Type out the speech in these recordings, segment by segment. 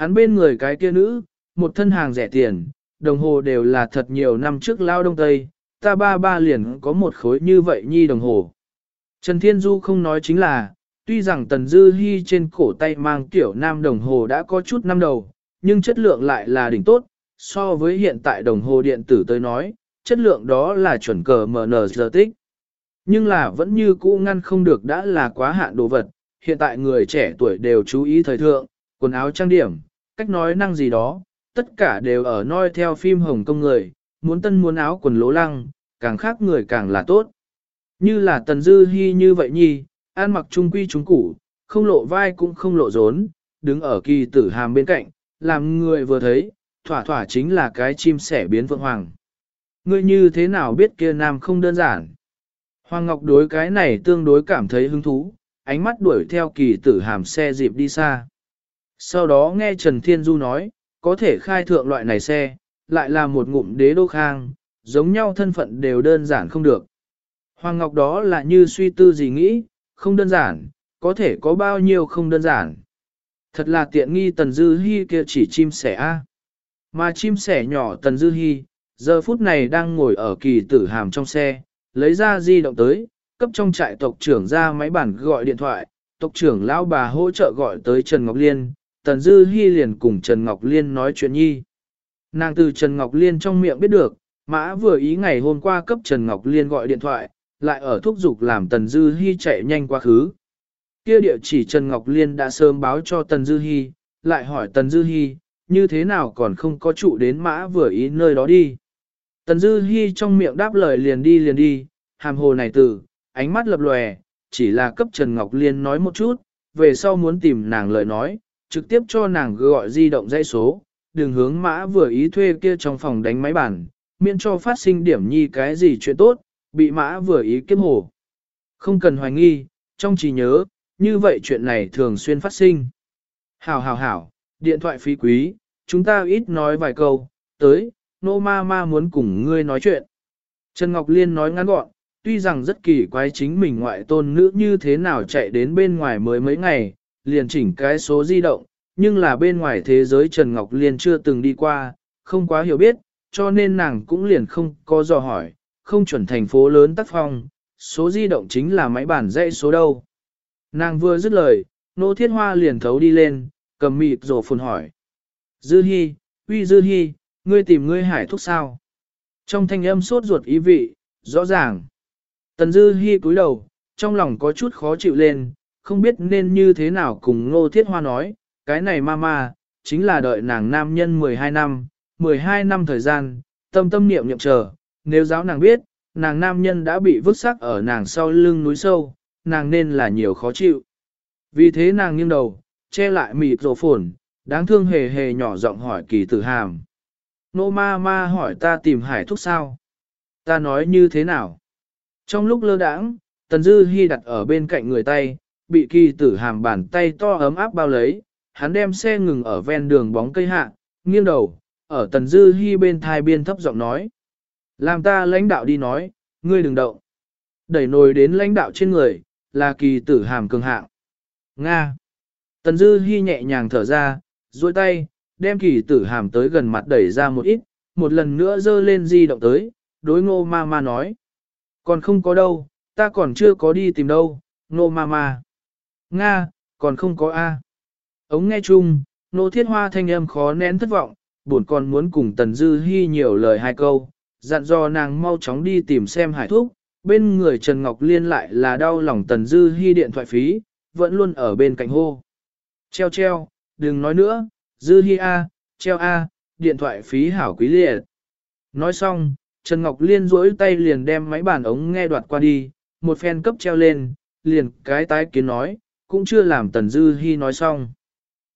Hắn bên người cái kia nữ, một thân hàng rẻ tiền, đồng hồ đều là thật nhiều năm trước lao đông tây, ta ba ba liền có một khối như vậy nhi đồng hồ. Trần Thiên Du không nói chính là, tuy rằng Tần Dư Hi trên cổ tay mang tiểu nam đồng hồ đã có chút năm đầu, nhưng chất lượng lại là đỉnh tốt, so với hiện tại đồng hồ điện tử tới nói, chất lượng đó là chuẩn cờ MN giờ tích. Nhưng là vẫn như cũ ngăn không được đã là quá hạn đồ vật, hiện tại người trẻ tuổi đều chú ý thời thượng, quần áo trang điểm, cách nói năng gì đó, tất cả đều ở noi theo phim Hồng Kông người, muốn tân muốn áo quần lố lăng, càng khác người càng là tốt. Như là Tần Dư Hi như vậy nhi, an mặc trung quy trung củ, không lộ vai cũng không lộ rốn, đứng ở kỳ tử hàm bên cạnh, làm người vừa thấy, thỏa thỏa chính là cái chim sẻ biến vượng hoàng. Ngươi như thế nào biết kia nam không đơn giản? Hoàng Ngọc đối cái này tương đối cảm thấy hứng thú, ánh mắt đuổi theo kỳ tử hàm xe dịp đi xa. Sau đó nghe Trần Thiên Du nói, có thể khai thượng loại này xe, lại là một ngụm đế đô khang, giống nhau thân phận đều đơn giản không được. Hoàng Ngọc đó là như suy tư gì nghĩ, không đơn giản, có thể có bao nhiêu không đơn giản. Thật là tiện nghi Tần Dư Hi kia chỉ chim sẻ a. Mà chim sẻ nhỏ Tần Dư Hi, giờ phút này đang ngồi ở kỳ tử hàm trong xe, lấy ra di động tới, cấp trong trại tộc trưởng ra máy bản gọi điện thoại, tộc trưởng lão bà hỗ trợ gọi tới Trần Ngọc Liên, Tần Dư Hi liền cùng Trần Ngọc Liên nói chuyện nhi. Nàng từ Trần Ngọc Liên trong miệng biết được, mã vừa ý ngày hôm qua cấp Trần Ngọc Liên gọi điện thoại, lại ở thúc giục làm Tần Dư Hi chạy nhanh quá khứ. Kia địa chỉ Trần Ngọc Liên đã sớm báo cho Tần Dư Hi, lại hỏi Tần Dư Hi, như thế nào còn không có trụ đến mã vừa ý nơi đó đi. Tần Dư Hi trong miệng đáp lời liền đi liền đi, hàm hồ này từ, ánh mắt lập lòe, chỉ là cấp Trần Ngọc Liên nói một chút, về sau muốn tìm nàng lời nói, trực tiếp cho nàng gọi di động dây số, đường hướng mã vừa ý thuê kia trong phòng đánh máy bản, miễn cho phát sinh điểm nhi cái gì chuyện tốt, bị mã vừa ý kiếp hồ. Không cần hoài nghi, trong trí nhớ, như vậy chuyện này thường xuyên phát sinh. Hảo hảo hảo, điện thoại phí quý, chúng ta ít nói vài câu, tới, nô ma ma muốn cùng ngươi nói chuyện. Trần Ngọc Liên nói ngắn gọn, tuy rằng rất kỳ quái chính mình ngoại tôn nữ như thế nào chạy đến bên ngoài mới mấy ngày, liền chỉnh cái số di động, nhưng là bên ngoài thế giới Trần Ngọc Liên chưa từng đi qua, không quá hiểu biết, cho nên nàng cũng liền không có dò hỏi, không chuẩn thành phố lớn tác phong, số di động chính là máy bản dãy số đâu. Nàng vừa dứt lời, nô thiết hoa liền thấu đi lên, cầm mịt rổ phồn hỏi. Dư Hi, uy Dư Hi, ngươi tìm ngươi hải thúc sao? Trong thanh âm sốt ruột ý vị, rõ ràng. Tần Dư Hi cúi đầu, trong lòng có chút khó chịu lên, không biết nên như thế nào cùng Ngô Thiết Hoa nói, cái này mama, chính là đợi nàng nam nhân 12 năm, 12 năm thời gian, tâm tâm niệm niệm chờ, nếu giáo nàng biết, nàng nam nhân đã bị vứt xác ở nàng sau lưng núi sâu, nàng nên là nhiều khó chịu. Vì thế nàng nghiêng đầu, che lại mịt rổ phồn, đáng thương hề hề nhỏ giọng hỏi kỳ tử hàm. Nô ma ma hỏi ta tìm hải thúc sao? Ta nói như thế nào? Trong lúc lơ đãng, Tần Dư Hi đặt ở bên cạnh người tay, bị kỳ tử hàm bàn tay to ấm áp bao lấy, hắn đem xe ngừng ở ven đường bóng cây hạ, nghiêng đầu, ở Tần Dư Hi bên thai biên thấp giọng nói. Làm ta lãnh đạo đi nói, ngươi đừng động. Đẩy nồi đến lãnh đạo trên người, là kỳ tử hàm cường hạng. Nga. Tần Dư Hi nhẹ nhàng thở ra, duỗi tay, đem kỳ tử hàm tới gần mặt đẩy ra một ít, một lần nữa dơ lên di động tới, đối ngô ma ma nói. Còn không có đâu, ta còn chưa có đi tìm đâu, ngô ma ma. Nga, còn không có A. Ống nghe chung, nô thiết hoa thanh âm khó nén thất vọng, buồn còn muốn cùng Tần Dư Hi nhiều lời hai câu, dặn dò nàng mau chóng đi tìm xem hải thuốc, bên người Trần Ngọc Liên lại là đau lòng Tần Dư Hi điện thoại phí, vẫn luôn ở bên cạnh hô. Treo treo, đừng nói nữa, Dư Hi A, treo A, điện thoại phí hảo quý liệt. Nói xong, Trần Ngọc Liên duỗi tay liền đem máy bàn ống nghe đoạt qua đi, một phen cấp treo lên, liền cái tái kiến nói, cũng chưa làm Tần Dư Hi nói xong.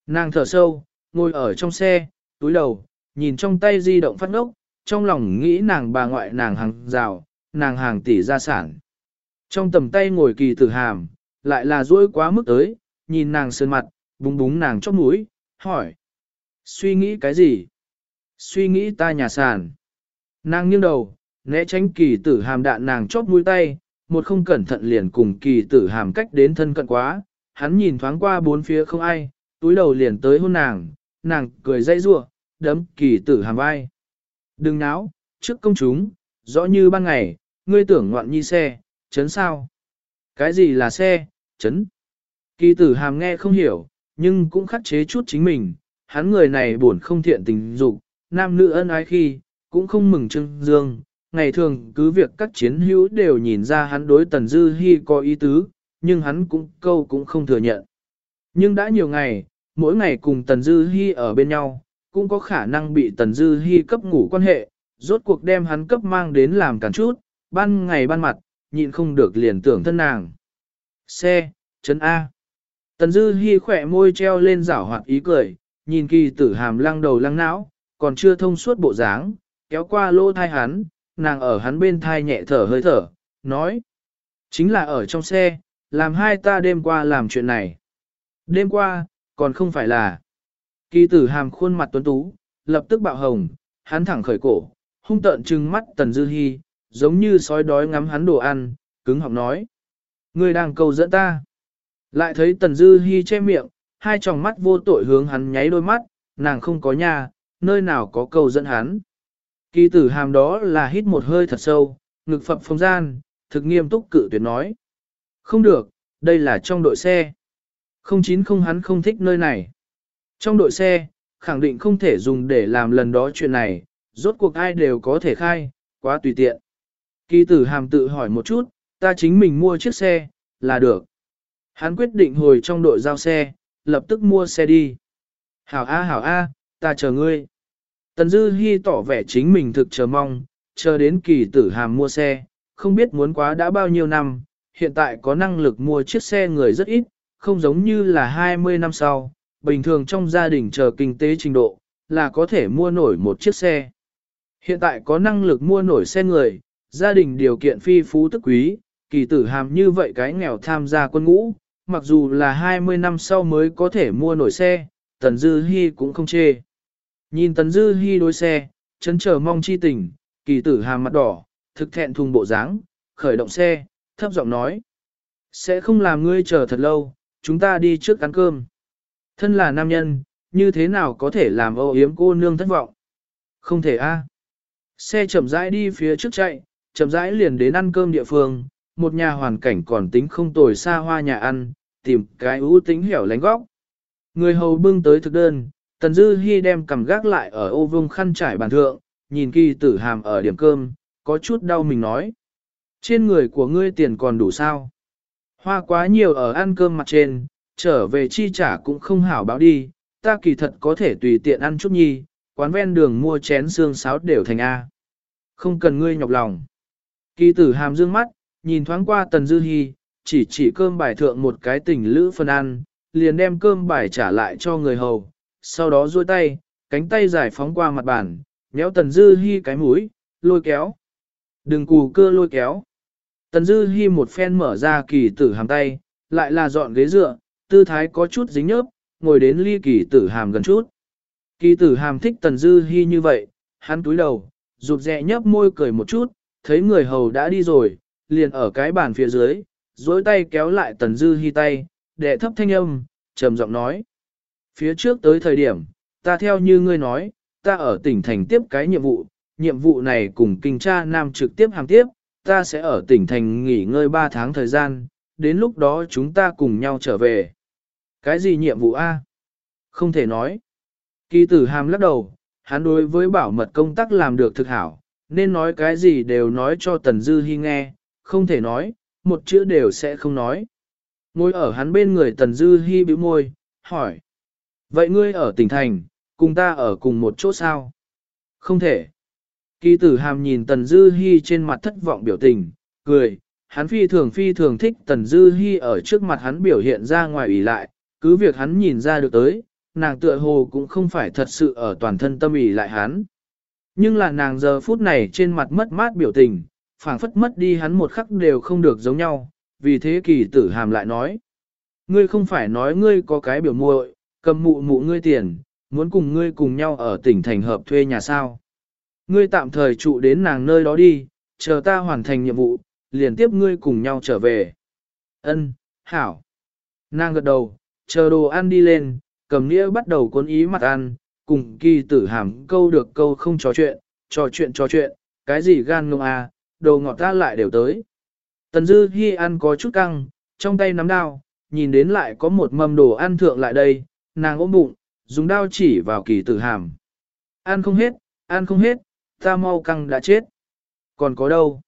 Nàng thở sâu, ngồi ở trong xe, túi đầu, nhìn trong tay di động phát ngốc, trong lòng nghĩ nàng bà ngoại nàng hàng rào, nàng hàng tỷ gia sản. Trong tầm tay ngồi kỳ tử hàm, lại là duỗi quá mức tới, nhìn nàng sơn mặt, búng búng nàng chóp mũi, hỏi. Suy nghĩ cái gì? Suy nghĩ ta nhà sản. Nàng nghiêng đầu, né tránh kỳ tử hàm đạn nàng chóp mũi tay, một không cẩn thận liền cùng kỳ tử hàm cách đến thân cận quá, hắn nhìn thoáng qua bốn phía không ai, túi đầu liền tới hôn nàng, nàng cười dây rua, đấm kỳ tử hàm vai. Đừng náo, trước công chúng, rõ như ban ngày, ngươi tưởng ngoạn nhi xe, chấn sao? Cái gì là xe, chấn? Kỳ tử hàm nghe không hiểu, nhưng cũng khắc chế chút chính mình, hắn người này buồn không thiện tình dục, nam nữ ân ái khi, cũng không mừng trưng dương. Ngày thường cứ việc các chiến hữu đều nhìn ra hắn đối Tần Dư Hi có ý tứ, nhưng hắn cũng câu cũng không thừa nhận. Nhưng đã nhiều ngày, mỗi ngày cùng Tần Dư Hi ở bên nhau, cũng có khả năng bị Tần Dư Hi cấp ngủ quan hệ, rốt cuộc đem hắn cấp mang đến làm cản chút, ban ngày ban mặt, nhịn không được liền tưởng thân nàng. Xe, chân A. Tần Dư Hi khỏe môi treo lên rảo hoạt ý cười, nhìn kỳ tử hàm lăng đầu lăng não, còn chưa thông suốt bộ dáng, kéo qua lỗ thai hắn, nàng ở hắn bên thai nhẹ thở hơi thở, nói. Chính là ở trong xe, làm hai ta đêm qua làm chuyện này. Đêm qua, còn không phải là. Kỳ tử hàm khuôn mặt tuấn tú, lập tức bạo hồng, hắn thẳng khởi cổ, hung tợn trừng mắt tần dư hi giống như sói đói ngắm hắn đồ ăn, cứng họng nói. Người đang cầu dẫn ta. Lại thấy tần dư hi che miệng, hai tròng mắt vô tội hướng hắn nháy đôi mắt, nàng không có nhà, nơi nào có cầu dẫn hắn. Kỳ tử hàm đó là hít một hơi thật sâu, ngực phập phong gian, thực nghiêm túc cự tuyệt nói. Không được, đây là trong đội xe. Không chín không hắn không thích nơi này. Trong đội xe, khẳng định không thể dùng để làm lần đó chuyện này, rốt cuộc ai đều có thể khai, quá tùy tiện. Kỳ tử hàm tự hỏi một chút, ta chính mình mua chiếc xe, là được. Hắn quyết định hồi trong đội giao xe, lập tức mua xe đi. Hảo A hảo A, ta chờ ngươi. Tần Dư Hi tỏ vẻ chính mình thực chờ mong, chờ đến kỳ tử hàm mua xe, không biết muốn quá đã bao nhiêu năm, hiện tại có năng lực mua chiếc xe người rất ít, không giống như là 20 năm sau, bình thường trong gia đình chờ kinh tế trình độ, là có thể mua nổi một chiếc xe. Hiện tại có năng lực mua nổi xe người, gia đình điều kiện phi phú tức quý, kỳ tử hàm như vậy cái nghèo tham gia quân ngũ, mặc dù là 20 năm sau mới có thể mua nổi xe, Tần Dư Hi cũng không chê. Nhìn Tần Dư Hi đối xe, chấn chờ mong chi tình, kỳ tử hàm mặt đỏ, thực thẹn thùng bộ dáng, khởi động xe, thấp giọng nói. Sẽ không làm ngươi chờ thật lâu, chúng ta đi trước ăn cơm. Thân là nam nhân, như thế nào có thể làm âu yếm cô nương thất vọng? Không thể a. Xe chậm rãi đi phía trước chạy, chậm rãi liền đến ăn cơm địa phương, một nhà hoàn cảnh còn tính không tồi xa hoa nhà ăn, tìm cái ưu tính hẻo lánh góc. Người hầu bưng tới thực đơn, Tần Dư Hi đem cầm gác lại ở ô vương khăn trải bàn thượng, nhìn kỳ tử hàm ở điểm cơm, có chút đau mình nói. Trên người của ngươi tiền còn đủ sao? Hoa quá nhiều ở ăn cơm mặt trên, trở về chi trả cũng không hảo báo đi, ta kỳ thật có thể tùy tiện ăn chút nhi, quán ven đường mua chén xương sáo đều thành A. Không cần ngươi nhọc lòng. Kỳ tử hàm dương mắt, nhìn thoáng qua tần dư hy, chỉ chỉ cơm bài thượng một cái tình lữ phân ăn, liền đem cơm bài trả lại cho người hầu, sau đó duỗi tay, cánh tay giải phóng qua mặt bàn, méo tần dư hy cái mũi, lôi kéo. Đừng cù cơ lôi kéo. Tần dư Hi một phen mở ra kỳ tử hàm tay, lại là dọn ghế dựa, tư thái có chút dính nhớp, ngồi đến ly kỳ tử hàm gần chút. Kỳ tử hàm thích tần dư Hi như vậy, hắn túi đầu, rụt rẹ nhấp môi cười một chút, thấy người hầu đã đi rồi, liền ở cái bàn phía dưới, dối tay kéo lại tần dư Hi tay, đệ thấp thanh âm, trầm giọng nói. Phía trước tới thời điểm, ta theo như ngươi nói, ta ở tỉnh thành tiếp cái nhiệm vụ, nhiệm vụ này cùng kinh tra nam trực tiếp hàng tiếp, ta sẽ ở tỉnh thành nghỉ ngơi 3 tháng thời gian, đến lúc đó chúng ta cùng nhau trở về. Cái gì nhiệm vụ A? Không thể nói. Kỳ tử hàm lắc đầu, hắn đối với bảo mật công tác làm được thực hảo, nên nói cái gì đều nói cho Tần Dư Hi nghe, không thể nói, một chữ đều sẽ không nói. Ngồi ở hắn bên người Tần Dư Hi bĩu môi, hỏi. Vậy ngươi ở tỉnh thành, cùng ta ở cùng một chỗ sao? Không thể. Kỳ tử hàm nhìn Tần Dư Hi trên mặt thất vọng biểu tình, cười, hắn phi thường phi thường thích Tần Dư Hi ở trước mặt hắn biểu hiện ra ngoài ủy lại, cứ việc hắn nhìn ra được tới, nàng tựa hồ cũng không phải thật sự ở toàn thân tâm ủy lại hắn. Nhưng là nàng giờ phút này trên mặt mất mát biểu tình, phảng phất mất đi hắn một khắc đều không được giống nhau, vì thế kỳ tử hàm lại nói. Ngươi không phải nói ngươi có cái biểu muội, cầm mụ mụ ngươi tiền, muốn cùng ngươi cùng nhau ở tỉnh thành hợp thuê nhà sao. Ngươi tạm thời trụ đến nàng nơi đó đi, chờ ta hoàn thành nhiệm vụ, liền tiếp ngươi cùng nhau trở về. Ân, hảo. Nàng gật đầu, chờ đồ ăn đi lên, cầm nĩa bắt đầu cuốn ý mặt ăn, cùng kỳ tử hàm câu được câu không trò chuyện, trò chuyện trò chuyện, cái gì gan ngông à, đồ ngọt ta lại đều tới. Tần Dư Hi ăn có chút căng, trong tay nắm đao, nhìn đến lại có một mâm đồ ăn thượng lại đây, nàng ôm bụng, dùng đao chỉ vào kỳ tử hàm. Ăn không hết, ăn không hết, ta mau căng đã chết. Còn có đâu?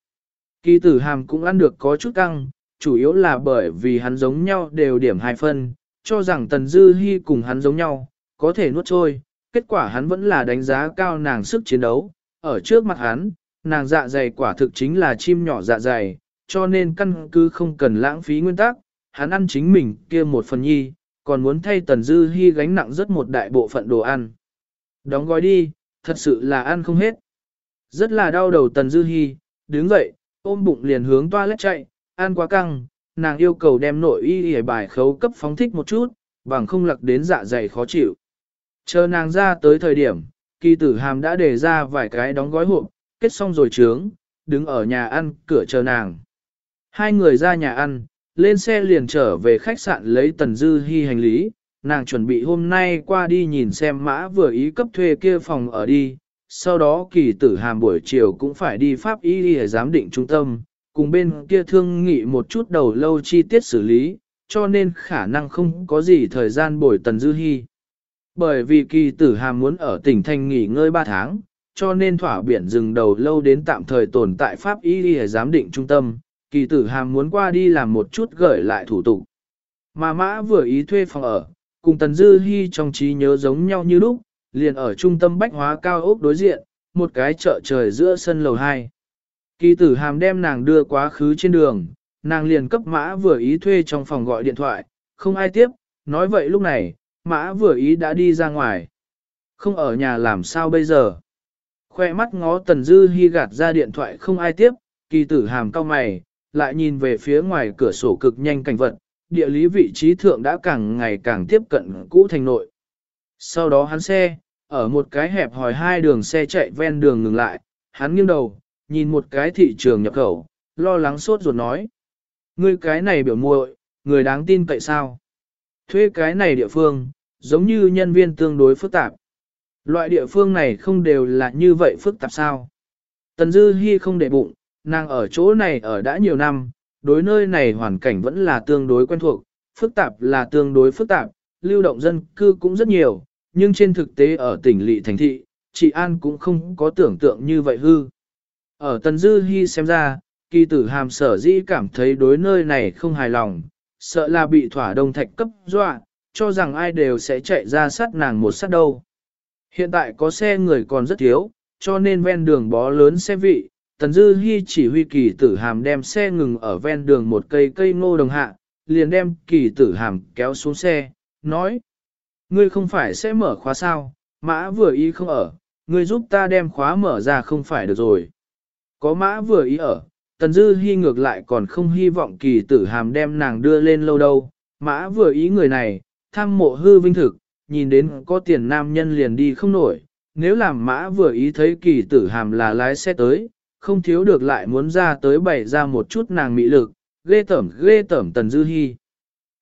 Kỳ tử hàm cũng ăn được có chút căng, chủ yếu là bởi vì hắn giống nhau đều điểm hai phân, cho rằng Tần Dư Hi cùng hắn giống nhau, có thể nuốt trôi, kết quả hắn vẫn là đánh giá cao nàng sức chiến đấu, ở trước mặt hắn, nàng dạ dày quả thực chính là chim nhỏ dạ dày, cho nên căn cứ không cần lãng phí nguyên tắc, hắn ăn chính mình kia một phần nhi, còn muốn thay Tần Dư Hi gánh nặng rất một đại bộ phận đồ ăn. Đóng gói đi, thật sự là ăn không hết. Rất là đau đầu Tần Dư Hi, đứng dậy, ôm bụng liền hướng toilet chạy, ăn quá căng, nàng yêu cầu đem nội y y bài khấu cấp phóng thích một chút, bằng không lặc đến dạ dày khó chịu. Chờ nàng ra tới thời điểm, kỳ tử hàm đã để ra vài cái đóng gói hộp, kết xong rồi trướng, đứng ở nhà ăn, cửa chờ nàng. Hai người ra nhà ăn, lên xe liền trở về khách sạn lấy tần dư hy hành lý, nàng chuẩn bị hôm nay qua đi nhìn xem mã vừa ý cấp thuê kia phòng ở đi, sau đó kỳ tử hàm buổi chiều cũng phải đi pháp y để giám định trung tâm, cùng bên kia thương nghị một chút đầu lâu chi tiết xử lý, cho nên khả năng không có gì thời gian bồi tần dư hy. Bởi vì kỳ tử hàm muốn ở tỉnh thành nghỉ ngơi 3 tháng, cho nên thỏa biển rừng đầu lâu đến tạm thời tồn tại pháp y để giám định trung tâm, kỳ tử hàm muốn qua đi làm một chút gửi lại thủ tục. Mà mã vừa ý thuê phòng ở, cùng tần dư hy trong trí nhớ giống nhau như lúc, liền ở trung tâm bách hóa cao ốc đối diện, một cái chợ trời giữa sân lầu 2. Kỳ tử hàm đem nàng đưa quá khứ trên đường, nàng liền cấp mã vừa ý thuê trong phòng gọi điện thoại, không ai tiếp, nói vậy lúc này, mã vừa ý đã đi ra ngoài. Không ở nhà làm sao bây giờ? Khoe mắt ngó tần dư hy gạt ra điện thoại không ai tiếp, kỳ tử hàm cao mày, lại nhìn về phía ngoài cửa sổ cực nhanh cảnh vật, địa lý vị trí thượng đã càng ngày càng tiếp cận cũ thành nội. Sau đó hắn xe, ở một cái hẹp hòi hai đường xe chạy ven đường ngừng lại, hắn nghiêng đầu, nhìn một cái thị trường nhập khẩu, lo lắng sốt ruột nói. Ngươi cái này biểu muội, người đáng tin cậy sao? Thuê cái này địa phương, giống như nhân viên tương đối phức tạp. Loại địa phương này không đều là như vậy phức tạp sao? Tần Dư Hi không để bụng, nàng ở chỗ này ở đã nhiều năm, đối nơi này hoàn cảnh vẫn là tương đối quen thuộc, phức tạp là tương đối phức tạp, lưu động dân cư cũng rất nhiều, nhưng trên thực tế ở tỉnh lỵ thành thị, chị An cũng không có tưởng tượng như vậy hư. Ở Tần Dư Hi xem ra, kỳ tử hàm sở dĩ cảm thấy đối nơi này không hài lòng, sợ là bị thỏa đông thạch cấp dọa, cho rằng ai đều sẽ chạy ra sát nàng một sát đâu. Hiện tại có xe người còn rất thiếu, cho nên ven đường bó lớn xe vị, Tần Dư Hi chỉ huy kỳ tử hàm đem xe ngừng ở ven đường một cây cây ngô đồng hạ, liền đem kỳ tử hàm kéo xuống xe, nói. Ngươi không phải sẽ mở khóa sao, mã vừa ý không ở, ngươi giúp ta đem khóa mở ra không phải được rồi. Có mã vừa ý ở, Tần Dư Hi ngược lại còn không hy vọng kỳ tử hàm đem nàng đưa lên lâu đâu, mã vừa ý người này, tham mộ hư vinh thực, nhìn đến có tiền nam nhân liền đi không nổi, nếu làm mã vừa ý thấy kỳ tử hàm là lái xe tới, không thiếu được lại muốn ra tới bày ra một chút nàng mỹ lực, ghê tẩm ghê tẩm Tần Dư Hi.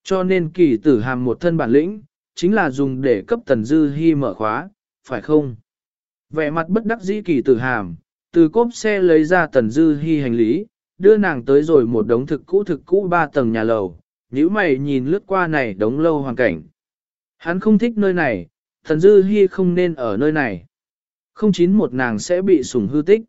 Cho nên kỳ tử hàm một thân bản lĩnh, chính là dùng để cấp Tần Dư hy mở khóa, phải không? Vẻ mặt bất đắc dĩ kỳ tử hàm, từ cốp xe lấy ra Tần Dư hy hành lý, đưa nàng tới rồi một đống thực cũ thực cũ ba tầng nhà lầu, nhíu mày nhìn lướt qua này đống lâu hoàn cảnh. Hắn không thích nơi này, Tần Dư hy không nên ở nơi này. Không chín một nàng sẽ bị sủng hư tích.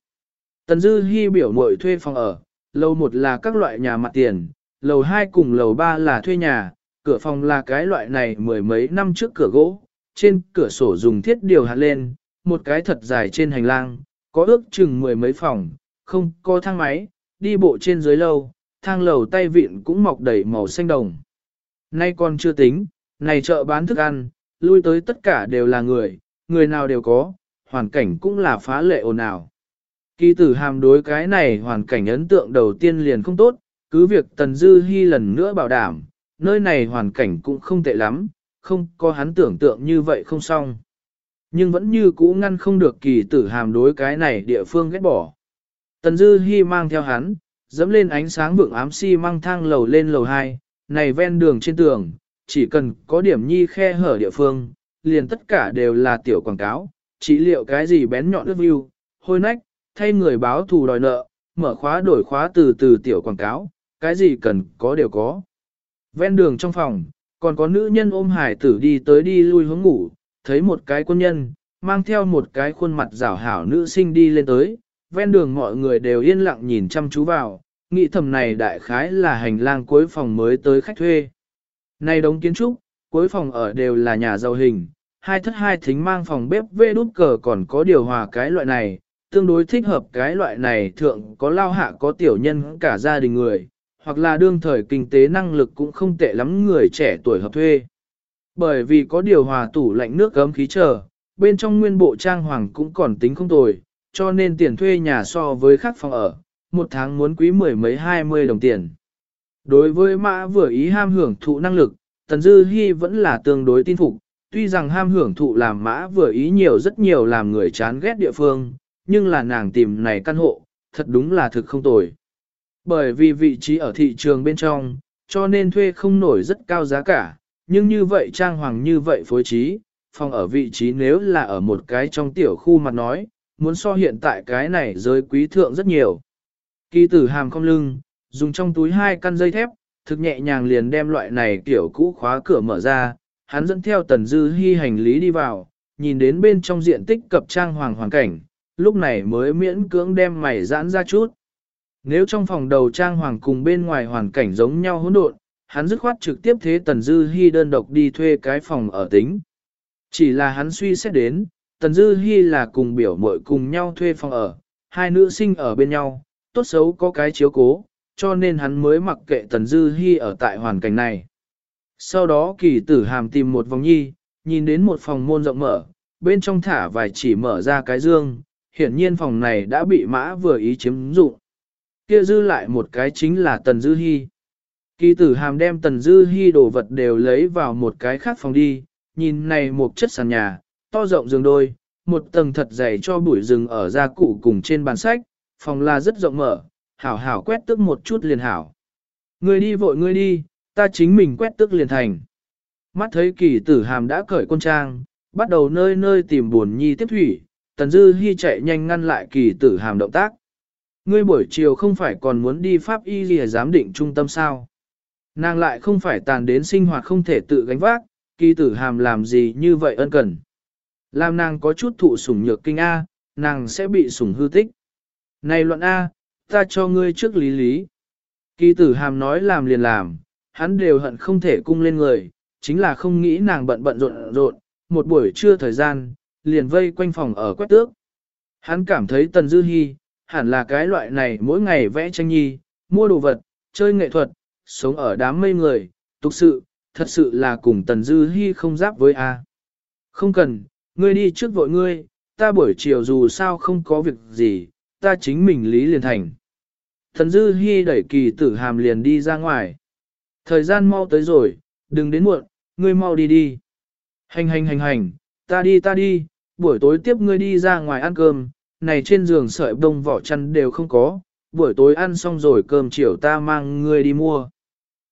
Tần Dư hy biểu mội thuê phòng ở, lầu một là các loại nhà mặt tiền, lầu hai cùng lầu ba là thuê nhà, cửa phòng là cái loại này mười mấy năm trước cửa gỗ, trên cửa sổ dùng thiết điều hạt lên, một cái thật dài trên hành lang, có ước chừng mười mấy phòng, không có thang máy, đi bộ trên dưới lâu, thang lầu tay vịn cũng mọc đầy màu xanh đồng. Nay còn chưa tính, này chợ bán thức ăn, lui tới tất cả đều là người, người nào đều có, hoàn cảnh cũng là phá lệ ồn ào. Kỳ tử hàm đối cái này hoàn cảnh ấn tượng đầu tiên liền không tốt, cứ việc Tần Dư Hi lần nữa bảo đảm, nơi này hoàn cảnh cũng không tệ lắm, không có hắn tưởng tượng như vậy không xong. Nhưng vẫn như cũ ngăn không được kỳ tử hàm đối cái này địa phương ghét bỏ. Tần Dư Hi mang theo hắn, dẫm lên ánh sáng vượng ám xi si mang thang lầu lên lầu 2, này ven đường trên tường, chỉ cần có điểm nhi khe hở địa phương, liền tất cả đều là tiểu quảng cáo, chỉ liệu cái gì bén nhọn ước view, hôi nách, thay người báo thù đòi nợ, mở khóa đổi khóa từ từ tiểu quảng cáo, cái gì cần có đều có. Ven đường trong phòng, còn có nữ nhân ôm hải tử đi tới đi lui hướng ngủ, thấy một cái quân nhân, mang theo một cái khuôn mặt rảo hảo nữ sinh đi lên tới, ven đường mọi người đều yên lặng nhìn chăm chú vào, nghĩ thầm này đại khái là hành lang cuối phòng mới tới khách thuê. Này đống kiến trúc, cuối phòng ở đều là nhà giàu hình, hai thất hai thính mang phòng bếp vê đút cờ còn có điều hòa cái loại này, tương đối thích hợp cái loại này thượng có lao hạ có tiểu nhân cả gia đình người, hoặc là đương thời kinh tế năng lực cũng không tệ lắm người trẻ tuổi hợp thuê. Bởi vì có điều hòa tủ lạnh nước gấm khí chờ, bên trong nguyên bộ trang hoàng cũng còn tính không tồi, cho nên tiền thuê nhà so với khác phòng ở, một tháng muốn quý mười mấy hai mươi đồng tiền. Đối với mã vừa ý ham hưởng thụ năng lực, Tần Dư Hi vẫn là tương đối tin phục, tuy rằng ham hưởng thụ làm mã vừa ý nhiều rất nhiều làm người chán ghét địa phương, nhưng là nàng tìm này căn hộ, thật đúng là thực không tồi. Bởi vì vị trí ở thị trường bên trong, cho nên thuê không nổi rất cao giá cả, nhưng như vậy trang hoàng như vậy phối trí, phòng ở vị trí nếu là ở một cái trong tiểu khu mặt nói, muốn so hiện tại cái này giới quý thượng rất nhiều. Kỳ tử hàm không lưng, dùng trong túi hai căn dây thép, thực nhẹ nhàng liền đem loại này tiểu cũ khóa cửa mở ra, hắn dẫn theo tần dư hy hành lý đi vào, nhìn đến bên trong diện tích cập trang hoàng hoàn cảnh, lúc này mới miễn cưỡng đem mày giãn ra chút. Nếu trong phòng đầu trang hoàng cùng bên ngoài hoàn cảnh giống nhau hỗn độn, hắn dứt khoát trực tiếp thế Tần Dư Hi đơn độc đi thuê cái phòng ở tính. Chỉ là hắn suy xét đến, Tần Dư Hi là cùng biểu muội cùng nhau thuê phòng ở, hai nữ sinh ở bên nhau, tốt xấu có cái chiếu cố, cho nên hắn mới mặc kệ Tần Dư Hi ở tại hoàn cảnh này. Sau đó kỳ tử hàm tìm một vòng nhi, nhìn đến một phòng môn rộng mở, bên trong thả vài chỉ mở ra cái dương, hiển nhiên phòng này đã bị mã vừa ý chiếm dụng. Kia dư lại một cái chính là Tần Dư Hi. Kỳ tử hàm đem Tần Dư Hi đồ vật đều lấy vào một cái khác phòng đi, nhìn này một chất sàn nhà, to rộng giường đôi, một tầng thật dày cho bụi rừng ở gia cụ cùng trên bàn sách, phòng là rất rộng mở, hảo hảo quét tức một chút liền hảo. Ngươi đi vội ngươi đi, ta chính mình quét tức liền thành. Mắt thấy kỳ tử hàm đã cởi quân trang, bắt đầu nơi nơi tìm buồn nhi tiếp thủy, Tần Dư Hi chạy nhanh ngăn lại kỳ tử hàm động tác. Ngươi buổi chiều không phải còn muốn đi pháp y gì giám định trung tâm sao? Nàng lại không phải tàn đến sinh hoạt không thể tự gánh vác, kỳ tử hàm làm gì như vậy ân cần. Làm nàng có chút thụ sủng nhược kinh A, nàng sẽ bị sủng hư tích. Này luận A, ta cho ngươi trước lý lý. Kỳ tử hàm nói làm liền làm, hắn đều hận không thể cung lên người, chính là không nghĩ nàng bận bận rộn rộn, một buổi trưa thời gian, liền vây quanh phòng ở quét tước. Hắn cảm thấy Tần Dư Hi, hẳn là cái loại này mỗi ngày vẽ tranh nhi, mua đồ vật, chơi nghệ thuật, sống ở đám mây người, tục sự, thật sự là cùng Tần Dư Hi không giáp với A. Không cần, ngươi đi trước vội ngươi, ta buổi chiều dù sao không có việc gì, ta chính mình lý liền thành. Tần Dư Hi đẩy kỳ tử hàm liền đi ra ngoài. Thời gian mau tới rồi, đừng đến muộn, ngươi mau đi đi. Hành hành hành hành, ta đi ta đi, buổi tối tiếp ngươi đi ra ngoài ăn cơm, này trên giường sợi bông vỏ chăn đều không có, buổi tối ăn xong rồi cơm chiều ta mang ngươi đi mua.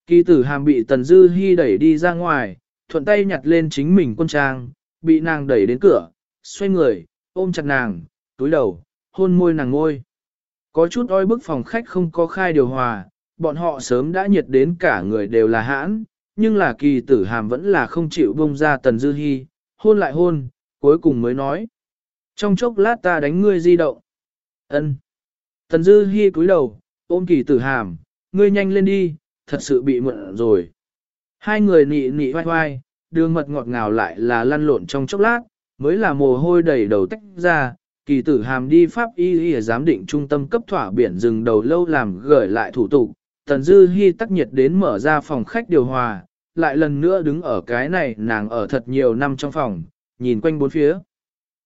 Kỳ tử hàm bị Tần Dư Hi đẩy đi ra ngoài, thuận tay nhặt lên chính mình quân trang, bị nàng đẩy đến cửa, xoay người, ôm chặt nàng, túi đầu, hôn môi nàng ngôi. Có chút oi bức phòng khách không có khai điều hòa, bọn họ sớm đã nhiệt đến cả người đều là hãn, nhưng là kỳ tử hàm vẫn là không chịu bông ra Tần Dư Hi, hôn lại hôn, cuối cùng mới nói. Trong chốc lát ta đánh ngươi di động. Ân. Tần Dư Hi cúi đầu, ôm kỳ tử hàm, ngươi nhanh lên đi, thật sự bị mượn rồi. Hai người nị nị hoai hoai, đường mật ngọt ngào lại là lăn lộn trong chốc lát, mới là mồ hôi đầy đầu tách ra, kỳ tử hàm đi pháp y y giám định trung tâm cấp thỏa biển rừng đầu lâu làm gửi lại thủ tục, tần dư hy tắc nhiệt đến mở ra phòng khách điều hòa, lại lần nữa đứng ở cái này nàng ở thật nhiều năm trong phòng, nhìn quanh bốn phía.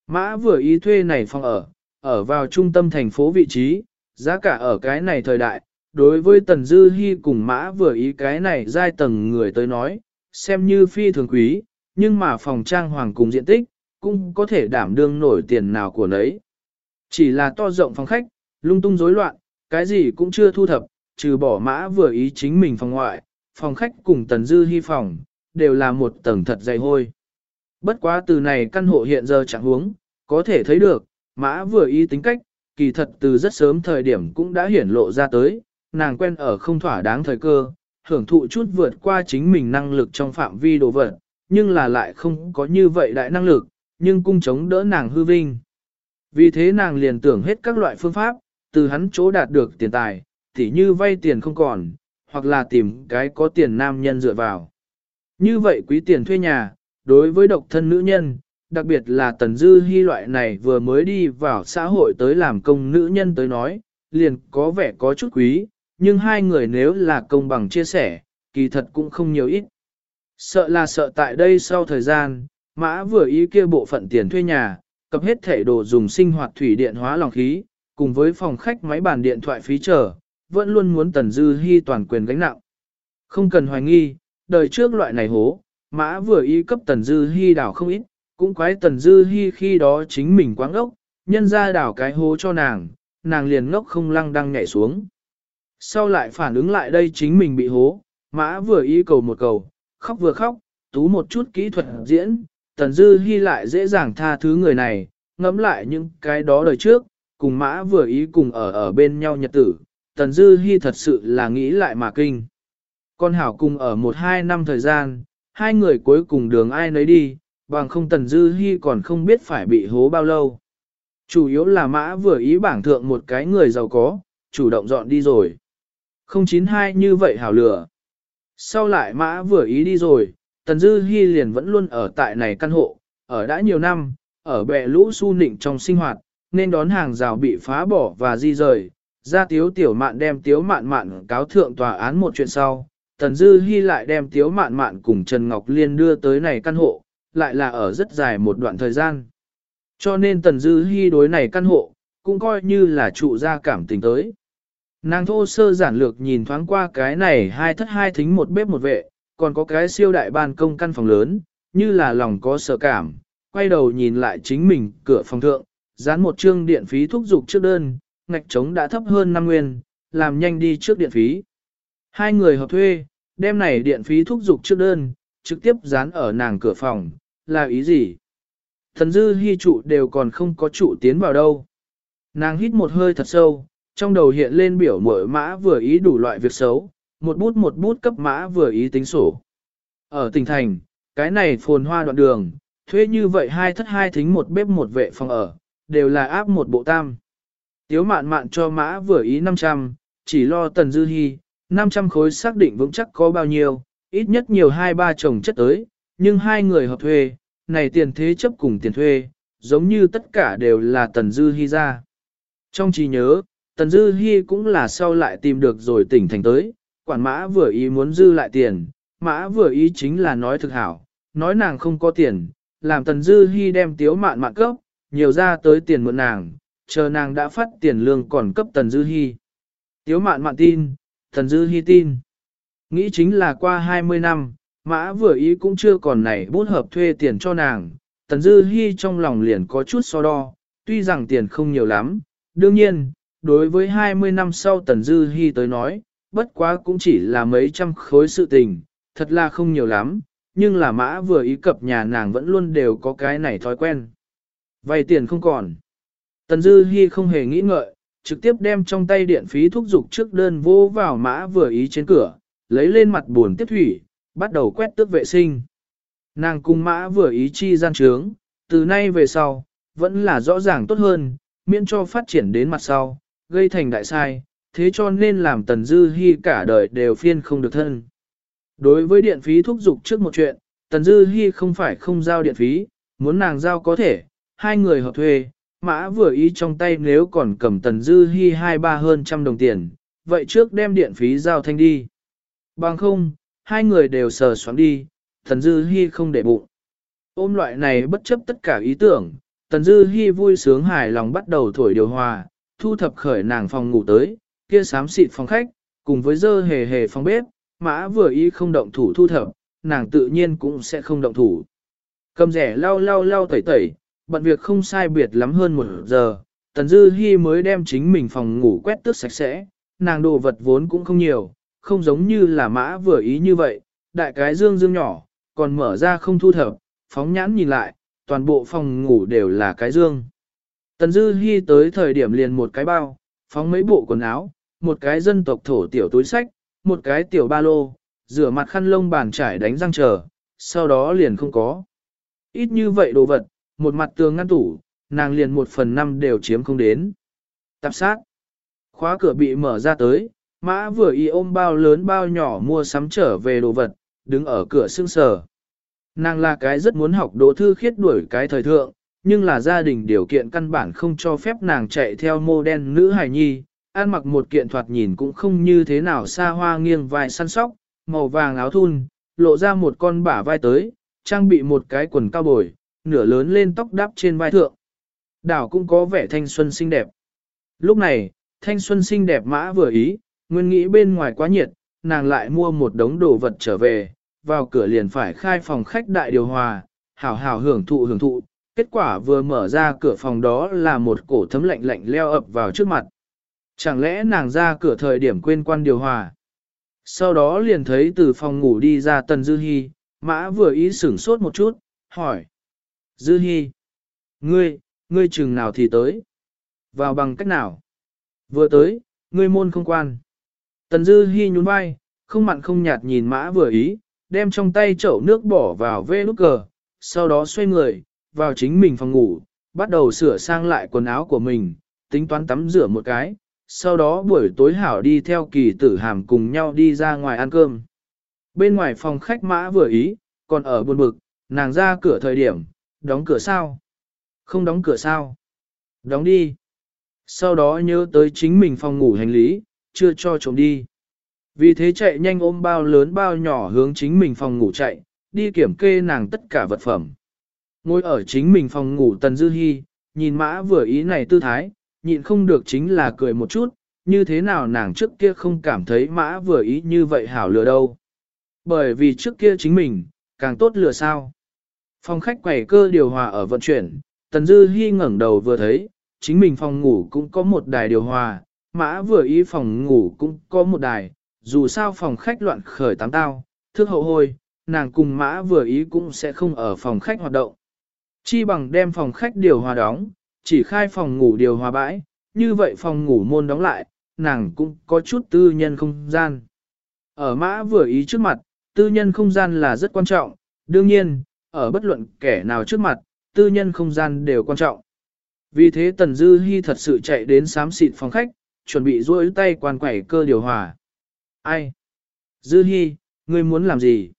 Mã vừa ý thuê này phòng ở, ở vào trung tâm thành phố vị trí, giá cả ở cái này thời đại, đối với Tần Dư Hi cùng mã vừa ý cái này giai tầng người tới nói, xem như phi thường quý, nhưng mà phòng trang hoàng cùng diện tích, cũng có thể đảm đương nổi tiền nào của nấy. Chỉ là to rộng phòng khách, lung tung rối loạn, cái gì cũng chưa thu thập, trừ bỏ mã vừa ý chính mình phòng ngoại, phòng khách cùng Tần Dư Hi phòng, đều là một tầng thật dày hôi. Bất quá từ này căn hộ hiện giờ chẳng huống, có thể thấy được, mã vừa ý tính cách, kỳ thật từ rất sớm thời điểm cũng đã hiển lộ ra tới, nàng quen ở không thỏa đáng thời cơ, hưởng thụ chút vượt qua chính mình năng lực trong phạm vi đồ vật, nhưng là lại không có như vậy đại năng lực, nhưng cung chống đỡ nàng hư vinh. Vì thế nàng liền tưởng hết các loại phương pháp, từ hắn chỗ đạt được tiền tài, tỉ như vay tiền không còn, hoặc là tìm cái có tiền nam nhân dựa vào. Như vậy quý tiền thuê nhà, đối với độc thân nữ nhân, đặc biệt là tần dư hy loại này vừa mới đi vào xã hội tới làm công nữ nhân tới nói, liền có vẻ có chút quý, nhưng hai người nếu là công bằng chia sẻ, kỳ thật cũng không nhiều ít. Sợ là sợ tại đây sau thời gian, mã vừa ý kia bộ phận tiền thuê nhà, cập hết thể đồ dùng sinh hoạt thủy điện hóa lòng khí, cùng với phòng khách máy bàn điện thoại phí trở, vẫn luôn muốn Tần Dư Hi toàn quyền gánh nặng. Không cần hoài nghi, đời trước loại này hố, mã vừa ý cấp Tần Dư Hi đảo không ít, cũng quái Tần Dư Hi khi đó chính mình quá ngốc, nhân ra đảo cái hố cho nàng, nàng liền ngốc không lăng đăng nhảy xuống. Sau lại phản ứng lại đây chính mình bị hố, mã vừa ý cầu một cầu, khóc vừa khóc, tú một chút kỹ thuật diễn, Tần Dư Hi lại dễ dàng tha thứ người này, ngẫm lại những cái đó đời trước, cùng mã vừa ý cùng ở ở bên nhau nhật tử, Tần Dư Hi thật sự là nghĩ lại mà kinh. Con Hảo cùng ở một hai năm thời gian, hai người cuối cùng đường ai nấy đi, bằng không Tần Dư Hi còn không biết phải bị hố bao lâu. Chủ yếu là mã vừa ý bảng thượng một cái người giàu có, chủ động dọn đi rồi. 092 như vậy hảo lửa. Sau lại mã vừa ý đi rồi, Tần Dư Hi liền vẫn luôn ở tại này căn hộ, ở đã nhiều năm, ở bệ lũ su nịnh trong sinh hoạt, nên đón hàng rào bị phá bỏ và di rời. Ra tiếu tiểu mạn đem tiếu mạn mạn cáo thượng tòa án một chuyện sau, Tần Dư Hi lại đem tiếu mạn mạn cùng Trần Ngọc Liên đưa tới này căn hộ, lại là ở rất dài một đoạn thời gian. Cho nên Tần Dư Hi đối này căn hộ, cũng coi như là trụ ra cảm tình tới. Nàng thô sơ giản lược nhìn thoáng qua cái này hai thất hai thính một bếp một vệ, còn có cái siêu đại ban công căn phòng lớn, như là lòng có sợ cảm, quay đầu nhìn lại chính mình cửa phòng thượng, dán một chương điện phí thúc dục trước đơn, ngạch trống đã thấp hơn năm nguyên, làm nhanh đi trước điện phí. Hai người hợp thuê, đem này điện phí thúc dục trước đơn, trực tiếp dán ở nàng cửa phòng, là ý gì? Thần dư hy trụ đều còn không có trụ tiến vào đâu. Nàng hít một hơi thật sâu, trong đầu hiện lên biểu mội mã vừa ý đủ loại việc xấu, một bút một bút cấp mã vừa ý tính sổ. Ở tỉnh thành, cái này phồn hoa đoạn đường, thuê như vậy hai thất hai thính một bếp một vệ phòng ở, đều là áp một bộ tam. Tiếu mạn mạn cho mã vừa ý 500, chỉ lo tần dư hy, 500 khối xác định vững chắc có bao nhiêu, ít nhất nhiều hai ba chồng chất tới, nhưng hai người hợp thuê, này tiền thế chấp cùng tiền thuê, giống như tất cả đều là tần dư hy ra. Trong trí nhớ, tần dư hy cũng là sau lại tìm được rồi tỉnh thành tới, quản mã vừa ý muốn dư lại tiền, mã vừa ý chính là nói thực hảo, nói nàng không có tiền, làm tần dư hy đem tiếu mạn mạn cấp, nhiều ra tới tiền mượn nàng, chờ nàng đã phát tiền lương còn cấp tần dư hy. Tiếu mạn mạn tin, tần dư hy tin. Nghĩ chính là qua 20 năm, mã vừa ý cũng chưa còn này bút hợp thuê tiền cho nàng, tần dư hy trong lòng liền có chút so đo, tuy rằng tiền không nhiều lắm, đương nhiên, đối với 20 năm sau tần dư hy tới nói, bất quá cũng chỉ là mấy trăm khối sự tình, thật là không nhiều lắm, nhưng là mã vừa ý cập nhà nàng vẫn luôn đều có cái này thói quen. Vay tiền không còn. Tần Dư Hi không hề nghĩ ngợi, trực tiếp đem trong tay điện phí thúc dục trước đơn vô vào mã vừa ý trên cửa, lấy lên mặt buồn tiếp thủy, bắt đầu quét tước vệ sinh. Nàng cùng mã vừa ý chi gian trướng, từ nay về sau, vẫn là rõ ràng tốt hơn, miễn cho phát triển đến mặt sau, gây thành đại sai, thế cho nên làm Tần Dư hy cả đời đều phiên không được thân. Đối với điện phí thúc dục trước một chuyện, Tần Dư hy không phải không giao điện phí, muốn nàng giao có thể, hai người hợp thuê, mã vừa ý trong tay nếu còn cầm Tần Dư Hi hai ba hơn trăm đồng tiền, vậy trước đem điện phí giao thanh đi. Bằng không, hai người đều sờ xoắn đi, Tần Dư Hi không để bụng. Ôm loại này bất chấp tất cả ý tưởng, Tần Dư Hi vui sướng hài lòng bắt đầu thổi điều hòa, thu thập khởi nàng phòng ngủ tới, kia xám xịt phòng khách, cùng với dơ hề hề phòng bếp, mã vừa ý không động thủ thu thập, nàng tự nhiên cũng sẽ không động thủ. Cầm rẻ lau lau lau tẩy tẩy, bận việc không sai biệt lắm hơn một giờ, Tần Dư Hi mới đem chính mình phòng ngủ quét tước sạch sẽ, nàng đồ vật vốn cũng không nhiều, không giống như là mã vừa ý như vậy, đại cái dương dương nhỏ, còn mở ra không thu thập, phóng nhãn nhìn lại, toàn bộ phòng ngủ đều là cái dương. Tần Dư Hi tới thời điểm liền một cái bao, phóng mấy bộ quần áo, một cái dân tộc thổ tiểu túi sách, một cái tiểu ba lô, rửa mặt khăn lông bàn trải đánh răng chờ, sau đó liền không có. Ít như vậy đồ vật, một mặt tường ngăn tủ, nàng liền một phần năm đều chiếm không đến. Tạp sát. Khóa cửa bị mở ra tới, mã vừa y ôm bao lớn bao nhỏ mua sắm trở về đồ vật, đứng ở cửa sương sờ. Nàng là cái rất muốn học đỗ thư khiết đuổi cái thời thượng, nhưng là gia đình điều kiện căn bản không cho phép nàng chạy theo mô đen nữ hài nhi, ăn mặc một kiện thoạt nhìn cũng không như thế nào xa hoa nghiêng vai săn sóc, màu vàng áo thun, lộ ra một con bả vai tới, trang bị một cái quần cao bồi, nửa lớn lên tóc đắp trên vai thượng. Đảo cũng có vẻ thanh xuân xinh đẹp. Lúc này, thanh xuân xinh đẹp mã vừa ý, nguyên nghĩ bên ngoài quá nhiệt, nàng lại mua một đống đồ vật trở về, vào cửa liền phải khai phòng khách đại điều hòa, hảo hảo hưởng thụ hưởng thụ, kết quả vừa mở ra cửa phòng đó là một cổ thấm lạnh lạnh leo ập vào trước mặt. Chẳng lẽ nàng ra cửa thời điểm quên quan điều hòa? Sau đó liền thấy từ phòng ngủ đi ra Tần Dư Hi, mã vừa ý sửng sốt một chút, hỏi. Dư Hi, ngươi, ngươi chừng nào thì tới? Vào bằng cách nào? Vừa tới, ngươi môn không quan. Tần Dư Hi nhún vai, không mặn không nhạt nhìn mã vừa ý, đem trong tay chậu nước bỏ vào vê nút cờ, sau đó xoay người, vào chính mình phòng ngủ, bắt đầu sửa sang lại quần áo của mình, tính toán tắm rửa một cái, sau đó buổi tối hảo đi theo kỳ tử hàm cùng nhau đi ra ngoài ăn cơm. Bên ngoài phòng khách mã vừa ý, còn ở buồn bực, nàng ra cửa thời điểm, đóng cửa sao? Không đóng cửa sao? Đóng đi. Sau đó nhớ tới chính mình phòng ngủ hành lý, chưa cho trộm đi. Vì thế chạy nhanh ôm bao lớn bao nhỏ hướng chính mình phòng ngủ chạy, đi kiểm kê nàng tất cả vật phẩm. Ngồi ở chính mình phòng ngủ Tần Dư Hi, nhìn mã vừa ý này tư thái, nhịn không được chính là cười một chút, như thế nào nàng trước kia không cảm thấy mã vừa ý như vậy hảo lừa đâu. Bởi vì trước kia chính mình, càng tốt lừa sao. Phòng khách quầy cơ điều hòa ở vận chuyển, Tần Dư Hi ngẩng đầu vừa thấy, chính mình phòng ngủ cũng có một đài điều hòa, mã vừa ý phòng ngủ cũng có một đài, dù sao phòng khách loạn khởi tám tao, thước hậu hôi, nàng cùng mã vừa ý cũng sẽ không ở phòng khách hoạt động. Chi bằng đem phòng khách điều hòa đóng, chỉ khai phòng ngủ điều hòa bãi, như vậy phòng ngủ môn đóng lại, nàng cũng có chút tư nhân không gian. Ở mã vừa ý trước mặt, tư nhân không gian là rất quan trọng, đương nhiên, ở bất luận kẻ nào trước mặt, tư nhân không gian đều quan trọng. Vì thế Tần Dư Hi thật sự chạy đến sám xịt phòng khách, chuẩn bị duỗi tay quan quẩy cơ điều hòa. Ai? Dư Hi, ngươi muốn làm gì?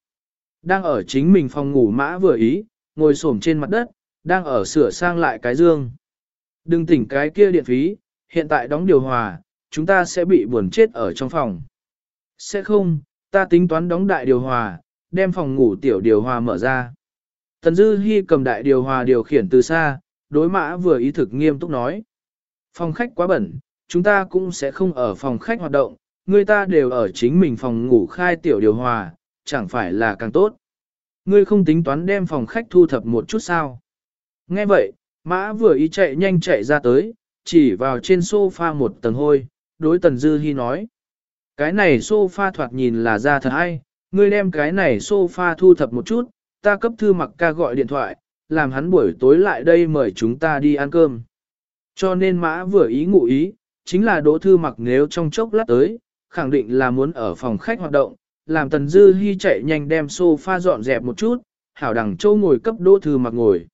Đang ở chính mình phòng ngủ mã vừa ý, ngồi xổm trên mặt đất, đang ở sửa sang lại cái dương. Đừng tỉnh cái kia điện phí, hiện tại đóng điều hòa, chúng ta sẽ bị buồn chết ở trong phòng. Sẽ không, ta tính toán đóng đại điều hòa, đem phòng ngủ tiểu điều hòa mở ra. Tần Dư Hi cầm đại điều hòa điều khiển từ xa, đối mã vừa ý thực nghiêm túc nói. Phòng khách quá bẩn, chúng ta cũng sẽ không ở phòng khách hoạt động, người ta đều ở chính mình phòng ngủ khai tiểu điều hòa, chẳng phải là càng tốt. Ngươi không tính toán đem phòng khách thu thập một chút sao. Nghe vậy, mã vừa ý chạy nhanh chạy ra tới, chỉ vào trên sofa một tầng hôi, đối tần dư Hi nói. Cái này sofa thoạt nhìn là ra thật hay, ngươi đem cái này sofa thu thập một chút, ta cấp thư mặc ca gọi điện thoại, làm hắn buổi tối lại đây mời chúng ta đi ăn cơm. Cho nên mã vừa ý ngụ ý, chính là đỗ thư mặc nếu trong chốc lát tới, khẳng định là muốn ở phòng khách hoạt động, làm tần dư hy chạy nhanh đem sofa dọn dẹp một chút, hảo đằng châu ngồi cấp đỗ thư mặc ngồi.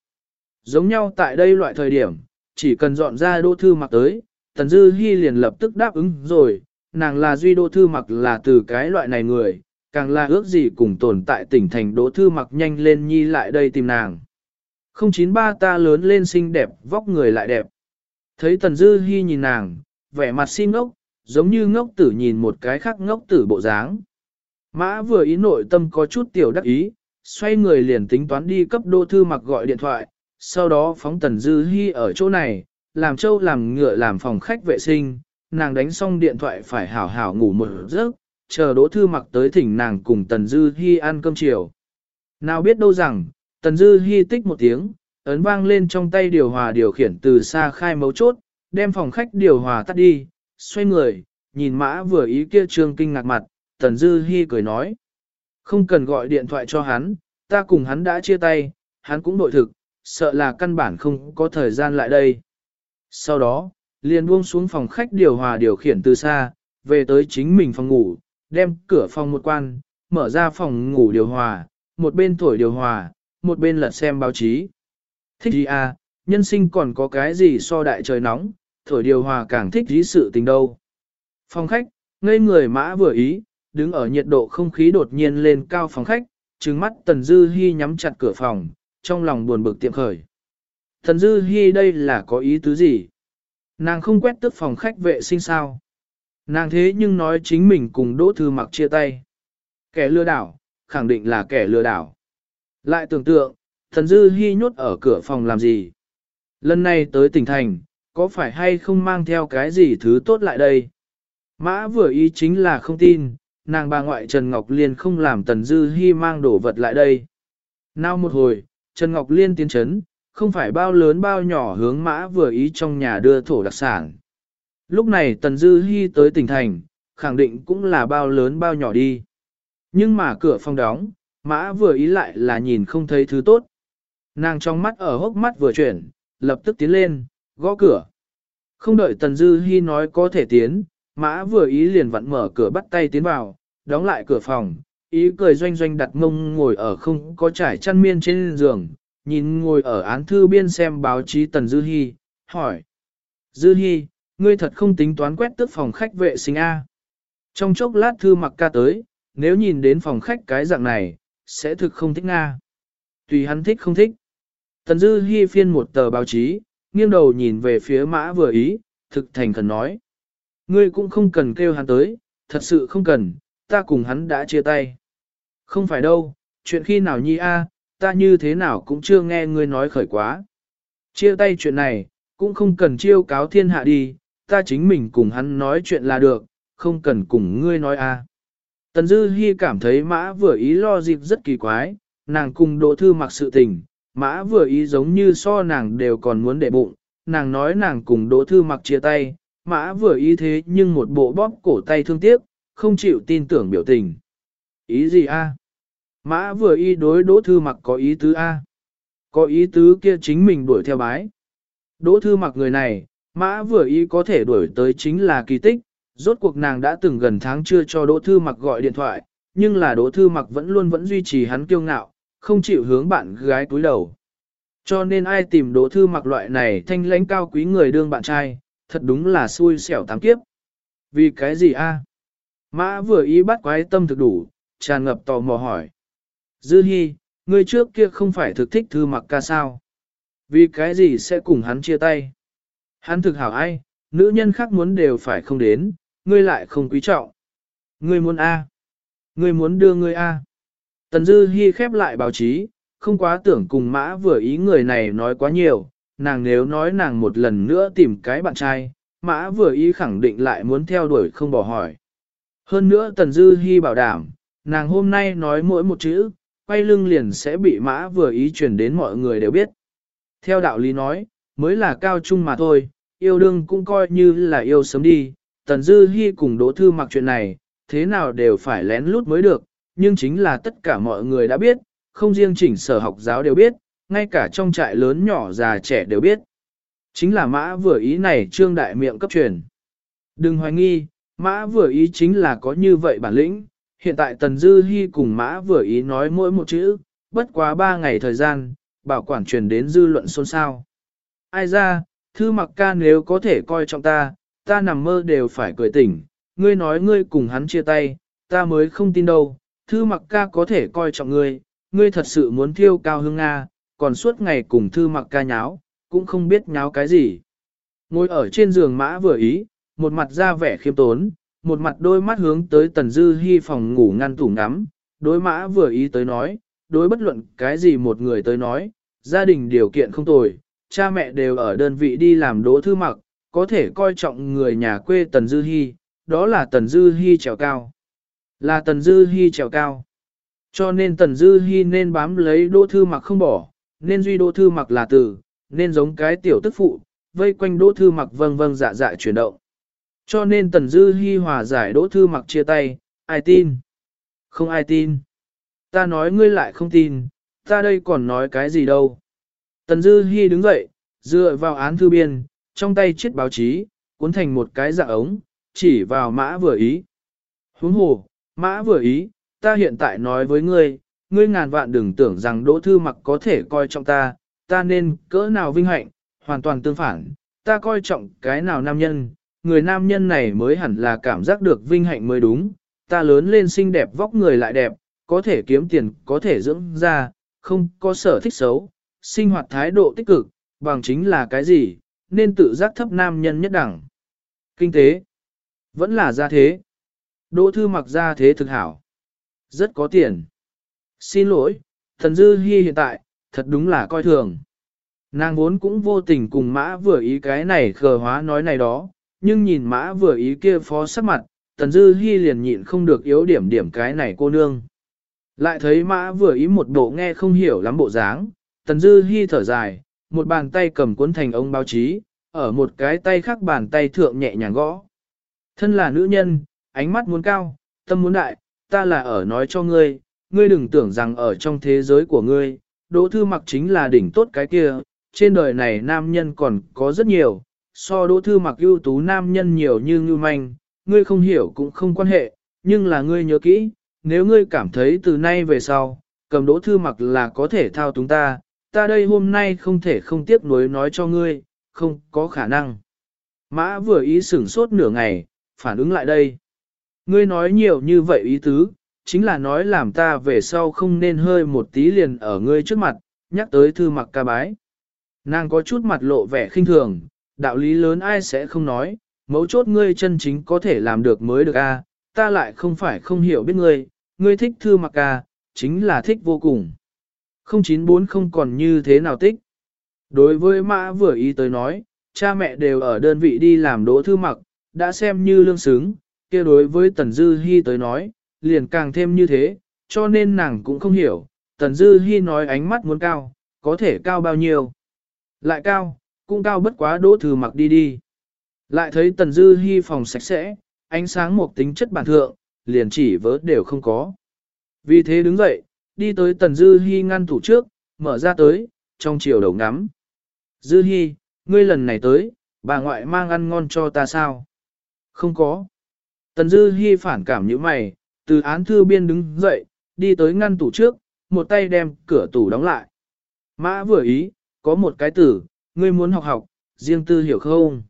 Giống nhau tại đây loại thời điểm, chỉ cần dọn ra đỗ thư mặc tới, tần dư hy liền lập tức đáp ứng rồi, nàng là duy đỗ thư mặc là từ cái loại này người, càng là ước gì cùng tồn tại tỉnh thành đỗ thư mặc nhanh lên nhi lại đây tìm nàng. 093 ta lớn lên xinh đẹp, vóc người lại đẹp. Thấy tần dư Hi nhìn nàng, vẻ mặt xin ngốc, giống như ngốc tử nhìn một cái khác ngốc tử bộ dáng. Mã vừa ý nội tâm có chút tiểu đắc ý, xoay người liền tính toán đi cấp đô thư mặc gọi điện thoại, sau đó phóng tần dư Hi ở chỗ này, làm châu làm ngựa làm phòng khách vệ sinh, nàng đánh xong điện thoại phải hảo hảo ngủ một giấc, chờ đỗ thư mặc tới thỉnh nàng cùng tần dư hy ăn cơm chiều. Nào biết đâu rằng, tần dư hy tích một tiếng, ấn vang lên trong tay điều hòa điều khiển từ xa khai mấu chốt, đem phòng khách điều hòa tắt đi, xoay người, nhìn mã vừa ý kia trương kinh ngạc mặt, Tần Dư Hi cười nói. Không cần gọi điện thoại cho hắn, ta cùng hắn đã chia tay, hắn cũng nội thực, sợ là căn bản không có thời gian lại đây. Sau đó, liền buông xuống phòng khách điều hòa điều khiển từ xa, về tới chính mình phòng ngủ, đem cửa phòng một quan, mở ra phòng ngủ điều hòa, một bên thổi điều hòa, một bên lật xem báo chí. Thích gì à, nhân sinh còn có cái gì so đại trời nóng, thổi điều hòa càng thích dí sự tình đâu. Phòng khách, ngây người mã vừa ý, đứng ở nhiệt độ không khí đột nhiên lên cao phòng khách, trừng mắt Tần Dư Hi nhắm chặt cửa phòng, trong lòng buồn bực tiệm khởi. Tần Dư Hi đây là có ý tứ gì? Nàng không quét tức phòng khách vệ sinh sao? Nàng thế nhưng nói chính mình cùng Đỗ Thư Mặc chia tay. Kẻ lừa đảo, khẳng định là kẻ lừa đảo. Lại tưởng tượng, Thần Dư hy nhốt ở cửa phòng làm gì? Lần này tới tỉnh thành, có phải hay không mang theo cái gì thứ tốt lại đây? Mã vừa ý chính là không tin, nàng bà ngoại Trần Ngọc Liên không làm Tần Dư Hi mang đồ vật lại đây. Nào một hồi, Trần Ngọc Liên tiến chấn, không phải bao lớn bao nhỏ hướng mã vừa ý trong nhà đưa thổ đặc sản. Lúc này Tần Dư Hi tới tỉnh thành, khẳng định cũng là bao lớn bao nhỏ đi. Nhưng mà cửa phòng đóng, mã vừa ý lại là nhìn không thấy thứ tốt. Nàng trong mắt ở hốc mắt vừa chuyển, lập tức tiến lên, gõ cửa. Không đợi Tần Dư Hi nói có thể tiến, mã vừa ý liền vặn mở cửa bắt tay tiến vào, đóng lại cửa phòng, ý cười doanh doanh đặt mông ngồi ở không có trải chăn miên trên giường, nhìn ngồi ở án thư biên xem báo chí Tần Dư Hi, hỏi. Dư Hi, ngươi thật không tính toán quét tước phòng khách vệ sinh A. Trong chốc lát thư mặc ca tới, nếu nhìn đến phòng khách cái dạng này, sẽ thực không thích Nga. Tùy hắn thích không thích. Tần Dư Hi phiên một tờ báo chí, nghiêng đầu nhìn về phía mã vừa ý, thực thành khẩn nói. Ngươi cũng không cần kêu hắn tới, thật sự không cần, ta cùng hắn đã chia tay. Không phải đâu, chuyện khi nào nhi a, ta như thế nào cũng chưa nghe ngươi nói khởi quá. Chia tay chuyện này, cũng không cần chiêu cáo thiên hạ đi, ta chính mình cùng hắn nói chuyện là được, không cần cùng ngươi nói a. Tần Dư Hi cảm thấy mã vừa ý lo dịp rất kỳ quái, nàng cùng Đỗ Thư mặc sự tình, mã vừa ý giống như so nàng đều còn muốn để bụng, nàng nói nàng cùng Đỗ Thư mặc chia tay, mã vừa ý thế nhưng một bộ bóp cổ tay thương tiếc, không chịu tin tưởng biểu tình. Ý gì a? Mã vừa ý đối Đỗ Thư mặc có ý tứ a? Có ý tứ kia chính mình đuổi theo bái. Đỗ Thư mặc người này, mã vừa ý có thể đuổi tới chính là kỳ tích, rốt cuộc nàng đã từng gần tháng chưa cho Đỗ Thư mặc gọi điện thoại, nhưng là Đỗ Thư mặc vẫn luôn vẫn duy trì hắn kiêu ngạo, không chịu hướng bạn gái túi đầu. Cho nên ai tìm Đỗ Thư mặc loại này thanh lãnh cao quý người đương bạn trai, thật đúng là xui xẻo tám kiếp. Vì cái gì a? Mã vừa ý bắt quái tâm thực đủ, tràn ngập tò mò hỏi. Dư Hi, người trước kia không phải thực thích Thư mặc ca sao? Vì cái gì sẽ cùng hắn chia tay? Hắn thực hảo ai, nữ nhân khác muốn đều phải không đến, ngươi lại không quý trọng. Ngươi muốn A. Ngươi muốn đưa ngươi A. Tần Dư Hi khép lại báo chí, không quá tưởng cùng mã vừa ý người này nói quá nhiều, nàng nếu nói nàng một lần nữa tìm cái bạn trai, mã vừa ý khẳng định lại muốn theo đuổi không bỏ hỏi. Hơn nữa Tần Dư Hi bảo đảm, nàng hôm nay nói mỗi một chữ, quay lưng liền sẽ bị mã vừa ý truyền đến mọi người đều biết. Theo đạo lý nói, mới là cao trung mà thôi, yêu đương cũng coi như là yêu sớm đi, Tần Dư Hi cùng Đỗ Thư mặc chuyện này, thế nào đều phải lén lút mới được, nhưng chính là tất cả mọi người đã biết, không riêng chỉnh sở học giáo đều biết, ngay cả trong trại lớn nhỏ già trẻ đều biết. Chính là mã vừa ý này trương đại miệng cấp truyền. Đừng hoài nghi, mã vừa ý chính là có như vậy bản lĩnh, hiện tại Tần Dư Hi cùng mã vừa ý nói mỗi một chữ, bất quá ba ngày thời gian, bảo quản truyền đến dư luận xôn xao. Ai ra, thư mặc ca nếu có thể coi trọng ta, ta nằm mơ đều phải cười tỉnh, ngươi nói ngươi cùng hắn chia tay, ta mới không tin đâu, thư mặc ca có thể coi trọng ngươi, ngươi thật sự muốn thiêu cao hương Nga, còn suốt ngày cùng thư mặc ca nháo, cũng không biết nháo cái gì. Ngồi ở trên giường mã vừa ý, một mặt ra vẻ khiêm tốn, một mặt đôi mắt hướng tới tần dư hy phòng ngủ ngăn tủ ngắm, đối mã vừa ý tới nói, đối bất luận cái gì một người tới nói, gia đình điều kiện không tồi, cha mẹ đều ở đơn vị đi làm đỗ thư mặc, có thể coi trọng người nhà quê Tần Dư Hi, đó là Tần Dư Hi trèo cao. Là Tần Dư Hi trèo cao. Cho nên Tần Dư Hi nên bám lấy đỗ thư mặc không bỏ, nên duy đỗ thư mặc là tử, nên giống cái tiểu tức phụ, vây quanh đỗ thư mặc vâng vâng dạ dạ chuyển động. Cho nên Tần Dư Hi hòa giải đỗ thư mặc chia tay, ai tin? Không ai tin. Ta nói ngươi lại không tin, Ta đây còn nói cái gì đâu. Tần Dư Hi đứng dậy, dựa vào án thư biên, trong tay chiếc báo chí, cuốn thành một cái dạng ống, chỉ vào mã vừa ý. Huống hồ, mã vừa ý, ta hiện tại nói với ngươi, ngươi ngàn vạn đừng tưởng rằng đỗ thư mặc có thể coi trọng ta, ta nên cỡ nào vinh hạnh, hoàn toàn tương phản, ta coi trọng cái nào nam nhân, người nam nhân này mới hẳn là cảm giác được vinh hạnh mới đúng, ta lớn lên xinh đẹp vóc người lại đẹp, có thể kiếm tiền, có thể dưỡng ra, không có sở thích xấu, sinh hoạt thái độ tích cực, bằng chính là cái gì, nên tự giác thấp nam nhân nhất đẳng. Kinh tế, vẫn là gia thế. Đỗ thư mặc gia thế thực hảo, rất có tiền. Xin lỗi, thần dư hy hiện tại, thật đúng là coi thường. Nàng vốn cũng vô tình cùng mã vừa ý cái này khờ hóa nói này đó, nhưng nhìn mã vừa ý kia phó sắc mặt, tần dư hy liền nhịn không được yếu điểm điểm cái này cô nương. Lại thấy mã vừa ý một bộ nghe không hiểu lắm bộ dáng, tần dư Hi thở dài, một bàn tay cầm cuốn thành ông báo chí, ở một cái tay khác bàn tay thượng nhẹ nhàng gõ. Thân là nữ nhân, ánh mắt muốn cao, tâm muốn đại, ta là ở nói cho ngươi, ngươi đừng tưởng rằng ở trong thế giới của ngươi, đỗ thư mặc chính là đỉnh tốt cái kia, trên đời này nam nhân còn có rất nhiều, so đỗ thư mặc ưu tú nam nhân nhiều như ngưu manh, ngươi không hiểu cũng không quan hệ, nhưng là ngươi nhớ kỹ, nếu ngươi cảm thấy từ nay về sau, cầm đỗ thư mặc là có thể thao túng ta, ta đây hôm nay không thể không tiếc nuối nói cho ngươi, không có khả năng. Mã vừa ý sửng sốt nửa ngày, phản ứng lại đây. Ngươi nói nhiều như vậy ý tứ, chính là nói làm ta về sau không nên hơi một tí liền ở ngươi trước mặt, nhắc tới thư mặc ca bái. Nàng có chút mặt lộ vẻ khinh thường, đạo lý lớn ai sẽ không nói, mấu chốt ngươi chân chính có thể làm được mới được a, ta lại không phải không hiểu biết ngươi, ngươi thích thư mặc ca, chính là thích vô cùng. 094 không còn như thế nào tích Đối với mã vừa ý tới nói, cha mẹ đều ở đơn vị đi làm đỗ thư mặc, đã xem như lương xứng, kia đối với Tần Dư Hi tới nói, liền càng thêm như thế, cho nên nàng cũng không hiểu, Tần Dư Hi nói ánh mắt muốn cao, có thể cao bao nhiêu. Lại cao, cũng cao bất quá đỗ thư mặc đi đi. Lại thấy Tần Dư Hi phòng sạch sẽ, ánh sáng một tính chất bản thượng, liền chỉ vớ đều không có. Vì thế đứng dậy, đi tới Tần Dư Hi ngăn tủ trước, mở ra tới, trong chiều đầu ngắm. Dư Hi, ngươi lần này tới, bà ngoại mang ăn ngon cho ta sao? Không có. Tần Dư Hi phản cảm như mày, từ án thư biên đứng dậy, đi tới ngăn tủ trước, một tay đem cửa tủ đóng lại. Mã vừa ý, có một cái tử, ngươi muốn học học, riêng tư hiểu không?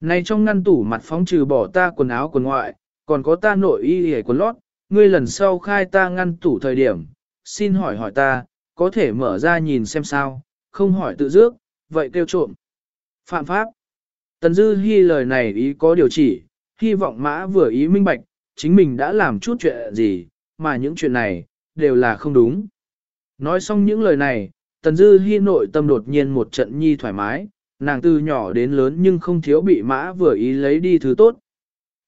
Này trong ngăn tủ mặt phóng trừ bỏ ta quần áo quần ngoại, còn có ta nội y hề quần lót, ngươi lần sau khai ta ngăn tủ thời điểm, xin hỏi hỏi ta, có thể mở ra nhìn xem sao, không hỏi tự dước, vậy kêu trộm. Phạm pháp. Tần Dư Hi lời này ý có điều chỉ, hy vọng mã vừa ý minh bạch, chính mình đã làm chút chuyện gì, mà những chuyện này, đều là không đúng. Nói xong những lời này, Tần Dư Hi nội tâm đột nhiên một trận nhi thoải mái, nàng từ nhỏ đến lớn nhưng không thiếu bị mã vừa ý lấy đi thứ tốt.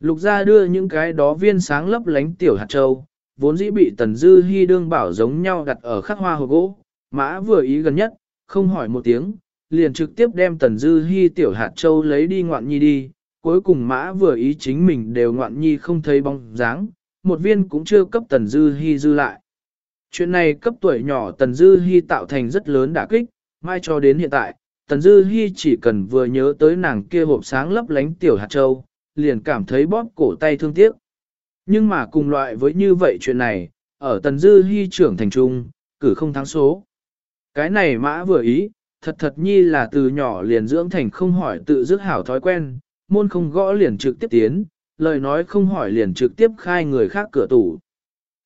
Lục gia đưa những cái đó viên sáng lấp lánh tiểu hạt châu, vốn dĩ bị Tần Dư Hi đương bảo giống nhau đặt ở khắc hoa hồ gỗ, mã vừa ý gần nhất, không hỏi một tiếng, liền trực tiếp đem Tần Dư Hi tiểu hạt châu lấy đi ngoạn nhi đi, cuối cùng mã vừa ý chính mình đều ngoạn nhi không thấy bóng dáng, một viên cũng chưa cấp Tần Dư Hi dư lại. Chuyện này cấp tuổi nhỏ Tần Dư Hi tạo thành rất lớn đả kích, mai cho đến hiện tại, Tần Dư Hi chỉ cần vừa nhớ tới nàng kia hộp sáng lấp lánh tiểu hạt châu, liền cảm thấy bóp cổ tay thương tiếc. Nhưng mà cùng loại với như vậy chuyện này, ở Tần Dư Hi trưởng thành trung, cử không thắng số. Cái này mã vừa ý, thật thật nhi là từ nhỏ liền dưỡng thành không hỏi tự dứt hảo thói quen, môn không gõ liền trực tiếp tiến, lời nói không hỏi liền trực tiếp khai người khác cửa tủ.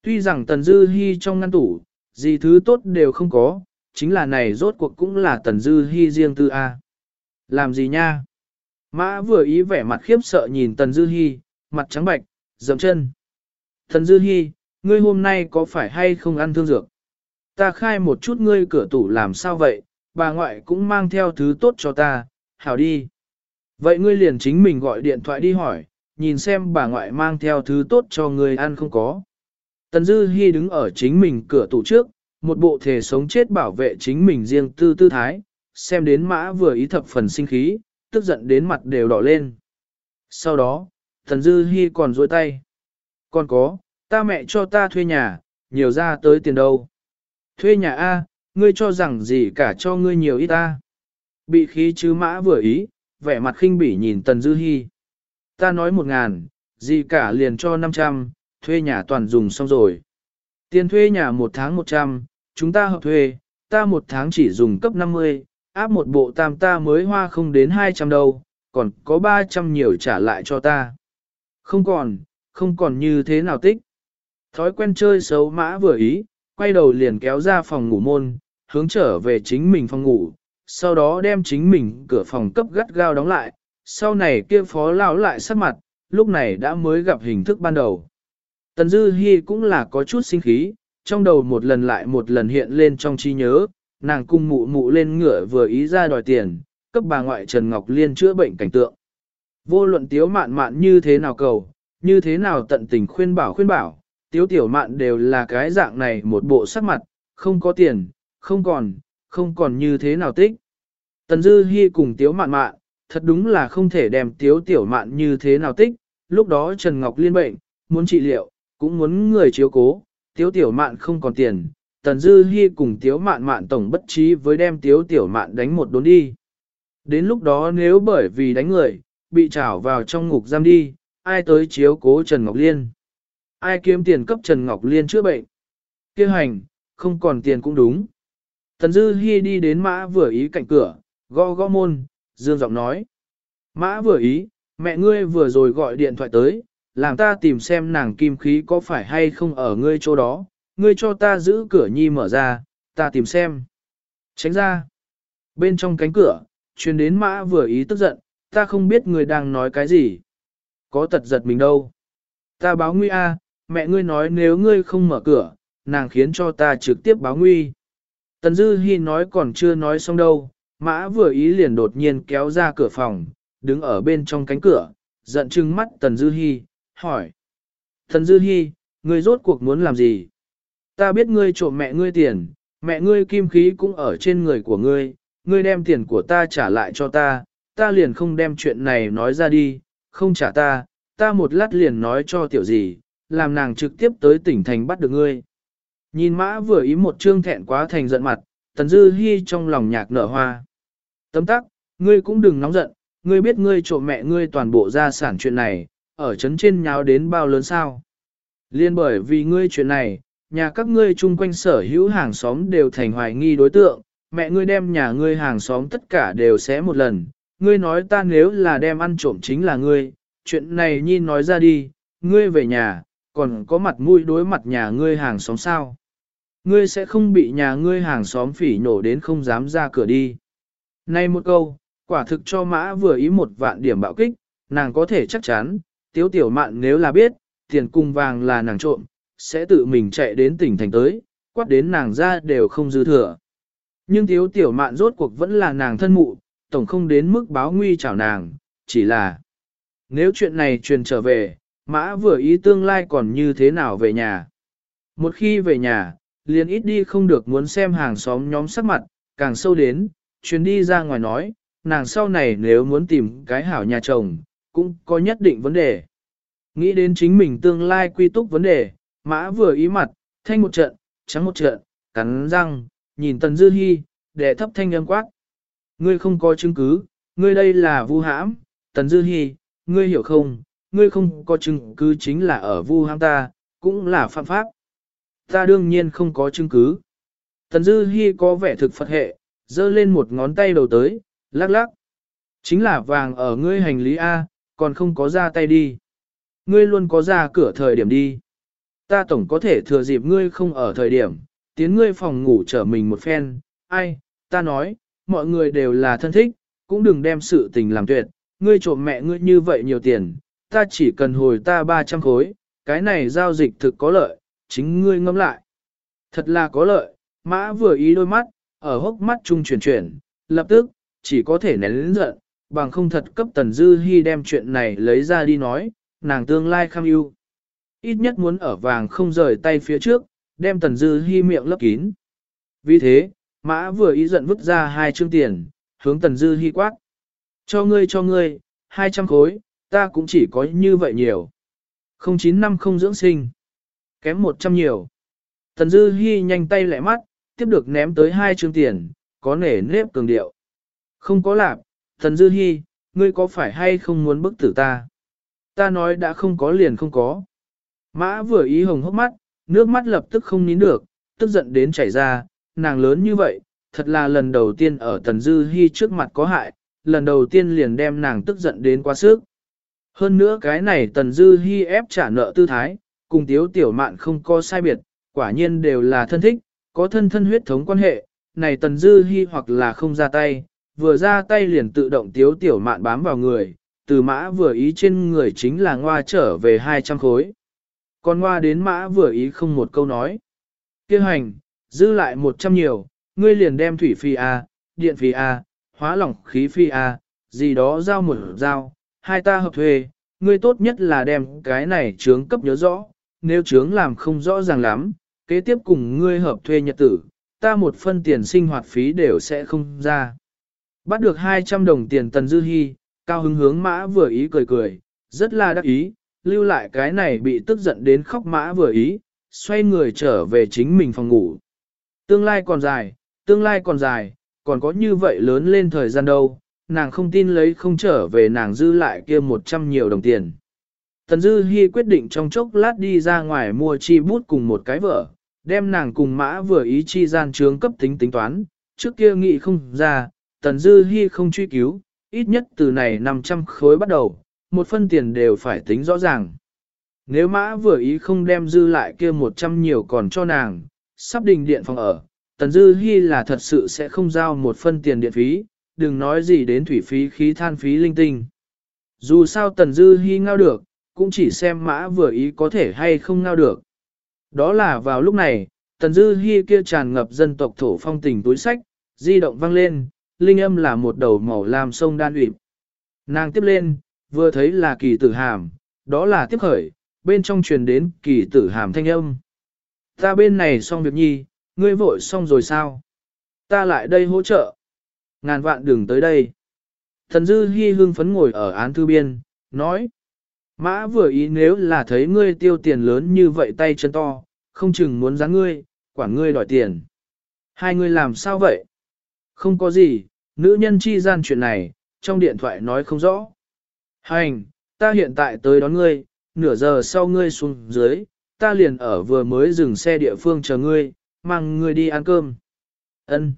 Tuy rằng Tần Dư Hi trong ngăn tủ, gì thứ tốt đều không có, chính là này rốt cuộc cũng là Tần Dư Hi riêng tư A. Làm gì nha? Mã vừa ý vẻ mặt khiếp sợ nhìn Tần Dư Hi, mặt trắng bạch, dậm chân. thần Dư Hi, ngươi hôm nay có phải hay không ăn thương dược? Ta khai một chút ngươi cửa tủ làm sao vậy, bà ngoại cũng mang theo thứ tốt cho ta, hảo đi. Vậy ngươi liền chính mình gọi điện thoại đi hỏi, nhìn xem bà ngoại mang theo thứ tốt cho ngươi ăn không có. Tần Dư Hi đứng ở chính mình cửa tủ trước, một bộ thể sống chết bảo vệ chính mình riêng tư tư thái, xem đến mã vừa ý thập phần sinh khí, tức giận đến mặt đều đỏ lên. Sau đó, Thần Dư Hi còn dối tay. Còn có, ta mẹ cho ta thuê nhà, nhiều ra tới tiền đâu. Thuê nhà A, ngươi cho rằng gì cả cho ngươi nhiều ít ta. Bị khí chứ mã vừa ý, vẻ mặt khinh bỉ nhìn Tần Dư Hi. Ta nói một ngàn, gì cả liền cho năm trăm, thuê nhà toàn dùng xong rồi. Tiền thuê nhà một tháng một trăm, chúng ta hợp thuê, ta một tháng chỉ dùng cấp 50, áp một bộ tam ta mới hoa không đến 200 đâu, còn có 300 nhiều trả lại cho ta. Không còn, không còn như thế nào tích. Thói quen chơi xấu mã vừa ý, quay đầu liền kéo ra phòng ngủ môn, hướng trở về chính mình phòng ngủ, sau đó đem chính mình cửa phòng cấp gắt gao đóng lại, sau này kia phó lao lại sắc mặt, lúc này đã mới gặp hình thức ban đầu. Tần Dư Hi cũng là có chút sinh khí, trong đầu một lần lại một lần hiện lên trong trí nhớ, nàng cung mụ mụ lên ngựa vừa ý ra đòi tiền, cấp bà ngoại Trần Ngọc Liên chữa bệnh cảnh tượng. Vô luận tiếu mạn mạn như thế nào cầu, như thế nào tận tình khuyên bảo khuyên bảo, tiếu tiểu mạn đều là cái dạng này một bộ sắc mặt, không có tiền, không còn, không còn như thế nào tích. Tần Dư Hi cùng tiếu mạn mạn, thật đúng là không thể đem tiếu tiểu mạn như thế nào tích, lúc đó Trần Ngọc Liên bệnh, muốn trị liệu, cũng muốn người chiếu cố, tiếu tiểu mạn không còn tiền, tần dư hy cùng tiếu mạn mạn tổng bất trí với đem tiếu tiểu mạn đánh một đốn đi. Đến lúc đó nếu bởi vì đánh người, bị trảo vào trong ngục giam đi, ai tới chiếu cố Trần Ngọc Liên? Ai kiếm tiền cấp Trần Ngọc Liên chữa bệnh? Kêu hành, không còn tiền cũng đúng. Tần Dư Hi đi đến mã vừa ý cạnh cửa, gõ gõ môn, dương giọng nói. Mã vừa ý, mẹ ngươi vừa rồi gọi điện thoại tới, làm ta tìm xem nàng kim khí có phải hay không ở ngươi chỗ đó, ngươi cho ta giữ cửa nhi mở ra, ta tìm xem. Tránh ra. Bên trong cánh cửa, truyền đến mã vừa ý tức giận, ta không biết người đang nói cái gì. Có tật giật mình đâu. Ta báo nguy a, mẹ ngươi nói nếu ngươi không mở cửa, nàng khiến cho ta trực tiếp báo nguy. Tần Dư Hi nói còn chưa nói xong đâu, mã vừa ý liền đột nhiên kéo ra cửa phòng, đứng ở bên trong cánh cửa, giận trừng mắt Tần Dư Hi, hỏi. Tần Dư Hi, ngươi rốt cuộc muốn làm gì? Ta biết ngươi trộm mẹ ngươi tiền, mẹ ngươi kim khí cũng ở trên người của ngươi, ngươi đem tiền của ta trả lại cho ta, ta liền không đem chuyện này nói ra đi, không trả ta, ta một lát liền nói cho tiểu gì, làm nàng trực tiếp tới tỉnh thành bắt được ngươi. Nhìn mã vừa ý một trương thẹn quá thành giận mặt, tần dư hy trong lòng nhạc nở hoa. Tấm tắc, ngươi cũng đừng nóng giận, ngươi biết ngươi trộm mẹ ngươi toàn bộ gia sản chuyện này, ở trấn trên nháo đến bao lớn sao. Liên bởi vì ngươi chuyện này, nhà các ngươi chung quanh sở hữu hàng xóm đều thành hoài nghi đối tượng, mẹ ngươi đem nhà ngươi hàng xóm tất cả đều xé một lần, ngươi nói ta nếu là đem ăn trộm chính là ngươi, chuyện này nhi nói ra đi, ngươi về nhà, còn có mặt mũi đối mặt nhà ngươi hàng xóm sao. Ngươi sẽ không bị nhà ngươi hàng xóm phỉ nổ đến không dám ra cửa đi. Nay một câu, quả thực cho mã vừa ý một vạn điểm bạo kích, nàng có thể chắc chắn, tiếu tiểu mạn nếu là biết, tiền cung vàng là nàng trộm, sẽ tự mình chạy đến tỉnh thành tới, quát đến nàng ra đều không dư thừa. Nhưng thiếu tiểu mạn rốt cuộc vẫn là nàng thân mụ, tổng không đến mức báo nguy chào nàng, chỉ là nếu chuyện này truyền trở về, mã vừa ý tương lai còn như thế nào về nhà. Một khi về nhà, liền ít đi không được muốn xem hàng xóm nhóm sắc mặt, càng sâu đến, truyền đi ra ngoài nói, nàng sau này nếu muốn tìm cái hảo nhà chồng, cũng có nhất định vấn đề. Nghĩ đến chính mình tương lai quy túc vấn đề, Mã vừa ý mặt, thanh một trận, trắng một trận, cắn răng, nhìn Tần Dư hy để thấp thanh âm quát. Ngươi không có chứng cứ, ngươi đây là vu hãm, Tần Dư Hi, ngươi hiểu không, ngươi không có chứng cứ chính là ở vu hãm ta, cũng là phạm pháp. Ta đương nhiên không có chứng cứ. Tần Dư Hi có vẻ thực Phật hệ, giơ lên một ngón tay đầu tới, lắc lắc. Chính là vàng ở ngươi hành lý A, còn không có ra tay đi. Ngươi luôn có ra cửa thời điểm đi. Ta tổng có thể thừa dịp ngươi không ở thời điểm, tiến ngươi phòng ngủ trở mình một phen, ai, ta nói, mọi người đều là thân thích, cũng đừng đem sự tình làm tuyệt, ngươi trộm mẹ ngươi như vậy nhiều tiền, ta chỉ cần hồi ta 300 khối, cái này giao dịch thực có lợi, chính ngươi ngâm lại. Thật là có lợi, mã vừa ý đôi mắt, ở hốc mắt trung chuyển chuyển, lập tức, chỉ có thể nén lĩnh giận, bằng không thật cấp tần dư hy đem chuyện này lấy ra đi nói, nàng tương lai kham ưu ít nhất muốn ở vàng không rời tay phía trước, đem tần dư hy miệng lấp kín. Vì thế, mã vừa ý giận vứt ra hai chương tiền, hướng tần dư hy quát. Cho ngươi cho ngươi, hai trăm khối, ta cũng chỉ có như vậy nhiều. Không chín năm không dưỡng sinh. Kém một trăm nhiều. Tần dư hy nhanh tay lẹ mắt, tiếp được ném tới hai chương tiền, có nể nếp cường điệu. Không có lạp, Tần Dư Hi, ngươi có phải hay không muốn bức tử ta? Ta nói đã không có liền không có. Mã vừa ý hồng hốc mắt, nước mắt lập tức không nín được, tức giận đến chảy ra, nàng lớn như vậy, thật là lần đầu tiên ở Tần Dư Hi trước mặt có hại, lần đầu tiên liền đem nàng tức giận đến quá sức. Hơn nữa cái này Tần Dư Hi ép trả nợ tư thái, cùng tiếu tiểu mạn không có sai biệt, quả nhiên đều là thân thích, có thân thân huyết thống quan hệ, này Tần Dư Hi hoặc là không ra tay, vừa ra tay liền tự động tiếu tiểu mạn bám vào người, từ mã vừa ý trên người chính là ngoa trở về 200 khối. Còn ngoa đến mã vừa ý không một câu nói. Kêu hành, dư lại 100 nhiều, ngươi liền đem thủy phi A, điện phi A, hóa lỏng khí phi A, gì đó giao một giao, hai ta hợp thuê, ngươi tốt nhất là đem cái này trướng cấp nhớ rõ, nếu trướng làm không rõ ràng lắm, kế tiếp cùng ngươi hợp thuê nhật tử, ta một phân tiền sinh hoạt phí đều sẽ không ra. Bắt được 200 đồng tiền tần dư hy, cao hứng hướng mã vừa ý cười cười, rất là đắc ý, lưu lại cái này bị tức giận đến khóc mã vừa ý, xoay người trở về chính mình phòng ngủ. Tương lai còn dài, tương lai còn dài, còn có như vậy lớn lên thời gian đâu, nàng không tin lấy không trở về nàng dư lại kia 100 nhiều đồng tiền. Tần Dư Hi quyết định trong chốc lát đi ra ngoài mua chi bút cùng một cái vợ, đem nàng cùng mã vừa ý chi gian trướng cấp tính tính toán, trước kia nghĩ không ra, Tần Dư Hi không truy cứu, ít nhất từ này 500 khối bắt đầu, một phân tiền đều phải tính rõ ràng. Nếu mã vừa ý không đem dư lại kia 100 nhiều còn cho nàng, sắp đình điện phòng ở, Tần Dư Hi là thật sự sẽ không giao một phân tiền điện phí, đừng nói gì đến thủy phí khí than phí linh tinh. Dù sao Tần Dư Hi ngao được, cũng chỉ xem mã vừa ý có thể hay không ngao được. Đó là vào lúc này, Tần Dư Hi kia tràn ngập dân tộc thổ phong tình túi sách, di động vang lên, linh âm là một đầu màu lam sông đan ủy. Nàng tiếp lên, vừa thấy là kỳ tử hàm, đó là tiếp khởi, bên trong truyền đến kỳ tử hàm thanh âm. Ta bên này xong việc nhi, ngươi vội xong rồi sao? Ta lại đây hỗ trợ. Ngàn vạn đừng tới đây. Thần dư hy hương phấn ngồi ở án thư biên, nói. Mã vừa ý nếu là thấy ngươi tiêu tiền lớn như vậy tay chân to, không chừng muốn giáng ngươi, quản ngươi đòi tiền. Hai ngươi làm sao vậy? Không có gì, nữ nhân chi gian chuyện này, trong điện thoại nói không rõ. Hành, ta hiện tại tới đón ngươi, nửa giờ sau ngươi xuống dưới, ta liền ở vừa mới dừng xe địa phương chờ ngươi, mang ngươi đi ăn cơm. Ân.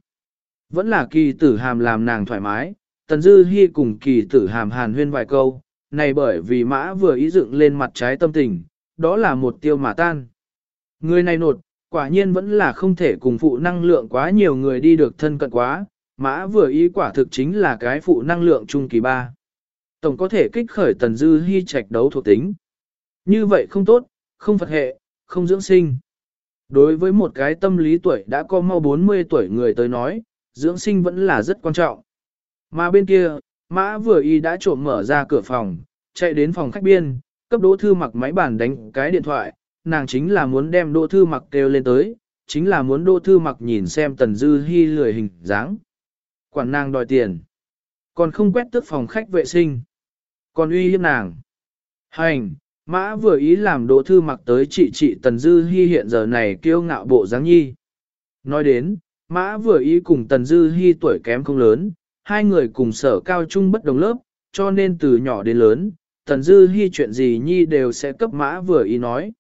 Vẫn là kỳ tử hàm làm nàng thoải mái, tần dư hy cùng kỳ tử hàm hàn huyên vài câu, này bởi vì mã vừa ý dựng lên mặt trái tâm tình, đó là một tiêu mà tan. Người này nột, quả nhiên vẫn là không thể cùng phụ năng lượng quá nhiều người đi được thân cận quá, mã vừa ý quả thực chính là cái phụ năng lượng trung kỳ ba. Tổng có thể kích khởi tần dư hy trạch đấu thuộc tính. Như vậy không tốt, không phật hệ, không dưỡng sinh. Đối với một cái tâm lý tuổi đã có mau 40 tuổi người tới nói, dưỡng sinh vẫn là rất quan trọng. Mà bên kia, mã vừa y đã trộm mở ra cửa phòng, chạy đến phòng khách biên, cấp đỗ thư mặc máy bàn đánh cái điện thoại, nàng chính là muốn đem đỗ thư mặc kêu lên tới, chính là muốn đỗ thư mặc nhìn xem tần dư hy lười hình dáng. Quản nàng đòi tiền, còn không quét tước phòng khách vệ sinh, còn uy hiếp nàng. Hành, mã vừa ý làm đỗ thư mặc tới chị chị tần dư Hi hiện giờ này kiêu ngạo bộ dáng nhi. Nói đến, mã vừa ý cùng tần dư Hi tuổi kém không lớn, hai người cùng sở cao trung bất đồng lớp, cho nên từ nhỏ đến lớn, tần dư Hi chuyện gì nhi đều sẽ cấp mã vừa ý nói.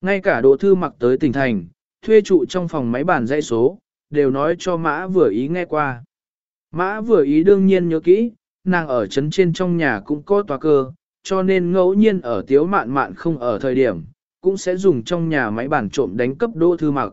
Ngay cả đỗ thư mặc tới tỉnh thành, thuê trụ trong phòng máy bàn dãy số, đều nói cho mã vừa ý nghe qua. Mã vừa ý đương nhiên nhớ kỹ, nàng ở trấn trên trong nhà cũng có tòa cơ, cho nên ngẫu nhiên ở tiếu mạn mạn không ở thời điểm, cũng sẽ dùng trong nhà máy bản trộm đánh cấp đỗ thư mặc.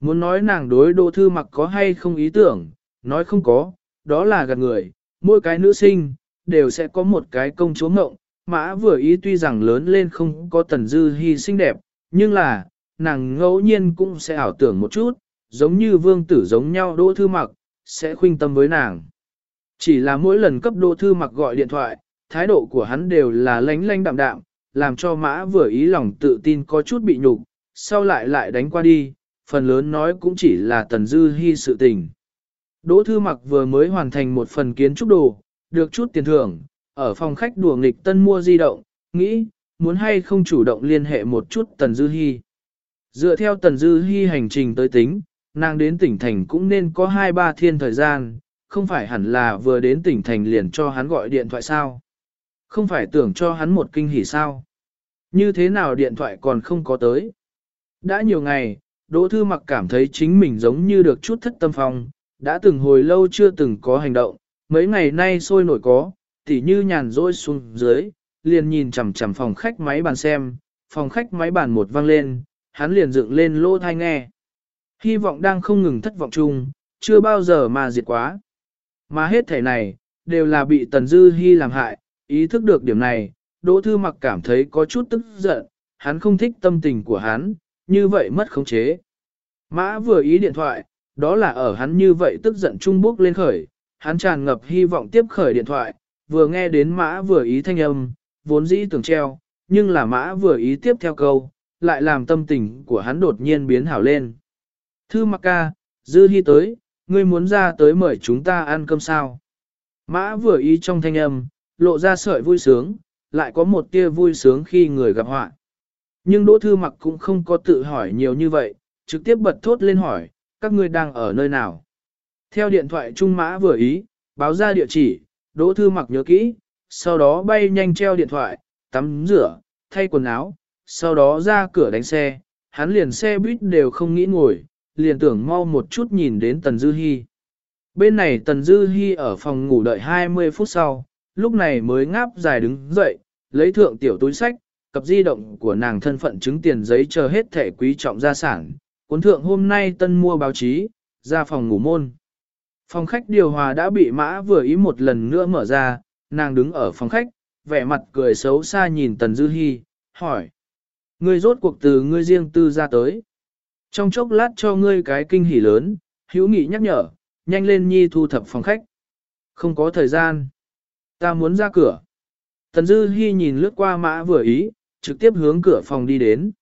Muốn nói nàng đối đỗ thư mặc có hay không ý tưởng, nói không có, đó là gạt người, mỗi cái nữ sinh, đều sẽ có một cái công chúa mộng, mã vừa ý tuy rằng lớn lên không có tần dư hy xinh đẹp, nhưng là, nàng ngẫu nhiên cũng sẽ ảo tưởng một chút, giống như vương tử giống nhau đỗ thư mặc, sẽ khuynh tâm với nàng. Chỉ là mỗi lần cấp đỗ thư mặc gọi điện thoại, thái độ của hắn đều là lánh lánh đạm đạm, làm cho mã vừa ý lòng tự tin có chút bị nhục, sau lại lại đánh qua đi, phần lớn nói cũng chỉ là tần dư hy sự tình. Đỗ thư mặc vừa mới hoàn thành một phần kiến trúc đồ, được chút tiền thưởng, ở phòng khách đùa nghịch tân mua di động, nghĩ, muốn hay không chủ động liên hệ một chút tần dư Hi. Dựa theo tần dư Hi hành trình tới tính, nàng đến tỉnh thành cũng nên có 2-3 thiên thời gian, không phải hẳn là vừa đến tỉnh thành liền cho hắn gọi điện thoại sao. Không phải tưởng cho hắn một kinh hỉ sao. Như thế nào điện thoại còn không có tới. Đã nhiều ngày, Đỗ Thư Mặc cảm thấy chính mình giống như được chút thất tâm phong, đã từng hồi lâu chưa từng có hành động, mấy ngày nay sôi nổi có, tỉ như nhàn rỗi xuống dưới, liền nhìn chằm chằm phòng khách máy bàn xem, phòng khách máy bàn một vang lên, hắn liền dựng lên lỗ thai nghe. Hy vọng đang không ngừng thất vọng chung, chưa bao giờ mà diệt quá. Mà hết thể này, đều là bị Tần Dư Hi làm hại, ý thức được điểm này, Đỗ Thư Mặc cảm thấy có chút tức giận, hắn không thích tâm tình của hắn, như vậy mất khống chế. Mã vừa ý điện thoại, đó là ở hắn như vậy tức giận trung bước lên khởi, hắn tràn ngập hy vọng tiếp khởi điện thoại, vừa nghe đến mã vừa ý thanh âm, vốn dĩ tưởng treo, nhưng là mã vừa ý tiếp theo câu, lại làm tâm tình của hắn đột nhiên biến hảo lên. Thư mặc ca, dư hy tới, ngươi muốn ra tới mời chúng ta ăn cơm sao. Mã vừa ý trong thanh âm, lộ ra sợi vui sướng, lại có một tia vui sướng khi người gặp họa. Nhưng Đỗ Thư Mặc cũng không có tự hỏi nhiều như vậy, trực tiếp bật thốt lên hỏi, các ngươi đang ở nơi nào? Theo điện thoại Trung Mã vừa ý, báo ra địa chỉ, Đỗ Thư Mặc nhớ kỹ, sau đó bay nhanh treo điện thoại, tắm rửa, thay quần áo, sau đó ra cửa đánh xe, hắn liền xe buýt đều không nghĩ ngồi, liền tưởng mau một chút nhìn đến Tần Dư Hi. Bên này Tần Dư Hi ở phòng ngủ đợi 20 phút sau, lúc này mới ngáp dài đứng dậy, lấy thượng tiểu túi sách, cặp di động của nàng thân phận chứng tiền giấy chờ hết thẻ quý trọng gia sản, cuốn thượng hôm nay tân mua báo chí, ra phòng ngủ môn. Phòng khách điều hòa đã bị mã vừa ý một lần nữa mở ra, nàng đứng ở phòng khách, vẻ mặt cười xấu xa nhìn Tần Dư Hi, hỏi. Ngươi rốt cuộc từ ngươi riêng tư ra tới. Trong chốc lát cho ngươi cái kinh hỉ lớn, hữu nghị nhắc nhở, nhanh lên nhi thu thập phòng khách. Không có thời gian. Ta muốn ra cửa. Tần Dư Hi nhìn lướt qua mã vừa ý, trực tiếp hướng cửa phòng đi đến.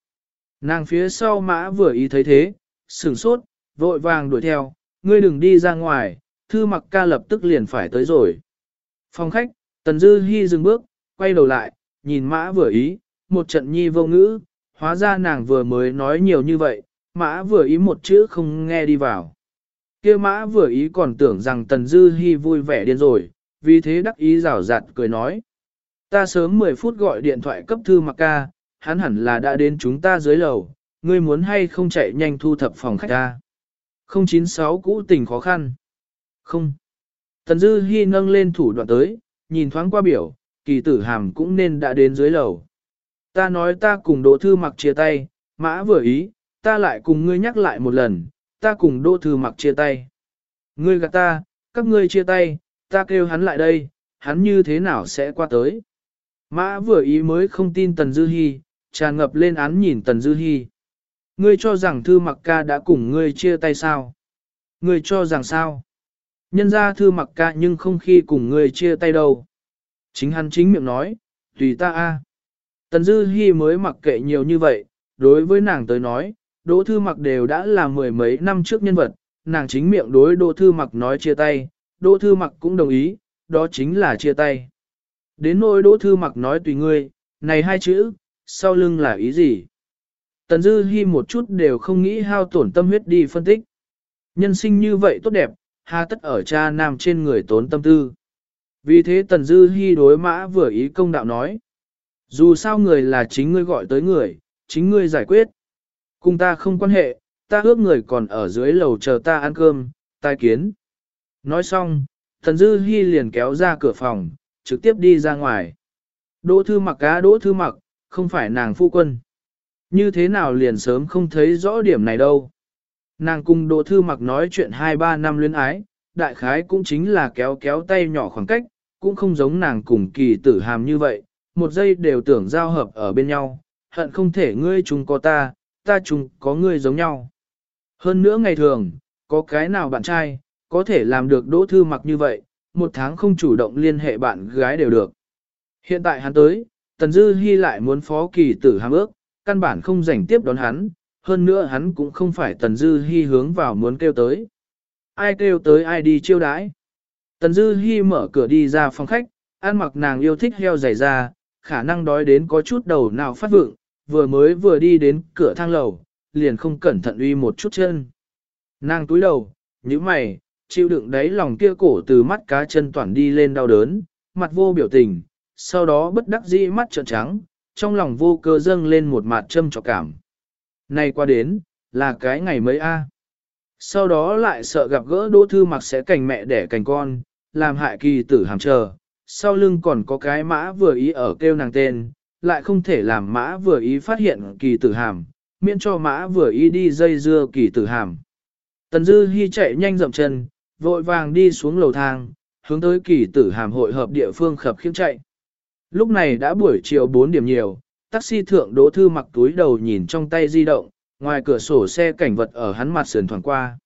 Nàng phía sau mã vừa ý thấy thế, sửng sốt, vội vàng đuổi theo, ngươi đừng đi ra ngoài, thư mặc ca lập tức liền phải tới rồi. Phòng khách, Tần Dư Hi dừng bước, quay đầu lại, nhìn mã vừa ý, một trận nhi vô ngữ, hóa ra nàng vừa mới nói nhiều như vậy, mã vừa ý một chữ không nghe đi vào. kia mã vừa ý còn tưởng rằng Tần Dư Hi vui vẻ điên rồi, vì thế đắc ý rào rạt cười nói. Ta sớm 10 phút gọi điện thoại cấp thư mặc ca, hắn hẳn là đã đến chúng ta dưới lầu, ngươi muốn hay không chạy nhanh thu thập phòng khách ta. 096 cũ tình khó khăn. Không. Tần Dư Hi nâng lên thủ đoạn tới, nhìn thoáng qua biểu, kỳ tử hàm cũng nên đã đến dưới lầu. Ta nói ta cùng Đỗ Thư Mặc chia tay, mã vừa ý, ta lại cùng ngươi nhắc lại một lần, ta cùng Đỗ Thư Mặc chia tay. Ngươi gạt ta, các ngươi chia tay, ta kêu hắn lại đây, hắn như thế nào sẽ qua tới. Mã vừa ý mới không tin Tần Dư Hi, tràn ngập lên án nhìn Tần Dư Hi. Ngươi cho rằng Thư Mặc ca đã cùng ngươi chia tay sao? Ngươi cho rằng sao? Nhân ra Thư Mặc ca nhưng không khi cùng ngươi chia tay đâu. Chính hắn chính miệng nói, tùy ta a. Tần Dư Hi mới mặc kệ nhiều như vậy, đối với nàng tới nói, Đỗ Thư Mặc đều đã là mười mấy năm trước nhân vật, nàng chính miệng đối Đỗ Thư Mặc nói chia tay, Đỗ Thư Mặc cũng đồng ý, đó chính là chia tay. Đến nỗi Đỗ Thư Mặc nói tùy ngươi, này hai chữ, sau lưng là ý gì? Tần Dư Hi một chút đều không nghĩ hao tổn tâm huyết đi phân tích. Nhân sinh như vậy tốt đẹp, hà tất ở cha nam trên người tốn tâm tư. Vì thế Tần Dư Hi đối mã vừa ý công đạo nói. Dù sao người là chính ngươi gọi tới người, chính ngươi giải quyết. Cùng ta không quan hệ, ta ước người còn ở dưới lầu chờ ta ăn cơm, tai kiến. Nói xong, thần Dư hy liền kéo ra cửa phòng, trực tiếp đi ra ngoài. Đỗ thư mặc cá đỗ thư mặc, không phải nàng phu quân. Như thế nào liền sớm không thấy rõ điểm này đâu. Nàng cùng đỗ thư mặc nói chuyện 2-3 năm luyến ái, đại khái cũng chính là kéo kéo tay nhỏ khoảng cách, cũng không giống nàng cùng kỳ tử hàm như vậy, một giây đều tưởng giao hợp ở bên nhau, hận không thể ngươi chung có ta, ta chung có ngươi giống nhau. Hơn nữa ngày thường, có cái nào bạn trai, có thể làm được đỗ thư mặc như vậy, một tháng không chủ động liên hệ bạn gái đều được. Hiện tại hắn tới, Tần Dư Hi lại muốn phó kỳ tử hàm ước, căn bản không rảnh tiếp đón hắn, hơn nữa hắn cũng không phải Tần Dư Hi hướng vào muốn kêu tới. Ai kêu tới ai đi chiêu đãi. Tần Dư Hi mở cửa đi ra phòng khách, ăn mặc nàng yêu thích heo dày ra, khả năng đói đến có chút đầu nào phát vượng, vừa mới vừa đi đến cửa thang lầu, liền không cẩn thận uy một chút chân. Nàng túi đầu, như mày, chịu đựng đáy lòng kia cổ từ mắt cá chân toàn đi lên đau đớn, mặt vô biểu tình, sau đó bất đắc dĩ mắt trợn trắng, trong lòng vô cơ dâng lên một mặt châm trọc cảm. Này qua đến, là cái ngày mới a. Sau đó lại sợ gặp gỡ đỗ thư mặc sẽ cành mẹ đẻ cành con, làm hại kỳ tử hàm chờ, sau lưng còn có cái mã vừa ý ở kêu nàng tên, lại không thể làm mã vừa ý phát hiện kỳ tử hàm, miễn cho mã vừa ý đi dây dưa kỳ tử hàm. Tần Dư Hi chạy nhanh dậm chân, vội vàng đi xuống lầu thang, hướng tới kỳ tử hàm hội hợp địa phương khập khiễng chạy. Lúc này đã buổi chiều 4 điểm nhiều, taxi thượng đỗ thư mặc túi đầu nhìn trong tay di động, ngoài cửa sổ xe cảnh vật ở hắn mặt sườn thoảng qua.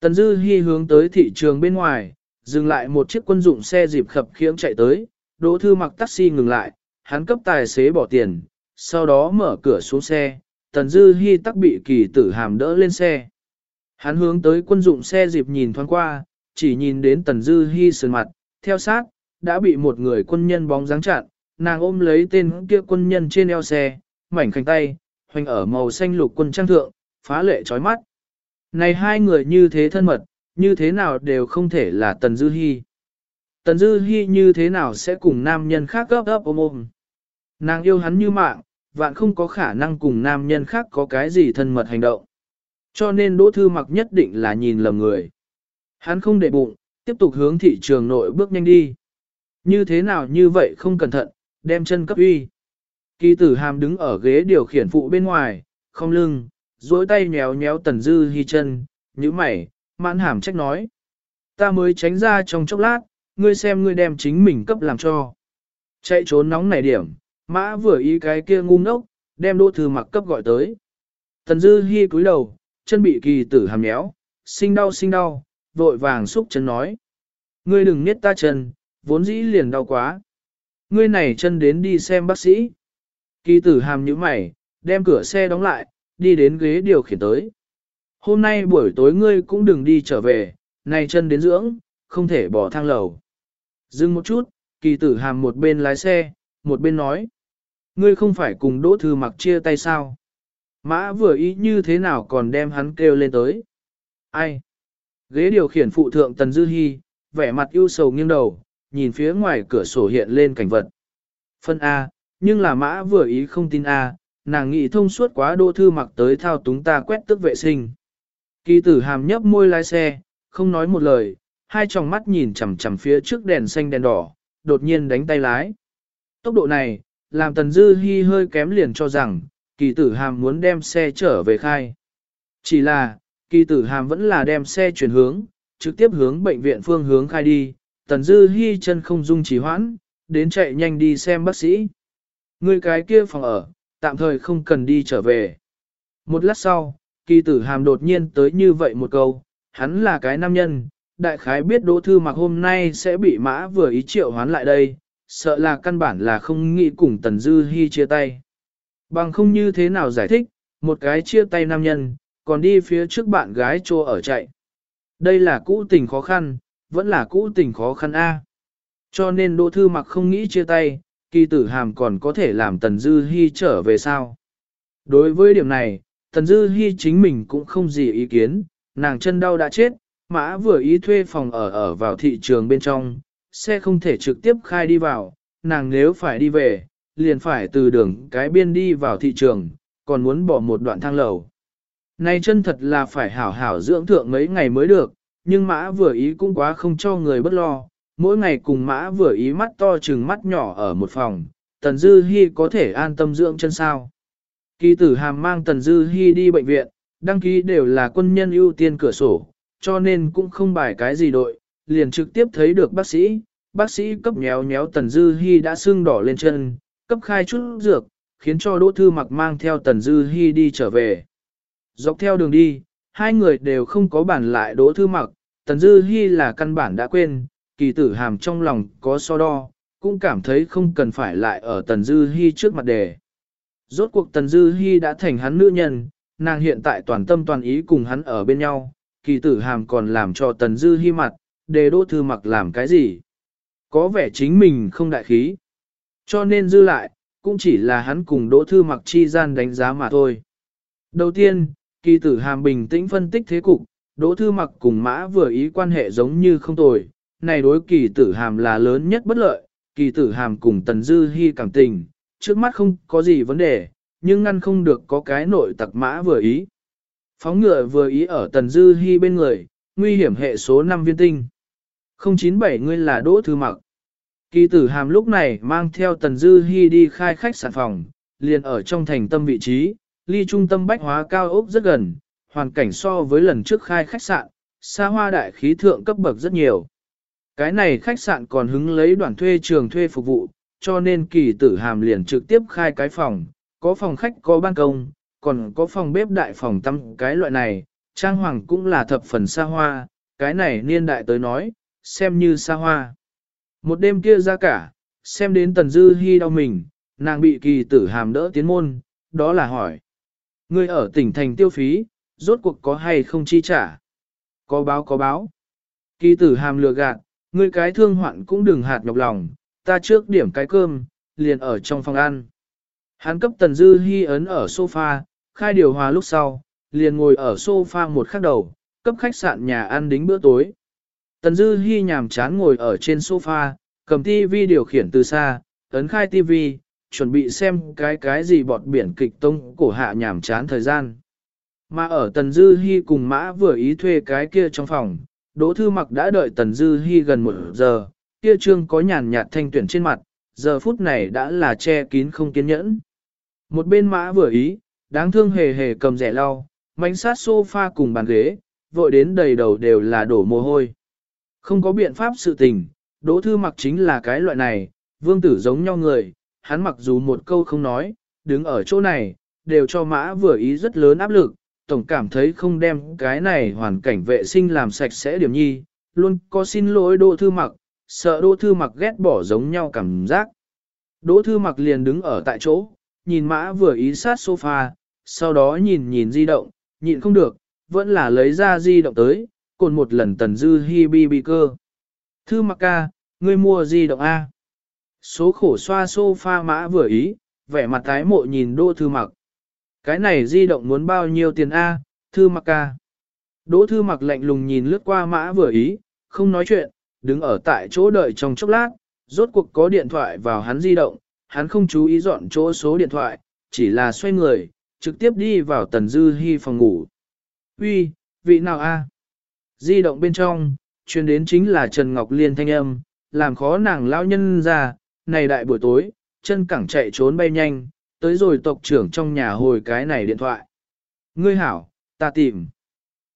Tần Dư Hi hướng tới thị trường bên ngoài, dừng lại một chiếc quân dụng xe dịp khập khiễng chạy tới, đỗ thư mặc taxi ngừng lại, hắn cấp tài xế bỏ tiền, sau đó mở cửa xuống xe, Tần Dư Hi tắc bị kỳ tử hàm đỡ lên xe. Hắn hướng tới quân dụng xe dịp nhìn thoáng qua, chỉ nhìn đến Tần Dư Hi sườn mặt, theo sát, đã bị một người quân nhân bóng dáng chặn, nàng ôm lấy tên kia quân nhân trên eo xe, mảnh khảnh tay, hoành ở màu xanh lục quân trang thượng, phá lệ chói mắt. Này hai người như thế thân mật, như thế nào đều không thể là Tần Dư Hi. Tần Dư Hi như thế nào sẽ cùng nam nhân khác gấp gấp ôm ôm. Nàng yêu hắn như mạng, vạn không có khả năng cùng nam nhân khác có cái gì thân mật hành động. Cho nên Đỗ Thư Mặc nhất định là nhìn lầm người. Hắn không để bụng, tiếp tục hướng thị trường nội bước nhanh đi. Như thế nào như vậy không cẩn thận, đem chân cấp uy. Kỳ tử hàm đứng ở ghế điều khiển phụ bên ngoài, không lưng, duỗi tay nhéo nhéo tần dư hy chân, như mày, mãn hàm trách nói. Ta mới tránh ra trong chốc lát, ngươi xem ngươi đem chính mình cấp làm cho. Chạy trốn nóng nảy điểm, mã vừa ý cái kia ngu ngốc, đem đỗ thư mặc cấp gọi tới. Tần dư hy cúi đầu, chân bị kỳ tử hàm nhéo, sinh đau sinh đau, vội vàng xúc chân nói. Ngươi đừng niết ta chân, vốn dĩ liền đau quá. Ngươi này chân đến đi xem bác sĩ. Kỳ tử hàm như mày, đem cửa xe đóng lại, đi đến ghế điều khiển tới. Hôm nay buổi tối ngươi cũng đừng đi trở về, này chân đến dưỡng, không thể bỏ thang lầu. Dừng một chút, kỳ tử hàm một bên lái xe, một bên nói. Ngươi không phải cùng đỗ thư mặc chia tay sao? Mã vừa ý như thế nào còn đem hắn kêu lên tới? Ai? Ghế điều khiển phụ thượng Tần Dư Hi, vẻ mặt ưu sầu nghiêng đầu, nhìn phía ngoài cửa sổ hiện lên cảnh vật. Phân A, nhưng là mã vừa ý không tin A, nàng nghĩ thông suốt quá đô thư mặc tới thao túng ta quét tức vệ sinh. Kỳ tử hàm nhấp môi lái xe, không nói một lời, hai tròng mắt nhìn chằm chằm phía trước đèn xanh đèn đỏ, đột nhiên đánh tay lái. Tốc độ này, làm tần dư Hi hơi kém liền cho rằng, kỳ tử hàm muốn đem xe trở về khai. Chỉ là, kỳ tử hàm vẫn là đem xe chuyển hướng, trực tiếp hướng bệnh viện phương hướng khai đi, tần dư hy chân không dung trì hoãn, đến chạy nhanh đi xem bác sĩ. Người cái kia phòng ở, tạm thời không cần đi trở về. Một lát sau, kỳ tử hàm đột nhiên tới như vậy một câu, hắn là cái nam nhân, đại khái biết đỗ thư mặc hôm nay sẽ bị mã vừa ý triệu hoán lại đây, sợ là căn bản là không nghĩ cùng tần dư hy chia tay. Bằng không như thế nào giải thích, một cái chia tay nam nhân, còn đi phía trước bạn gái trô ở chạy. Đây là cũ tình khó khăn, vẫn là cũ tình khó khăn A. Cho nên Đỗ Thư Mặc không nghĩ chia tay, kỳ tử hàm còn có thể làm Tần Dư Hi trở về sao. Đối với điểm này, Tần Dư Hi chính mình cũng không gì ý kiến, nàng chân đau đã chết, mã vừa ý thuê phòng ở ở vào thị trường bên trong, xe không thể trực tiếp khai đi vào, nàng nếu phải đi về, liền phải từ đường cái biên đi vào thị trường, còn muốn bỏ một đoạn thang lầu. Này chân thật là phải hảo hảo dưỡng thượng mấy ngày mới được, nhưng mã vừa ý cũng quá không cho người bất lo, mỗi ngày cùng mã vừa ý mắt to chừng mắt nhỏ ở một phòng, Tần Dư Hi có thể an tâm dưỡng chân sao. Kỳ tử hàm mang Tần Dư Hi đi bệnh viện, đăng ký đều là quân nhân ưu tiên cửa sổ, cho nên cũng không bài cái gì đội, liền trực tiếp thấy được bác sĩ, bác sĩ cấp nhéo nhéo Tần Dư Hi đã sưng đỏ lên chân, cấp khai chút dược, khiến cho Đỗ Thư Mặc mang theo Tần Dư Hi đi trở về. Dọc theo đường đi, hai người đều không có bản lại Đỗ Thư Mặc, Tần Dư Hi là căn bản đã quên, kỳ tử hàm trong lòng có so đo, cũng cảm thấy không cần phải lại ở Tần Dư Hi trước mặt đề. Rốt cuộc Tần Dư Hi đã thành hắn nữ nhân, nàng hiện tại toàn tâm toàn ý cùng hắn ở bên nhau, kỳ tử hàm còn làm cho Tần Dư Hi mặt, đề đỗ thư mặc làm cái gì. Có vẻ chính mình không đại khí. Cho nên dư lại, cũng chỉ là hắn cùng đỗ thư mặc chi gian đánh giá mà thôi. Đầu tiên, kỳ tử hàm bình tĩnh phân tích thế cục, Đỗ Thư Mặc cùng Mã vừa ý quan hệ giống như không tồi, này đối kỳ tử hàm là lớn nhất bất lợi, kỳ tử hàm cùng Tần Dư Hi cảm tình, trước mắt không có gì vấn đề, nhưng ngăn không được có cái nội tặc Mã vừa ý. Phóng ngựa vừa ý ở Tần Dư Hi bên người, nguy hiểm hệ số 5 viên tinh. 097 ngươi là Đỗ Thư Mặc. Kỳ tử hàm lúc này mang theo Tần Dư Hi đi khai khách sạn phòng, liền ở trong thành tâm vị trí, ly trung tâm bách hóa cao ốc rất gần, hoàn cảnh so với lần trước khai khách sạn, xa hoa đại khí thượng cấp bậc rất nhiều. Cái này khách sạn còn hứng lấy đoàn thuê trường thuê phục vụ, cho nên kỳ tử hàm liền trực tiếp khai cái phòng, có phòng khách có ban công, còn có phòng bếp đại phòng tắm cái loại này, trang hoàng cũng là thập phần xa hoa, cái này niên đại tới nói, xem như xa hoa. Một đêm kia ra cả, xem đến tần dư hy đau mình, nàng bị kỳ tử hàm đỡ tiến môn, đó là hỏi. Ngươi ở tỉnh thành tiêu phí, rốt cuộc có hay không chi trả? Có báo có báo. Kỳ tử hàm lừa gạt, ngươi cái thương hoạn cũng đừng hạt nhọc lòng, ta trước điểm cái cơm, liền ở trong phòng ăn. Hắn cấp tần dư hy ấn ở sofa, khai điều hòa lúc sau, liền ngồi ở sofa một khắc đầu, cấp khách sạn nhà ăn đính bữa tối. Tần dư hy nhàm chán ngồi ở trên sofa, cầm tivi điều khiển từ xa, ấn khai tivi, chuẩn bị xem cái cái gì bọt biển kịch tông cổ hạ nhảm chán thời gian. Mà ở Tần Dư Hi cùng Mã vừa ý thuê cái kia trong phòng, Đỗ Thư Mặc đã đợi Tần Dư Hi gần một giờ, kia trương có nhàn nhạt thanh tuyển trên mặt, giờ phút này đã là che kín không kiên nhẫn. Một bên Mã vừa ý, đáng thương hề hề cầm rẻ lau, mánh sát sofa cùng bàn ghế, vội đến đầy đầu đều là đổ mồ hôi. Không có biện pháp sự tình, Đỗ Thư Mặc chính là cái loại này, vương tử giống nhau người, hắn mặc dù một câu không nói, đứng ở chỗ này, đều cho mã vừa ý rất lớn áp lực, tổng cảm thấy không đem cái này hoàn cảnh vệ sinh làm sạch sẽ điểm nhi, luôn có xin lỗi đỗ thư mặc, sợ đỗ thư mặc ghét bỏ giống nhau cảm giác. Đỗ thư mặc liền đứng ở tại chỗ, nhìn mã vừa ý sát sofa, sau đó nhìn nhìn di động, nhịn không được, vẫn là lấy ra di động tới, còn một lần tần dư hi bi bi cơ. Thư mặc ca, ngươi mua di động A. Số khổ xoa sofa mã vừa ý, vẻ mặt tái mộ nhìn đỗ thư mặc. Cái này di động muốn bao nhiêu tiền A, thư mặc ca. Đỗ thư mặc lạnh lùng nhìn lướt qua mã vừa ý, không nói chuyện, đứng ở tại chỗ đợi trong chốc lát, rốt cuộc có điện thoại vào hắn di động, hắn không chú ý dọn chỗ số điện thoại, chỉ là xoay người, trực tiếp đi vào tần dư hy phòng ngủ. Uy, vị nào a? Di động bên trong, truyền đến chính là Trần Ngọc Liên thanh âm, làm khó nàng lão nhân ra, này đại buổi tối, chân cẳng chạy trốn bay nhanh, tới rồi tộc trưởng trong nhà hồi cái này điện thoại. Ngươi hảo, ta tìm.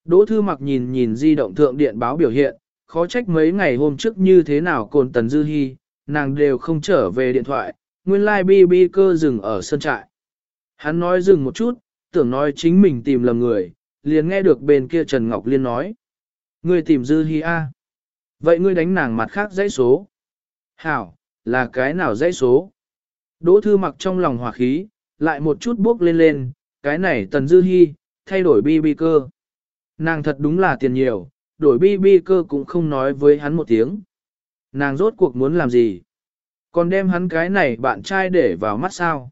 Đỗ thư mặc nhìn nhìn di động thượng điện báo biểu hiện, khó trách mấy ngày hôm trước như thế nào cồn tần dư hy, nàng đều không trở về điện thoại, nguyên lai like bi cơ dừng ở sân trại. Hắn nói dừng một chút, tưởng nói chính mình tìm lầm người, liền nghe được bên kia Trần Ngọc Liên nói. Ngươi tìm dư hy a Vậy ngươi đánh nàng mặt khác dãy số. Hảo, là cái nào dãy số? Đỗ thư mặc trong lòng hỏa khí, lại một chút bước lên lên, cái này tần dư hy, thay đổi bi bi cơ. Nàng thật đúng là tiền nhiều, đổi bi bi cơ cũng không nói với hắn một tiếng. Nàng rốt cuộc muốn làm gì? Còn đem hắn cái này bạn trai để vào mắt sao?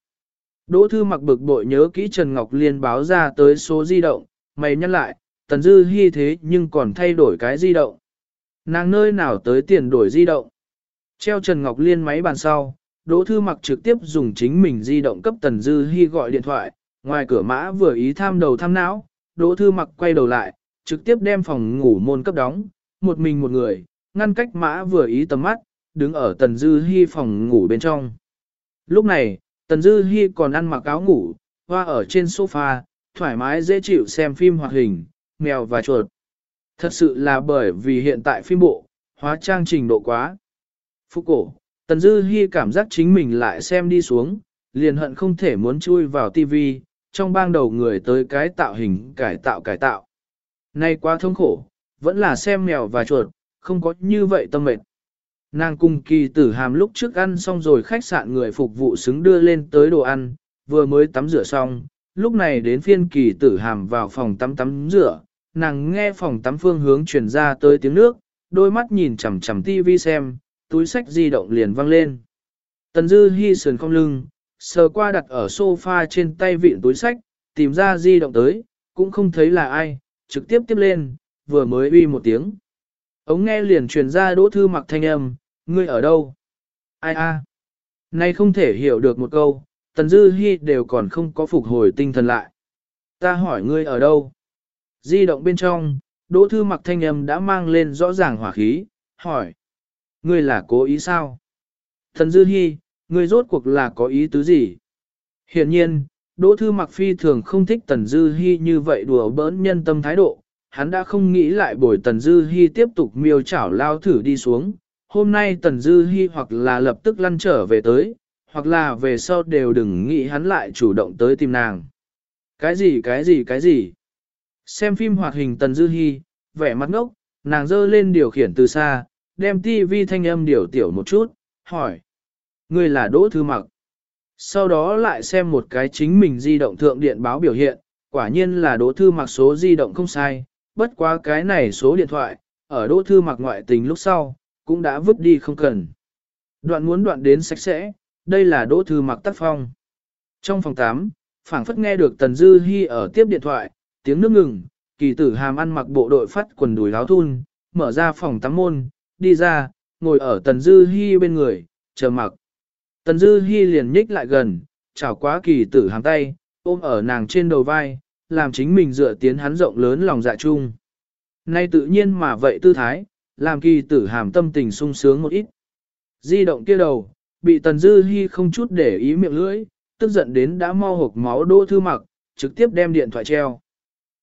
Đỗ thư mặc bực bội nhớ kỹ Trần Ngọc Liên báo ra tới số di động, mày nhắc lại, tần dư hy thế nhưng còn thay đổi cái di động. Nàng nơi nào tới tiền đổi di động? Treo Trần Ngọc Liên máy bàn sau, Đỗ Thư Mặc trực tiếp dùng chính mình di động cấp Tần Dư Hi gọi điện thoại, ngoài cửa mã vừa ý tham đầu tham não, Đỗ Thư Mặc quay đầu lại, trực tiếp đem phòng ngủ môn cấp đóng, một mình một người, ngăn cách mã vừa ý tầm mắt, đứng ở Tần Dư Hi phòng ngủ bên trong. Lúc này, Tần Dư Hi còn ăn mặc áo ngủ, hoa ở trên sofa, thoải mái dễ chịu xem phim hoạt hình, mèo và chuột. Thật sự là bởi vì hiện tại phim bộ, hóa trang trình độ quá. Phúc cổ, Tần Dư Hi cảm giác chính mình lại xem đi xuống, liền hận không thể muốn chui vào tivi, trong bang đầu người tới cái tạo hình cải tạo cải tạo. Nay quá thống khổ, vẫn là xem mèo và chuột, không có như vậy tâm mệt. Nàng cùng kỳ tử hàm lúc trước ăn xong rồi khách sạn người phục vụ xứng đưa lên tới đồ ăn, vừa mới tắm rửa xong, lúc này đến phiên kỳ tử hàm vào phòng tắm tắm rửa, nàng nghe phòng tắm phương hướng truyền ra tới tiếng nước, đôi mắt nhìn chằm chằm tivi xem, túi sách di động liền văng lên. Tần Dư Hi sườn không lưng, sờ qua đặt ở sofa trên tay vịn túi sách, tìm ra di động tới, cũng không thấy là ai, trực tiếp tiếp lên, vừa mới uy một tiếng. Ống nghe liền truyền ra đỗ thư mặc thanh âm, ngươi ở đâu? Ai a? Nay không thể hiểu được một câu, Tần Dư Hi đều còn không có phục hồi tinh thần lại. Ta hỏi ngươi ở đâu? Di động bên trong, đỗ thư mặc thanh âm đã mang lên rõ ràng hỏa khí, hỏi. Ngươi là cố ý sao? Tần Dư Hi, ngươi rốt cuộc là có ý tứ gì? Hiện nhiên, Đỗ Thư Mặc phi thường không thích Tần Dư Hi như vậy đùa bỡn nhân tâm thái độ, hắn đã không nghĩ lại bồi Tần Dư Hi tiếp tục miêu chảo lao thử đi xuống. Hôm nay Tần Dư Hi hoặc là lập tức lăn trở về tới, hoặc là về sau đều đừng nghĩ hắn lại chủ động tới tìm nàng. Cái gì cái gì cái gì? Xem phim hoạt hình Tần Dư Hi, vẻ mặt ngốc, nàng dơ lên điều khiển từ xa, đem tivi thanh âm điều tiểu một chút, hỏi. người là Đỗ Thư Mặc. Sau đó lại xem một cái chính mình di động thượng điện báo biểu hiện, quả nhiên là Đỗ Thư Mặc số di động không sai, bất quá cái này số điện thoại, ở Đỗ Thư Mặc ngoại tình lúc sau, cũng đã vứt đi không cần. Đoạn muốn đoạn đến sạch sẽ, đây là Đỗ Thư Mặc tác phong. Trong phòng 8, phảng phất nghe được Tần Dư Hi ở tiếp điện thoại, tiếng nước ngừng, kỳ tử hàm ăn mặc bộ đội phát quần đùi láo thun, mở ra phòng tắm môn, đi ra, ngồi ở Tần Dư Hi bên người, chờ mặc. Tần Dư Hi liền nhích lại gần, chào quá kỳ tử hàm tay, ôm ở nàng trên đầu vai, làm chính mình dựa tiến hắn rộng lớn lòng dạ chung. Nay tự nhiên mà vậy tư thái, làm kỳ tử hàm tâm tình sung sướng một ít. Di động kia đầu, bị Tần Dư Hi không chút để ý miệng lưỡi, tức giận đến đã mau hộc máu đỗ thư mặc, trực tiếp đem điện thoại treo.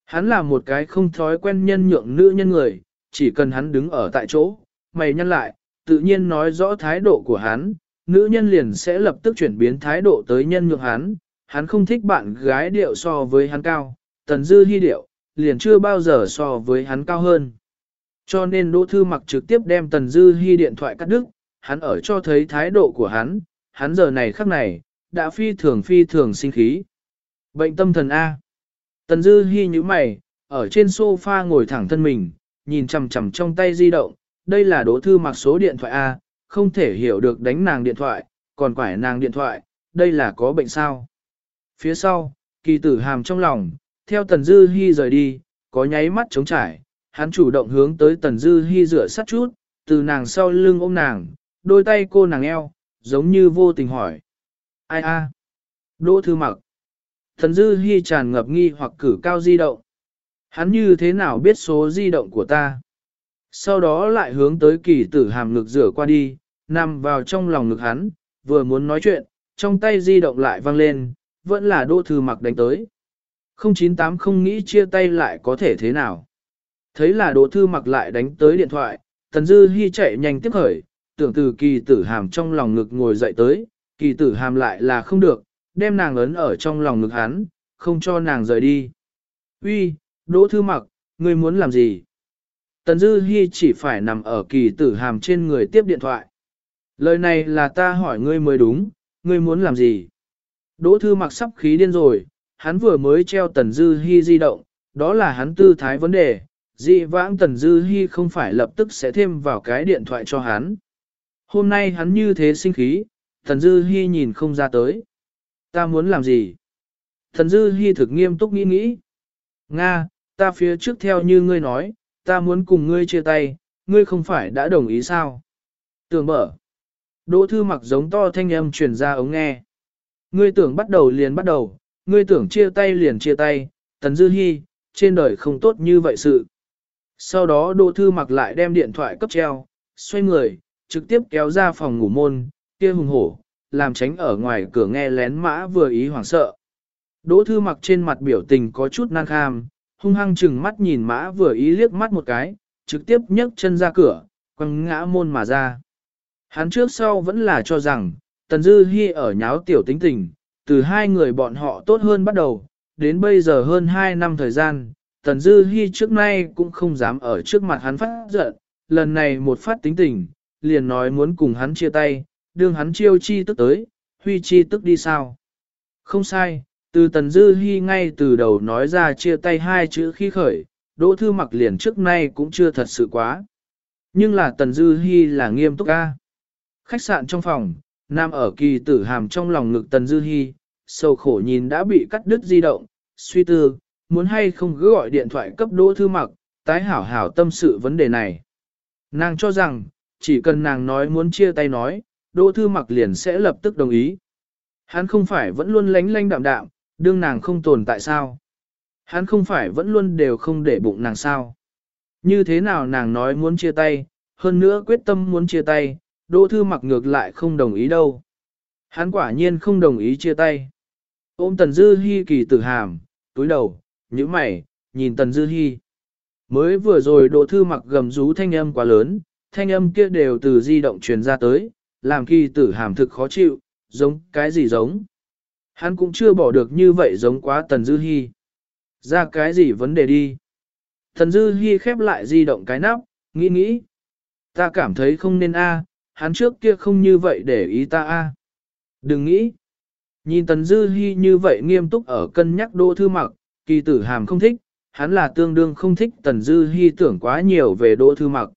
Hắn là một cái không thói quen nhân nhượng nữ nhân người, chỉ cần hắn đứng ở tại chỗ, mày nhăn lại, tự nhiên nói rõ thái độ của hắn, nữ nhân liền sẽ lập tức chuyển biến thái độ tới nhân nhượng hắn, hắn không thích bạn gái điệu so với hắn cao, tần dư hy điệu, liền chưa bao giờ so với hắn cao hơn. Cho nên Đỗ Thư mặc trực tiếp đem tần dư hy điện thoại cắt đứt, hắn ở cho thấy thái độ của hắn, hắn giờ này khắc này, đã phi thường phi thường sinh khí. Bệnh tâm thần A. Tần dư hy như mày, ở trên sofa ngồi thẳng thân mình, nhìn chằm chằm trong tay di động, đây là Đỗ Thư mặc số điện thoại A, không thể hiểu được đánh nàng điện thoại, còn quải nàng điện thoại, đây là có bệnh sao. Phía sau, kỳ tử hàm trong lòng, theo Tần Dư Hi rời đi, có nháy mắt chống trải, hắn chủ động hướng tới Tần Dư Hi rửa sát chút, từ nàng sau lưng ôm nàng, đôi tay cô nàng eo, giống như vô tình hỏi. Ai a? Đỗ thư mặc. Tần Dư Hi tràn ngập nghi hoặc cử cao di động. Hắn như thế nào biết số di động của ta? Sau đó lại hướng tới kỳ tử hàm ngực rửa qua đi, nằm vào trong lòng ngực hắn, vừa muốn nói chuyện, trong tay di động lại vang lên, vẫn là đô thư mặc đánh tới. 098 không nghĩ chia tay lại có thể thế nào. Thấy là đỗ thư mặc lại đánh tới điện thoại, tần dư hy chạy nhanh tiếp khởi, tưởng từ kỳ tử hàm trong lòng ngực ngồi dậy tới, kỳ tử hàm lại là không được, đem nàng ấn ở trong lòng ngực hắn, không cho nàng rời đi. Uy, đỗ thư mặc, ngươi muốn làm gì? Tần Dư Hi chỉ phải nằm ở kỳ tử hàm trên người tiếp điện thoại. Lời này là ta hỏi ngươi mới đúng, ngươi muốn làm gì? Đỗ thư mặc sắp khí điên rồi, hắn vừa mới treo Tần Dư Hi di động, đó là hắn tư thái vấn đề, dị vãng Tần Dư Hi không phải lập tức sẽ thêm vào cái điện thoại cho hắn. Hôm nay hắn như thế sinh khí, Tần Dư Hi nhìn không ra tới. Ta muốn làm gì? Tần Dư Hi thực nghiêm túc nghĩ nghĩ. Nga, ta phía trước theo như ngươi nói, ta muốn cùng ngươi chia tay, ngươi không phải đã đồng ý sao? Tưởng mở. Đỗ thư mặc giống to thanh âm truyền ra ống nghe. Ngươi tưởng bắt đầu liền bắt đầu, ngươi tưởng chia tay liền chia tay, tần dư hy, trên đời không tốt như vậy sự. Sau đó đỗ thư mặc lại đem điện thoại cấp treo, xoay người, trực tiếp kéo ra phòng ngủ môn, kia hùng hổ, làm tránh ở ngoài cửa nghe lén mã vừa ý hoảng sợ. Đỗ thư mặc trên mặt biểu tình có chút nan kham, hung hăng chừng mắt nhìn mã vừa ý liếc mắt một cái, trực tiếp nhấc chân ra cửa, quăng ngã môn mà ra. Hắn trước sau vẫn là cho rằng, Tần Dư Hi ở nháo tiểu tính tình, từ hai người bọn họ tốt hơn bắt đầu, đến bây giờ hơn hai năm thời gian, Tần Dư Hi trước nay cũng không dám ở trước mặt hắn phát giận, lần này một phát tính tình, liền nói muốn cùng hắn chia tay, đương hắn chiêu chi tức tới, huy chi tức đi sao. Không sai, từ Tần Dư Hi ngay từ đầu nói ra chia tay hai chữ khi khởi, Đỗ Thư Mặc liền trước nay cũng chưa thật sự quá. Nhưng là Tần Dư Hi là nghiêm túc ca. Khách sạn trong phòng, Nam ở kỳ tử hàm trong lòng ngực Tần Dư Hi, sâu khổ nhìn đã bị cắt đứt di động, suy tư, muốn hay không cứ gọi điện thoại cấp Đỗ Thư Mặc, tái hảo hảo tâm sự vấn đề này. Nàng cho rằng, chỉ cần nàng nói muốn chia tay nói, Đỗ Thư Mặc liền sẽ lập tức đồng ý. Hắn không phải vẫn luôn lánh lánh đạm đạm, đương nàng không tồn tại sao. Hắn không phải vẫn luôn đều không để bụng nàng sao. Như thế nào nàng nói muốn chia tay, hơn nữa quyết tâm muốn chia tay, Đỗ Thư Mặc ngược lại không đồng ý đâu. Hắn quả nhiên không đồng ý chia tay. Ôm Tần Dư Hi kỳ tử hàm, túi đầu, nhíu mày, nhìn Tần Dư Hi. Mới vừa rồi Đỗ Thư Mặc gầm rú thanh âm quá lớn, thanh âm kia đều từ di động truyền ra tới, làm kỳ tử hàm thực khó chịu, giống cái gì giống. Hắn cũng chưa bỏ được như vậy giống quá Tần Dư Hi. Ra cái gì vấn đề đi. Tần Dư Hi khép lại di động cái nắp, nghĩ nghĩ. Ta cảm thấy không nên a, hắn trước kia không như vậy để ý ta a. Đừng nghĩ. Nhìn Tần Dư Hi như vậy nghiêm túc ở cân nhắc Đỗ Thư Mặc, kỳ tử hàm không thích, hắn là tương đương không thích Tần Dư Hi tưởng quá nhiều về Đỗ Thư Mặc.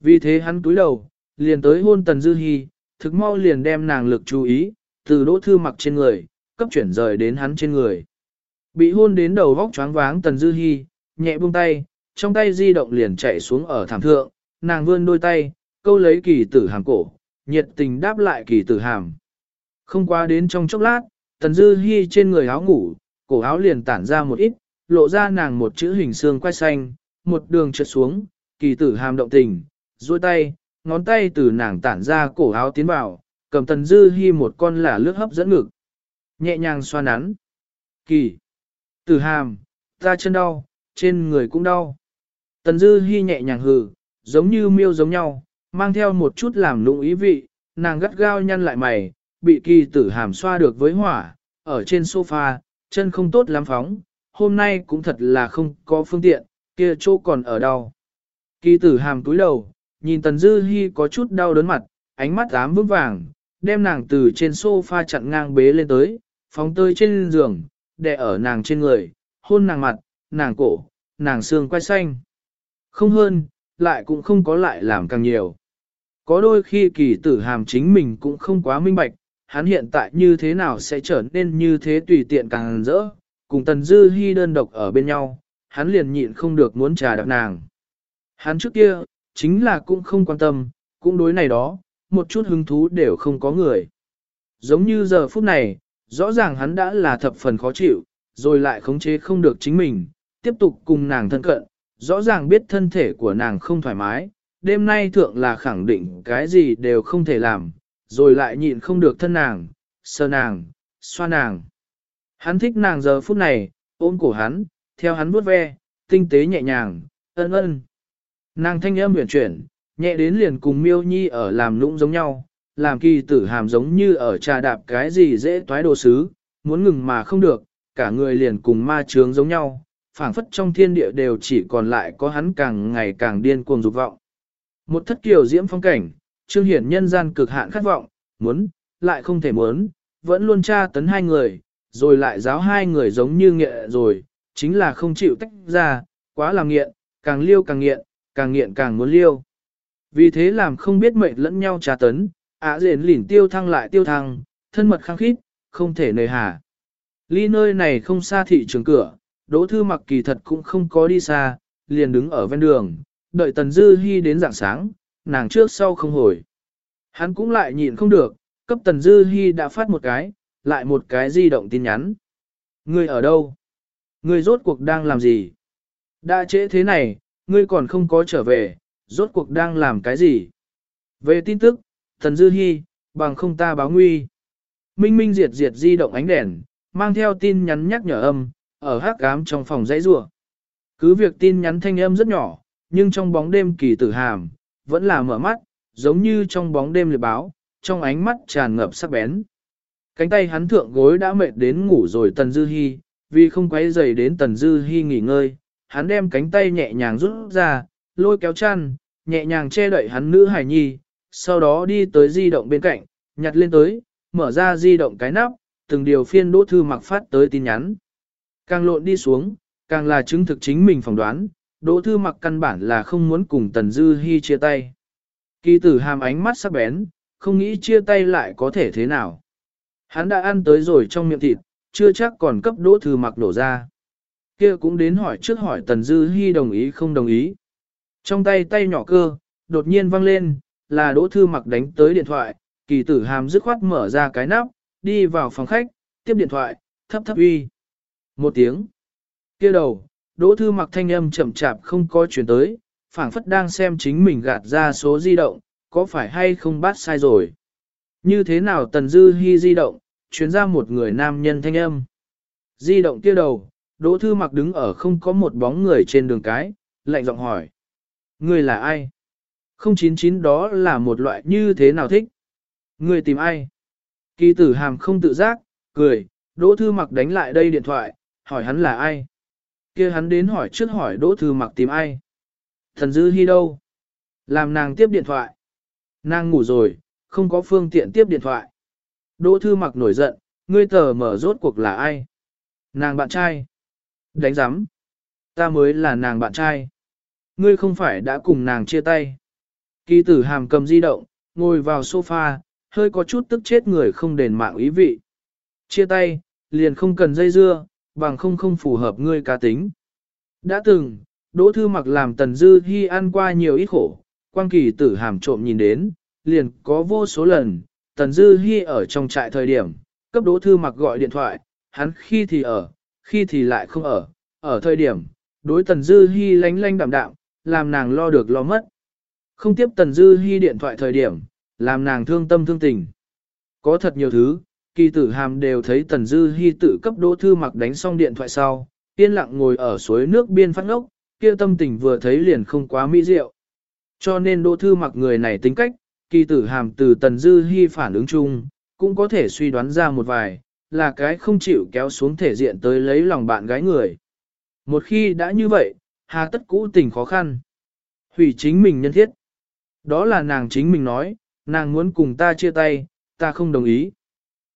Vì thế hắn cúi đầu, liền tới hôn Tần Dư Hi, thực mau liền đem nàng lực chú ý, từ Đỗ Thư Mặc trên người, cấp chuyển rời đến hắn trên người. Bị hôn đến đầu vóc choáng váng Tần Dư Hi, nhẹ buông tay, trong tay di động liền chạy xuống ở thảm thượng, nàng vươn đôi tay, câu lấy kỳ tử hàm cổ, nhiệt tình đáp lại kỳ tử hàm. Không qua đến trong chốc lát, Tần Dư Hi trên người áo ngủ, cổ áo liền tản ra một ít, lộ ra nàng một chữ hình xương quay xanh, một đường trượt xuống, kỳ tử hàm động tình, duỗi tay, ngón tay từ nàng tản ra cổ áo tiến vào, cầm Tần Dư Hi một con lả lướt hấp dẫn ngực. Nhẹ nhàng xoa nắn. Kỳ. Tử hàm, ta chân đau, trên người cũng đau. Tần Dư hy nhẹ nhàng hừ, giống như miêu giống nhau, mang theo một chút làm lụng ý vị, nàng gắt gao nhăn lại mày, bị kỳ tử hàm xoa được với hỏa, ở trên sofa, chân không tốt lắm phóng, hôm nay cũng thật là không có phương tiện, kia chỗ còn ở đâu. Kỳ tử hàm túi đầu, nhìn Tần Dư hy có chút đau đớn mặt, ánh mắt ám vững vàng, đem nàng từ trên sofa chặn ngang bế lên tới, phóng tơi trên giường, đè ở nàng trên người, hôn nàng mặt, nàng cổ, nàng xương quai xanh. Không hơn, lại cũng không có lại làm càng nhiều. Có đôi khi kỳ tử hàm chính mình cũng không quá minh bạch, hắn hiện tại như thế nào sẽ trở nên như thế tùy tiện càng rỡ, cùng Tần Dư Hi đơn độc ở bên nhau, hắn liền nhịn không được muốn trà đạp nàng. Hắn trước kia, chính là cũng không quan tâm, cũng đối này đó, một chút hứng thú đều không có người. Giống như giờ phút này, rõ ràng hắn đã là thập phần khó chịu, rồi lại khống chế không được chính mình, tiếp tục cùng nàng thân cận, rõ ràng biết thân thể của nàng không thoải mái, đêm nay thượng là khẳng định cái gì đều không thể làm, rồi lại nhịn không được thân nàng, sờ nàng, xoa nàng. Hắn thích nàng giờ phút này, ôm cổ hắn, theo hắn vuốt ve, tinh tế nhẹ nhàng, ân ân. Nàng thanh âm huyền chuyển, nhẹ đến liền cùng miêu nhi ở làm lũng giống nhau, làm kỳ tử hàm giống như ở trà đạp cái gì dễ toái đồ sứ, muốn ngừng mà không được, cả người liền cùng ma trướng giống nhau, phảng phất trong thiên địa đều chỉ còn lại có hắn càng ngày càng điên cuồng dục vọng. Một thất kiều diễm phong cảnh, trương hiển nhân gian cực hạn khát vọng, muốn, lại không thể muốn, vẫn luôn tra tấn hai người, rồi lại giáo hai người giống như nghiện rồi, chính là không chịu tách ra, quá làm nghiện, càng liêu càng nghiện, càng nghiện càng muốn liêu. Vì thế làm không biết mệnh lẫn nhau tra tấn, ạ à lỉn tiêu thăng lại tiêu thăng, thân mật khăng khít, không thể nề hà. Ly nơi này không xa thị trường cửa, Đỗ Thư mặc kỳ thật cũng không có đi xa, liền đứng ở ven đường, đợi Tần Dư hy đến rạng sáng, nàng trước sau không hồi. Hắn cũng lại nhịn không được, cấp Tần Dư hy đã phát một cái, lại một cái di động tin nhắn. Ngươi ở đâu? Ngươi rốt cuộc đang làm gì? Đã trễ thế này, ngươi còn không có trở về, rốt cuộc đang làm cái gì? Về tin tức, Tần Dư Hi, bằng không ta báo nguy. Minh Minh diệt diệt di động ánh đèn, mang theo tin nhắn nhắc nhở âm, ở hắc ám trong phòng dãy rủa. Cứ việc tin nhắn thanh âm rất nhỏ, nhưng trong bóng đêm kỳ tử hàm, vẫn là mở mắt, giống như trong bóng đêm liệt báo, trong ánh mắt tràn ngập sắc bén. Cánh tay hắn thượng gối đã mệt đến ngủ rồi Tần Dư Hi, vì không quấy rầy đến Tần Dư Hi nghỉ ngơi, hắn đem cánh tay nhẹ nhàng rút ra, lôi kéo chăn, nhẹ nhàng che đậy hắn nữ hải nhi, sau đó đi tới di động bên cạnh, nhặt lên tới, mở ra di động cái nắp, từng điều phiên đỗ thư mặc phát tới tin nhắn. Càng lộn đi xuống, càng là chứng thực chính mình phỏng đoán, đỗ thư mặc căn bản là không muốn cùng Tần Dư Hi chia tay. Kỳ tử hàm ánh mắt sắc bén, không nghĩ chia tay lại có thể thế nào. Hắn đã ăn tới rồi trong miệng thịt, chưa chắc còn cấp đỗ thư mặc đổ ra. kia cũng đến hỏi trước hỏi Tần Dư Hi đồng ý không đồng ý. Trong tay tay nhỏ cơ, đột nhiên văng lên, là Đỗ Thư Mặc đánh tới điện thoại, kỳ tử hàm dứt khoát mở ra cái nắp, đi vào phòng khách, tiếp điện thoại, thấp thấp uy. Một tiếng. kia đầu, Đỗ Thư Mặc thanh âm chậm chạp không có chuyển tới, phảng phất đang xem chính mình gạt ra số di động, có phải hay không bắt sai rồi. Như thế nào Tần Dư Hi di động, chuyến ra một người nam nhân thanh âm. Di động kia đầu, Đỗ Thư Mặc đứng ở không có một bóng người trên đường cái, lạnh giọng hỏi. Người là ai? 099 đó là một loại như thế nào thích? Người tìm ai? Kỳ tử hàm không tự giác, cười, Đỗ Thư Mặc đánh lại đây điện thoại, hỏi hắn là ai? kia hắn đến hỏi trước hỏi Đỗ Thư Mặc tìm ai? Thần Dư Hi đâu? Làm nàng tiếp điện thoại. Nàng ngủ rồi, không có phương tiện tiếp điện thoại. Đỗ Thư Mặc nổi giận, ngươi tờ mở rốt cuộc là ai? Nàng bạn trai. Đánh giám. Ta mới là nàng bạn trai. Ngươi không phải đã cùng nàng chia tay. Kỳ tử hàm cầm di động, ngồi vào sofa, hơi có chút tức chết người không đền mạng ý vị. Chia tay, liền không cần dây dưa, bằng không không phù hợp ngươi cá tính. Đã từng, Đỗ Thư Mặc làm Tần Dư Hi ăn qua nhiều ít khổ, quang kỳ tử hàm trộm nhìn đến, liền có vô số lần, Tần Dư Hi ở trong trại thời điểm, cấp Đỗ Thư Mặc gọi điện thoại, hắn khi thì ở, khi thì lại không ở, ở thời điểm, đối Tần Dư Hi lánh lánh đạm đạm, làm nàng lo được lo mất. Không tiếp Tần Dư Hi điện thoại thời điểm, làm nàng thương tâm thương tình. Có thật nhiều thứ, kỳ tử hàm đều thấy Tần Dư Hi tự cấp Đỗ Thư Mặc đánh xong điện thoại sau, yên lặng ngồi ở suối nước biên phát ngốc, kia tâm tình vừa thấy liền không quá mỹ diệu. Cho nên Đỗ Thư Mặc người này tính cách, kỳ tử hàm từ Tần Dư Hi phản ứng chung, cũng có thể suy đoán ra một vài, là cái không chịu kéo xuống thể diện tới lấy lòng bạn gái người. Một khi đã như vậy, hà tất cũ tình khó khăn. Hủy chính mình nhân thiết. Đó là nàng chính mình nói, nàng muốn cùng ta chia tay, ta không đồng ý.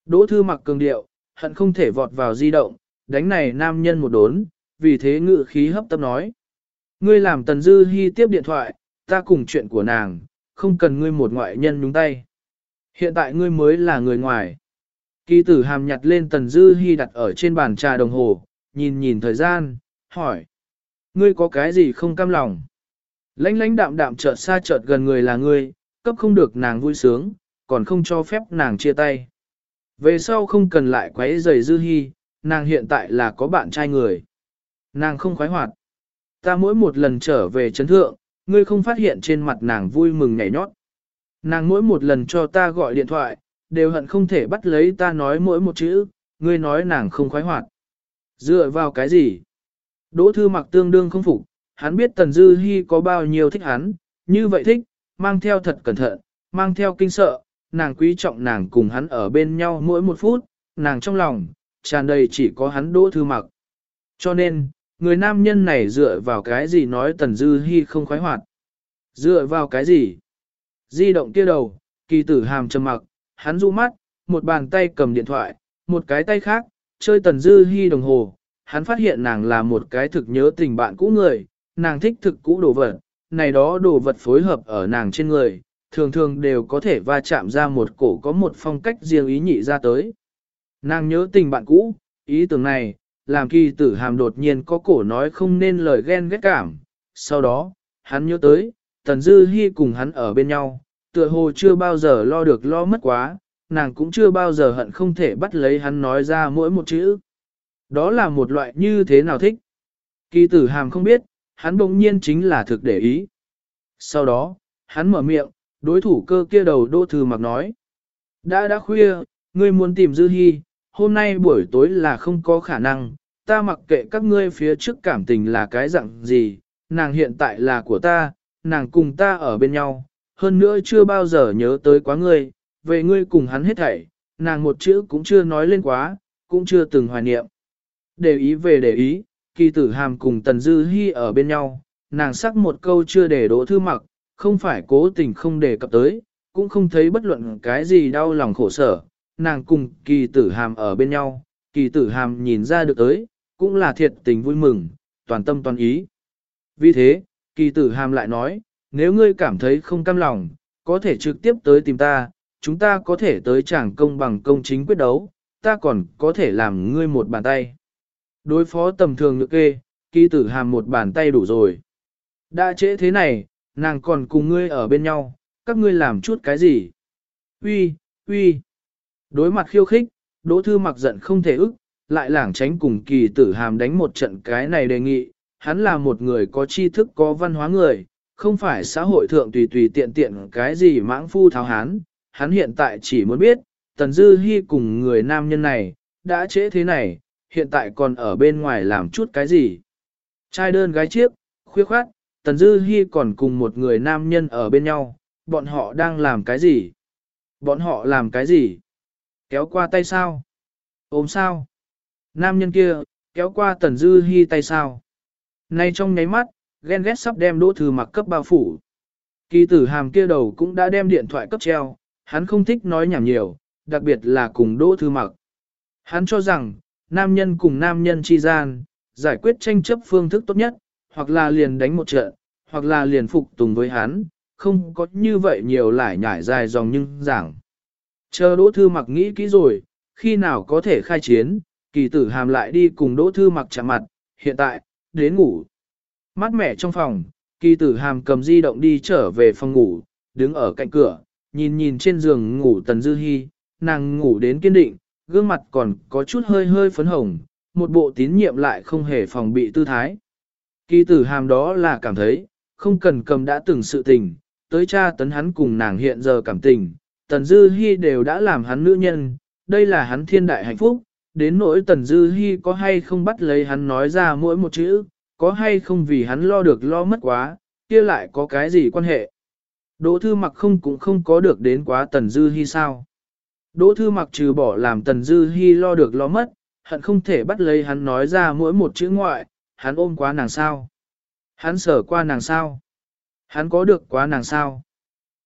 Đỗ thư mặc cường điệu, hận không thể vọt vào di động, đánh này nam nhân một đốn, vì thế ngự khí hấp tấp nói. Ngươi làm tần dư hy tiếp điện thoại, ta cùng chuyện của nàng, không cần ngươi một ngoại nhân nhúng tay. Hiện tại ngươi mới là người ngoài. Kỳ tử hàm nhặt lên tần dư hy đặt ở trên bàn trà đồng hồ, nhìn nhìn thời gian, hỏi. Ngươi có cái gì không cam lòng? Lãnh lãnh đạm đạm chợt xa chợt gần người là ngươi, cấp không được nàng vui sướng, còn không cho phép nàng chia tay. Về sau không cần lại quấy rầy dư hy, nàng hiện tại là có bạn trai người. Nàng không khoái hoạt. Ta mỗi một lần trở về chấn thượng, ngươi không phát hiện trên mặt nàng vui mừng nhảy nhót. Nàng mỗi một lần cho ta gọi điện thoại, đều hận không thể bắt lấy ta nói mỗi một chữ, ngươi nói nàng không khoái hoạt. Dựa vào cái gì? Đỗ thư mặc tương đương không phục, hắn biết Tần Dư Hi có bao nhiêu thích hắn, như vậy thích, mang theo thật cẩn thận, mang theo kinh sợ, nàng quý trọng nàng cùng hắn ở bên nhau mỗi một phút, nàng trong lòng, tràn đầy chỉ có hắn đỗ thư mặc. Cho nên, người nam nhân này dựa vào cái gì nói Tần Dư Hi không khoái hoạt? Dựa vào cái gì? Di động kia đầu, kỳ tử hàm trầm mặc, hắn du mắt, một bàn tay cầm điện thoại, một cái tay khác, chơi Tần Dư Hi đồng hồ. Hắn phát hiện nàng là một cái thực nhớ tình bạn cũ người, nàng thích thực cũ đồ vật, này đó đồ vật phối hợp ở nàng trên người, thường thường đều có thể va chạm ra một cổ có một phong cách riêng ý nhị ra tới. Nàng nhớ tình bạn cũ, ý tưởng này, làm kỳ tử hàm đột nhiên có cổ nói không nên lời ghen ghét cảm. Sau đó, hắn nhớ tới, Tần Dư Hi cùng hắn ở bên nhau, tựa hồ chưa bao giờ lo được lo mất quá, nàng cũng chưa bao giờ hận không thể bắt lấy hắn nói ra mỗi một chữ. Đó là một loại như thế nào thích. Kỳ tử hàm không biết, hắn bỗng nhiên chính là thực để ý. Sau đó, hắn mở miệng, đối thủ cơ kia đầu đô thư mặc nói. Đã đã khuya, ngươi muốn tìm Dư hy, hôm nay buổi tối là không có khả năng, ta mặc kệ các ngươi phía trước cảm tình là cái dạng gì, nàng hiện tại là của ta, nàng cùng ta ở bên nhau, hơn nữa chưa bao giờ nhớ tới quá ngươi, về ngươi cùng hắn hết thảy, nàng một chữ cũng chưa nói lên quá, cũng chưa từng hoài niệm. Để ý về để ý, kỳ tử hàm cùng Tần Dư Hi ở bên nhau, nàng sắc một câu chưa để đỗ thư mặc, không phải cố tình không đề cập tới, cũng không thấy bất luận cái gì đau lòng khổ sở, nàng cùng kỳ tử hàm ở bên nhau, kỳ tử hàm nhìn ra được tới, cũng là thiệt tình vui mừng, toàn tâm toàn ý. Vì thế, kỳ tử hàm lại nói, nếu ngươi cảm thấy không cam lòng, có thể trực tiếp tới tìm ta, chúng ta có thể tới chẳng công bằng công chính quyết đấu, ta còn có thể làm ngươi một bàn tay. Đối phó tầm thường nhược kê, kỳ tử hàm một bàn tay đủ rồi. Đã trễ thế này, nàng còn cùng ngươi ở bên nhau, các ngươi làm chút cái gì? Uy, uy. Đối mặt khiêu khích, Đỗ Thư mặc giận không thể ức, lại lảng tránh cùng kỳ tử hàm đánh một trận cái này đề nghị. Hắn là một người có tri thức có văn hóa người, không phải xã hội thượng tùy tùy tiện tiện cái gì mãng phu tháo hán. Hắn hiện tại chỉ muốn biết, Tần Dư Hi cùng người nam nhân này, đã trễ thế này, hiện tại còn ở bên ngoài làm chút cái gì. Trai đơn gái chiếc, khuya khoát, Tần Dư Hi còn cùng một người nam nhân ở bên nhau, bọn họ đang làm cái gì? Bọn họ làm cái gì? Kéo qua tay sao? Ôm sao? Nam nhân kia, kéo qua Tần Dư Hi tay sao? Nay trong nháy mắt, ghen ghét sắp đem đỗ thư mặc cấp bao phủ. Kỳ tử hàm kia đầu cũng đã đem điện thoại cấp treo, hắn không thích nói nhảm nhiều, đặc biệt là cùng đỗ thư mặc. Hắn cho rằng, nam nhân cùng nam nhân chi gian, giải quyết tranh chấp phương thức tốt nhất, hoặc là liền đánh một trận, hoặc là liền phục tùng với hắn, không có như vậy nhiều lại nhải dài dòng nhưng giảng. Chờ Đỗ Thư Mặc nghĩ kỹ rồi, khi nào có thể khai chiến, kỳ tử hàm lại đi cùng Đỗ Thư Mặc chạm mặt, hiện tại, đến ngủ. Mát mẻ trong phòng, kỳ tử hàm cầm di động đi trở về phòng ngủ, đứng ở cạnh cửa, nhìn nhìn trên giường ngủ Tần Dư Hi, nàng ngủ đến kiên định, gương mặt còn có chút hơi hơi phấn hồng, một bộ tín nhiệm lại không hề phòng bị tư thái. Kỳ tử hàm đó là cảm thấy, không cần cầm đã từng sự tình, tới cha tấn hắn cùng nàng hiện giờ cảm tình, Tần Dư Hi đều đã làm hắn nữ nhân, đây là hắn thiên đại hạnh phúc, đến nỗi Tần Dư Hi có hay không bắt lấy hắn nói ra mỗi một chữ, có hay không vì hắn lo được lo mất quá, kia lại có cái gì quan hệ. Đỗ Thư Mặc không cũng không có được đến quá Tần Dư Hi sao. Đỗ Thư Mặc trừ bỏ làm Tần Dư Hi lo được lo mất, hận không thể bắt lấy hắn nói ra mỗi một chữ ngoại, hắn ôm quá nàng sao. Hắn sở qua nàng sao. Hắn có được quá nàng sao.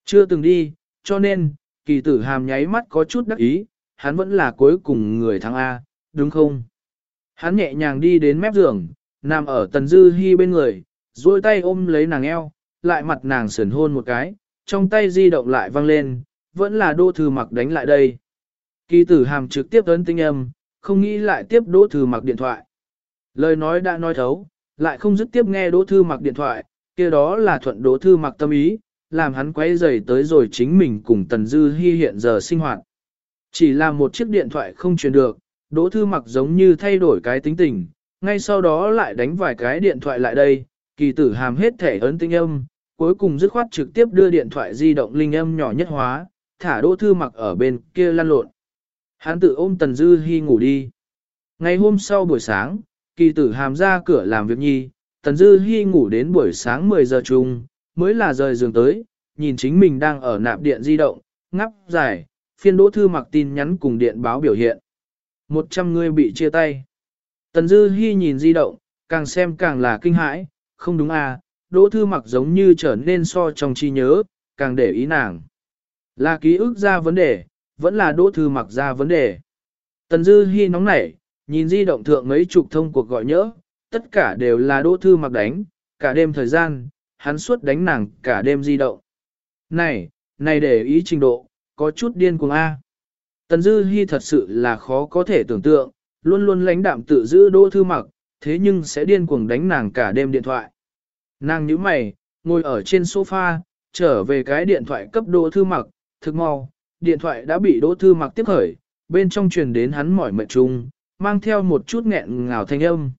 Chưa từng đi, cho nên, kỳ tử hàm nháy mắt có chút đắc ý, hắn vẫn là cuối cùng người thắng A, đúng không? Hắn nhẹ nhàng đi đến mép giường, nằm ở tần dư hy bên người, duỗi tay ôm lấy nàng eo, lại mặt nàng sườn hôn một cái, trong tay di động lại văng lên, vẫn là đô thư mặc đánh lại đây. Kỳ tử hàm trực tiếp ấn tinh âm, không nghĩ lại tiếp đỗ thư mặc điện thoại. Lời nói đã nói thấu, lại không dứt tiếp nghe đỗ thư mặc điện thoại, kia đó là thuận đỗ thư mặc tâm ý, làm hắn quay dày tới rồi chính mình cùng Tần Dư Hi hiện giờ sinh hoạt. Chỉ là một chiếc điện thoại không truyền được, Đỗ Thư Mặc giống như thay đổi cái tính tình, ngay sau đó lại đánh vài cái điện thoại lại đây, kỳ tử hàm hết thể ấn tinh âm, cuối cùng dứt khoát trực tiếp đưa điện thoại di động linh âm nhỏ nhất hóa, thả Đỗ Thư Mặc ở bên kia lăn lộn. Hắn tự ôm Tần Dư Hi ngủ đi. Ngày hôm sau buổi sáng, kỳ tử hàm ra cửa làm việc nhi, Tần Dư Hi ngủ đến buổi sáng 10 giờ chung, mới là rời giường tới, nhìn chính mình đang ở nạp điện di động, ngắp dài, phiên đỗ thư mặc tin nhắn cùng điện báo biểu hiện. Một trăm người bị chia tay. Tần Dư Hi nhìn di động, càng xem càng là kinh hãi, không đúng à, đỗ thư mặc giống như trở nên so trong trí nhớ, càng để ý nàng. Là ký ức ra vấn đề, vẫn là đỗ thư mặc ra vấn đề. Tần Dư Hi nóng nảy, nhìn di động thượng mấy chục thông cuộc gọi nhớ, tất cả đều là đỗ thư mặc đánh, cả đêm thời gian, hắn suốt đánh nàng cả đêm di động. Này, này để ý trình độ, có chút điên cuồng A. Tần Dư Hi thật sự là khó có thể tưởng tượng, luôn luôn lãnh đạm tự giữ đỗ thư mặc, thế nhưng sẽ điên cuồng đánh nàng cả đêm điện thoại. Nàng nhíu mày, ngồi ở trên sofa, trở về cái điện thoại cấp đỗ thư mặc, thực mau, điện thoại đã bị đỗ thư mặc tiếp khởi, bên trong truyền đến hắn mỏi mệt chung, mang theo một chút nghẹn ngào thanh âm.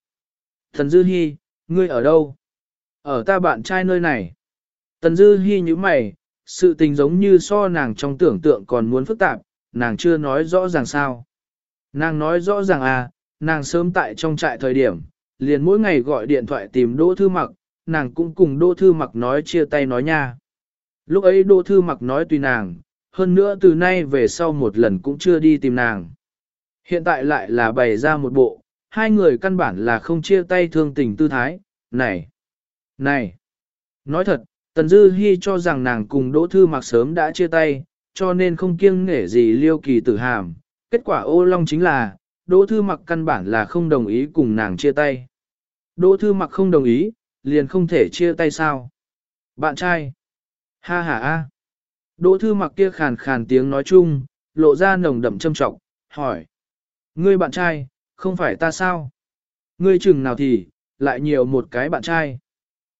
Thần Dư Hi, ngươi ở đâu? Ở ta bạn trai nơi này. Tần Dư Hi như mày, sự tình giống như so nàng trong tưởng tượng còn muốn phức tạp, nàng chưa nói rõ ràng sao. Nàng nói rõ ràng à, nàng sớm tại trong trại thời điểm, liền mỗi ngày gọi điện thoại tìm Đỗ Thư Mặc, nàng cũng cùng Đỗ Thư Mặc nói chia tay nói nha. Lúc ấy Đỗ Thư Mặc nói tùy nàng, hơn nữa từ nay về sau một lần cũng chưa đi tìm nàng. Hiện tại lại là bày ra một bộ, hai người căn bản là không chia tay thương tình tư thái, này. Này! Nói thật, Tần Dư Hi cho rằng nàng cùng Đỗ Thư Mặc sớm đã chia tay, cho nên không kiêng nể gì liêu kỳ tử hàm. Kết quả ô long chính là, Đỗ Thư Mặc căn bản là không đồng ý cùng nàng chia tay. Đỗ Thư Mặc không đồng ý, liền không thể chia tay sao? Bạn trai! Ha ha ha! Đỗ Thư Mặc kia khàn khàn tiếng nói chung, lộ ra nồng đậm châm trọng, hỏi. Ngươi bạn trai, không phải ta sao? ngươi chừng nào thì, lại nhiều một cái bạn trai.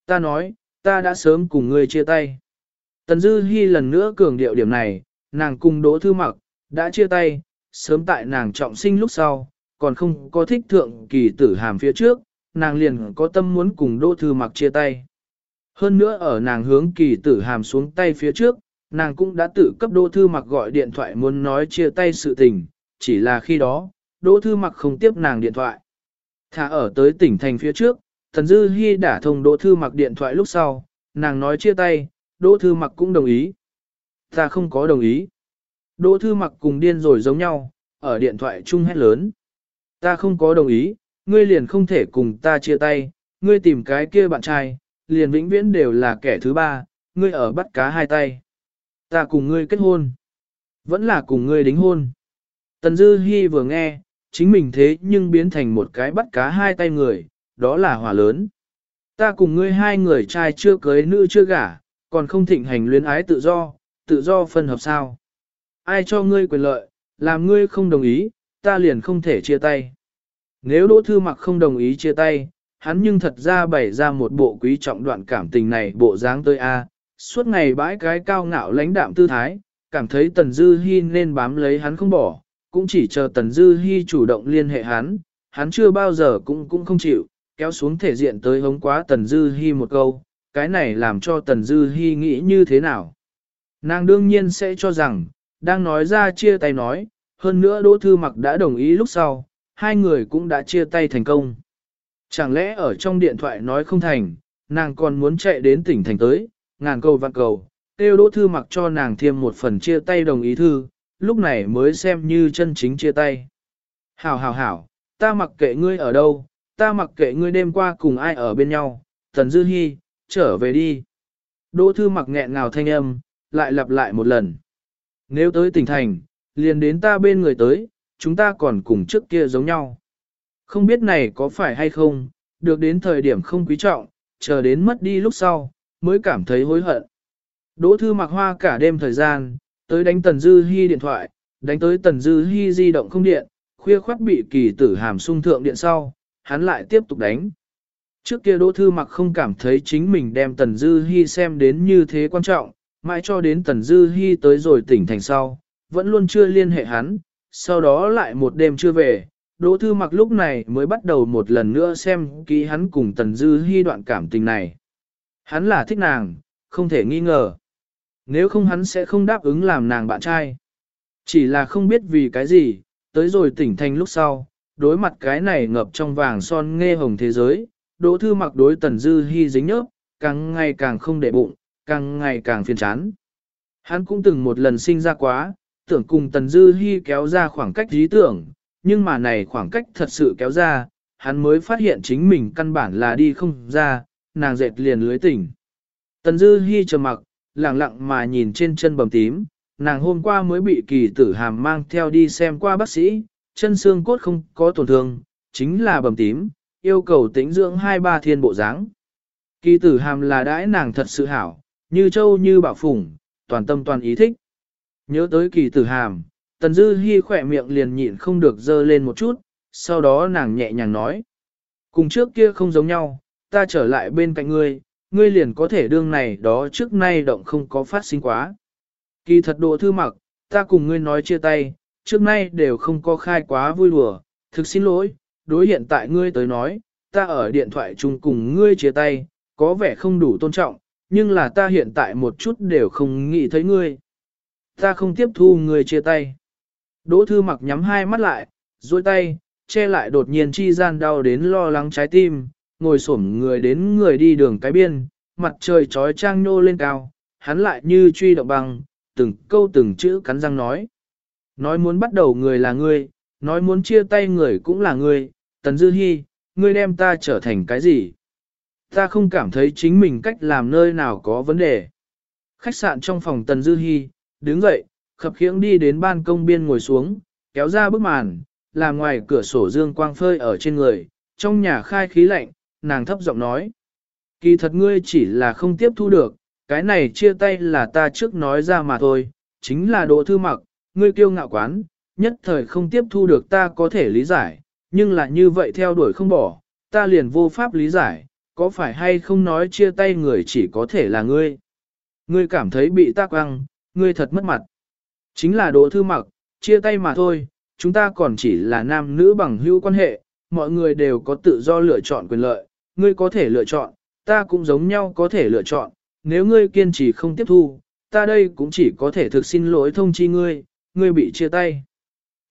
Ta nói, ta đã sớm cùng ngươi chia tay. Tần Dư Hi lần nữa cường điệu điểm này, nàng cùng Đỗ Thư Mặc, đã chia tay, sớm tại nàng trọng sinh lúc sau, còn không có thích thượng kỳ tử hàm phía trước, nàng liền có tâm muốn cùng Đỗ Thư Mặc chia tay. Hơn nữa ở nàng hướng kỳ tử hàm xuống tay phía trước, nàng cũng đã tự cấp Đỗ Thư Mặc gọi điện thoại muốn nói chia tay sự tình, chỉ là khi đó, Đỗ Thư Mặc không tiếp nàng điện thoại. Thả ở tới tỉnh thành phía trước, Thần Dư Hi đã thông Đỗ Thư Mặc điện thoại lúc sau, nàng nói chia tay, Đỗ Thư Mặc cũng đồng ý. Ta không có đồng ý. Đỗ Thư Mặc cùng điên rồi giống nhau, ở điện thoại chung hét lớn. Ta không có đồng ý, ngươi liền không thể cùng ta chia tay, ngươi tìm cái kia bạn trai, liền vĩnh viễn đều là kẻ thứ ba, ngươi ở bắt cá hai tay. Ta cùng ngươi kết hôn. Vẫn là cùng ngươi đính hôn. Tần Dư Hi vừa nghe, chính mình thế nhưng biến thành một cái bắt cá hai tay người, đó là hỏa lớn. Ta cùng ngươi hai người trai chưa cưới nữ chưa gả, còn không thịnh hành luyến ái tự do, tự do phân hợp sao. Ai cho ngươi quyền lợi, làm ngươi không đồng ý, ta liền không thể chia tay. Nếu Đỗ Thư Mặc không đồng ý chia tay, hắn nhưng thật ra bày ra một bộ quý trọng đoạn cảm tình này bộ dáng tới A, suốt ngày bãi cái cao ngạo lãnh đạm tư thái, cảm thấy Tần Dư Hi nên bám lấy hắn không bỏ, cũng chỉ chờ Tần Dư Hi chủ động liên hệ hắn, hắn chưa bao giờ cũng cũng không chịu, kéo xuống thể diện tới hống quá Tần Dư Hi một câu, cái này làm cho Tần Dư Hi nghĩ như thế nào. Nàng đương nhiên sẽ cho rằng, đang nói ra chia tay nói, hơn nữa Đỗ Thư Mặc đã đồng ý lúc sau, hai người cũng đã chia tay thành công. Chẳng lẽ ở trong điện thoại nói không thành, nàng còn muốn chạy đến tỉnh thành tới, ngàn cầu vạn cầu, tiêu Đỗ Thư Mặc cho nàng thêm một phần chia tay đồng ý thư, lúc này mới xem như chân chính chia tay. Hảo hảo hảo, ta mặc kệ ngươi ở đâu, ta mặc kệ ngươi đêm qua cùng ai ở bên nhau, Tần Dư hy, trở về đi. Đỗ Thư mặc nghẹn ngào thanh âm, lại lặp lại một lần. Nếu tới tỉnh thành, liền đến ta bên người tới, chúng ta còn cùng trước kia giống nhau. Không biết này có phải hay không, được đến thời điểm không quý trọng, chờ đến mất đi lúc sau, mới cảm thấy hối hận. Đỗ Thư mặc hoa cả đêm thời gian, tới đánh Tần Dư Hi điện thoại, đánh tới Tần Dư Hi di động không điện, khuya khoát bị kỳ tử hàm sung thượng điện sau, hắn lại tiếp tục đánh. Trước kia Đỗ Thư Mặc không cảm thấy chính mình đem Tần Dư Hi xem đến như thế quan trọng, mãi cho đến Tần Dư Hi tới rồi tỉnh thành sau, vẫn luôn chưa liên hệ hắn, sau đó lại một đêm chưa về, Đỗ Thư Mặc lúc này mới bắt đầu một lần nữa xem kỹ hắn cùng Tần Dư Hi đoạn cảm tình này. Hắn là thích nàng, không thể nghi ngờ. Nếu không hắn sẽ không đáp ứng làm nàng bạn trai. Chỉ là không biết vì cái gì, tới rồi tỉnh thành lúc sau, đối mặt cái này ngập trong vàng son nghe hồng thế giới, Đỗ Thư Mặc đối Tần Dư hy dính nhớp, càng ngày càng không để bụng, càng ngày càng phiền chán. Hắn cũng từng một lần sinh ra quá, tưởng cùng Tần Dư hy kéo ra khoảng cách lý tưởng, nhưng mà này khoảng cách thật sự kéo ra, hắn mới phát hiện chính mình căn bản là đi không ra, nàng dệt liền lưới tỉnh. Tần Dư Hi trầm mặc, lặng lặng mà nhìn trên chân bầm tím, nàng hôm qua mới bị kỳ tử hàm mang theo đi xem qua bác sĩ, chân xương cốt không có tổn thương, chính là bầm tím, yêu cầu tĩnh dưỡng hai ba thiên bộ dáng. Kỳ tử hàm là đãi nàng thật sự hảo, như châu như bảo phủng, toàn tâm toàn ý thích. Nhớ tới kỳ tử hàm, tần dư hy khỏe miệng liền nhịn không được dơ lên một chút, sau đó nàng nhẹ nhàng nói. Cùng trước kia không giống nhau, ta trở lại bên cạnh ngươi, ngươi liền có thể đương này đó trước nay động không có phát sinh quá. Kỳ thật độ thư mặc, ta cùng ngươi nói chia tay, trước nay đều không có khai quá vui đùa, thực xin lỗi, đối hiện tại ngươi tới nói, ta ở điện thoại chung cùng ngươi chia tay, có vẻ không đủ tôn trọng, nhưng là ta hiện tại một chút đều không nghĩ thấy ngươi. Ta không tiếp thu ngươi chia tay. Đỗ thư mặc nhắm hai mắt lại, duỗi tay, che lại đột nhiên chi gian đau đến lo lắng trái tim, ngồi xổm người đến người đi đường cái biên, mặt trời trói trang nô lên cao, hắn lại như truy động bằng, từng câu từng chữ cắn răng nói. Nói muốn bắt đầu người là ngươi, nói muốn chia tay người cũng là ngươi, Tần Dư Hi, ngươi đem ta trở thành cái gì? Ta không cảm thấy chính mình cách làm nơi nào có vấn đề. Khách sạn trong phòng Tần Dư Hi, đứng dậy, khập khiễng đi đến ban công biên ngồi xuống, kéo ra bức màn, làm ngoài cửa sổ dương quang phơi ở trên người, trong nhà khai khí lạnh, nàng thấp giọng nói. Kỳ thật ngươi chỉ là không tiếp thu được, cái này chia tay là ta trước nói ra mà thôi, chính là đỗ thư mặc, ngươi kiêu ngạo quán, nhất thời không tiếp thu được ta có thể lý giải, nhưng là như vậy theo đuổi không bỏ, ta liền vô pháp lý giải, có phải hay không nói chia tay người chỉ có thể là ngươi. Ngươi cảm thấy bị tác quăng, ngươi thật mất mặt. Chính là đỗ thư mặc, chia tay mà thôi, chúng ta còn chỉ là nam nữ bằng hữu quan hệ, mọi người đều có tự do lựa chọn quyền lợi, ngươi có thể lựa chọn, ta cũng giống nhau có thể lựa chọn, nếu ngươi kiên trì không tiếp thu, ta đây cũng chỉ có thể thực xin lỗi thông chi ngươi, ngươi bị chia tay.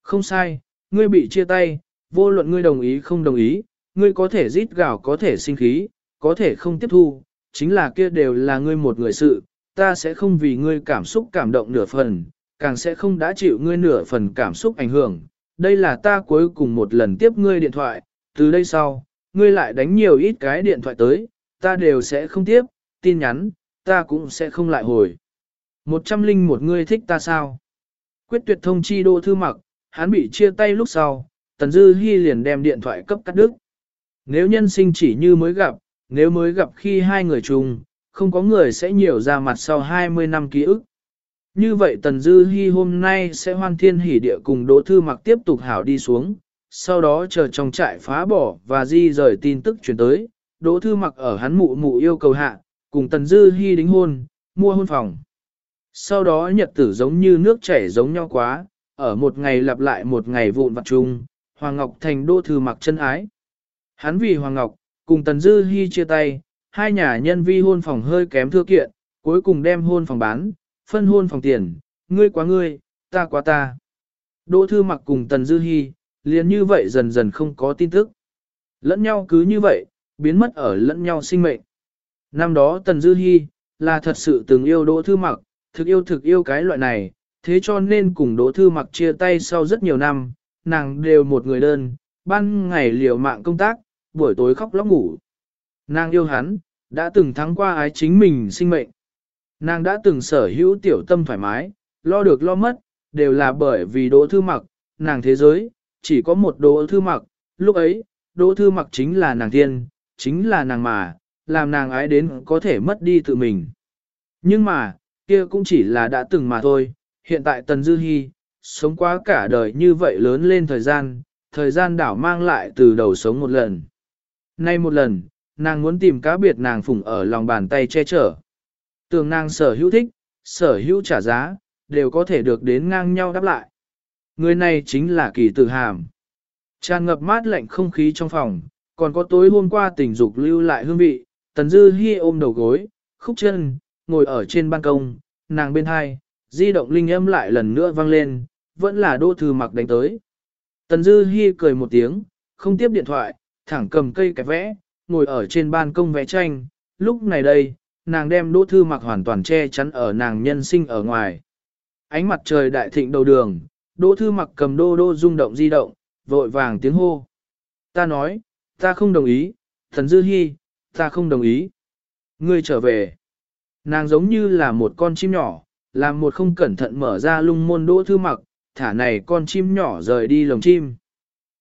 Không sai, ngươi bị chia tay, vô luận ngươi đồng ý không đồng ý, ngươi có thể rít gào có thể sinh khí, có thể không tiếp thu, chính là kia đều là ngươi một người sự, ta sẽ không vì ngươi cảm xúc cảm động nửa phần, càng sẽ không đã chịu ngươi nửa phần cảm xúc ảnh hưởng. Đây là ta cuối cùng một lần tiếp ngươi điện thoại, từ đây sau, ngươi lại đánh nhiều ít cái điện thoại tới, ta đều sẽ không tiếp, tin nhắn, ta cũng sẽ không lại hồi. Một trăm linh một ngươi thích ta sao? Quyết tuyệt thông chi đô thư mặc, hắn bị chia tay lúc sau, Tần Dư Hi liền đem điện thoại cấp cắt đứt. Nếu nhân sinh chỉ như mới gặp, nếu mới gặp khi hai người chung, không có người sẽ nhiều ra mặt sau 20 năm ký ức. Như vậy Tần Dư Hi hôm nay sẽ hoan thiên hỉ địa cùng Đỗ Thư Mặc tiếp tục hảo đi xuống, sau đó chờ trong trại phá bỏ và di rời tin tức chuyển tới, Đỗ Thư Mặc ở hắn mụ mụ yêu cầu hạ, cùng Tần Dư Hi đính hôn, mua hôn phòng. Sau đó nhật tử giống như nước chảy giống nhau quá, ở một ngày lặp lại một ngày vụn vặt chung, Hoàng Ngọc thành Đỗ Thư Mặc chân ái. Hắn vì Hoàng Ngọc, cùng Tần Dư Hi chia tay, hai nhà nhân vi hôn phòng hơi kém thưa kiện, cuối cùng đem hôn phòng bán, phân hôn phòng tiền, ngươi quá ngươi, ta quá ta. Đỗ Thư Mặc cùng Tần Dư Hi, liền như vậy dần dần không có tin tức. Lẫn nhau cứ như vậy, biến mất ở lẫn nhau sinh mệnh. Năm đó Tần Dư Hi, là thật sự từng yêu Đỗ Thư Mặc, thực yêu thực yêu cái loại này, thế cho nên cùng Đỗ Thư Mặc chia tay sau rất nhiều năm, nàng đều một người đơn, ban ngày liều mạng công tác, buổi tối khóc lóc ngủ. Nàng yêu hắn, đã từng thắng qua ái chính mình sinh mệnh. Nàng đã từng sở hữu tiểu tâm thoải mái, lo được lo mất, đều là bởi vì đỗ thư mặc, nàng thế giới, chỉ có một đỗ thư mặc, lúc ấy, đỗ thư mặc chính là nàng tiên, chính là nàng mà, làm nàng ái đến có thể mất đi tự mình. Nhưng mà, kia cũng chỉ là đã từng mà thôi, hiện tại Tần Dư Hi, sống quá cả đời như vậy lớn lên thời gian, thời gian đảo mang lại từ đầu sống một lần. Nay một lần, nàng muốn tìm cá biệt nàng phụng ở lòng bàn tay che chở. Tưởng nàng sở hữu thích, sở hữu trả giá, đều có thể được đến ngang nhau đáp lại. Người này chính là kỳ tử hàm. Tràn ngập mát lạnh không khí trong phòng, còn có tối hôm qua tình dục lưu lại hương vị, tần dư hi ôm đầu gối, khúc chân, ngồi ở trên ban công, nàng bên hai, di động linh âm lại lần nữa vang lên, vẫn là đô thư mặc đánh tới. Tần dư hi cười một tiếng, không tiếp điện thoại, thẳng cầm cây cái vẽ, ngồi ở trên ban công vẽ tranh, lúc này đây, nàng đem đỗ thư mặc hoàn toàn che chắn ở nàng nhân sinh ở ngoài. Ánh mặt trời đại thịnh đầu đường, đỗ thư mặc cầm đô đô rung động di động, vội vàng tiếng hô. Ta nói, ta không đồng ý, thần dư Hi, ta không đồng ý. Ngươi trở về. Nàng giống như là một con chim nhỏ, làm một không cẩn thận mở ra lung môn đỗ thư mặc, thả này con chim nhỏ rời đi lồng chim.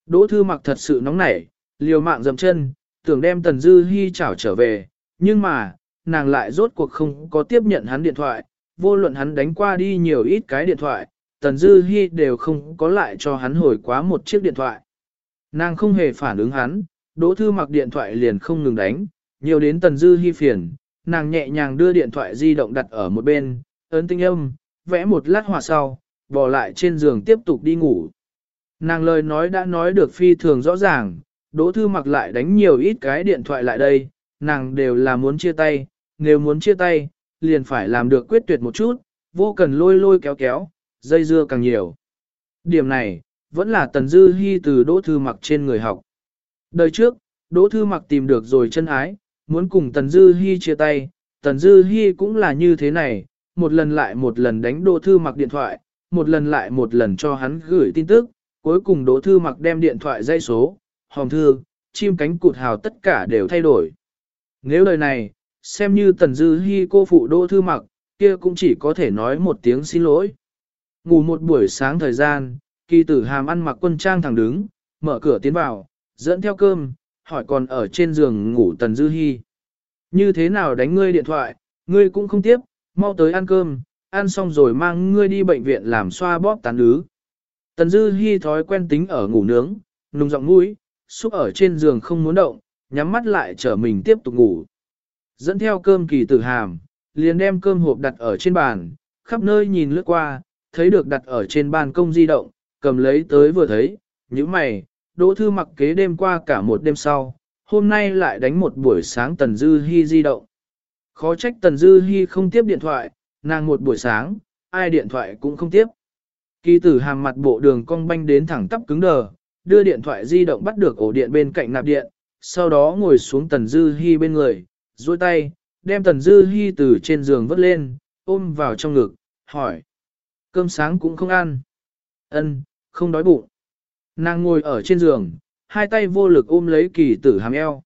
Đỗ thư mặc thật sự nóng nảy, liều mạng dầm chân, tưởng đem Tần Dư Hi chảo trở về, nhưng mà, nàng lại rốt cuộc không có tiếp nhận hắn điện thoại, vô luận hắn đánh qua đi nhiều ít cái điện thoại, Tần Dư Hi đều không có lại cho hắn hồi quá một chiếc điện thoại. Nàng không hề phản ứng hắn, Đỗ Thư mặc điện thoại liền không ngừng đánh, nhiều đến Tần Dư Hi phiền, nàng nhẹ nhàng đưa điện thoại di động đặt ở một bên, ấn tinh âm, vẽ một lát hòa sau, bỏ lại trên giường tiếp tục đi ngủ. Nàng lời nói đã nói được phi thường rõ ràng, Đỗ Thư mặc lại đánh nhiều ít cái điện thoại lại đây, nàng đều là muốn chia tay, nếu muốn chia tay, liền phải làm được quyết tuyệt một chút, vô cần lôi lôi kéo kéo, dây dưa càng nhiều. Điểm này, vẫn là Tần Dư Hi từ Đỗ Thư mặc trên người học. Đời trước, Đỗ Thư mặc tìm được rồi chân ái, muốn cùng Tần Dư Hi chia tay, Tần Dư Hi cũng là như thế này, một lần lại một lần đánh Đỗ Thư mặc điện thoại, một lần lại một lần cho hắn gửi tin tức, cuối cùng Đỗ Thư mặc đem điện thoại dây số, hòm thư, chim cánh cụt hào tất cả đều thay đổi. Nếu lời này, xem như tần dư hy cô phụ Đỗ thư mặc, kia cũng chỉ có thể nói một tiếng xin lỗi. Ngủ một buổi sáng thời gian, kỳ tử hàm ăn mặc quân trang thẳng đứng, mở cửa tiến vào, dẫn theo cơm, hỏi còn ở trên giường ngủ tần dư hy. Như thế nào đánh ngươi điện thoại, ngươi cũng không tiếp, mau tới ăn cơm, ăn xong rồi mang ngươi đi bệnh viện làm xoa bóp tán ứ. Tần dư hy thói quen tính ở ngủ nướng, nung giọng mũi, xúc ở trên giường không muốn động, nhắm mắt lại trở mình tiếp tục ngủ. Dẫn theo cơm kỳ tử hàm, liền đem cơm hộp đặt ở trên bàn, khắp nơi nhìn lướt qua, thấy được đặt ở trên ban công di động, cầm lấy tới vừa thấy, những mày, đỗ thư mặc kế đêm qua cả một đêm sau, hôm nay lại đánh một buổi sáng Tần Dư Hi di động. Khó trách Tần Dư Hi không tiếp điện thoại, nàng một buổi sáng, ai điện thoại cũng không tiếp. Kỳ tử hàm mặt bộ đường cong banh đến thẳng tắp cứng đờ, đưa điện thoại di động bắt được ổ điện bên cạnh nạp điện, sau đó ngồi xuống Tần Dư Hi bên người, duỗi tay, đem Tần Dư Hi từ trên giường vớt lên, ôm vào trong ngực, hỏi. Cơm sáng cũng không ăn. Ân, không đói bụng. Nàng ngồi ở trên giường, hai tay vô lực ôm lấy kỳ tử hàm eo.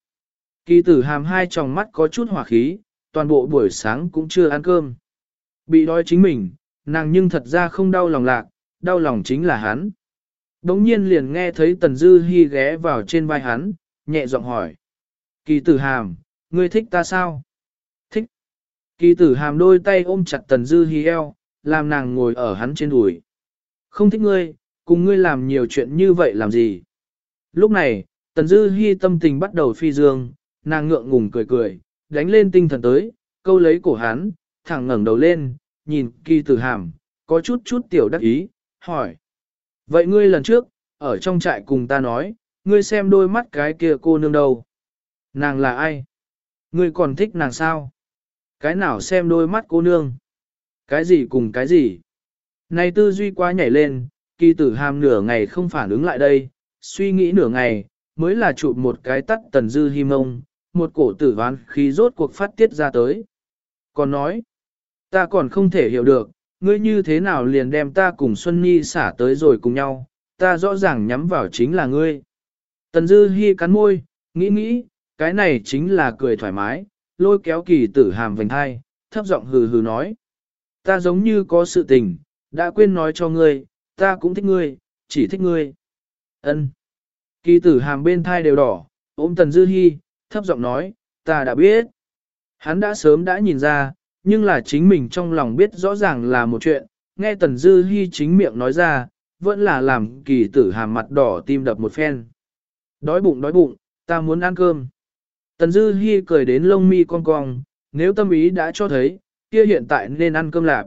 Kỳ tử hàm hai tròng mắt có chút hỏa khí, toàn bộ buổi sáng cũng chưa ăn cơm. Bị đói chính mình, nàng nhưng thật ra không đau lòng lạc, đau lòng chính là hắn. Đống nhiên liền nghe thấy Tần Dư Hi ghé vào trên vai hắn, nhẹ giọng hỏi. Kỳ tử hàm, ngươi thích ta sao? Thích. Kỳ tử hàm đôi tay ôm chặt Tần Dư Hi eo, làm nàng ngồi ở hắn trên đùi. Không thích ngươi, cùng ngươi làm nhiều chuyện như vậy làm gì? Lúc này, Tần Dư Hi tâm tình bắt đầu phi dương, nàng ngượng ngùng cười cười, đánh lên tinh thần tới, câu lấy cổ hắn, thẳng ngẩng đầu lên, nhìn kỳ tử hàm, có chút chút tiểu đắc ý, hỏi. Vậy ngươi lần trước, ở trong trại cùng ta nói, ngươi xem đôi mắt cái kia cô nương đâu? Nàng là ai? Ngươi còn thích nàng sao? Cái nào xem đôi mắt cô nương? Cái gì cùng cái gì? Này tư duy quá nhảy lên, kỳ tử hàm nửa ngày không phản ứng lại đây, suy nghĩ nửa ngày, mới là chụp một cái tắt tần dư hi mông, một cổ tử ván khí rốt cuộc phát tiết ra tới. Còn nói, ta còn không thể hiểu được, ngươi như thế nào liền đem ta cùng Xuân Nhi xả tới rồi cùng nhau, ta rõ ràng nhắm vào chính là ngươi. Tần dư hi cắn môi, nghĩ nghĩ, cái này chính là cười thoải mái, lôi kéo kỳ tử hàm vành hai, thấp giọng hừ hừ nói. Ta giống như có sự tình, đã quên nói cho ngươi, ta cũng thích ngươi, chỉ thích ngươi. Ân. Kỳ tử hàm bên thai đều đỏ, ôm tần dư hi, thấp giọng nói, ta đã biết. Hắn đã sớm đã nhìn ra, nhưng là chính mình trong lòng biết rõ ràng là một chuyện, nghe tần dư hi chính miệng nói ra, vẫn là làm kỳ tử hàm mặt đỏ tim đập một phen. Đói bụng đói bụng, ta muốn ăn cơm. Tần dư hi cười đến lông mi cong cong, nếu tâm ý đã cho thấy, kia hiện tại nên ăn cơm lạp.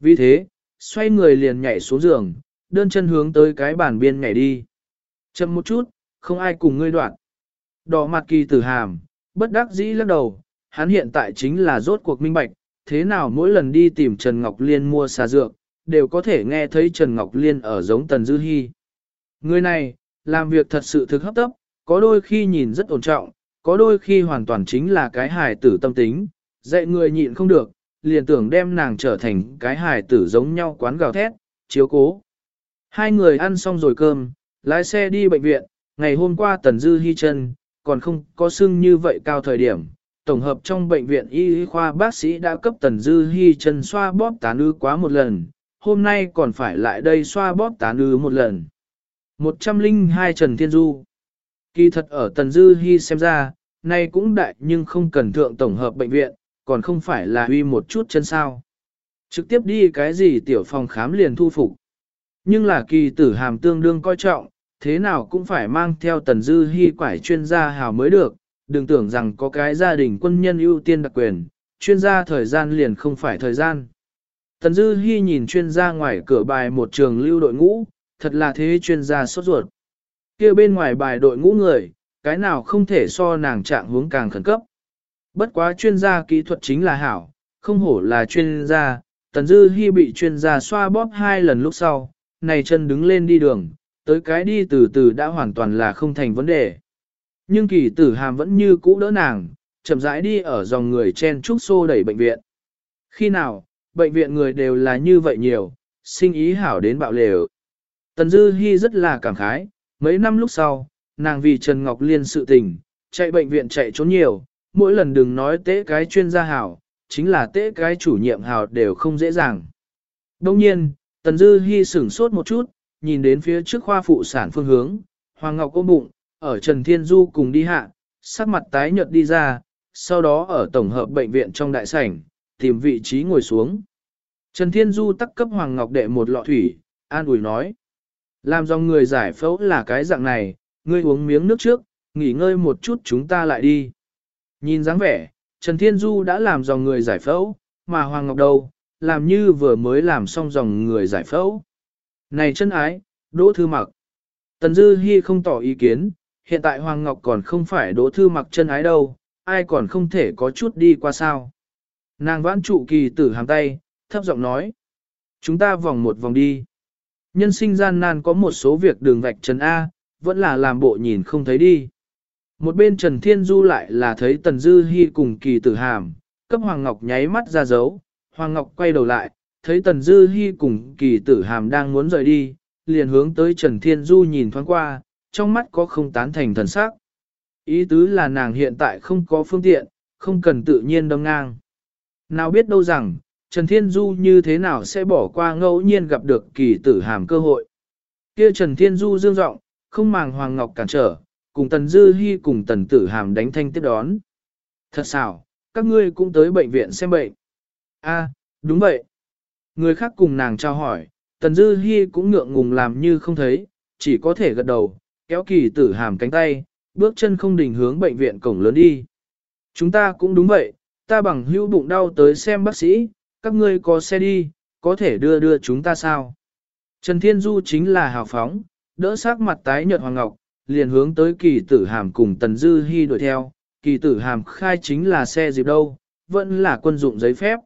Vì thế, xoay người liền nhảy xuống giường, đơn chân hướng tới cái bàn biên nhảy đi. Chậm một chút, không ai cùng ngươi đoạn. Đỏ mặt kỳ tử hàm, bất đắc dĩ lắc đầu, hắn hiện tại chính là rốt cuộc minh bạch, thế nào mỗi lần đi tìm Trần Ngọc Liên mua xà dược, đều có thể nghe thấy Trần Ngọc Liên ở giống Tần Dư Hi. Người này, làm việc thật sự thực hấp tấp, có đôi khi nhìn rất ổn trọng, có đôi khi hoàn toàn chính là cái hài tử tâm tính, dạy người nhịn không được, liền tưởng đem nàng trở thành cái hài tử giống nhau quán gào thét, chiếu cố. Hai người ăn xong rồi cơm, lái xe đi bệnh viện, ngày hôm qua Tần Dư hy chân, còn không có sưng như vậy cao thời điểm. Tổng hợp trong bệnh viện y khoa bác sĩ đã cấp Tần Dư hy chân xoa bóp tán ư quá một lần, hôm nay còn phải lại đây xoa bóp tán ư một lần. 102 Trần Thiên Du Kỳ thật ở Tần Dư hy xem ra, nay cũng đại nhưng không cần thượng tổng hợp bệnh viện, còn không phải là huy một chút chân sao. Trực tiếp đi cái gì tiểu phòng khám liền thu phục. Nhưng là kỳ tử hàm tương đương coi trọng, thế nào cũng phải mang theo tần dư hy quải chuyên gia hào mới được, đừng tưởng rằng có cái gia đình quân nhân ưu tiên đặc quyền, chuyên gia thời gian liền không phải thời gian. Tần dư hy nhìn chuyên gia ngoài cửa bài một trường lưu đội ngũ, thật là thế chuyên gia sốt ruột. kia bên ngoài bài đội ngũ người, cái nào không thể so nàng trạng hướng càng khẩn cấp. Bất quá chuyên gia kỹ thuật chính là hảo, không hổ là chuyên gia, Tần Dư Hi bị chuyên gia xoa bóp hai lần lúc sau, này chân đứng lên đi đường, tới cái đi từ từ đã hoàn toàn là không thành vấn đề. Nhưng kỳ tử hàm vẫn như cũ đỡ nàng, chậm rãi đi ở dòng người chen trúc xô đẩy bệnh viện. Khi nào, bệnh viện người đều là như vậy nhiều, sinh ý hảo đến bạo lều. Tần Dư Hi rất là cảm khái, mấy năm lúc sau, nàng vì Trần Ngọc Liên sự tình, chạy bệnh viện chạy trốn nhiều, mỗi lần đừng nói tế cái chuyên gia hảo, chính là tế cái chủ nhiệm hảo đều không dễ dàng. Đông nhiên, Tần Dư Hi sửng sốt một chút, nhìn đến phía trước khoa phụ sản phương hướng, Hoàng Ngọc ôm bụng, ở Trần Thiên Du cùng đi hạ, sắc mặt tái nhợt đi ra, sau đó ở tổng hợp bệnh viện trong đại sảnh, tìm vị trí ngồi xuống. Trần Thiên Du tắc cấp Hoàng Ngọc đệ một lọ thủy, an ủi nói. Làm dòng người giải phẫu là cái dạng này, ngươi uống miếng nước trước, nghỉ ngơi một chút chúng ta lại đi. Nhìn dáng vẻ, Trần Thiên Du đã làm dòng người giải phẫu, mà Hoàng Ngọc đâu, làm như vừa mới làm xong dòng người giải phẫu. Này chân ái, Đỗ Thư Mặc. Tần Dư Hi không tỏ ý kiến, hiện tại Hoàng Ngọc còn không phải Đỗ Thư Mặc chân ái đâu, ai còn không thể có chút đi qua sao. Nàng vãn trụ kỳ tử hàm tay, thấp giọng nói. Chúng ta vòng một vòng đi. Nhân sinh gian nan có một số việc đường vạch trần A, vẫn là làm bộ nhìn không thấy đi. Một bên Trần Thiên Du lại là thấy Tần Dư Hi cùng kỳ tử hàm, cấp Hoàng Ngọc nháy mắt ra dấu, Hoàng Ngọc quay đầu lại, thấy Tần Dư Hi cùng kỳ tử hàm đang muốn rời đi, liền hướng tới Trần Thiên Du nhìn thoáng qua, trong mắt có không tán thành thần sắc. Ý tứ là nàng hiện tại không có phương tiện, không cần tự nhiên đâm ngang. Nào biết đâu rằng, Trần Thiên Du như thế nào sẽ bỏ qua ngẫu nhiên gặp được kỳ tử hàm cơ hội. Kia Trần Thiên Du dương giọng không màng Hoàng Ngọc cản trở, cùng Tần Dư Hi cùng Tần Tử Hàm đánh thanh tiếp đón. Thật xảo, các ngươi cũng tới bệnh viện xem bệnh. A, đúng vậy. Người khác cùng nàng trao hỏi, Tần Dư Hi cũng ngượng ngùng làm như không thấy, chỉ có thể gật đầu, kéo kỳ tử hàm cánh tay, bước chân không đình hướng bệnh viện cổng lớn đi. Chúng ta cũng đúng vậy, ta bằng hữu bụng đau tới xem bác sĩ, các ngươi có xe đi, có thể đưa đưa chúng ta sao? Trần Thiên Du chính là hào phóng, đỡ sát mặt tái nhợt Hoàng Ngọc, liền hướng tới kỳ tử hàm cùng Tần Dư Hi đuổi theo, kỳ tử hàm khai chính là xe dịp đâu, vẫn là quân dụng giấy phép.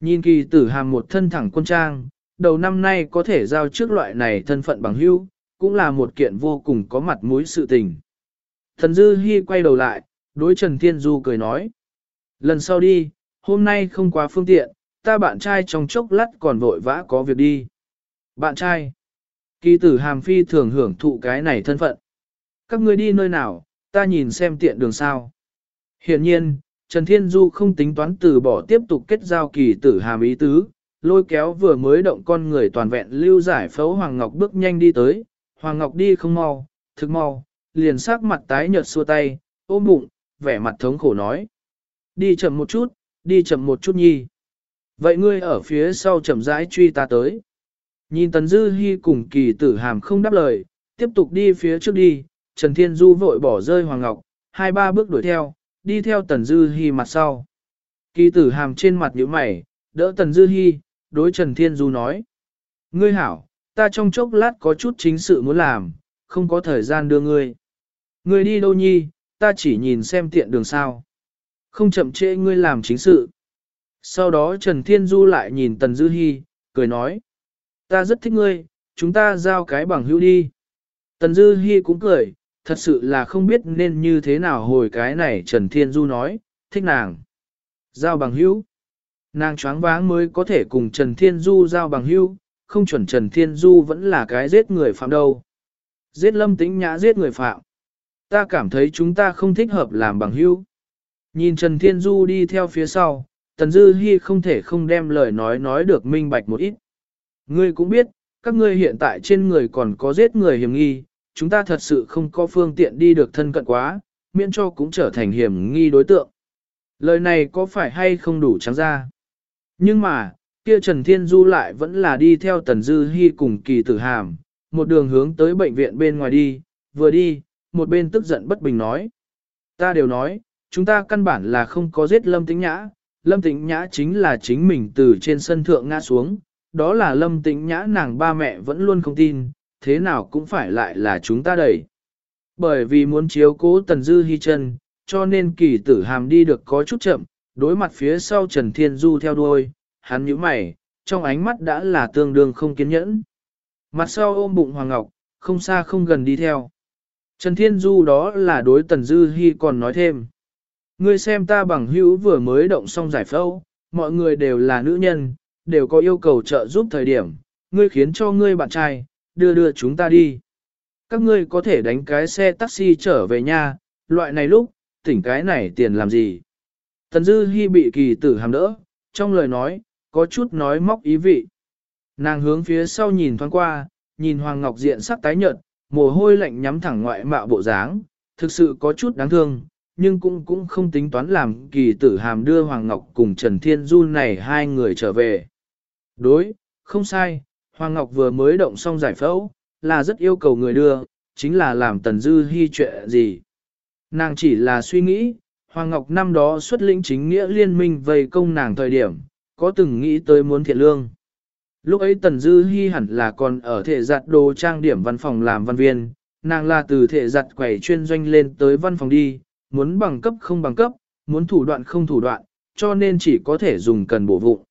Nhìn kỳ tử hàm một thân thẳng quân trang, đầu năm nay có thể giao trước loại này thân phận bằng hữu, cũng là một kiện vô cùng có mặt mũi sự tình. Thần Dư Hi quay đầu lại, đối Trần Thiên Du cười nói. Lần sau đi, hôm nay không quá phương tiện, ta bạn trai trong chốc lát còn vội vã có việc đi. Bạn trai. Kỳ tử hàm phi thường hưởng thụ cái này thân phận. Các ngươi đi nơi nào, ta nhìn xem tiện đường sao. Hiện nhiên, Trần Thiên Du không tính toán từ bỏ tiếp tục kết giao kỳ tử hàm ý tứ, lôi kéo vừa mới động con người toàn vẹn lưu giải phẫu Hoàng Ngọc bước nhanh đi tới, Hoàng Ngọc đi không mau, thực mau, liền sắc mặt tái nhợt xua tay, ôm bụng, vẻ mặt thống khổ nói. Đi chậm một chút, đi chậm một chút nhi. Vậy ngươi ở phía sau chậm rãi truy ta tới. Nhìn Tần Dư Hi cùng kỳ tử hàm không đáp lời, tiếp tục đi phía trước đi, Trần Thiên Du vội bỏ rơi Hoàng Ngọc, hai ba bước đuổi theo, đi theo Tần Dư Hi mặt sau. Kỳ tử hàm trên mặt nhíu mày, đỡ Tần Dư Hi, đối Trần Thiên Du nói. Ngươi hảo, ta trong chốc lát có chút chính sự muốn làm, không có thời gian đưa ngươi. Ngươi đi đâu nhi, ta chỉ nhìn xem tiện đường sao. Không chậm trễ ngươi làm chính sự. Sau đó Trần Thiên Du lại nhìn Tần Dư Hi, cười nói. Ta rất thích ngươi, chúng ta giao cái bằng hữu đi. Tần Dư Hi cũng cười, thật sự là không biết nên như thế nào hồi cái này Trần Thiên Du nói, thích nàng. Giao bằng hữu. Nàng choáng váng mới có thể cùng Trần Thiên Du giao bằng hữu, không chuẩn Trần Thiên Du vẫn là cái giết người phạm đâu. Giết lâm tĩnh nhã giết người phạm. Ta cảm thấy chúng ta không thích hợp làm bằng hữu. Nhìn Trần Thiên Du đi theo phía sau, Tần Dư Hi không thể không đem lời nói nói được minh bạch một ít. Ngươi cũng biết, các ngươi hiện tại trên người còn có giết người hiểm nghi, chúng ta thật sự không có phương tiện đi được thân cận quá, miễn cho cũng trở thành hiểm nghi đối tượng. Lời này có phải hay không đủ trắng ra? Nhưng mà, kia Trần Thiên Du lại vẫn là đi theo Tần Dư Hi cùng kỳ tử hàm, một đường hướng tới bệnh viện bên ngoài đi, vừa đi, một bên tức giận bất bình nói. Ta đều nói, chúng ta căn bản là không có giết Lâm Tĩnh Nhã, Lâm Tĩnh Nhã chính là chính mình từ trên sân thượng ngã xuống, đó là Lâm Tĩnh Nhã nàng ba mẹ vẫn luôn không tin, thế nào cũng phải lại là chúng ta đẩy. Bởi vì muốn chiếu cố Tần Dư Hi chân, cho nên kỳ tử hàm đi được có chút chậm, đối mặt phía sau Trần Thiên Du theo đuôi, hắn nhíu mày, trong ánh mắt đã là tương đương không kiên nhẫn. Mặt sau ôm bụng Hoàng Ngọc, không xa không gần đi theo. Trần Thiên Du đó là đối Tần Dư Hi còn nói thêm. Ngươi xem ta bằng hữu vừa mới động xong giải phẫu, mọi người đều là nữ nhân, đều có yêu cầu trợ giúp thời điểm, ngươi khiến cho ngươi bạn trai, đưa đưa chúng ta đi. Các ngươi có thể đánh cái xe taxi trở về nhà, loại này lúc, tỉnh cái này tiền làm gì. Tần Dư Hi bị kỳ tử hàm đỡ, trong lời nói, có chút nói móc ý vị. Nàng hướng phía sau nhìn thoáng qua, nhìn Hoàng Ngọc diện sắc tái nhợt, mồ hôi lạnh nhắm thẳng ngoại mạo bộ dáng, thực sự có chút đáng thương, nhưng cũng cũng không tính toán làm kỳ tử hàm đưa Hoàng Ngọc cùng Trần Thiên Du này hai người trở về. Đối, không sai, Hoàng Ngọc vừa mới động xong giải phẫu, là rất yêu cầu người đưa, chính là làm Tần Dư Hi chuyện gì. Nàng chỉ là suy nghĩ, Hoàng Ngọc năm đó xuất lĩnh chính nghĩa liên minh vây công nàng thời điểm, có từng nghĩ tới muốn thiện lương. Lúc ấy Tần Dư Hi hẳn là còn ở thể giặt đồ trang điểm văn phòng làm văn viên, nàng là từ thể giặt quẩy chuyên doanh lên tới văn phòng đi, muốn bằng cấp không bằng cấp, muốn thủ đoạn không thủ đoạn, cho nên chỉ có thể dùng cần bổ vụ.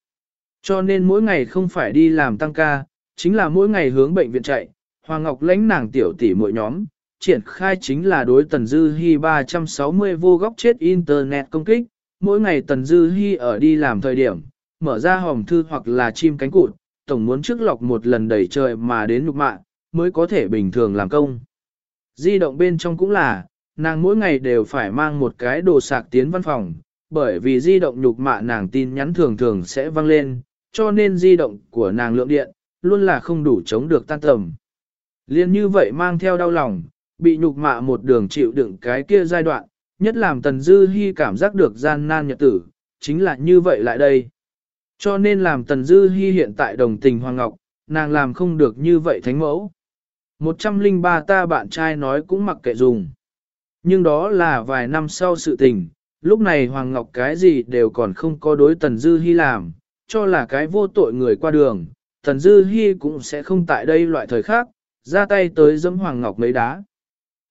Cho nên mỗi ngày không phải đi làm tăng ca, chính là mỗi ngày hướng bệnh viện chạy, Hoàng Ngọc lãnh nàng tiểu tỷ mỗi nhóm, triển khai chính là đối Tần Dư Hi 360 vô góc chết Internet công kích, mỗi ngày Tần Dư Hi ở đi làm thời điểm, mở ra hòm thư hoặc là chim cánh cụt, tổng muốn trước lọc một lần đẩy trời mà đến nhục mạng, mới có thể bình thường làm công. Di động bên trong cũng là, nàng mỗi ngày đều phải mang một cái đồ sạc tiến văn phòng, bởi vì di động nhục mạ nàng tin nhắn thường thường sẽ vang lên, cho nên di động của nàng lượng điện, luôn là không đủ chống được tan tầm. Liên như vậy mang theo đau lòng, bị nhục mạ một đường chịu đựng cái kia giai đoạn, nhất làm Tần Dư Hi cảm giác được gian nan nhật tử, chính là như vậy lại đây. Cho nên làm Tần Dư Hi hiện tại đồng tình Hoàng Ngọc, nàng làm không được như vậy thánh mẫu. 103 ta bạn trai nói cũng mặc kệ dùng. Nhưng đó là vài năm sau sự tình, lúc này Hoàng Ngọc cái gì đều còn không có đối Tần Dư Hi làm, cho là cái vô tội người qua đường, Thần Dư Hi cũng sẽ không tại đây loại thời khác, ra tay tới giẫm Hoàng Ngọc mấy đá.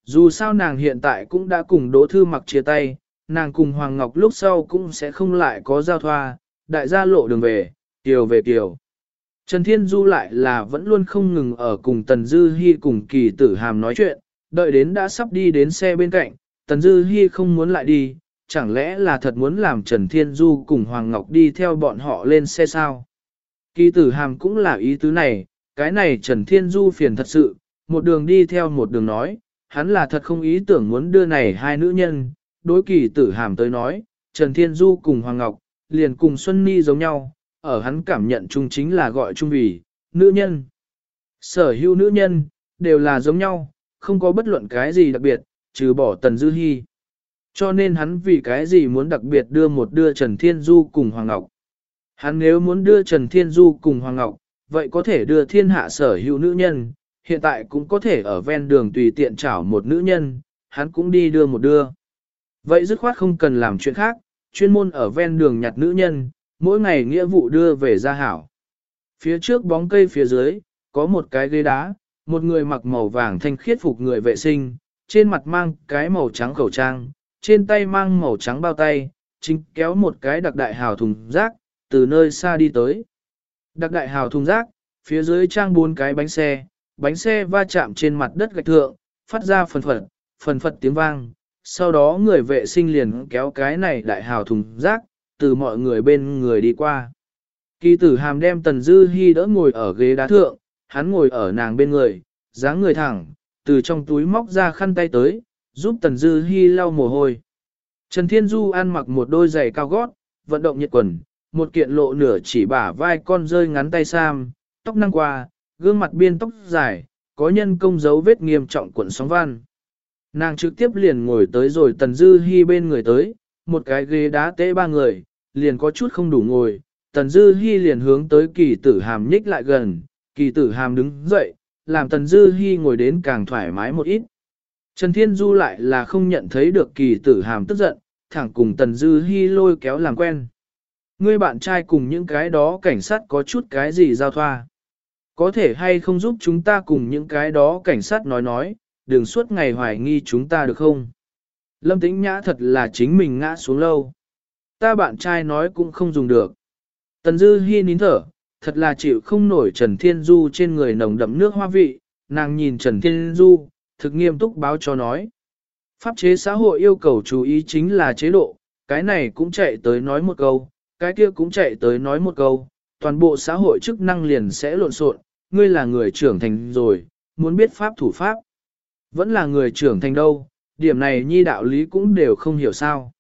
Dù sao nàng hiện tại cũng đã cùng Đỗ Thư mặc chia tay, nàng cùng Hoàng Ngọc lúc sau cũng sẽ không lại có giao thoa, đại gia lộ đường về, kiều về kiều. Trần Thiên Du lại là vẫn luôn không ngừng ở cùng Tần Dư Hi cùng kỳ tử hàm nói chuyện, đợi đến đã sắp đi đến xe bên cạnh, Tần Dư Hi không muốn lại đi, chẳng lẽ là thật muốn làm Trần Thiên Du cùng Hoàng Ngọc đi theo bọn họ lên xe sao? Kỳ tử hàm cũng là ý tứ này, cái này Trần Thiên Du phiền thật sự, một đường đi theo một đường nói, hắn là thật không ý tưởng muốn đưa này hai nữ nhân, đối kỳ tử hàm tới nói, Trần Thiên Du cùng Hoàng Ngọc, liền cùng Xuân Ni giống nhau, ở hắn cảm nhận chung chính là gọi chung vì, nữ nhân. Sở hữu nữ nhân, đều là giống nhau, không có bất luận cái gì đặc biệt, trừ bỏ Tần Dư Hi. Cho nên hắn vì cái gì muốn đặc biệt đưa một đưa Trần Thiên Du cùng Hoàng Ngọc. Hắn nếu muốn đưa Trần Thiên Du cùng Hoàng Ngọc, vậy có thể đưa thiên hạ sở hữu nữ nhân, hiện tại cũng có thể ở ven đường tùy tiện chảo một nữ nhân, hắn cũng đi đưa một đưa. Vậy dứt khoát không cần làm chuyện khác, chuyên môn ở ven đường nhặt nữ nhân, mỗi ngày nghĩa vụ đưa về gia hảo. Phía trước bóng cây phía dưới, có một cái ghế đá, một người mặc màu vàng thanh khiết phục người vệ sinh, trên mặt mang cái màu trắng khẩu trang, trên tay mang màu trắng bao tay, chính kéo một cái đặc đại hào thùng rác, từ nơi xa đi tới. Đặc đại hào thùng rác, phía dưới trang bốn cái bánh xe, bánh xe va chạm trên mặt đất gạch thượng, phát ra phần phật, phần phật tiếng vang. Sau đó người vệ sinh liền kéo cái này đại hào thùng rác, từ mọi người bên người đi qua. Kỳ tử hàm đem tần dư hy đỡ ngồi ở ghế đá thượng, hắn ngồi ở nàng bên người, dáng người thẳng, từ trong túi móc ra khăn tay tới, giúp tần dư hy lau mồ hôi. Trần Thiên Du ăn mặc một đôi giày cao gót, vận động nhiệt quần, một kiện lộ nửa chỉ bả vai con rơi ngắn tay sam, tóc năng qua, gương mặt biên tóc dài, có nhân công dấu vết nghiêm trọng cuộn sóng văn. Nàng trực tiếp liền ngồi tới rồi tần dư hy bên người tới, một cái ghế đá tế ba người, liền có chút không đủ ngồi, tần dư hy liền hướng tới kỳ tử hàm nhích lại gần, kỳ tử hàm đứng dậy, làm tần dư hy ngồi đến càng thoải mái một ít. Trần Thiên Du lại là không nhận thấy được kỳ tử hàm tức giận, thẳng cùng tần dư hy lôi kéo làm quen. Ngươi bạn trai cùng những cái đó cảnh sát có chút cái gì giao thoa. Có thể hay không giúp chúng ta cùng những cái đó cảnh sát nói nói, đừng suốt ngày hoài nghi chúng ta được không? Lâm tĩnh nhã thật là chính mình ngã xuống lâu. Ta bạn trai nói cũng không dùng được. Tần dư hi nín thở, thật là chịu không nổi Trần Thiên Du trên người nồng đậm nước hoa vị, nàng nhìn Trần Thiên Du, thực nghiêm túc báo cho nói. Pháp chế xã hội yêu cầu chú ý chính là chế độ, cái này cũng chạy tới nói một câu, cái kia cũng chạy tới nói một câu, toàn bộ xã hội chức năng liền sẽ lộn xộn, ngươi là người trưởng thành rồi, muốn biết pháp thủ pháp. Vẫn là người trưởng thành đâu, điểm này nhi đạo lý cũng đều không hiểu sao.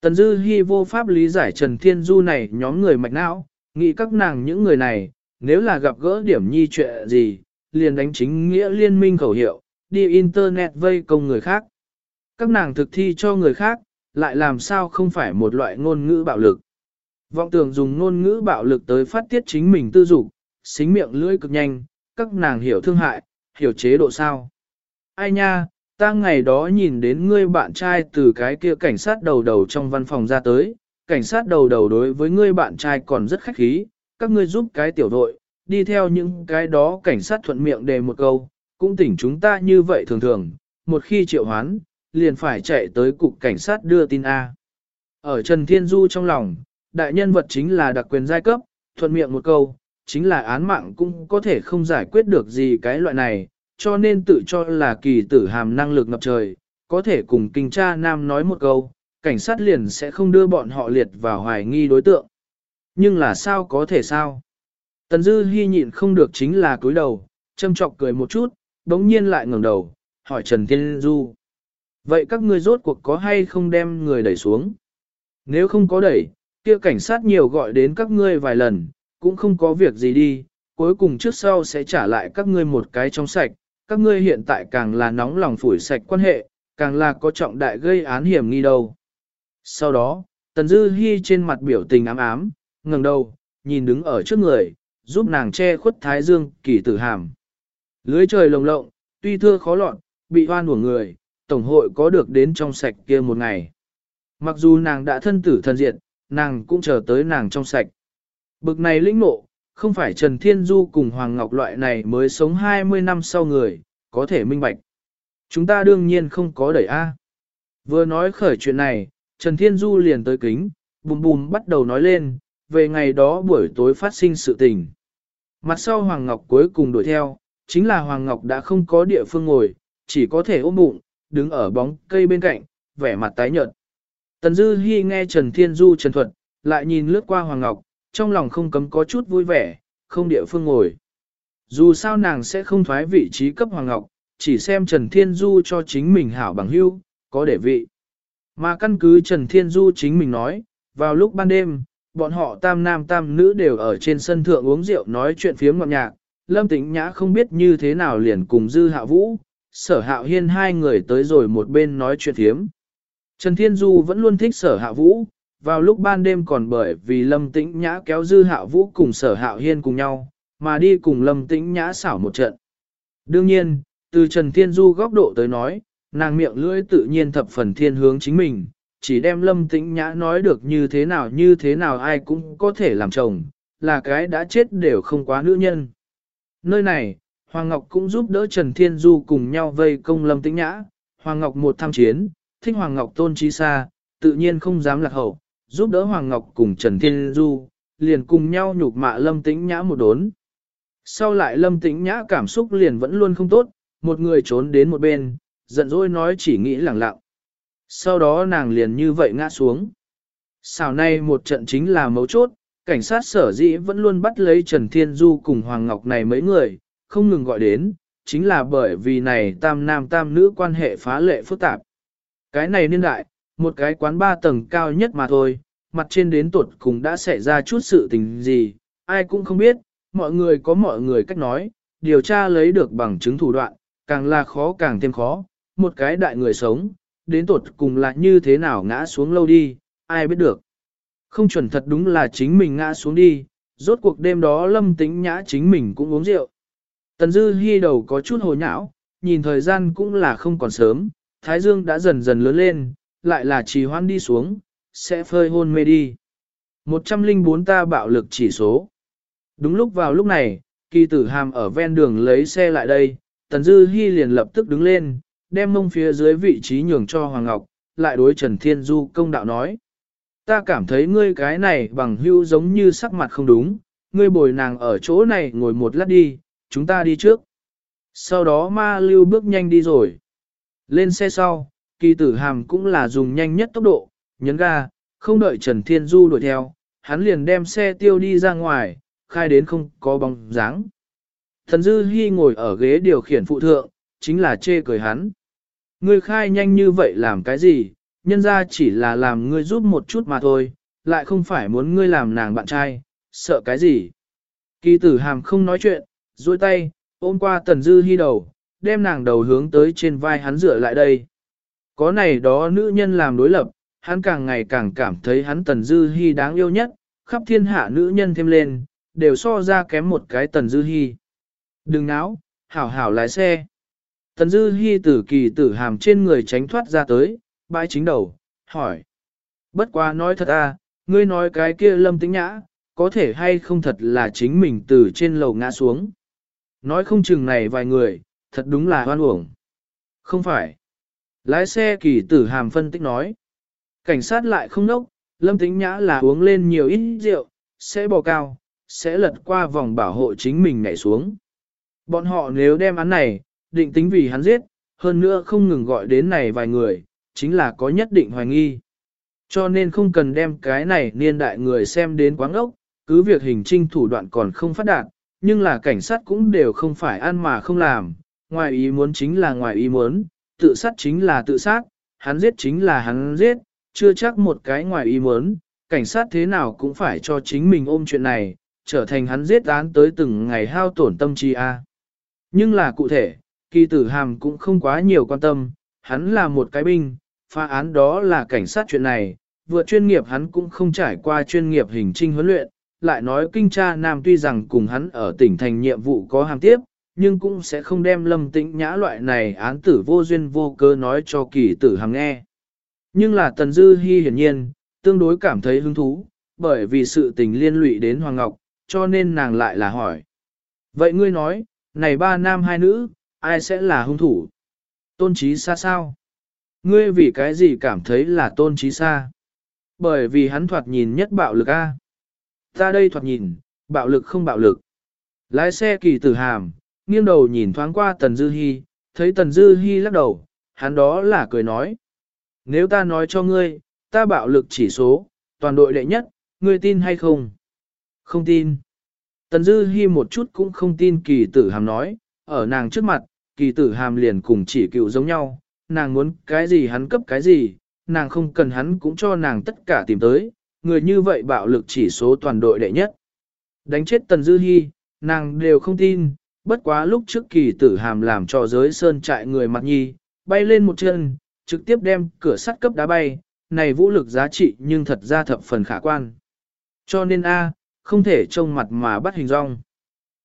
Tần Dư Hi vô pháp lý giải Trần Thiên Du này nhóm người mạch não, nghĩ các nàng những người này, nếu là gặp gỡ điểm nhi chuyện gì, liền đánh chính nghĩa liên minh khẩu hiệu, đi internet vây công người khác. Các nàng thực thi cho người khác, lại làm sao không phải một loại ngôn ngữ bạo lực. Vọng tưởng dùng ngôn ngữ bạo lực tới phát tiết chính mình tư dục, xính miệng lưỡi cực nhanh, các nàng hiểu thương hại, hiểu chế độ sao. Ai nha, Ta ngày đó nhìn đến ngươi bạn trai từ cái kia cảnh sát đầu đầu trong văn phòng ra tới, cảnh sát đầu đầu đối với ngươi bạn trai còn rất khách khí, các ngươi giúp cái tiểu đội, đi theo những cái đó cảnh sát thuận miệng đề một câu, cũng tỉnh chúng ta như vậy thường thường, một khi triệu hoán, liền phải chạy tới cục cảnh sát đưa tin A. Ở Trần Thiên Du trong lòng, đại nhân vật chính là đặc quyền giai cấp, thuận miệng một câu, chính là án mạng cũng có thể không giải quyết được gì cái loại này, cho nên tự cho là kỳ tử hàm năng lực ngập trời, có thể cùng kinh tra nam nói một câu, cảnh sát liền sẽ không đưa bọn họ liệt vào hoài nghi đối tượng. Nhưng là sao có thể sao? Tần Dư Hi nhịn không được chính là cúi đầu, châm chọc cười một chút, đống nhiên lại ngẩng đầu, hỏi Trần Thiên Du. Vậy các ngươi rốt cuộc có hay không đem người đẩy xuống? Nếu không có đẩy, kia cảnh sát nhiều gọi đến các ngươi vài lần, cũng không có việc gì đi, cuối cùng trước sau sẽ trả lại các ngươi một cái trong sạch, các ngươi hiện tại càng là nóng lòng phủi sạch quan hệ, càng là có trọng đại gây án hiểm nghi đâu. Sau đó, Tần Dư Hi trên mặt biểu tình ám ám, ngẩng đầu, nhìn đứng ở trước người, giúp nàng che khuất thái dương kỳ tử hàm. Lưới trời lồng lộng, tuy thưa khó lọt, bị hoan của người, tổng hội có được đến trong sạch kia một ngày. Mặc dù nàng đã thân tử thân diệt, nàng cũng chờ tới nàng trong sạch. Bực này lĩnh nộ, không phải Trần Thiên Du cùng Hoàng Ngọc loại này mới sống 20 năm sau người, có thể minh bạch. Chúng ta đương nhiên không có đẩy A. Vừa nói khởi chuyện này, Trần Thiên Du liền tới kính, bùm bùm bắt đầu nói lên, về ngày đó buổi tối phát sinh sự tình. Mặt sau Hoàng Ngọc cuối cùng đuổi theo, chính là Hoàng Ngọc đã không có địa phương ngồi, chỉ có thể ôm bụng, đứng ở bóng cây bên cạnh, vẻ mặt tái nhợt. Tần Dư Hi nghe Trần Thiên Du trần thuật, lại nhìn lướt qua Hoàng Ngọc, trong lòng không cấm có chút vui vẻ, không địa phương ngồi. Dù sao nàng sẽ không thoái vị trí cấp Hoàng Ngọc, chỉ xem Trần Thiên Du cho chính mình hảo bằng hữu, có để vị. Mà căn cứ Trần Thiên Du chính mình nói, vào lúc ban đêm, bọn họ tam nam tam nữ đều ở trên sân thượng uống rượu nói chuyện phiếm ngọt nhạc, Lâm Tĩnh Nhã không biết như thế nào liền cùng Dư Hạ Vũ, Sở Hạo Hiên hai người tới rồi một bên nói chuyện phiếm. Trần Thiên Du vẫn luôn thích Sở Hạ Vũ, vào lúc ban đêm còn bởi vì Lâm Tĩnh Nhã kéo Dư Hạ Vũ cùng Sở Hạo Hiên cùng nhau, mà đi cùng Lâm Tĩnh Nhã xảo một trận. Đương nhiên, từ Trần Thiên Du góc độ tới nói, nàng miệng lưỡi tự nhiên thập phần thiên hướng chính mình, chỉ đem Lâm Tĩnh Nhã nói được như thế nào như thế nào ai cũng có thể làm chồng, là cái đã chết đều không quá nữ nhân. Nơi này, Hoàng Ngọc cũng giúp đỡ Trần Thiên Du cùng nhau vây công Lâm Tĩnh Nhã, Hoàng Ngọc một tham chiến, thích Hoàng Ngọc tôn trí xa, tự nhiên không dám lạc hậu, giúp đỡ Hoàng Ngọc cùng Trần Thiên Du, liền cùng nhau nhục mạ Lâm Tĩnh Nhã một đốn. Sau lại Lâm Tĩnh Nhã cảm xúc liền vẫn luôn không tốt, một người trốn đến một bên, giận dỗi nói chỉ nghĩ lẳng lặng. Sau đó nàng liền như vậy ngã xuống. Xào nay một trận chính là mấu chốt, cảnh sát sở dĩ vẫn luôn bắt lấy Trần Thiên Du cùng Hoàng Ngọc này mấy người, không ngừng gọi đến, chính là bởi vì này tam nam tam nữ quan hệ phá lệ phức tạp. Cái này niên đại, một cái quán ba tầng cao nhất mà thôi, mặt trên đến tuột cùng đã xảy ra chút sự tình gì, ai cũng không biết, mọi người có mọi người cách nói, điều tra lấy được bằng chứng thủ đoạn, càng là khó càng thêm khó, một cái đại người sống, đến tuột cùng là như thế nào ngã xuống lâu đi, ai biết được. Không chuẩn thật đúng là chính mình ngã xuống đi, rốt cuộc đêm đó lâm tính nhã chính mình cũng uống rượu. Tần dư Hi đầu có chút hồ nhão, nhìn thời gian cũng là không còn sớm, thái dương đã dần dần lớn lên, lại là trì hoan đi xuống, sẽ phơi hôn mê đi. 104 ta bạo lực chỉ số. Đúng lúc vào lúc này, kỳ tử hàm ở ven đường lấy xe lại đây, tần dư hy liền lập tức đứng lên, đem mông phía dưới vị trí nhường cho Hoàng Ngọc, lại đối Trần Thiên Du công đạo nói. Ta cảm thấy ngươi cái này bằng hưu giống như sắc mặt không đúng, ngươi bồi nàng ở chỗ này ngồi một lát đi, chúng ta đi trước. Sau đó ma lưu bước nhanh đi rồi. Lên xe sau, kỳ tử hàm cũng là dùng nhanh nhất tốc độ, nhấn ga, không đợi Trần Thiên Du đuổi theo, hắn liền đem xe tiêu đi ra ngoài, khai đến không có bóng dáng. Thần Dư Hi ngồi ở ghế điều khiển phụ thượng, chính là chê cười hắn. Ngươi khai nhanh như vậy làm cái gì, nhân ra chỉ là làm ngươi giúp một chút mà thôi, lại không phải muốn ngươi làm nàng bạn trai, sợ cái gì. Kỳ tử hàm không nói chuyện, duỗi tay, ôm qua tần dư Hi đầu, đem nàng đầu hướng tới trên vai hắn dựa lại đây. Có này đó nữ nhân làm đối lập, hắn càng ngày càng cảm thấy hắn tần dư hy đáng yêu nhất, khắp thiên hạ nữ nhân thêm lên, đều so ra kém một cái tần dư hy. Đừng náo, hảo hảo lái xe. Tần Dư Hi tử kỳ tử hàm trên người tránh thoát ra tới, bãi chính đầu, hỏi. Bất quá nói thật à, ngươi nói cái kia lâm tĩnh nhã, có thể hay không thật là chính mình từ trên lầu ngã xuống. Nói không chừng này vài người, thật đúng là hoan uổng. Không phải. Lái xe kỳ tử hàm phân tích nói. Cảnh sát lại không nốc, lâm tính nhã là uống lên nhiều ít rượu, sẽ bò cao, sẽ lật qua vòng bảo hộ chính mình nhảy xuống. Bọn họ nếu đem án này, định tính vì hắn giết, hơn nữa không ngừng gọi đến này vài người, chính là có nhất định hoài nghi. Cho nên không cần đem cái này niên đại người xem đến quáng ốc, cứ việc hình trinh thủ đoạn còn không phát đạt, nhưng là cảnh sát cũng đều không phải ăn mà không làm, ngoài ý muốn chính là ngoài ý muốn, tự sát chính là tự sát, hắn giết chính là hắn giết, chưa chắc một cái ngoài ý muốn, cảnh sát thế nào cũng phải cho chính mình ôm chuyện này, trở thành hắn giết án tới từng ngày hao tổn tâm trí a. Nhưng là cụ thể, kỳ tử hàm cũng không quá nhiều quan tâm, hắn là một cái binh, phá án đó là cảnh sát chuyện này, vừa chuyên nghiệp hắn cũng không trải qua chuyên nghiệp hình trinh huấn luyện, lại nói kinh tra nam tuy rằng cùng hắn ở tỉnh thành nhiệm vụ có hàng tiếp, nhưng cũng sẽ không đem lâm tĩnh nhã loại này án tử vô duyên vô cớ nói cho kỳ tử hằng nghe. Nhưng là Tần Dư Hi hiển nhiên, tương đối cảm thấy hứng thú, bởi vì sự tình liên lụy đến Hoàng Ngọc, cho nên nàng lại là hỏi. Vậy ngươi nói, này ba nam hai nữ, ai sẽ là hung thủ? Tôn trí xa sao? Ngươi vì cái gì cảm thấy là tôn trí xa? Bởi vì hắn thoạt nhìn nhất bạo lực a. Ta đây thoạt nhìn, bạo lực không bạo lực. Lái xe kỳ tử hàm, nghiêng đầu nhìn thoáng qua Tần Dư Hi, thấy Tần Dư Hi lắc đầu, hắn đó là cười nói. Nếu ta nói cho ngươi, ta bạo lực chỉ số, toàn đội đệ nhất, ngươi tin hay không? Không tin. Tần Dư Hi một chút cũng không tin kỳ tử hàm nói, ở nàng trước mặt, kỳ tử hàm liền cùng chỉ cựu giống nhau, nàng muốn cái gì hắn cấp cái gì, nàng không cần hắn cũng cho nàng tất cả tìm tới, người như vậy bạo lực chỉ số toàn đội đệ nhất. Đánh chết Tần Dư Hi, nàng đều không tin, bất quá lúc trước kỳ tử hàm làm cho giới sơn trại người mặt nhi, bay lên một chân, trực tiếp đem cửa sắt cấp đá bay, này vũ lực giá trị nhưng thật ra thập phần khả quan. Cho nên A, không thể trông mặt mà bắt hình rong.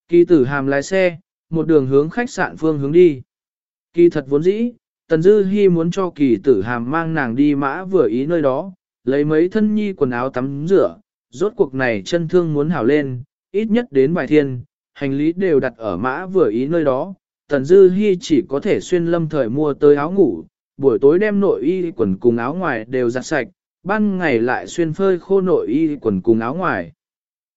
Kỳ tử hàm lái xe, một đường hướng khách sạn phương hướng đi. Kỳ thật vốn dĩ, Tần Dư Hi muốn cho kỳ tử hàm mang nàng đi mã vừa ý nơi đó, lấy mấy thân nhi quần áo tắm rửa, rốt cuộc này chân thương muốn hảo lên, ít nhất đến bài thiên, hành lý đều đặt ở mã vừa ý nơi đó. Tần Dư Hi chỉ có thể xuyên lâm thời mua tới áo ngủ, buổi tối đem nội y quần cùng áo ngoài đều giặt sạch, ban ngày lại xuyên phơi khô nội y quần cùng áo ngoài.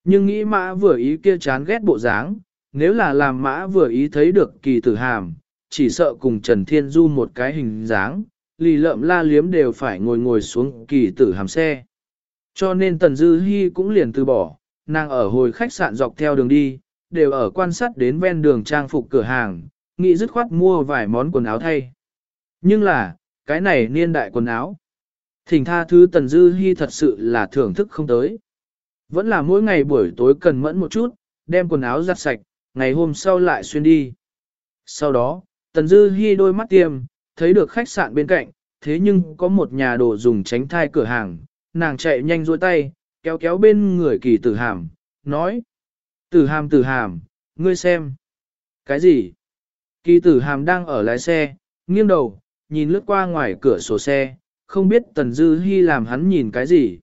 Nhưng nghĩ mã vừa ý kia chán ghét bộ dáng, nếu là làm mã vừa ý thấy được kỳ tử hàm, chỉ sợ cùng Trần Thiên Du một cái hình dáng, lì lợm la liếm đều phải ngồi ngồi xuống kỳ tử hàm xe. Cho nên Tần Dư Hi cũng liền từ bỏ, nàng ở hồi khách sạn dọc theo đường đi, đều ở quan sát đến ven đường trang phục cửa hàng, nghĩ dứt khoát mua vài món quần áo thay. Nhưng là, cái này niên đại quần áo. Thỉnh tha thứ Tần Dư Hi thật sự là thưởng thức không tới. Vẫn là mỗi ngày buổi tối cần mẫn một chút, đem quần áo giặt sạch, ngày hôm sau lại xuyên đi. Sau đó, Tần Dư Hi đôi mắt tiêm, thấy được khách sạn bên cạnh, thế nhưng có một nhà đồ dùng tránh thai cửa hàng, nàng chạy nhanh duỗi tay, kéo kéo bên người kỳ tử hàm, nói. Tử hàm tử hàm, ngươi xem. Cái gì? Kỳ tử hàm đang ở lái xe, nghiêng đầu, nhìn lướt qua ngoài cửa sổ xe, không biết Tần Dư Hi làm hắn nhìn cái gì.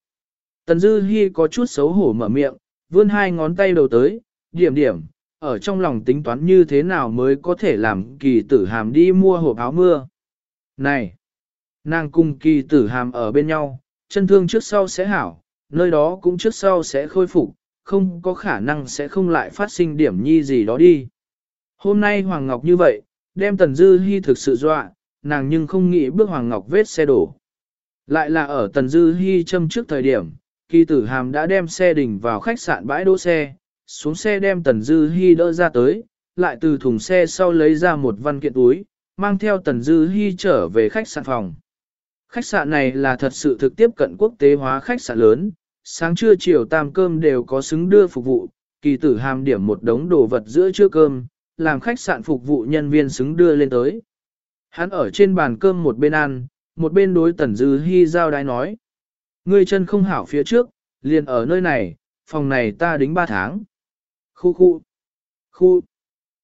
Tần Dư Hi có chút xấu hổ mở miệng, vươn hai ngón tay đầu tới, điểm điểm, ở trong lòng tính toán như thế nào mới có thể làm kỳ tử hàm đi mua hộp áo mưa. Này! Nàng cùng kỳ tử hàm ở bên nhau, chân thương trước sau sẽ hảo, nơi đó cũng trước sau sẽ khôi phục, không có khả năng sẽ không lại phát sinh điểm nhi gì đó đi. Hôm nay Hoàng Ngọc như vậy, đem Tần Dư Hi thực sự dọa, nàng nhưng không nghĩ bước Hoàng Ngọc vết xe đổ. Lại là ở Tần Dư Hi châm trước thời điểm, kỳ tử hàm đã đem xe đình vào khách sạn bãi đỗ xe, xuống xe đem Tần Dư Hi đỡ ra tới, lại từ thùng xe sau lấy ra một văn kiện túi, mang theo Tần Dư Hi trở về khách sạn phòng. Khách sạn này là thật sự thực tiếp cận quốc tế hóa khách sạn lớn, sáng trưa chiều tam cơm đều có xứng đưa phục vụ, kỳ tử hàm điểm một đống đồ vật giữa trưa cơm, làm khách sạn phục vụ nhân viên xứng đưa lên tới. Hắn ở trên bàn cơm một bên ăn, một bên đối Tần Dư hy giao đái nói. Ngươi chân không hảo phía trước, liền ở nơi này, phòng này ta đính ba tháng. Khu khu. Khu.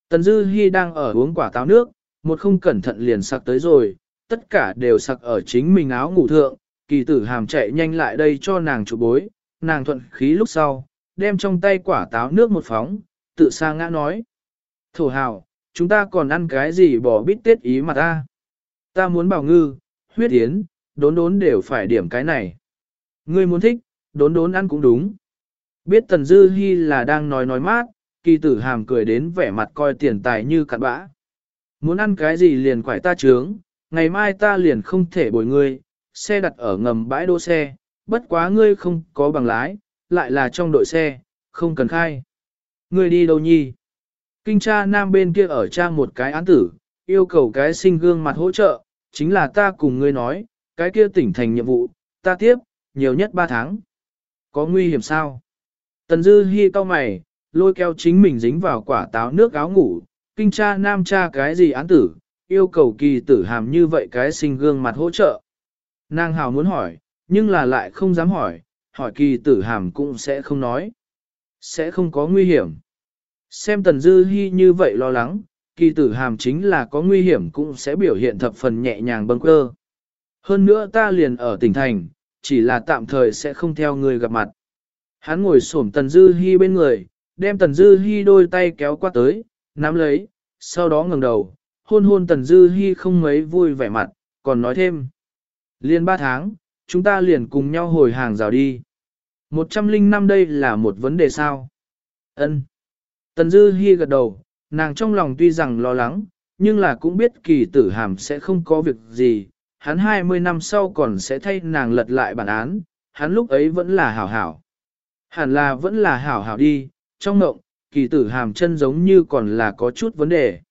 Tần Dư hy đang ở uống quả táo nước, một không cẩn thận liền sặc tới rồi, tất cả đều sặc ở chính mình áo ngủ thượng, kỳ tử hàm chạy nhanh lại đây cho nàng chụp bối, nàng thuận khí lúc sau, đem trong tay quả táo nước một phóng, tự sa ngã nói. Thổ hào, chúng ta còn ăn cái gì bỏ bít tết ý mà ta. Ta muốn bảo ngư, huyết yến, đốn đốn đều phải điểm cái này. Ngươi muốn thích, đốn đốn ăn cũng đúng. Biết Tần Dư Hi là đang nói nói mát, kỳ tử hàm cười đến vẻ mặt coi tiền tài như cặn bã. Muốn ăn cái gì liền quải ta trướng, ngày mai ta liền không thể bồi ngươi, xe đặt ở ngầm bãi đỗ xe, bất quá ngươi không có bằng lái, lại là trong đội xe, không cần khai. Ngươi đi đâu nhi? Kinh tra nam bên kia ở trang một cái án tử, yêu cầu cái sinh gương mặt hỗ trợ, chính là ta cùng ngươi nói, cái kia tỉnh thành nhiệm vụ, ta tiếp, nhiều nhất 3 tháng. Có nguy hiểm sao? Tần Dư Hi cau mày, lôi kéo chính mình dính vào quả táo nước áo ngủ, kinh tra nam tra cái gì án tử, yêu cầu kỳ tử hàm như vậy cái sinh gương mặt hỗ trợ. Nàng hào muốn hỏi, nhưng là lại không dám hỏi, hỏi kỳ tử hàm cũng sẽ không nói. Sẽ không có nguy hiểm. Xem tần dư hy như vậy lo lắng, kỳ tử hàm chính là có nguy hiểm cũng sẽ biểu hiện thập phần nhẹ nhàng bâng cơ. Hơn nữa ta liền ở tỉnh thành, chỉ là tạm thời sẽ không theo người gặp mặt. Hắn ngồi xổm tần dư hy bên người, đem tần dư hy đôi tay kéo qua tới, nắm lấy, sau đó ngẩng đầu, hôn hôn tần dư hy không mấy vui vẻ mặt, còn nói thêm. Liên ba tháng, chúng ta liền cùng nhau hồi hàng rào đi. Một trăm linh năm đây là một vấn đề sao? Ân. Tần Dư Hi gật đầu, nàng trong lòng tuy rằng lo lắng, nhưng là cũng biết kỳ tử hàm sẽ không có việc gì, hắn 20 năm sau còn sẽ thay nàng lật lại bản án, hắn lúc ấy vẫn là hảo hảo. Hẳn là vẫn là hảo hảo đi, trong mộng, kỳ tử hàm chân giống như còn là có chút vấn đề.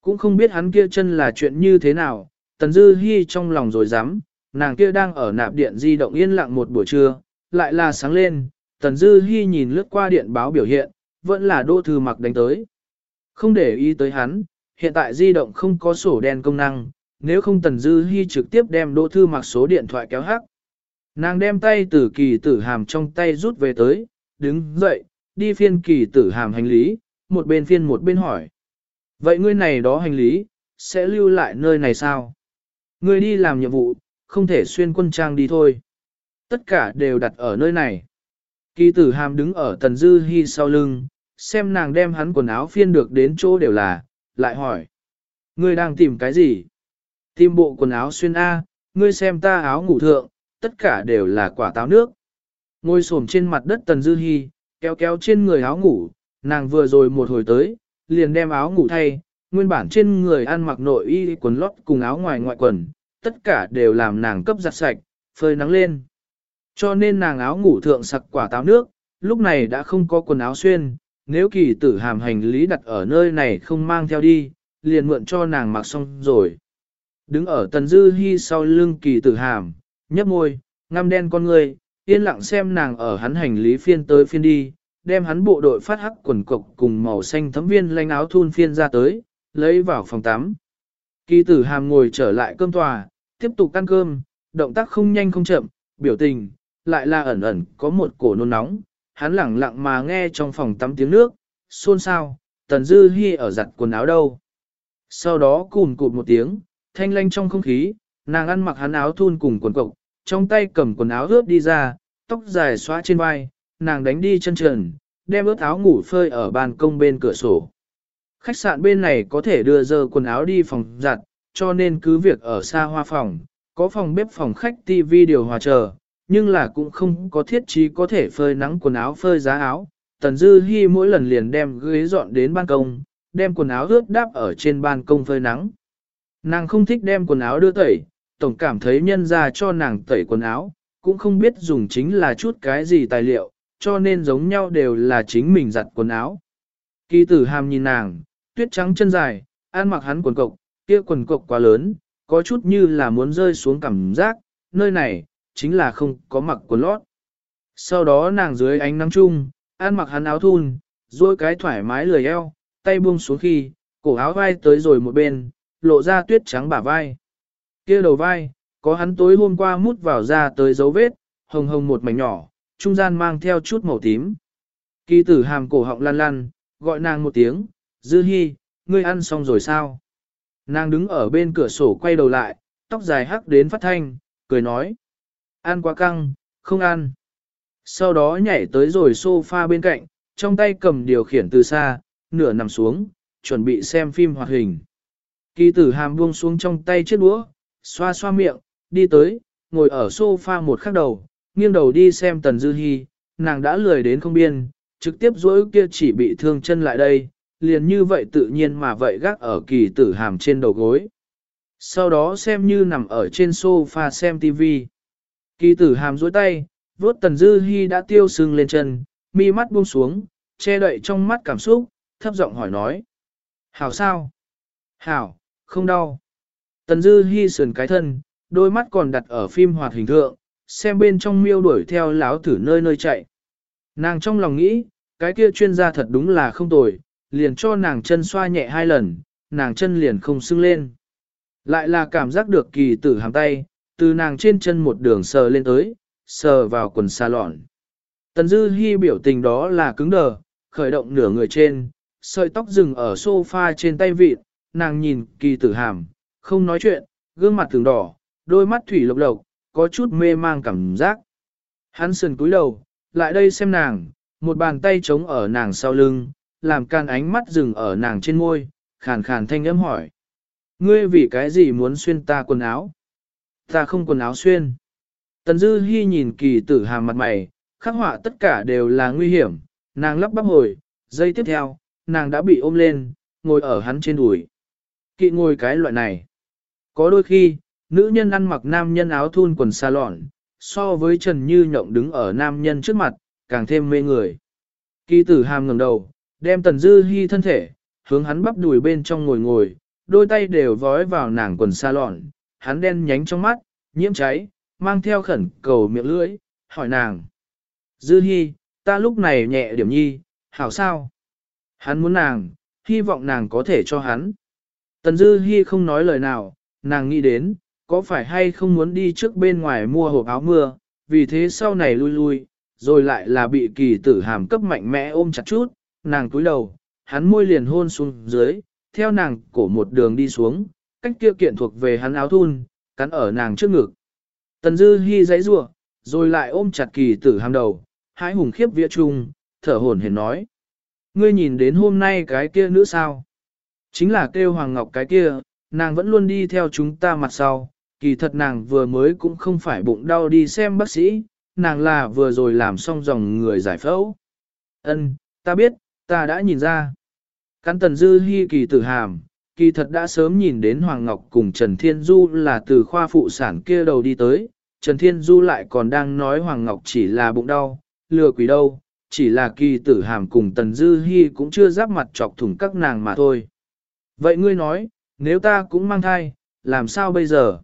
Cũng không biết hắn kia chân là chuyện như thế nào, Tần Dư Hi trong lòng rồi dám, nàng kia đang ở nạp điện di động yên lặng một buổi trưa, lại là sáng lên, Tần Dư Hi nhìn lướt qua điện báo biểu hiện, vẫn là Đỗ Thư Mặc đánh tới. Không để ý tới hắn, hiện tại di động không có sổ đen công năng, nếu không Tần Dư Hi trực tiếp đem Đỗ Thư Mặc số điện thoại kéo hắc. Nàng đem tay tử kỳ tử hàm trong tay rút về tới, đứng dậy, đi phiên kỳ tử hàm hành lý, một bên phiên một bên hỏi. Vậy ngươi này đó hành lý, sẽ lưu lại nơi này sao? Ngươi đi làm nhiệm vụ, không thể xuyên quân trang đi thôi. Tất cả đều đặt ở nơi này. Kỳ tử hàm đứng ở tần dư hy sau lưng, xem nàng đem hắn quần áo phiên được đến chỗ đều là, lại hỏi. Ngươi đang tìm cái gì? Tìm bộ quần áo xuyên A, ngươi xem ta áo ngủ thượng, tất cả đều là quả táo nước. Ngồi xổm trên mặt đất tần dư hy, kéo kéo trên người áo ngủ, nàng vừa rồi một hồi tới, liền đem áo ngủ thay, nguyên bản trên người ăn mặc nội y quần lót cùng áo ngoài ngoại quần, tất cả đều làm nàng cấp giặt sạch, phơi nắng lên. Cho nên nàng áo ngủ thượng sặc quả táo nước, lúc này đã không có quần áo xuyên, nếu kỳ tử hàm hành lý đặt ở nơi này không mang theo đi, liền mượn cho nàng mặc xong rồi. Đứng ở tần dư hy sau lưng kỳ tử hàm, nhấp môi, ngăm đen con người, yên lặng xem nàng ở hắn hành lý phiên tới phiên đi, đem hắn bộ đội phát hắc quần cộc cùng màu xanh thấm viên lanh áo thun phiên ra tới, lấy vào phòng tắm. Kỳ tử hàm ngồi trở lại cơm tòa, tiếp tục ăn cơm, động tác không nhanh không chậm, biểu tình, lại là ẩn ẩn có một cổ nôn nóng, hắn lẳng lặng mà nghe trong phòng tắm tiếng nước, xôn xao, tần dư hy ở giặt quần áo đâu. Sau đó cùn cụt một tiếng, thanh lanh trong không khí, nàng ăn mặc hắn áo thun cùng quần cộc, trong tay cầm quần áo ướt đi ra, tóc dài xóa trên vai, nàng đánh đi chân trần, đem ướt áo ngủ phơi ở ban công bên cửa sổ. Khách sạn bên này có thể đưa dơ quần áo đi phòng giặt, cho nên cứ việc ở xa hoa phòng, có phòng bếp phòng khách TV điều hòa chờ, nhưng là cũng không có thiết trí có thể phơi nắng quần áo phơi giá áo. Tần Dư Hi mỗi lần liền đem ghế dọn đến ban công, đem quần áo ướt đáp ở trên ban công phơi nắng. Nàng không thích đem quần áo đưa tẩy, tổng cảm thấy nhân ra cho nàng tẩy quần áo, cũng không biết dùng chính là chút cái gì tài liệu, cho nên giống nhau đều là chính mình giặt quần áo. Kỳ tử hàm nhìn nàng, tuyết trắng chân dài, ăn mặc hắn quần cộc, kia quần cộc quá lớn, có chút như là muốn rơi xuống cảm giác, nơi này, chính là không có mặc quần lót. Sau đó nàng dưới ánh nắng chung, ăn mặc hắn áo thun, rồi cái thoải mái lười eo, tay buông xuống khi, cổ áo vai tới rồi một bên, lộ ra tuyết trắng bả vai. kia đầu vai, có hắn tối hôm qua mút vào ra tới dấu vết, hồng hồng một mảnh nhỏ, trung gian mang theo chút màu tím. Kỳ tử hàm cổ họng lăn lăn, gọi nàng một tiếng, dư hy, ngươi ăn xong rồi sao? Nàng đứng ở bên cửa sổ quay đầu lại, tóc dài hắc đến phát thanh, cười nói. Ăn quá căng, không ăn. Sau đó nhảy tới rồi sofa bên cạnh, trong tay cầm điều khiển từ xa, nửa nằm xuống, chuẩn bị xem phim hoạt hình. Kỳ tử hàm buông xuống trong tay chiếc đũa, xoa xoa miệng, đi tới, ngồi ở sofa một khắc đầu, nghiêng đầu đi xem Tần Dư Hi, nàng đã lười đến không biên, trực tiếp dối kia chỉ bị thương chân lại đây, liền như vậy tự nhiên mà vậy gác ở kỳ tử hàm trên đầu gối. Sau đó xem như nằm ở trên sofa xem TV. Kỳ tử hàm dối tay, vuốt Tần Dư hy đã tiêu sưng lên chân, mi mắt buông xuống, che đậy trong mắt cảm xúc, thấp giọng hỏi nói. Hảo sao? Hảo, không đau. Tần Dư hy sườn cái thân, đôi mắt còn đặt ở phim hoạt hình thượng, xem bên trong miêu đuổi theo láo thử nơi nơi chạy. Nàng trong lòng nghĩ, cái kia chuyên gia thật đúng là không tồi, liền cho nàng chân xoa nhẹ hai lần, nàng chân liền không sưng lên. Lại là cảm giác được kỳ tử hàm tay, từ nàng trên chân một đường sờ lên tới, sờ vào quần xa lọn. Tần Dư Hi biểu tình đó là cứng đờ, khởi động nửa người trên, sợi tóc dừng ở sofa trên tay vịt, nàng nhìn kỳ tử hàm, không nói chuyện, gương mặt thường đỏ, đôi mắt thủy lộc lộc, có chút mê mang cảm giác. Hắn sườn cúi đầu, lại đây xem nàng, một bàn tay chống ở nàng sau lưng, làm can ánh mắt dừng ở nàng trên môi, khàn khàn thanh âm hỏi. Ngươi vì cái gì muốn xuyên ta quần áo? Ta không quần áo xuyên. Tần Dư Hi nhìn kỳ tử hàm mặt mày, khắc họa tất cả đều là nguy hiểm, nàng lắp bắp hồi, giây tiếp theo, nàng đã bị ôm lên, ngồi ở hắn trên đùi. Kỵ ngồi cái loại này. Có đôi khi, nữ nhân ăn mặc nam nhân áo thun quần xa lọn, so với Trần Như Nhộng đứng ở nam nhân trước mặt, càng thêm mê người. Kỳ tử hàm ngẩng đầu, đem tần dư hy thân thể, hướng hắn bắp đùi bên trong ngồi ngồi, đôi tay đều vói vào nàng quần xa lọn, hắn đen nhánh trong mắt, nhiễm cháy, mang theo khẩn cầu miệng lưỡi, hỏi nàng. Dư hy, ta lúc này nhẹ điểm nhi, hảo sao? Hắn muốn nàng, hy vọng nàng có thể cho hắn. Tần Dư Hi không nói lời nào, nàng nghĩ đến, có phải hay không muốn đi trước bên ngoài mua hộp áo mưa, vì thế sau này lui lui, rồi lại là bị kỳ tử hàm cấp mạnh mẽ ôm chặt chút, nàng túi đầu, hắn môi liền hôn xuống dưới, theo nàng cổ một đường đi xuống, cách kia kiện thuộc về hắn áo thun, cắn ở nàng trước ngực. Tần Dư Hi giãy giụa, rồi lại ôm chặt kỳ tử hàm đầu, hái hùng khiếp vía trung, thở hổn hển nói. Ngươi nhìn đến hôm nay cái kia nữa sao? Chính là kêu Hoàng Ngọc cái kia, nàng vẫn luôn đi theo chúng ta mặt sau, kỳ thật nàng vừa mới cũng không phải bụng đau đi xem bác sĩ, nàng là vừa rồi làm xong dòng người giải phẫu. Ân, ta biết, ta đã nhìn ra. Cắn tần dư hy kỳ tử hàm, kỳ thật đã sớm nhìn đến Hoàng Ngọc cùng Trần Thiên Du là từ khoa phụ sản kia đầu đi tới, Trần Thiên Du lại còn đang nói Hoàng Ngọc chỉ là bụng đau, lừa quỷ đâu, chỉ là kỳ tử hàm cùng tần dư hy cũng chưa giáp mặt chọc thủng các nàng mà thôi. Vậy ngươi nói, nếu ta cũng mang thai, làm sao bây giờ?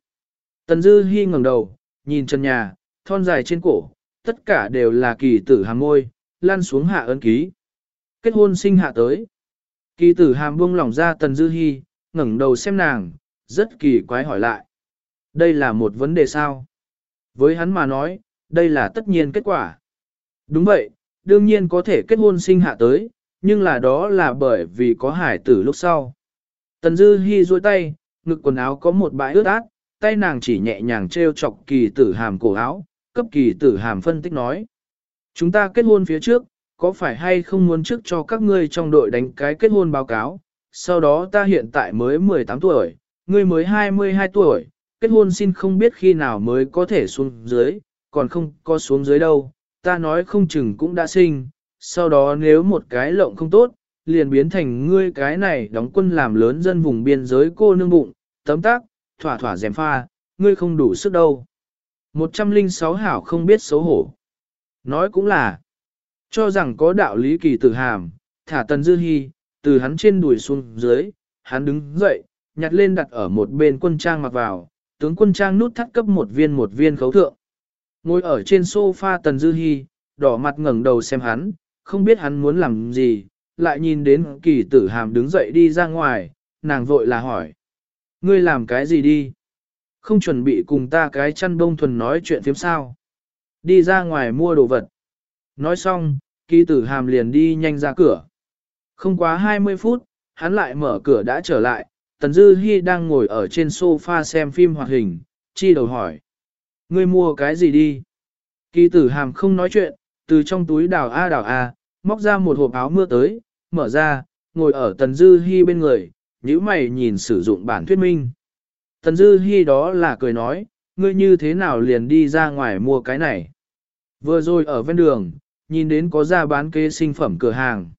Tần Dư Hi ngẩng đầu, nhìn chân nhà, thon dài trên cổ, tất cả đều là kỳ tử hàm môi, lăn xuống hạ ấn ký. Kết hôn sinh hạ tới. Kỳ tử hàm buông lỏng ra Tần Dư Hi, ngẩng đầu xem nàng, rất kỳ quái hỏi lại. Đây là một vấn đề sao? Với hắn mà nói, đây là tất nhiên kết quả. Đúng vậy, đương nhiên có thể kết hôn sinh hạ tới, nhưng là đó là bởi vì có hải tử lúc sau. Tần Dư Hi duỗi tay, ngực quần áo có một bãi ướt át, tay nàng chỉ nhẹ nhàng treo chọc kỳ tử hàm cổ áo, cấp kỳ tử hàm phân tích nói. Chúng ta kết hôn phía trước, có phải hay không muốn trước cho các ngươi trong đội đánh cái kết hôn báo cáo, sau đó ta hiện tại mới 18 tuổi, ngươi mới 22 tuổi, kết hôn xin không biết khi nào mới có thể xuống dưới, còn không có xuống dưới đâu, ta nói không chừng cũng đã sinh, sau đó nếu một cái lộng không tốt, liền biến thành ngươi cái này đóng quân làm lớn dân vùng biên giới cô nương bụng, tấm tác, thỏa thỏa dèm pha, ngươi không đủ sức đâu. 106 hảo không biết xấu hổ. Nói cũng là, cho rằng có đạo lý kỳ tử hàm, thả tần dư hy, từ hắn trên đùi xuống dưới, hắn đứng dậy, nhặt lên đặt ở một bên quân trang mặc vào, tướng quân trang nút thắt cấp một viên một viên khấu thượng. Ngồi ở trên sofa tần dư hy, đỏ mặt ngẩng đầu xem hắn, không biết hắn muốn làm gì, lại nhìn đến kỳ tử hàm đứng dậy đi ra ngoài, nàng vội là hỏi. Ngươi làm cái gì đi? Không chuẩn bị cùng ta cái chăn bông thuần nói chuyện phiếm sao? Đi ra ngoài mua đồ vật. Nói xong, kỳ tử hàm liền đi nhanh ra cửa. Không quá 20 phút, hắn lại mở cửa đã trở lại, Tần Dư Hi đang ngồi ở trên sofa xem phim hoạt hình, chi đầu hỏi. Ngươi mua cái gì đi? Kỳ tử hàm không nói chuyện, từ trong túi đào A đào A, móc ra một hộp áo mưa tới, mở ra, ngồi ở Tần Dư Hi bên người, nhíu mày nhìn sử dụng bản thuyết minh. Tần Dư Hi đó là cười nói, ngươi như thế nào liền đi ra ngoài mua cái này. Vừa rồi ở ven đường, nhìn đến có ra bán kế sinh phẩm cửa hàng.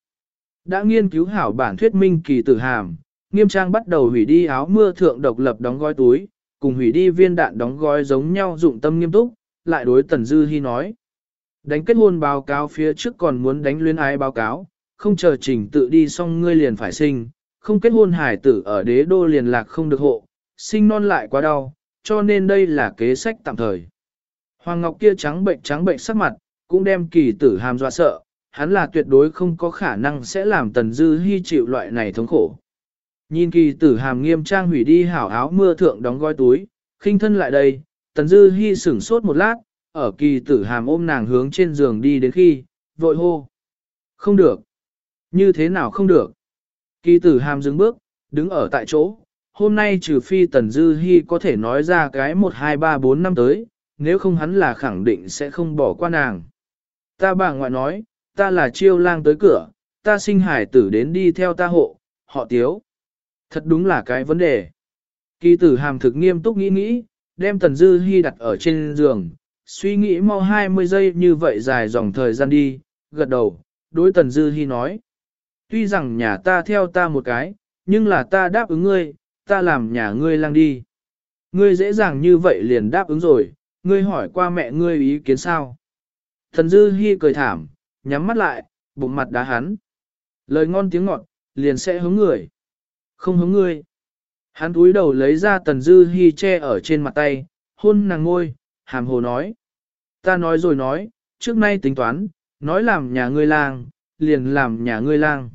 Đã nghiên cứu hảo bản thuyết minh kỳ tử hàm, nghiêm trang bắt đầu hủy đi áo mưa thượng độc lập đóng gói túi, cùng hủy đi viên đạn đóng gói giống nhau dụng tâm nghiêm túc, lại đối Tần Dư Hi nói. Đánh kết hôn báo cáo phía trước còn muốn đánh luyến ái báo cáo, không chờ trình tự đi xong ngươi liền phải sinh, không kết hôn hải tử ở đế đô liền lạc không được hộ, sinh non lại quá đau, cho nên đây là kế sách tạm thời. Hoàng Ngọc kia trắng bệnh trắng bệnh sắc mặt, cũng đem kỳ tử hàm dọa sợ, hắn là tuyệt đối không có khả năng sẽ làm Tần Dư hy chịu loại này thống khổ. Nhìn kỳ tử hàm nghiêm trang hủy đi hảo áo mưa thượng đóng gói túi, khinh thân lại đây, Tần Dư hy sửng sốt một lát, ở kỳ tử hàm ôm nàng hướng trên giường đi đến khi, vội hô. Không được. Như thế nào không được? Kỳ tử hàm dừng bước, đứng ở tại chỗ. Hôm nay trừ phi Tần Dư hy có thể nói ra cái 1 2 3 4 năm tới, nếu không hắn là khẳng định sẽ không bỏ qua nàng. Ta bà ngoại nói, ta là chiêu lang tới cửa, ta sinh hải tử đến đi theo ta hộ, họ tiếu. Thật đúng là cái vấn đề. Kỳ tử hàm thực nghiêm túc nghĩ nghĩ, đem Tần Dư hy đặt ở trên giường, suy nghĩ mau 20 giây như vậy dài dòng thời gian đi, gật đầu, đối Tần Dư hy nói. Tuy rằng nhà ta theo ta một cái, nhưng là ta đáp ứng ngươi, ta làm nhà ngươi lang đi. Ngươi dễ dàng như vậy liền đáp ứng rồi, ngươi hỏi qua mẹ ngươi ý kiến sao? Tần Dư Hi cười thảm, nhắm mắt lại, bụng mặt đá hắn. Lời ngon tiếng ngọt, liền sẽ hướng người. Không hướng người. Hắn túi đầu lấy ra tần dư hi che ở trên mặt tay, hôn nàng ngôi, hàm hồ nói. Ta nói rồi nói, trước nay tính toán, nói làm nhà ngươi lang, liền làm nhà ngươi lang.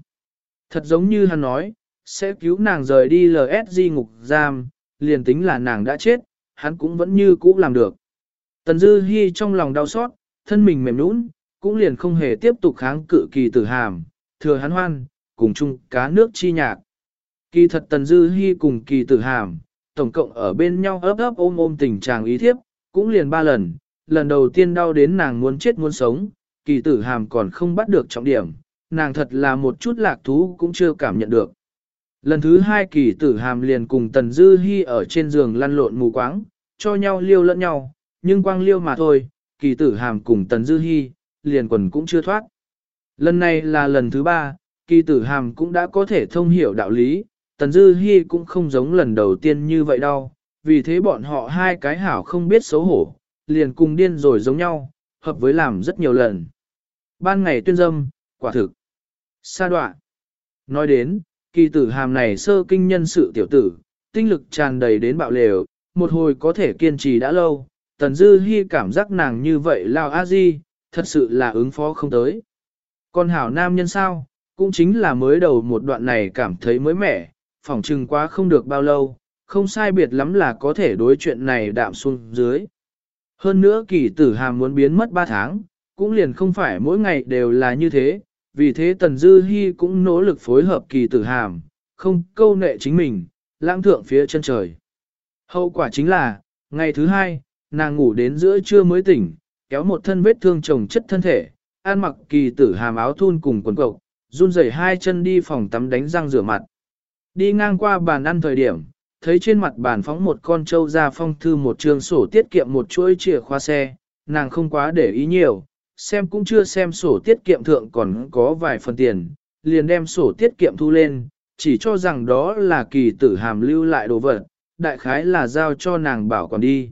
Thật giống như hắn nói, sẽ cứu nàng rời đi LSG ngục giam, liền tính là nàng đã chết, hắn cũng vẫn như cũ làm được. Tần Dư Hi trong lòng đau xót, thân mình mềm nũng, cũng liền không hề tiếp tục kháng cự kỳ tử hàm, thừa hắn hoan, cùng chung cá nước chi nhạc. Kỳ thật Tần Dư Hi cùng kỳ tử hàm, tổng cộng ở bên nhau ấp ấp ôm ôm tình chàng ý thiếp, cũng liền ba lần, lần đầu tiên đau đến nàng muốn chết muốn sống, kỳ tử hàm còn không bắt được trọng điểm, nàng thật là một chút lạc thú cũng chưa cảm nhận được. Lần thứ hai kỳ tử hàm liền cùng Tần Dư Hi ở trên giường lăn lộn mù quáng, cho nhau liêu lẫn nhau, nhưng quang liêu mà thôi, kỳ tử hàm cùng Tần Dư hy liền quần cũng chưa thoát. Lần này là lần thứ ba, kỳ tử hàm cũng đã có thể thông hiểu đạo lý, Tần Dư hy cũng không giống lần đầu tiên như vậy đâu, vì thế bọn họ hai cái hảo không biết xấu hổ, liền cùng điên rồi giống nhau, hợp với làm rất nhiều lần. Ban ngày tuyên dâm, quả thực. Sa đoạn. Nói đến, kỳ tử hàm này sơ kinh nhân sự tiểu tử, tinh lực tràn đầy đến bạo lều, một hồi có thể kiên trì đã lâu, Tần Dư Hi cảm giác nàng như vậy lao a di, thật sự là ứng phó không tới. Còn hảo nam nhân sao, cũng chính là mới đầu một đoạn này cảm thấy mới mẻ, phỏng chừng quá không được bao lâu, không sai biệt lắm là có thể đối chuyện này đạm xuống dưới. Hơn nữa kỳ tử hàm muốn biến mất 3 tháng, cũng liền không phải mỗi ngày đều là như thế, vì thế Tần Dư Hi cũng nỗ lực phối hợp kỳ tử hàm, không câu nệ chính mình, lãng thượng phía chân trời. Hậu quả chính là, ngày thứ hai, nàng ngủ đến giữa trưa mới tỉnh, kéo một thân vết thương chồng chất thân thể, an mặc kỳ tử hàm áo thun cùng quần cộc, run rẩy hai chân đi phòng tắm đánh răng rửa mặt. Đi ngang qua bàn ăn thời điểm, thấy trên mặt bàn phóng một con trâu ra phong thư một trường sổ tiết kiệm một chuỗi chìa khóa xe, nàng không quá để ý nhiều, xem cũng chưa xem sổ tiết kiệm thượng còn có vài phần tiền, liền đem sổ tiết kiệm thu lên, chỉ cho rằng đó là kỳ tử hàm lưu lại đồ vật, đại khái là giao cho nàng bảo còn đi.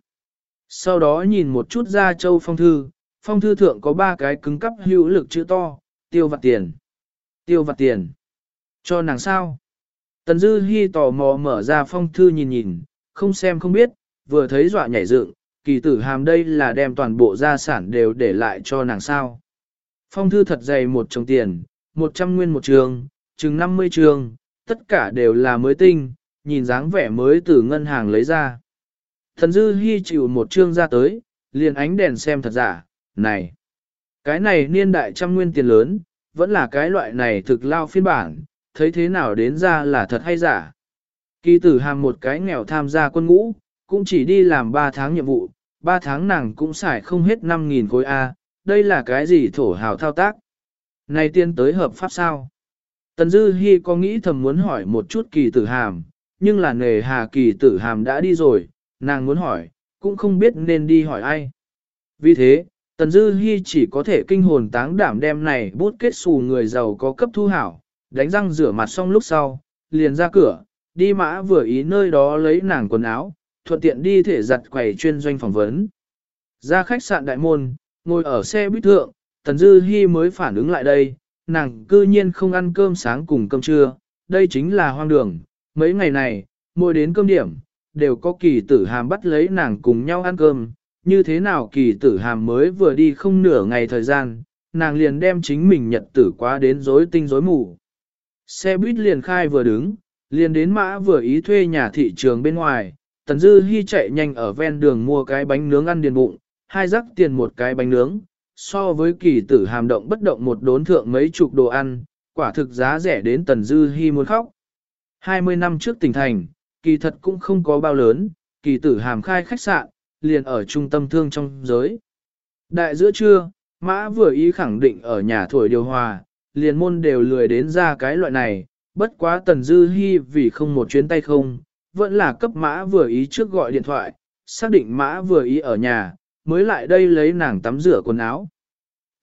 Sau đó nhìn một chút ra châu phong thư, phong thư thượng có ba cái cứng cắp hữu lực chữ to, tiêu vặt tiền. Tiêu vặt tiền. Cho nàng sao? Tần Dư Hi tò mò mở ra phong thư nhìn nhìn, không xem không biết, vừa thấy dọa nhảy dựng, kỳ tử hàm đây là đem toàn bộ gia sản đều để lại cho nàng sao. Phong thư thật dày một chồng tiền, 100 nguyên một trường, chừng 50 trường, tất cả đều là mới tinh, nhìn dáng vẻ mới từ ngân hàng lấy ra. Thần Dư hy chịu một chương ra tới, liền ánh đèn xem thật giả, này, cái này niên đại trăm nguyên tiền lớn, vẫn là cái loại này thực lao phiên bản, thấy thế nào đến ra là thật hay giả. Kỳ tử hàm một cái nghèo tham gia quân ngũ, cũng chỉ đi làm 3 tháng nhiệm vụ, 3 tháng nàng cũng xài không hết 5.000 khối A, đây là cái gì thổ hào thao tác? Này tiên tới hợp pháp sao? Tần Dư Hi có nghĩ thầm muốn hỏi một chút kỳ tử hàm, nhưng là nề hà kỳ tử hàm đã đi rồi, nàng muốn hỏi, cũng không biết nên đi hỏi ai. Vì thế, Tần Dư Hi chỉ có thể kinh hồn táng đảm đem này bút kết xù người giàu có cấp thu hảo, đánh răng rửa mặt xong lúc sau, liền ra cửa, đi mã vừa ý nơi đó lấy nàng quần áo, thuận tiện đi thể giặt quầy chuyên doanh phỏng vấn. Ra khách sạn đại môn, ngồi ở xe buýt thượng, Tần Dư Hi mới phản ứng lại đây, nàng cư nhiên không ăn cơm sáng cùng cơm trưa, đây chính là hoang đường. Mấy ngày này, mỗi đến cơm điểm, đều có kỳ tử hàm bắt lấy nàng cùng nhau ăn cơm, như thế nào kỳ tử hàm mới vừa đi không nửa ngày thời gian, nàng liền đem chính mình nhật tử quá đến rối tinh rối mù. Xe buýt liền khai vừa đứng, liền đến mã vừa ý thuê nhà thị trường bên ngoài, Tần Dư Hi chạy nhanh ở ven đường mua cái bánh nướng ăn điền bụng, hai rắc tiền một cái bánh nướng, so với kỳ tử hàm động bất động một đốn thượng mấy chục đồ ăn, quả thực giá rẻ đến Tần Dư Hi muốn khóc. 20 năm trước tỉnh thành, kỳ thật cũng không có bao lớn, kỳ tử hàm khai khách sạn, liền ở trung tâm thương trong giới. Đại giữa trưa, mã vừa ý khẳng định ở nhà thổi điều hòa, liền môn đều lười đến ra cái loại này, bất quá Tần Dư hy vì không một chuyến tay không, vẫn là cấp mã vừa ý trước gọi điện thoại, xác định mã vừa ý ở nhà, mới lại đây lấy nàng tắm rửa quần áo.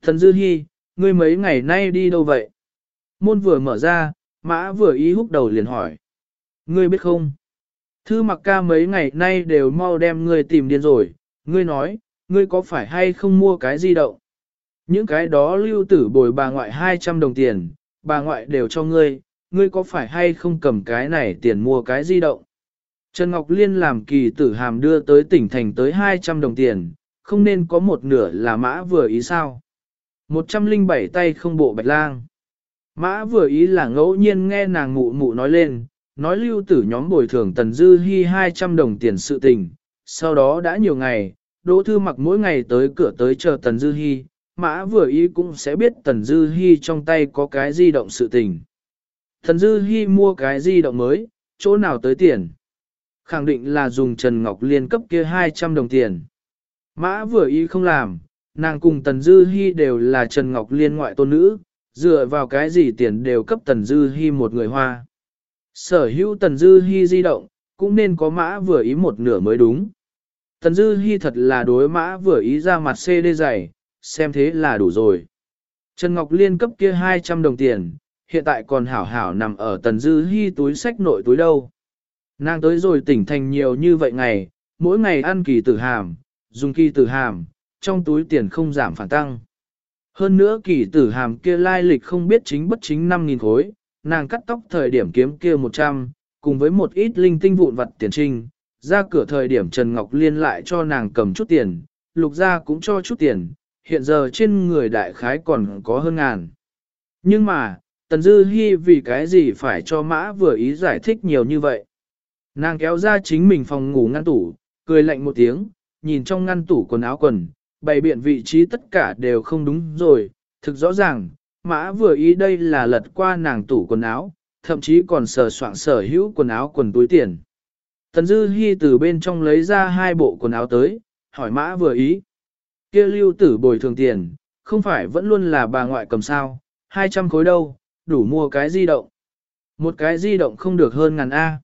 Thần Dư hy, ngươi mấy ngày nay đi đâu vậy? Môn vừa mở ra, mã vừa ý húc đầu liền hỏi. Ngươi biết không? Thư mặc ca mấy ngày nay đều mau đem ngươi tìm điên rồi, ngươi nói, ngươi có phải hay không mua cái di động? Những cái đó lưu tử bồi bà ngoại 200 đồng tiền, bà ngoại đều cho ngươi, ngươi có phải hay không cầm cái này tiền mua cái di động? Trần Ngọc Liên làm kỳ tử hàm đưa tới tỉnh thành tới 200 đồng tiền, không nên có một nửa là mã vừa ý sao. 107 tay không bộ bạch lang. Mã vừa ý là ngẫu nhiên nghe nàng mụ mụ nói lên, nói lưu tử nhóm bồi thường tần dư hy 200 đồng tiền sự tình. Sau đó đã nhiều ngày, Đỗ Thư mặc mỗi ngày tới cửa tới chờ tần dư hy, mã vừa ý cũng sẽ biết tần dư hy trong tay có cái di động sự tình. Tần dư hy mua cái di động mới, chỗ nào tới tiền? Khẳng định là dùng Trần Ngọc Liên cấp kia 200 đồng tiền. Mã vừa ý không làm, nàng cùng Tần Dư Hi đều là Trần Ngọc Liên ngoại tôn nữ, dựa vào cái gì tiền đều cấp Tần Dư Hi một người hoa. Sở hữu Tần Dư Hi di động, cũng nên có mã vừa ý một nửa mới đúng. Tần Dư Hi thật là đối mã vừa ý ra mặt CD dày, xem thế là đủ rồi. Trần Ngọc Liên cấp kia 200 đồng tiền, hiện tại còn hảo hảo nằm ở Tần Dư Hi túi sách nội túi đâu. Nàng tới rồi tỉnh thành nhiều như vậy ngày, mỗi ngày ăn kỳ tử hàm, dùng kỳ tử hàm, trong túi tiền không giảm phản tăng. Hơn nữa kỳ tử hàm kia lai lịch không biết chính bất chính 5.000 khối, nàng cắt tóc thời điểm kiếm kia 100, cùng với một ít linh tinh vụn vặt tiền trinh, ra cửa thời điểm Trần Ngọc Liên lại cho nàng cầm chút tiền, lục gia cũng cho chút tiền, hiện giờ trên người đại khái còn có hơn ngàn. Nhưng mà, Tần Dư Hi vì cái gì phải cho mã vừa ý giải thích nhiều như vậy? Nàng kéo ra chính mình phòng ngủ ngăn tủ, cười lạnh một tiếng, nhìn trong ngăn tủ quần áo quần, bày biện vị trí tất cả đều không đúng rồi, thực rõ ràng, mã vừa ý đây là lật qua nàng tủ quần áo, thậm chí còn sờ soạn sở hữu quần áo quần túi tiền. Tần Dư Hi từ bên trong lấy ra hai bộ quần áo tới, hỏi mã vừa ý. kia lưu tử bồi thường tiền, không phải vẫn luôn là bà ngoại cầm sao, 200 khối đâu, đủ mua cái di động. Một cái di động không được hơn ngàn A.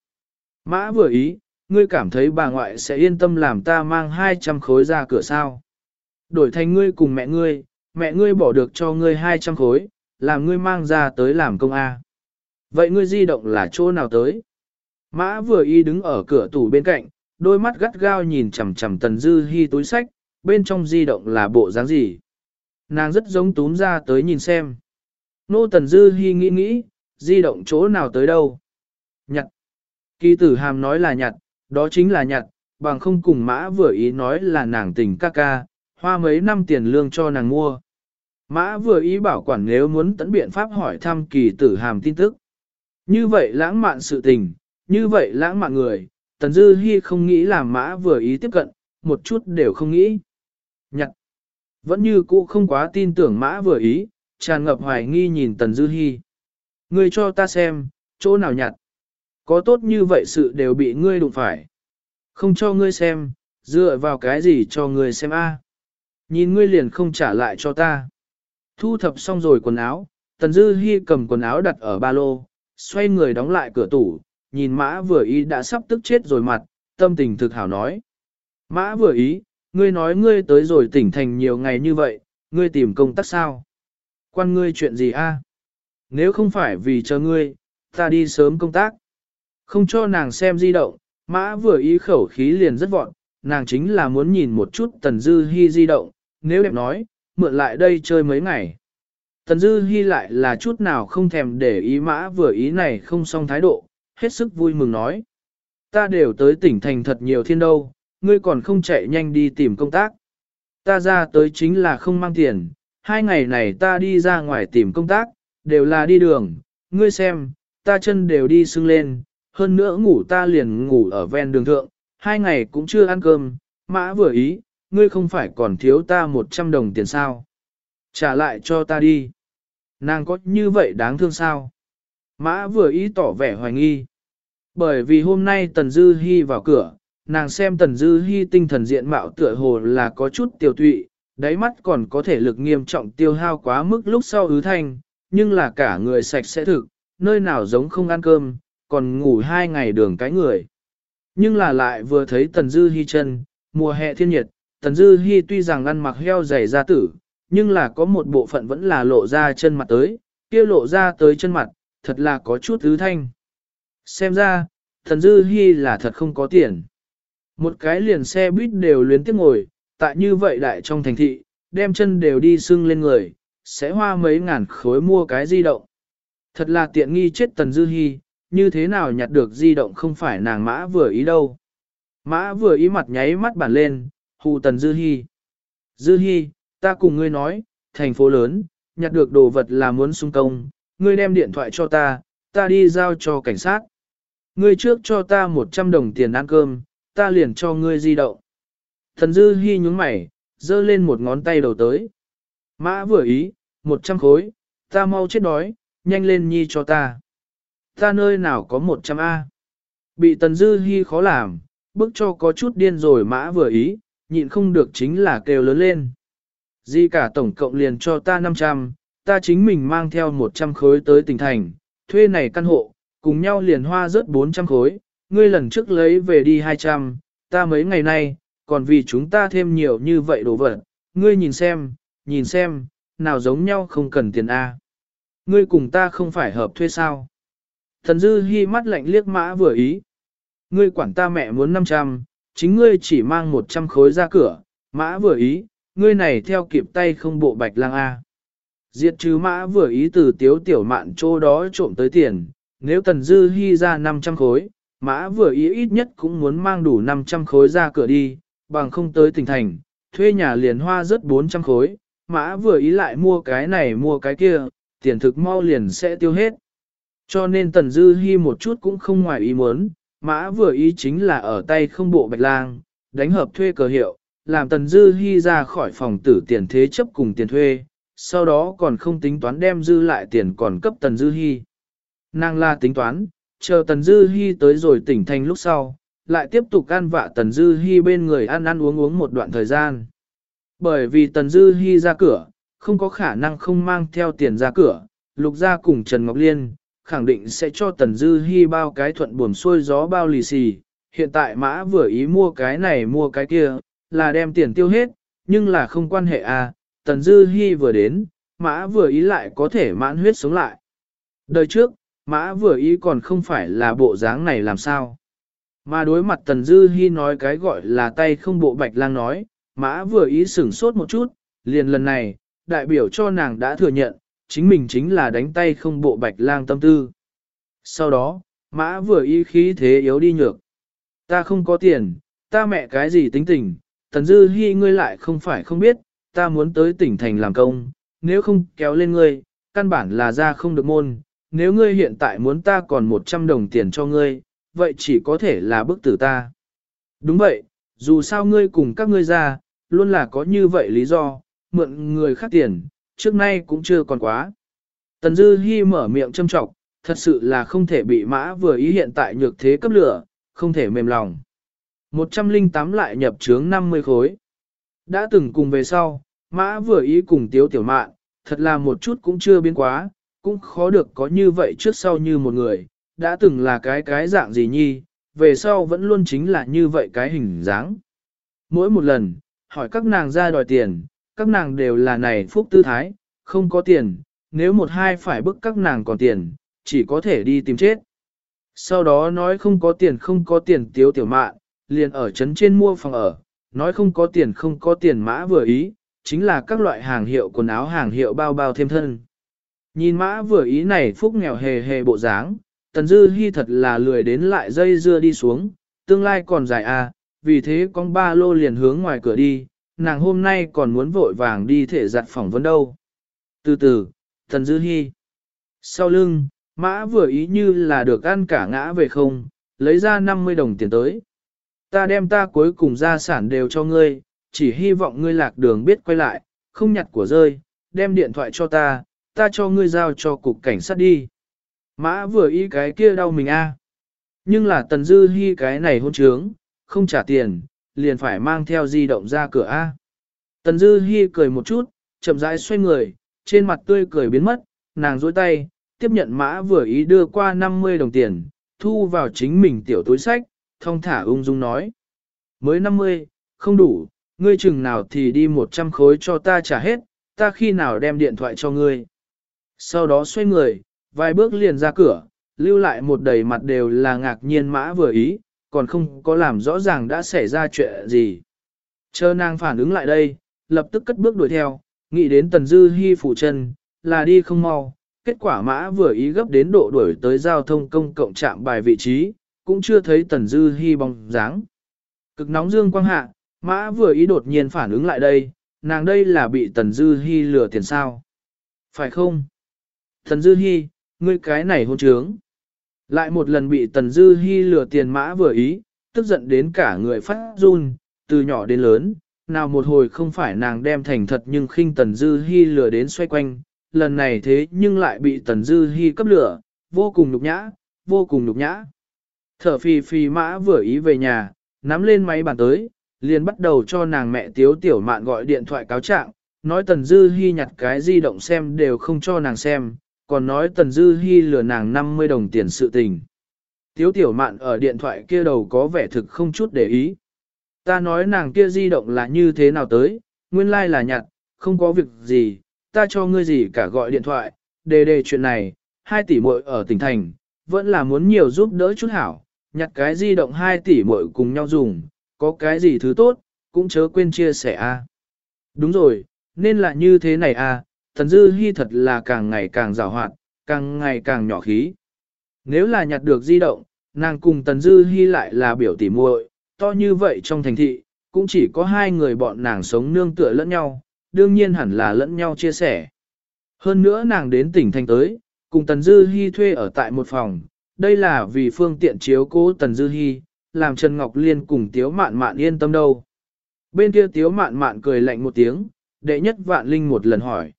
Mã vừa ý, ngươi cảm thấy bà ngoại sẽ yên tâm làm ta mang 200 khối ra cửa sao. Đổi thành ngươi cùng mẹ ngươi, mẹ ngươi bỏ được cho ngươi 200 khối, làm ngươi mang ra tới làm công A. Vậy ngươi di động là chỗ nào tới? Mã vừa y đứng ở cửa tủ bên cạnh, đôi mắt gắt gao nhìn chằm chằm tần dư hy túi sách, bên trong di động là bộ dáng gì? Nàng rất giống túm ra tới nhìn xem. Nô tần dư hy nghĩ nghĩ, di động chỗ nào tới đâu? Nhặt. Kỳ tử hàm nói là nhặt, đó chính là nhặt, bằng không cùng mã vừa ý nói là nàng tình ca ca, hoa mấy năm tiền lương cho nàng mua. Mã vừa ý bảo quản nếu muốn tấn biện pháp hỏi thăm kỳ tử hàm tin tức. Như vậy lãng mạn sự tình, như vậy lãng mạn người, Tần Dư Hi không nghĩ làm mã vừa ý tiếp cận, một chút đều không nghĩ. Nhặt. Vẫn như cũ không quá tin tưởng mã vừa ý, tràn ngập hoài nghi nhìn Tần Dư Hi. Người cho ta xem, chỗ nào nhặt. có tốt như vậy sự đều bị ngươi đụng phải. Không cho ngươi xem, dựa vào cái gì cho ngươi xem a? Nhìn ngươi liền không trả lại cho ta. Thu thập xong rồi quần áo, Tần Dư Hi cầm quần áo đặt ở ba lô, xoay người đóng lại cửa tủ, nhìn mã vừa ý đã sắp tức chết rồi mặt, tâm tình thực hảo nói. Mã vừa ý, ngươi nói ngươi tới rồi tỉnh thành nhiều ngày như vậy, ngươi tìm công tác sao? Quan ngươi chuyện gì a? Nếu không phải vì chờ ngươi, ta đi sớm công tác. Không cho nàng xem di động, mã vừa ý khẩu khí liền rất vọn, nàng chính là muốn nhìn một chút tần dư hy di động, nếu đẹp nói, mượn lại đây chơi mấy ngày. Tần dư hy lại là chút nào không thèm để ý mã vừa ý này không xong thái độ, hết sức vui mừng nói. Ta đều tới tỉnh thành thật nhiều thiên đâu, ngươi còn không chạy nhanh đi tìm công tác. Ta ra tới chính là không mang tiền, hai ngày này ta đi ra ngoài tìm công tác, đều là đi đường, ngươi xem, ta chân đều đi sưng lên, hơn nữa ngủ ta liền ngủ ở ven đường thượng, hai ngày cũng chưa ăn cơm, mã vừa ý, ngươi không phải còn thiếu ta 100 đồng tiền sao. Trả lại cho ta đi. Nàng có như vậy đáng thương sao? Mã vừa ý tỏ vẻ hoài nghi. Bởi vì hôm nay Tần Dư Hi vào cửa, nàng xem Tần Dư Hi tinh thần diện mạo tựa hồ là có chút tiêu tụy, đáy mắt còn có thể lực nghiêm trọng tiêu hao quá mức lúc sau ứ thanh, nhưng là cả người sạch sẽ thực, nơi nào giống không ăn cơm, còn ngủ hai ngày đường cái người. Nhưng là lại vừa thấy Tần Dư Hi chân, mùa hè thiên nhiệt, Tần Dư Hi tuy rằng ăn mặc heo dày da tử, nhưng là có một bộ phận vẫn là lộ ra chân mặt tới, kia lộ ra tới chân mặt, thật là có chút thứ thanh. Xem ra, Tần Dư Hi là thật không có tiền. Một cái liền xe buýt đều luyến tiếc ngồi, tại như vậy đại trong thành thị, đem chân đều đi sưng lên người, sẽ hoa mấy ngàn khối mua cái di động. Thật là tiện nghi chết Tần Dư Hi, như thế nào nhặt được di động không phải nàng mã vừa ý đâu. Mã vừa ý mặt nháy mắt bản lên, hù Tần Dư Hi. Dư Hi, ta cùng ngươi nói, thành phố lớn, nhặt được đồ vật là muốn xung công, ngươi đem điện thoại cho ta, ta đi giao cho cảnh sát. Ngươi trước cho ta 100 đồng tiền ăn cơm, ta liền cho ngươi di động. Thần Dư Hi nhúng mày, giơ lên một ngón tay đầu tới. Mã vừa ý, 100 khối, ta mau chết đói, nhanh lên nhi cho ta. Ta nơi nào có 100A. Bị Tần Dư Hi khó làm, bức cho có chút điên rồi mã vừa ý, nhịn không được chính là kêu lớn lên. Di cả tổng cộng liền cho ta 500, ta chính mình mang theo 100 khối tới tỉnh thành, thuê này căn hộ, cùng nhau liền hoa rớt 400 khối, ngươi lần trước lấy về đi 200, ta mấy ngày nay, còn vì chúng ta thêm nhiều như vậy đồ vật, ngươi nhìn xem, nhìn xem, nào giống nhau không cần tiền A. Ngươi cùng ta không phải hợp thuê sao. Thần dư hy mắt lạnh liếc mã vừa ý. Ngươi quản ta mẹ muốn 500, chính ngươi chỉ mang 100 khối ra cửa, mã vừa ý, ngươi này theo kịp tay không bộ bạch lang A. Diệt trừ mã vừa ý từ tiếu tiểu mạn chỗ đó trộm tới tiền, nếu tần dư hy ra 500 khối, mã vừa ý ít nhất cũng muốn mang đủ 500 khối ra cửa đi, bằng không tới tỉnh thành, thuê nhà liền hoa rất 400 khối, mã vừa ý lại mua cái này mua cái kia, tiền thực mau liền sẽ tiêu hết. Cho nên Tần Dư hy một chút cũng không ngoài ý muốn, mã vừa ý chính là ở tay không bộ bạch lang, đánh hợp thuê cờ hiệu, làm Tần Dư Hi ra khỏi phòng tử tiền thế chấp cùng tiền thuê, sau đó còn không tính toán đem dư lại tiền còn cấp Tần Dư Hi. Nàng la tính toán, chờ Tần Dư Hi tới rồi tỉnh thành lúc sau, lại tiếp tục ăn vạ Tần Dư Hi bên người ăn ăn uống uống một đoạn thời gian. Bởi vì Tần Dư Hi ra cửa, không có khả năng không mang theo tiền ra cửa, lục gia cùng Trần Ngọc Liên, khẳng định sẽ cho Tần Dư Hi bao cái thuận buồm xuôi gió bao lì xì. Hiện tại mã vừa ý mua cái này mua cái kia, là đem tiền tiêu hết, nhưng là không quan hệ à, Tần Dư Hi vừa đến, mã vừa ý lại có thể mãn huyết sống lại. Đời trước, mã vừa ý còn không phải là bộ dáng này làm sao. Mà đối mặt Tần Dư Hi nói cái gọi là tay không bộ bạch lang nói, mã vừa ý sửng sốt một chút, liền lần này, đại biểu cho nàng đã thừa nhận, chính mình chính là đánh tay không bộ bạch lang tâm tư. Sau đó, mã vừa ý khí thế yếu đi nhược. Ta không có tiền, ta mẹ cái gì tính tình, Tần Dư hy ngươi lại không phải không biết, ta muốn tới tỉnh thành làm công, nếu không kéo lên ngươi, căn bản là ra không được môn, nếu ngươi hiện tại muốn ta còn 100 đồng tiền cho ngươi, vậy chỉ có thể là bức tử ta. Đúng vậy, dù sao ngươi cùng các ngươi ra, luôn là có như vậy lý do, mượn người khác tiền, trước nay cũng chưa còn quá. Tần Dư Hi mở miệng châm trọng, thật sự là không thể bị mã vừa ý hiện tại nhược thế cấp lửa, không thể mềm lòng. 108 lại nhập trướng 50 khối. Đã từng cùng về sau, mã vừa ý cùng tiếu tiểu mạn, thật là một chút cũng chưa biến quá, cũng khó được có như vậy trước sau như một người, đã từng là cái cái dạng gì nhi, về sau vẫn luôn chính là như vậy cái hình dáng. Mỗi một lần, hỏi các nàng ra đòi tiền, các nàng đều là này phúc tư thái, không có tiền, nếu một hai phải bức các nàng còn tiền, chỉ có thể đi tìm chết. Sau đó nói không có tiền không có tiền tiếu tiểu mạn, liền ở trấn trên mua phòng ở, nói không có tiền không có tiền mã vừa ý, chính là các loại hàng hiệu quần áo hàng hiệu bao bao thêm thân. Nhìn mã vừa ý này phúc nghèo hề hề bộ dáng, tần dư hy thật là lười đến lại dây dưa đi xuống, tương lai còn dài à, vì thế con ba lô liền hướng ngoài cửa đi, nàng hôm nay còn muốn vội vàng đi thể giặt phỏng vấn đâu. Từ từ, thần dư hy. Sau lưng, mã vừa ý như là được ăn cả ngã về không, lấy ra 50 đồng tiền tới. Ta đem ta cuối cùng gia sản đều cho ngươi, chỉ hy vọng ngươi lạc đường biết quay lại, không nhặt của rơi, đem điện thoại cho ta, ta cho ngươi giao cho cục cảnh sát đi. Mã vừa ý cái kia đau mình a. Nhưng là tần dư hy cái này hôn trướng, không trả tiền, liền phải mang theo di động ra cửa a. Tần dư hy cười một chút, chậm rãi xoay người, trên mặt tươi cười biến mất, nàng dối tay, tiếp nhận mã vừa ý đưa qua 50 đồng tiền, thu vào chính mình tiểu túi sách, thong thả ung dung nói. Mới 50, không đủ, ngươi chừng nào thì đi 100 khối cho ta trả hết, ta khi nào đem điện thoại cho ngươi. Sau đó xoay người, vài bước liền ra cửa, lưu lại một đầy mặt đều là ngạc nhiên mã vừa ý, còn không có làm rõ ràng đã xảy ra chuyện gì. Chờ nàng phản ứng lại đây, lập tức cất bước đuổi theo, nghĩ đến tần dư Hi phụ chân, là đi không mau. Kết quả mã vừa ý gấp đến độ đuổi tới giao thông công cộng trạm bài vị trí, cũng chưa thấy tần dư Hi bóng dáng. Cực nóng dương quang hạ, mã vừa ý đột nhiên phản ứng lại đây, nàng đây là bị tần dư Hi lừa tiền sao. Phải không? Tần dư Hi ngươi cái này hôn trướng. Lại một lần bị tần dư Hi lừa tiền mã vừa ý, tức giận đến cả người phát run, từ nhỏ đến lớn, nào một hồi không phải nàng đem thành thật nhưng khinh tần dư Hi lừa đến xoay quanh, lần này thế nhưng lại bị tần dư Hi cấp lửa, vô cùng nhục nhã, vô cùng nhục nhã. Thở phì phì mã vừa ý về nhà, nắm lên máy bàn tới, liền bắt đầu cho nàng mẹ tiếu tiểu mạn gọi điện thoại cáo trạng, nói tần dư Hi nhặt cái di động xem đều không cho nàng xem, còn nói tần dư Hi lừa nàng 50 đồng tiền sự tình. Tiếu tiểu mạn ở điện thoại kia đầu có vẻ thực không chút để ý. Ta nói nàng kia di động là như thế nào tới, nguyên lai like là nhặt, không có việc gì, ta cho ngươi gì cả gọi điện thoại, đề đề chuyện này, hai tỷ muội ở tỉnh thành, vẫn là muốn nhiều giúp đỡ chút hảo, nhặt cái di động 2 tỷ muội cùng nhau dùng, có cái gì thứ tốt, cũng chớ quên chia sẻ a. Đúng rồi, nên là như thế này a, Tần Dư Hi thật là càng ngày càng rào hoạt, càng ngày càng nhỏ khí. Nếu là nhặt được di động, nàng cùng Tần Dư Hi lại là biểu tỷ muội, to như vậy trong thành thị, cũng chỉ có hai người bọn nàng sống nương tựa lẫn nhau, đương nhiên hẳn là lẫn nhau chia sẻ. Hơn nữa nàng đến tỉnh thành tới, cùng Tần Dư Hi thuê ở tại một phòng, đây là vì phương tiện chiếu cố Tần Dư Hi, làm Trần Ngọc Liên cùng Tiếu Mạn Mạn yên tâm đâu. Bên kia Tiếu Mạn Mạn cười lạnh một tiếng, đệ nhất vạn linh một lần hỏi.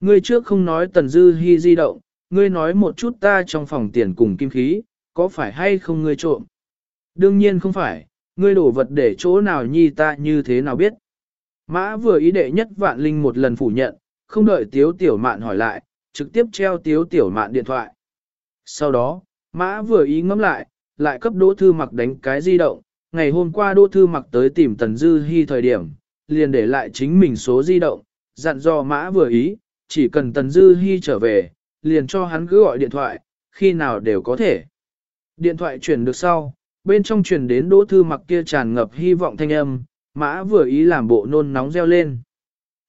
Ngươi trước không nói Tần Dư Hi di động, ngươi nói một chút ta trong phòng tiền cùng kim khí, có phải hay không ngươi trộm? Đương nhiên không phải, ngươi đổ vật để chỗ nào nhi ta như thế nào biết? Mã vừa ý đệ nhất vạn linh một lần phủ nhận, không đợi Tiếu Tiểu Mạn hỏi lại, trực tiếp treo Tiếu Tiểu Mạn điện thoại. Sau đó, Mã vừa ý ngẫm lại, lại cấp Đỗ Thư Mặc đánh cái di động, ngày hôm qua Đỗ Thư Mặc tới tìm Tần Dư Hi thời điểm, liền để lại chính mình số di động, dặn dò Mã vừa ý, chỉ cần Tần Dư Hi trở về, liền cho hắn cứ gọi điện thoại, khi nào đều có thể. Điện thoại chuyển được sau, bên trong truyền đến Đỗ Thư Mặc kia tràn ngập hy vọng thanh âm, Mã vừa ý làm bộ nôn nóng reo lên.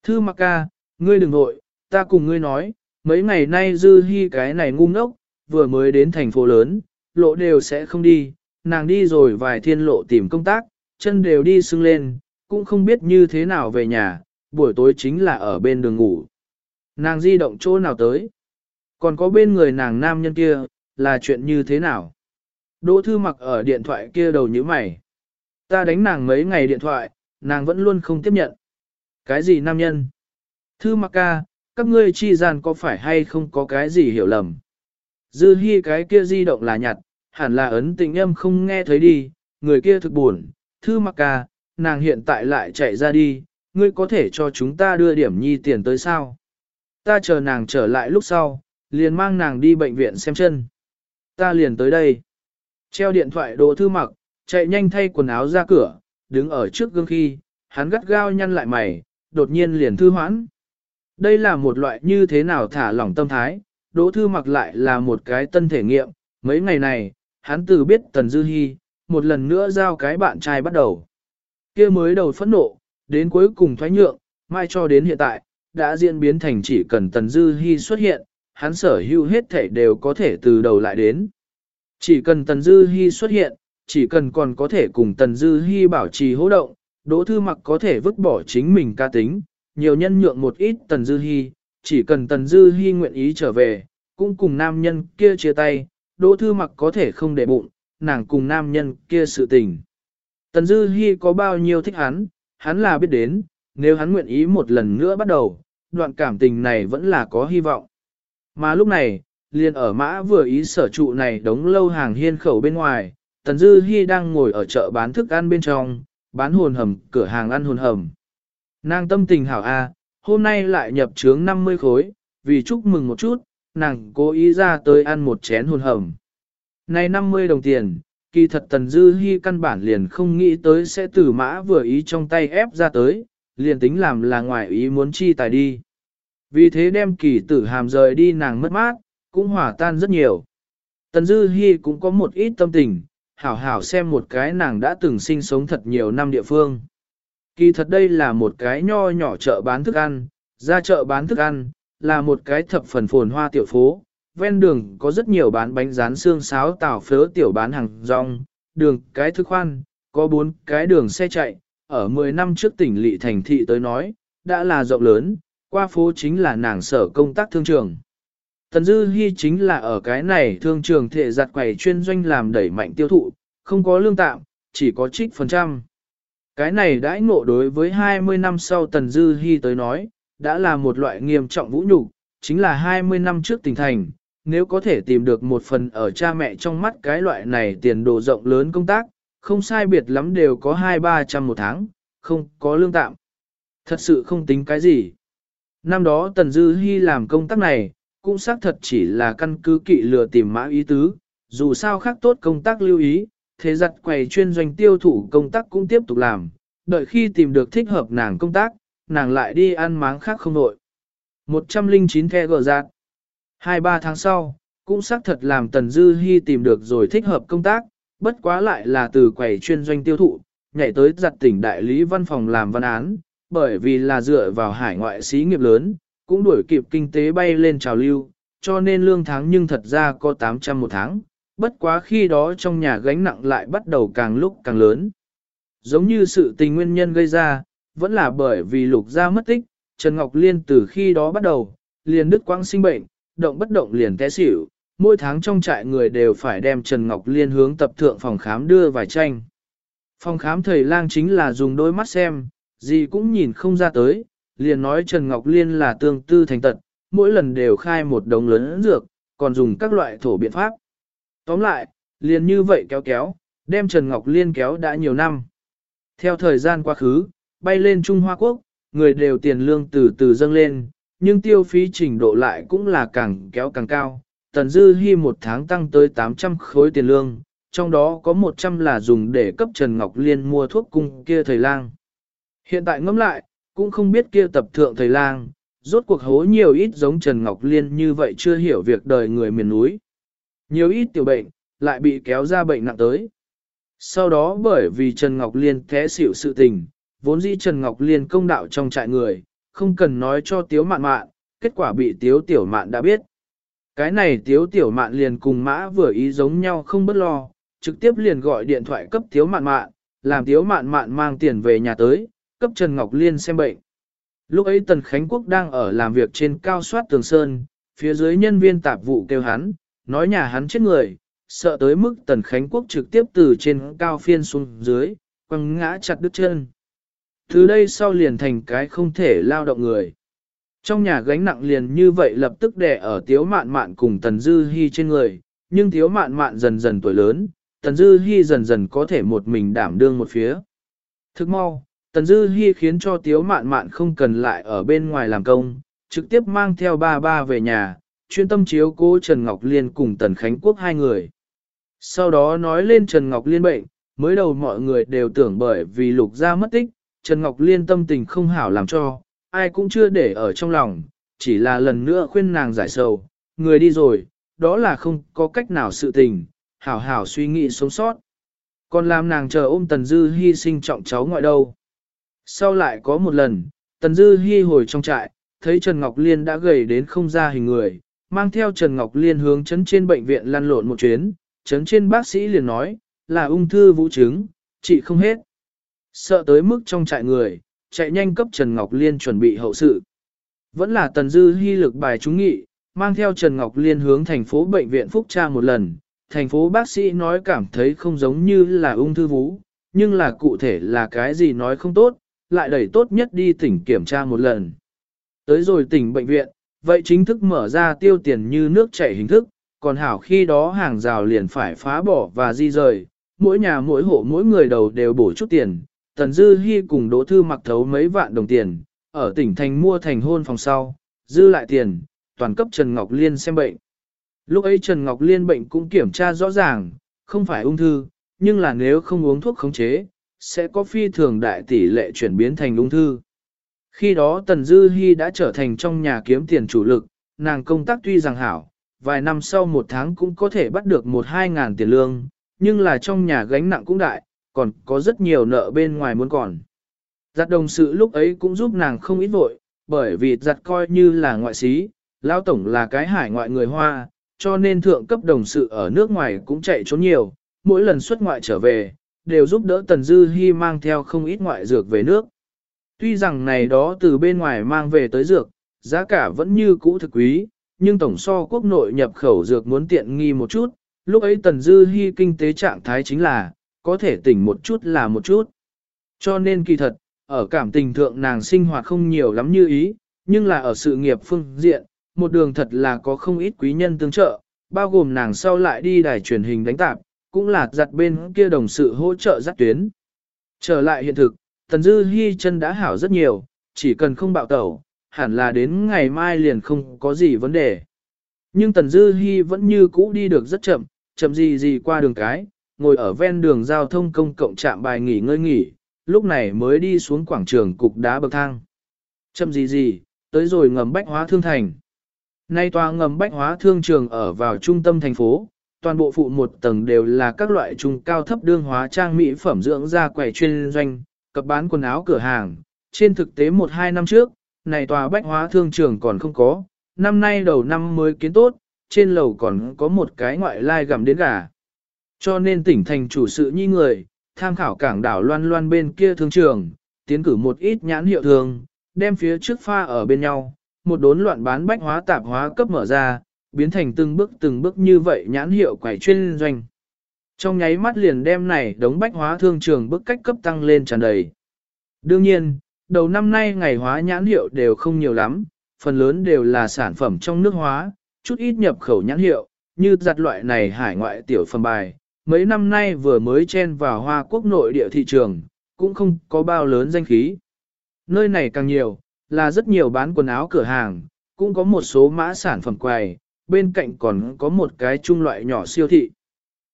Thư Mặc ca, ngươi đừng nội, ta cùng ngươi nói, mấy ngày nay Dư Hi cái này ngu ngốc, vừa mới đến thành phố lớn, lộ đều sẽ không đi, nàng đi rồi vài thiên lộ tìm công tác, chân đều đi sưng lên, cũng không biết như thế nào về nhà, buổi tối chính là ở bên đường ngủ. Nàng di động chỗ nào tới? Còn có bên người nàng nam nhân kia, là chuyện như thế nào? Đỗ thư mặc ở điện thoại kia đầu như mày. Ta đánh nàng mấy ngày điện thoại, nàng vẫn luôn không tiếp nhận. Cái gì nam nhân? Thư mặc ca, các ngươi chi gian có phải hay không có cái gì hiểu lầm? Dư Hi cái kia di động là nhặt, hẳn là ấn tình âm không nghe thấy đi, người kia thực buồn, thư mặc ca, nàng hiện tại lại chạy ra đi, ngươi có thể cho chúng ta đưa điểm nhi tiền tới sao? Ta chờ nàng trở lại lúc sau, liền mang nàng đi bệnh viện xem chân. Ta liền tới đây. Treo điện thoại đồ thư mặc, chạy nhanh thay quần áo ra cửa, đứng ở trước gương khi, hắn gắt gao nhăn lại mày, đột nhiên liền thư hoãn. Đây là một loại như thế nào thả lỏng tâm thái, đỗ thư mặc lại là một cái tân thể nghiệm, mấy ngày này, hắn từ biết Tần Dư Hi, một lần nữa giao cái bạn trai bắt đầu. kia mới đầu phẫn nộ, đến cuối cùng thoái nhượng, mai cho đến hiện tại, đã diễn biến thành chỉ cần Tần Dư Hi xuất hiện, hắn sở hữu hết thể đều có thể từ đầu lại đến. Chỉ cần Tần Dư Hi xuất hiện, chỉ cần còn có thể cùng Tần Dư Hi bảo trì hỗ động, Đỗ Thư Mặc có thể vứt bỏ chính mình ca tính, nhiều nhân nhượng một ít Tần Dư Hi, chỉ cần Tần Dư Hi nguyện ý trở về, cũng cùng nam nhân kia chia tay, Đỗ Thư Mặc có thể không để bụng, nàng cùng nam nhân kia sự tình. Tần Dư Hi có bao nhiêu thích hắn, hắn là biết đến, nếu hắn nguyện ý một lần nữa bắt đầu, đoạn cảm tình này vẫn là có hy vọng. Mà lúc này, liền ở mã vừa ý sở trụ này đống lâu hàng hiên khẩu bên ngoài, Tần Dư Hi đang ngồi ở chợ bán thức ăn bên trong, bán hồn hầm, cửa hàng ăn hồn hầm. Nàng tâm tình hảo A, hôm nay lại nhập trướng 50 khối, vì chúc mừng một chút, nàng cố ý ra tới ăn một chén hồn hầm. Này 50 đồng tiền, kỳ thật Tần Dư Hi căn bản liền không nghĩ tới sẽ từ mã vừa ý trong tay ép ra tới, liền tính làm là ngoài ý muốn chi tài đi. Vì thế đem kỳ tử hàm rời đi nàng mất mát, cũng hòa tan rất nhiều. Tần Dư Hi cũng có một ít tâm tình, hảo hảo xem một cái nàng đã từng sinh sống thật nhiều năm địa phương. Kỳ thật đây là một cái nho nhỏ chợ bán thức ăn, ra chợ bán thức ăn, là một cái thập phần phồn hoa tiểu phố. Ven đường có rất nhiều bán bánh rán xương sáo tảo phớ tiểu bán hàng rong, đường cái thức khoan, có bốn cái đường xe chạy, ở 10 năm trước tỉnh lỵ thành thị tới nói, đã là rộng lớn, qua phố chính là nàng sở công tác thương trường. Tần Dư Hi chính là ở cái này thương trường thể giặt quầy chuyên doanh làm đẩy mạnh tiêu thụ, không có lương tạm, chỉ có trích phần trăm. Cái này đãi ngộ đối với 20 năm sau Tần Dư Hi tới nói, đã là một loại nghiêm trọng vũ nhục, chính là 20 năm trước tỉnh thành, nếu có thể tìm được một phần ở cha mẹ trong mắt cái loại này tiền đồ rộng lớn công tác, không sai biệt lắm đều có 2-300 một tháng, không có lương tạm. Thật sự không tính cái gì. Năm đó Tần Dư Hi làm công tác này, cũng xác thật chỉ là căn cứ kỵ lừa tìm mã ý tứ, dù sao khác tốt công tác lưu ý, thế giặt quầy chuyên doanh tiêu thụ công tác cũng tiếp tục làm, đợi khi tìm được thích hợp nàng công tác, nàng lại đi ăn máng khác không nội. 109 the gờ giạt. 2-3 tháng sau, cũng xác thật làm Tần Dư Hi tìm được rồi thích hợp công tác, bất quá lại là từ quầy chuyên doanh tiêu thụ, nhảy tới giặt tỉnh đại lý văn phòng làm văn án, bởi vì là dựa vào hải ngoại xí nghiệp lớn, cũng đuổi kịp kinh tế bay lên trào lưu, cho nên lương tháng nhưng thật ra có 800 một tháng, bất quá khi đó trong nhà gánh nặng lại bắt đầu càng lúc càng lớn. Giống như sự tình nguyên nhân gây ra, vẫn là bởi vì lục gia mất tích, Trần Ngọc Liên từ khi đó bắt đầu, liền đứt quãng sinh bệnh, động bất động liền té xỉu, mỗi tháng trong trại người đều phải đem Trần Ngọc Liên hướng tập thượng phòng khám đưa vài tranh. Phòng khám thầy lang chính là dùng đôi mắt xem, gì cũng nhìn không ra tới, liền nói Trần Ngọc Liên là tương tư thành tật, mỗi lần đều khai một đống lớn dược, còn dùng các loại thổ biện pháp. Tóm lại, liền như vậy kéo kéo, đem Trần Ngọc Liên kéo đã nhiều năm. Theo thời gian quá khứ, bay lên Trung Hoa Quốc, người đều tiền lương từ từ dâng lên, nhưng tiêu phí trình độ lại cũng là càng kéo càng cao. Tần Dư Hi một tháng tăng tới 800 khối tiền lương, trong đó có 100 là dùng để cấp Trần Ngọc Liên mua thuốc cung kia thầy lang. Hiện tại ngẫm lại, cũng không biết kia tập thượng thầy lang, rốt cuộc hố nhiều ít giống Trần Ngọc Liên như vậy chưa hiểu việc đời người miền núi. Nhiều ít tiểu bệnh, lại bị kéo ra bệnh nặng tới. Sau đó bởi vì Trần Ngọc Liên té xỉu sự tình, vốn dĩ Trần Ngọc Liên công đạo trong trại người, không cần nói cho Tiếu Mạn Mạn, kết quả bị Tiếu Tiểu Mạn đã biết. Cái này Tiếu Tiểu Mạn liền cùng mã vừa ý giống nhau không bất lo, trực tiếp liền gọi điện thoại cấp Tiếu Mạn Mạn, làm Tiếu Mạn Mạn mang tiền về nhà tới, cấp Trần Ngọc Liên xem bệnh. Lúc ấy Tần Khánh Quốc đang ở làm việc trên cao soát tường sơn, phía dưới nhân viên tạp vụ kêu hắn, nói nhà hắn chết người, sợ tới mức Tần Khánh Quốc trực tiếp từ trên cao phiên xuống dưới, quăng ngã chặt đứt chân. Từ đây sau liền thành cái không thể lao động người. Trong nhà gánh nặng liền như vậy lập tức đè ở tiếu mạn mạn cùng tần dư Hi trên người, nhưng tiếu mạn mạn dần dần tuổi lớn, tần dư Hi dần dần có thể một mình đảm đương một phía. Thức mau, tần dư Hi khiến cho tiếu mạn mạn không cần lại ở bên ngoài làm công, trực tiếp mang theo ba ba về nhà, chuyên tâm chiếu cố Trần Ngọc Liên cùng Tần Khánh Quốc hai người. Sau đó nói lên Trần Ngọc Liên bệnh, mới đầu mọi người đều tưởng bởi vì lục gia mất tích, Trần Ngọc Liên tâm tình không hảo làm cho, ai cũng chưa để ở trong lòng, chỉ là lần nữa khuyên nàng giải sầu, người đi rồi, đó là không có cách nào sự tình, hảo hảo suy nghĩ sống sót. Còn làm nàng chờ ôm Tần Dư hy sinh trọng cháu ngoại đâu. Sau lại có một lần, Tần Dư hy hồi trong trại, thấy Trần Ngọc Liên đã gầy đến không ra hình người, mang theo Trần Ngọc Liên hướng chấn trên bệnh viện lăn lộn một chuyến, chấn trên bác sĩ liền nói, là ung thư vũ trứng, trị không hết. Sợ tới mức trong trại người, chạy nhanh cấp Trần Ngọc Liên chuẩn bị hậu sự. Vẫn là tần dư hy lực bài trúng nghị, mang theo Trần Ngọc Liên hướng thành phố bệnh viện Phúc Tra một lần. Thành phố bác sĩ nói cảm thấy không giống như là ung thư vú, nhưng là cụ thể là cái gì nói không tốt, lại đẩy tốt nhất đi tỉnh kiểm tra một lần. Tới rồi tỉnh bệnh viện, vậy chính thức mở ra tiêu tiền như nước chảy hình thức, còn hảo khi đó hàng rào liền phải phá bỏ và di rời, mỗi nhà mỗi hộ mỗi người đầu đều bổ chút tiền, Tần Dư Hi cùng Đỗ Thư mặc thấu mấy vạn đồng tiền, ở tỉnh thành mua thành hôn phòng sau, dư lại tiền, toàn cấp Trần Ngọc Liên xem bệnh. Lúc ấy Trần Ngọc Liên bệnh cũng kiểm tra rõ ràng, không phải ung thư, nhưng là nếu không uống thuốc khống chế, sẽ có phi thường đại tỷ lệ chuyển biến thành ung thư. Khi đó Tần Dư Hi đã trở thành trong nhà kiếm tiền chủ lực, nàng công tác tuy rằng hảo, vài năm sau một tháng cũng có thể bắt được một hai ngàn tiền lương, nhưng là trong nhà gánh nặng cũng đại, còn có rất nhiều nợ bên ngoài muốn còn. Giặt đồng sự lúc ấy cũng giúp nàng không ít vội, bởi vì giặt coi như là ngoại xí, lao tổng là cái hải ngoại người Hoa, cho nên thượng cấp đồng sự ở nước ngoài cũng chạy trốn nhiều, mỗi lần xuất ngoại trở về, đều giúp đỡ Tần Dư Hi mang theo không ít ngoại dược về nước. Tuy rằng này đó từ bên ngoài mang về tới dược, giá cả vẫn như cũ thực quý, nhưng tổng so quốc nội nhập khẩu dược muốn tiện nghi một chút, lúc ấy Tần Dư Hi kinh tế trạng thái chính là, có thể tỉnh một chút là một chút. Cho nên kỳ thật, ở cảm tình thượng nàng sinh hoạt không nhiều lắm như ý, nhưng là ở sự nghiệp phương diện, một đường thật là có không ít quý nhân tương trợ, bao gồm nàng sau lại đi đài truyền hình đánh tạp, cũng là giặt bên kia đồng sự hỗ trợ dắt tuyến. Trở lại hiện thực, Tần Dư Hi chân đã hảo rất nhiều, chỉ cần không bạo tẩu, hẳn là đến ngày mai liền không có gì vấn đề. Nhưng Tần Dư Hi vẫn như cũ đi được rất chậm, chậm gì gì qua đường cái, ngồi ở ven đường giao thông công cộng trạm bài nghỉ ngơi nghỉ, lúc này mới đi xuống quảng trường cục đá bậc thang. Chậm gì gì, tới rồi ngầm bách hóa thương thành. Nay tòa ngầm bách hóa thương trường ở vào trung tâm thành phố, toàn bộ phụ một tầng đều là các loại trung cao thấp đương hóa trang mỹ phẩm dưỡng da quầy chuyên doanh, cập bán quần áo cửa hàng. Trên thực tế một hai năm trước, này tòa bách hóa thương trường còn không có, năm nay đầu năm mới kiến tốt, trên lầu còn có một cái ngoại lai gặm đến gà. Cho nên tỉnh thành chủ sự nhi người, tham khảo cảng đảo loan loan bên kia thương trường, tiến cử một ít nhãn hiệu thường, đem phía trước pha ở bên nhau, một đốn loạn bán bách hóa tạp hóa cấp mở ra, biến thành từng bước từng bước như vậy nhãn hiệu quải chuyên doanh. Trong nháy mắt liền đem này đống bách hóa thương trường bước cách cấp tăng lên tràn đầy. Đương nhiên, đầu năm nay ngày hóa nhãn hiệu đều không nhiều lắm, phần lớn đều là sản phẩm trong nước hóa, chút ít nhập khẩu nhãn hiệu, như giặt loại này hải ngoại tiểu phẩm bài, mấy năm nay vừa mới chen vào hoa quốc nội địa thị trường, cũng không có bao lớn danh khí. Nơi này càng nhiều, là rất nhiều bán quần áo cửa hàng, cũng có một số mã sản phẩm quầy, bên cạnh còn có một cái trung loại nhỏ siêu thị.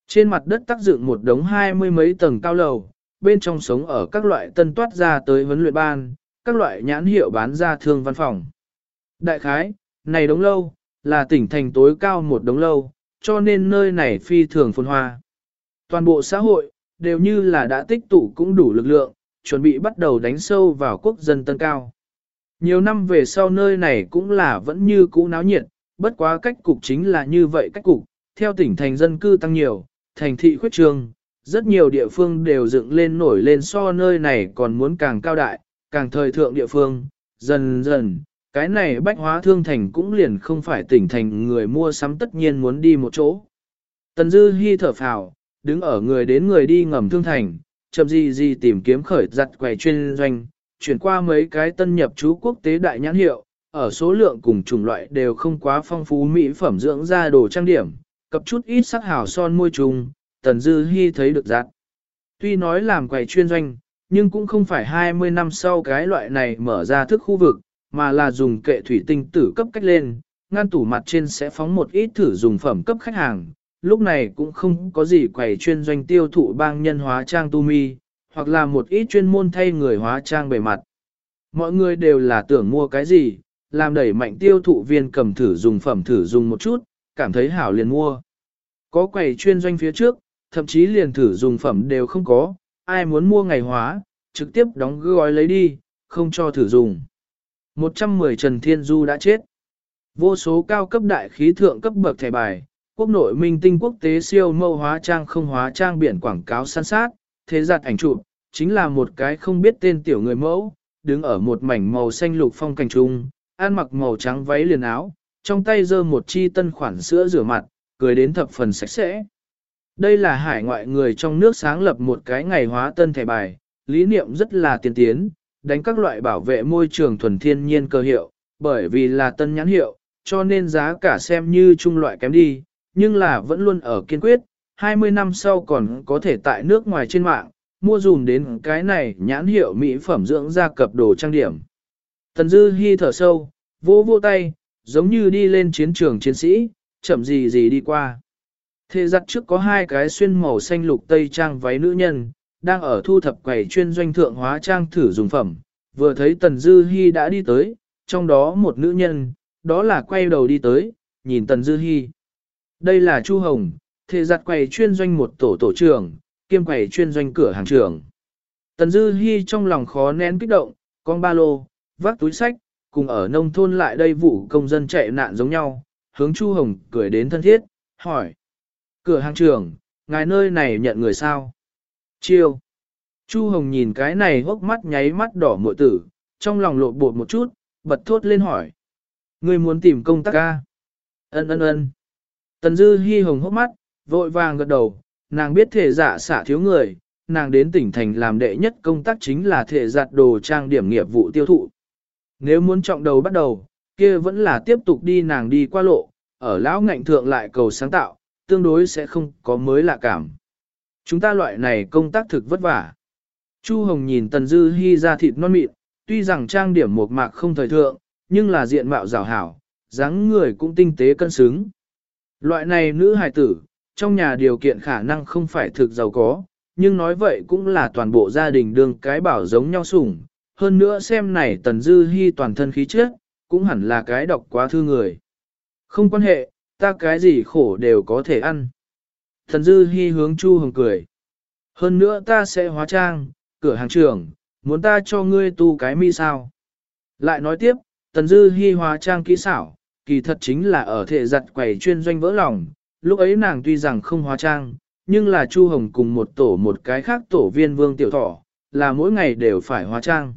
Trên mặt đất tác dựng một đống hai mươi mấy tầng cao lầu, bên trong sống ở các loại tân toát ra tới vấn luyện ban, các loại nhãn hiệu bán ra thương văn phòng. Đại khái, này đống lâu, là tỉnh thành tối cao một đống lâu, cho nên nơi này phi thường phồn hoa. Toàn bộ xã hội, đều như là đã tích tụ cũng đủ lực lượng, chuẩn bị bắt đầu đánh sâu vào quốc dân tân cao. Nhiều năm về sau nơi này cũng là vẫn như cũ náo nhiệt, bất quá cách cục chính là như vậy cách cục, theo tỉnh thành dân cư tăng nhiều, thành thị khuyết trường, rất nhiều địa phương đều dựng lên nổi lên so nơi này còn muốn càng cao đại, càng thời thượng địa phương, dần dần, cái này bách hóa thương thành cũng liền không phải tỉnh thành người mua sắm tất nhiên muốn đi một chỗ. Tần Dư Hi thở phào, đứng ở người đến người đi ngầm thương thành, chậm gì gì tìm kiếm khởi giặt quầy chuyên doanh, chuyển qua mấy cái tân nhập chú quốc tế đại nhãn hiệu, ở số lượng cùng chủng loại đều không quá phong phú mỹ phẩm dưỡng da đồ trang điểm, cập chút ít sắc hào son môi trùng, Tần Dư hy thấy được giặt. Tuy nói làm quầy chuyên doanh, nhưng cũng không phải 20 năm sau cái loại này mở ra thức khu vực, mà là dùng kệ thủy tinh tử cấp cách lên, ngăn tủ mặt trên sẽ phóng một ít thử dùng phẩm cấp khách hàng. Lúc này cũng không có gì quầy chuyên doanh tiêu thụ bang nhân hóa trang tu mi, hoặc là một ít chuyên môn thay người hóa trang bề mặt. Mọi người đều là tưởng mua cái gì, làm đẩy mạnh tiêu thụ viên cầm thử dùng phẩm thử dùng một chút, cảm thấy hảo liền mua. Có quầy chuyên doanh phía trước, thậm chí liền thử dùng phẩm đều không có, ai muốn mua ngày hóa, trực tiếp đóng gói lấy đi, không cho thử dùng. 110 Trần Thiên Du đã chết. Vô số cao cấp đại khí thượng cấp bậc thẻ bài, quốc nội minh tinh quốc tế siêu mâu hóa trang không hóa trang biển quảng cáo săn sát, thế giặt ảnh chụp, chính là một cái không biết tên tiểu người mẫu, đứng ở một mảnh màu xanh lục phong cảnh trung, ăn mặc màu trắng váy liền áo, trong tay giơ một chi tân khoản sữa rửa mặt, cười đến thập phần sạch sẽ. Đây là hải ngoại người trong nước sáng lập một cái ngày hóa tân thẻ bài, lý niệm rất là tiên tiến, đánh các loại bảo vệ môi trường thuần thiên nhiên cơ hiệu, bởi vì là tân nhãn hiệu, cho nên giá cả xem như trung loại kém đi, nhưng là vẫn luôn ở kiên quyết, 20 năm sau còn có thể tại nước ngoài trên mạng, mua dùm đến cái này nhãn hiệu mỹ phẩm dưỡng da cập đồ trang điểm. Tần Dư Hi thở sâu, vỗ vỗ tay, giống như đi lên chiến trường chiến sĩ, chậm gì gì đi qua. Thế giặt trước có hai cái xuyên màu xanh lục tây trang váy nữ nhân, đang ở thu thập quầy chuyên doanh thượng hóa trang thử dùng phẩm, vừa thấy Tần Dư Hi đã đi tới, trong đó một nữ nhân, đó là quay đầu đi tới, nhìn Tần Dư Hi. Đây là Chu Hồng, thề giặt quầy chuyên doanh một tổ tổ trưởng, kiêm quầy chuyên doanh cửa hàng trưởng. Tần Dư Hi trong lòng khó nén kích động, con ba lô, vác túi sách, cùng ở nông thôn lại đây vụ công dân chạy nạn giống nhau, hướng Chu Hồng cười đến thân thiết, hỏi. Cửa hàng trưởng, ngài nơi này nhận người sao? Chiêu. Chu Hồng nhìn cái này hốc mắt nháy mắt đỏ mội tử, trong lòng lộ bột một chút, bật thốt lên hỏi. Người muốn tìm công tác ca? Ân ân ân. Tần Dư Hi Hồng hốc mắt, vội vàng gật đầu, nàng biết thể giả xả thiếu người, nàng đến tỉnh thành làm đệ nhất công tác chính là thể giặt đồ trang điểm nghiệp vụ tiêu thụ. Nếu muốn trọng đầu bắt đầu, kia vẫn là tiếp tục đi nàng đi qua lộ, ở lão ngạnh thượng lại cầu sáng tạo, tương đối sẽ không có mới lạ cảm. Chúng ta loại này công tác thực vất vả. Chu Hồng nhìn Tần Dư Hi ra thịt non mịn, tuy rằng trang điểm một mạc không thời thượng, nhưng là diện mạo rào hảo, dáng người cũng tinh tế cân xứng. Loại này nữ hài tử, trong nhà điều kiện khả năng không phải thực giàu có, nhưng nói vậy cũng là toàn bộ gia đình đương cái bảo giống nhau sủng. Hơn nữa xem này Tần Dư hy toàn thân khí chất, cũng hẳn là cái độc quá thư người. Không quan hệ, ta cái gì khổ đều có thể ăn. Thần Dư hy hướng Chu Hồng cười. Hơn nữa ta sẽ hóa trang, cửa hàng trưởng, muốn ta cho ngươi tu cái mi sao. Lại nói tiếp, Tần Dư hy hóa trang kỹ xảo, kỳ thật chính là ở thể giặt quầy chuyên doanh vỡ lòng. Lúc ấy nàng tuy rằng không hóa trang, nhưng là Chu Hồng cùng một tổ một cái khác tổ viên vương tiểu thỏ, là mỗi ngày đều phải hóa trang.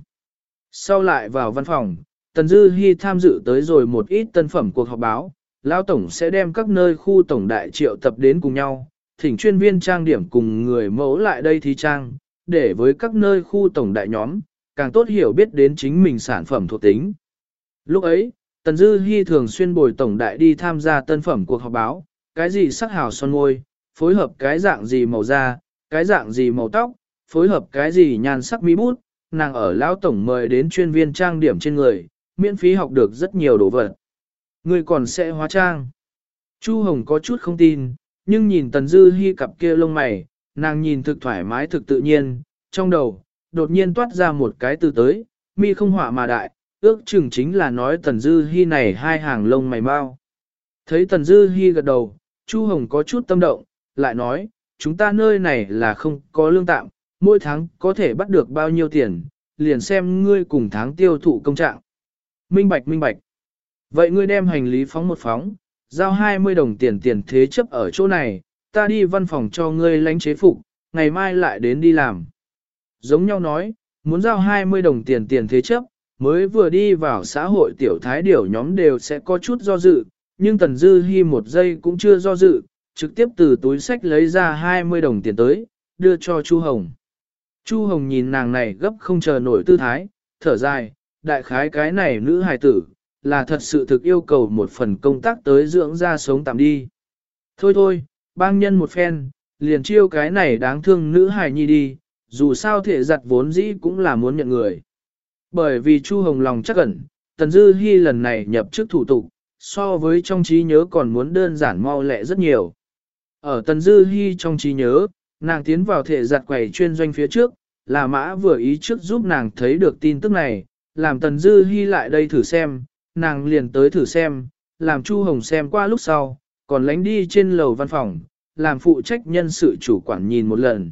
Sau lại vào văn phòng, Tần Dư Hi tham dự tới rồi một ít tân phẩm cuộc họp báo, Lão Tổng sẽ đem các nơi khu tổng đại triệu tập đến cùng nhau, thỉnh chuyên viên trang điểm cùng người mẫu lại đây thí trang, để với các nơi khu tổng đại nhóm, càng tốt hiểu biết đến chính mình sản phẩm thuộc tính. Lúc ấy, Tần Dư Hi thường xuyên bồi tổng đại đi tham gia tân phẩm cuộc họp báo, cái gì sắc hào son môi, phối hợp cái dạng gì màu da, cái dạng gì màu tóc, phối hợp cái gì nhan sắc mi bút, nàng ở lão tổng mời đến chuyên viên trang điểm trên người, miễn phí học được rất nhiều đồ vật. Người còn sẽ hóa trang. Chu Hồng có chút không tin, nhưng nhìn Tần Dư Hi cặp kia lông mày, nàng nhìn thực thoải mái thực tự nhiên, trong đầu, đột nhiên toát ra một cái từ tới, mi không họa mà đại, ước chừng chính là nói Tần Dư Hi này hai hàng lông mày mau. Thấy Tần Dư Hi gật đầu, Chu Hồng có chút tâm động, lại nói, chúng ta nơi này là không có lương tạm, mỗi tháng có thể bắt được bao nhiêu tiền, liền xem ngươi cùng tháng tiêu thụ công trạng. Minh bạch minh bạch. Vậy ngươi đem hành lý phóng một phóng, giao 20 đồng tiền tiền thế chấp ở chỗ này, ta đi văn phòng cho ngươi lãnh chế phục, ngày mai lại đến đi làm. Giống nhau nói, muốn giao 20 đồng tiền tiền thế chấp, mới vừa đi vào xã hội tiểu thái điểu nhóm đều sẽ có chút do dự, nhưng Tần Dư Hi một giây cũng chưa do dự, trực tiếp từ túi sách lấy ra 20 đồng tiền tới, đưa cho Chu Hồng. Chu Hồng nhìn nàng này gấp không chờ nổi tư thái, thở dài, đại khái cái này nữ hài tử, là thật sự thực yêu cầu một phần công tác tới dưỡng ra sống tạm đi. Thôi thôi, bang nhân một phen, liền chiêu cái này đáng thương nữ hài nhi đi, dù sao thể giặt vốn dĩ cũng là muốn nhận người. Bởi vì Chu Hồng lòng chắc ẩn, Tần Dư Hi lần này nhập chức thủ tục, so với trong trí nhớ còn muốn đơn giản mau lẹ rất nhiều. Ở Tần Dư Hi trong trí nhớ, nàng tiến vào thể giặt quầy chuyên doanh phía trước, là mã vừa ý trước giúp nàng thấy được tin tức này, làm Tần Dư Hi lại đây thử xem, nàng liền tới thử xem, làm Chu Hồng xem qua lúc sau, còn lánh đi trên lầu văn phòng, làm phụ trách nhân sự chủ quản nhìn một lần.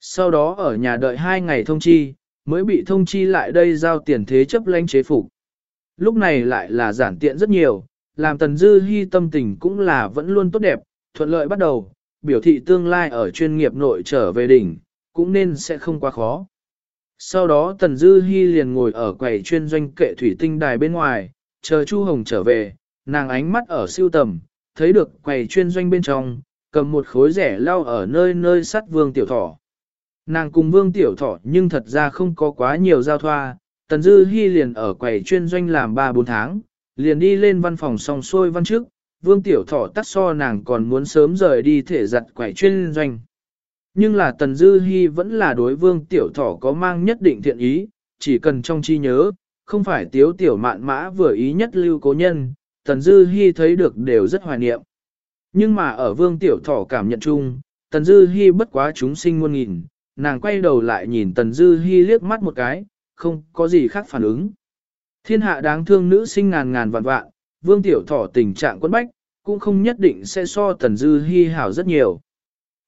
Sau đó ở nhà đợi hai ngày thông chi, mới bị thông chi lại đây giao tiền thế chấp lãnh chế phục. Lúc này lại là giản tiện rất nhiều, làm Tần Dư Hi tâm tình cũng là vẫn luôn tốt đẹp, thuận lợi bắt đầu, biểu thị tương lai ở chuyên nghiệp nội trở về đỉnh, cũng nên sẽ không quá khó. Sau đó Tần Dư Hi liền ngồi ở quầy chuyên doanh kệ thủy tinh đài bên ngoài, chờ Chu Hồng trở về, nàng ánh mắt ở siêu tầm, thấy được quầy chuyên doanh bên trong, cầm một khối rẻ lau ở nơi nơi sắt vương tiểu thỏ. Nàng cùng vương tiểu thỏ nhưng thật ra không có quá nhiều giao thoa, Tần Dư Hi liền ở quầy chuyên doanh làm 3-4 tháng, liền đi lên văn phòng xong xuôi văn trước, vương tiểu thỏ tắt so nàng còn muốn sớm rời đi thể giặt quầy chuyên doanh. Nhưng là Tần Dư Hi vẫn là đối vương tiểu thỏ có mang nhất định thiện ý, chỉ cần trong chi nhớ, không phải tiếu tiểu mạn mã vừa ý nhất lưu cố nhân, Tần Dư Hi thấy được đều rất hoài niệm. Nhưng mà ở vương tiểu thỏ cảm nhận chung, Tần Dư Hi bất quá chúng sinh muôn nghìn, nàng quay đầu lại nhìn Tần Dư Hi liếc mắt một cái, không có gì khác phản ứng. Thiên hạ đáng thương nữ sinh ngàn ngàn vạn vạn, vương tiểu thỏ tình trạng quấn bách, cũng không nhất định sẽ so Tần Dư Hi hảo rất nhiều.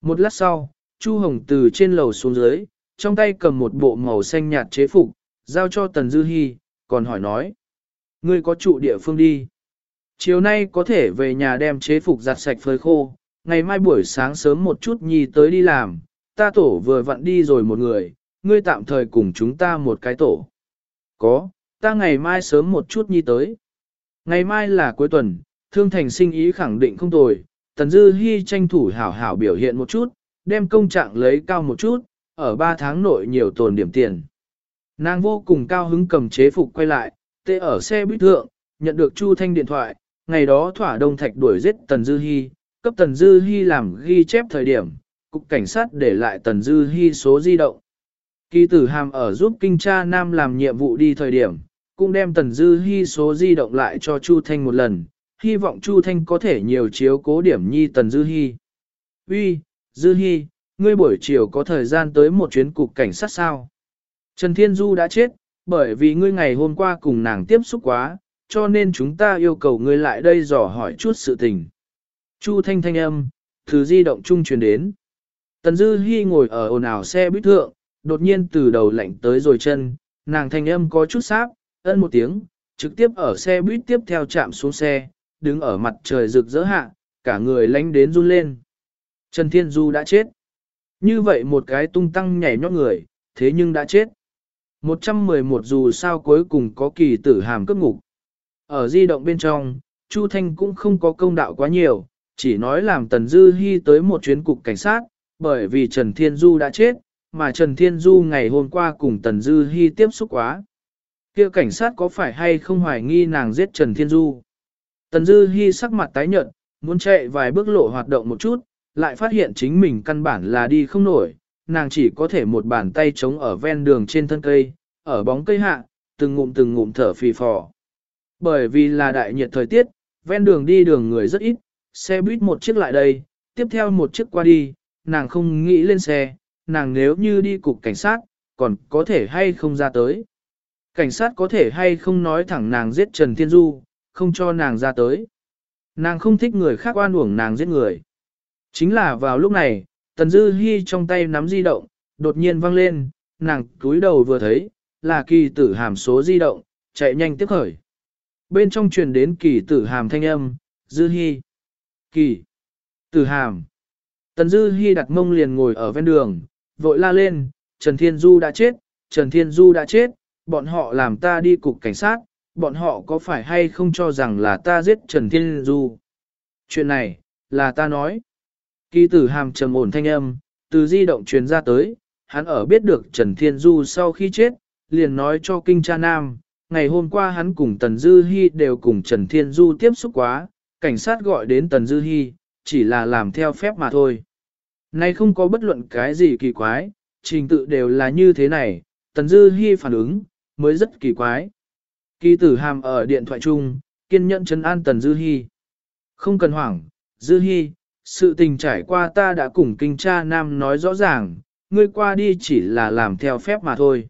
Một lát sau, Chu Hồng từ trên lầu xuống dưới, trong tay cầm một bộ màu xanh nhạt chế phục, giao cho Tần Dư Hi, còn hỏi nói. Ngươi có trụ địa phương đi. Chiều nay có thể về nhà đem chế phục giặt sạch phơi khô, ngày mai buổi sáng sớm một chút nhi tới đi làm, ta tổ vừa vặn đi rồi một người, ngươi tạm thời cùng chúng ta một cái tổ. Có, ta ngày mai sớm một chút nhi tới. Ngày mai là cuối tuần, thương thành sinh ý khẳng định không tồi, Tần Dư Hi tranh thủ hảo hảo biểu hiện một chút, đem công trạng lấy cao một chút, ở 3 tháng nội nhiều tồn điểm tiền. Nàng vô cùng cao hứng cầm chế phục quay lại, tê ở xe buýt thượng, nhận được Chu Thanh điện thoại, ngày đó thỏa đông thạch đuổi giết Tần Dư Hi, cấp Tần Dư Hi làm ghi chép thời điểm, cục cảnh sát để lại Tần Dư Hi số di động. Kỳ tử hàm ở giúp kinh tra nam làm nhiệm vụ đi thời điểm, cũng đem Tần Dư Hi số di động lại cho Chu Thanh một lần, hy vọng Chu Thanh có thể nhiều chiếu cố điểm nhi Tần Dư Hi. Uy, Dư Hi, ngươi buổi chiều có thời gian tới một chuyến cục cảnh sát sao? Trần Thiên Du đã chết, bởi vì ngươi ngày hôm qua cùng nàng tiếp xúc quá, cho nên chúng ta yêu cầu ngươi lại đây dò hỏi chút sự tình. Chu Thanh thanh âm, thứ di động trung truyền đến. Tần Dư Hi ngồi ở ồn ào xe buýt thượng, đột nhiên từ đầu lạnh tới rồi chân, nàng thanh âm có chút sáp, ân một tiếng, trực tiếp ở xe buýt tiếp theo chạm xuống xe, đứng ở mặt trời rực rỡ hạ, cả người lánh đến run lên. Trần Thiên Du đã chết. Như vậy một cái tung tăng nhảy nhót người, thế nhưng đã chết. 111 dù sao cuối cùng có kỳ tử hàm cấp ngục. Ở di động bên trong, Chu Thanh cũng không có công đạo quá nhiều, chỉ nói làm Tần Dư Hi tới một chuyến cục cảnh sát, bởi vì Trần Thiên Du đã chết, mà Trần Thiên Du ngày hôm qua cùng Tần Dư Hi tiếp xúc quá. kia cảnh sát có phải hay không hoài nghi nàng giết Trần Thiên Du? Tần Dư Hi sắc mặt tái nhợt, muốn chạy vài bước lộ hoạt động một chút, lại phát hiện chính mình căn bản là đi không nổi, nàng chỉ có thể một bàn tay chống ở ven đường trên thân cây, ở bóng cây hạ, từng ngụm từng ngụm thở phì phò. Bởi vì là đại nhiệt thời tiết, ven đường đi đường người rất ít, xe buýt một chiếc lại đây, tiếp theo một chiếc qua đi, nàng không nghĩ lên xe, nàng nếu như đi cục cảnh sát, còn có thể hay không ra tới. Cảnh sát có thể hay không nói thẳng nàng giết Trần Thiên Du, không cho nàng ra tới. Nàng không thích người khác oan uổng nàng giết người. Chính là vào lúc này, Tần Dư Hi trong tay nắm di động, đột nhiên vang lên, nàng túi đầu vừa thấy, là kỳ tử hàm số di động, chạy nhanh tiếp khởi. Bên trong truyền đến kỳ tử hàm thanh âm, Dư Hi. Kỳ. Tử hàm. Tần Dư Hi đặt mông liền ngồi ở ven đường, vội la lên, Trần Thiên Du đã chết, Trần Thiên Du đã chết, bọn họ làm ta đi cục cảnh sát, bọn họ có phải hay không cho rằng là ta giết Trần Thiên Du. Chuyện này, là ta nói. Kỳ tử hàm trầm ổn thanh âm, từ di động truyền ra tới, hắn ở biết được Trần Thiên Du sau khi chết, liền nói cho Kinh Cha Nam, ngày hôm qua hắn cùng Tần Dư Hi đều cùng Trần Thiên Du tiếp xúc quá, cảnh sát gọi đến Tần Dư Hi, chỉ là làm theo phép mà thôi. Nay không có bất luận cái gì kỳ quái, trình tự đều là như thế này, Tần Dư Hi phản ứng, mới rất kỳ quái. Kỳ tử hàm ở điện thoại chung, kiên nhẫn chấn an Tần Dư Hi. Không cần hoảng, Dư Hi, sự tình trải qua ta đã cùng kinh cha nam nói rõ ràng, ngươi qua đi chỉ là làm theo phép mà thôi.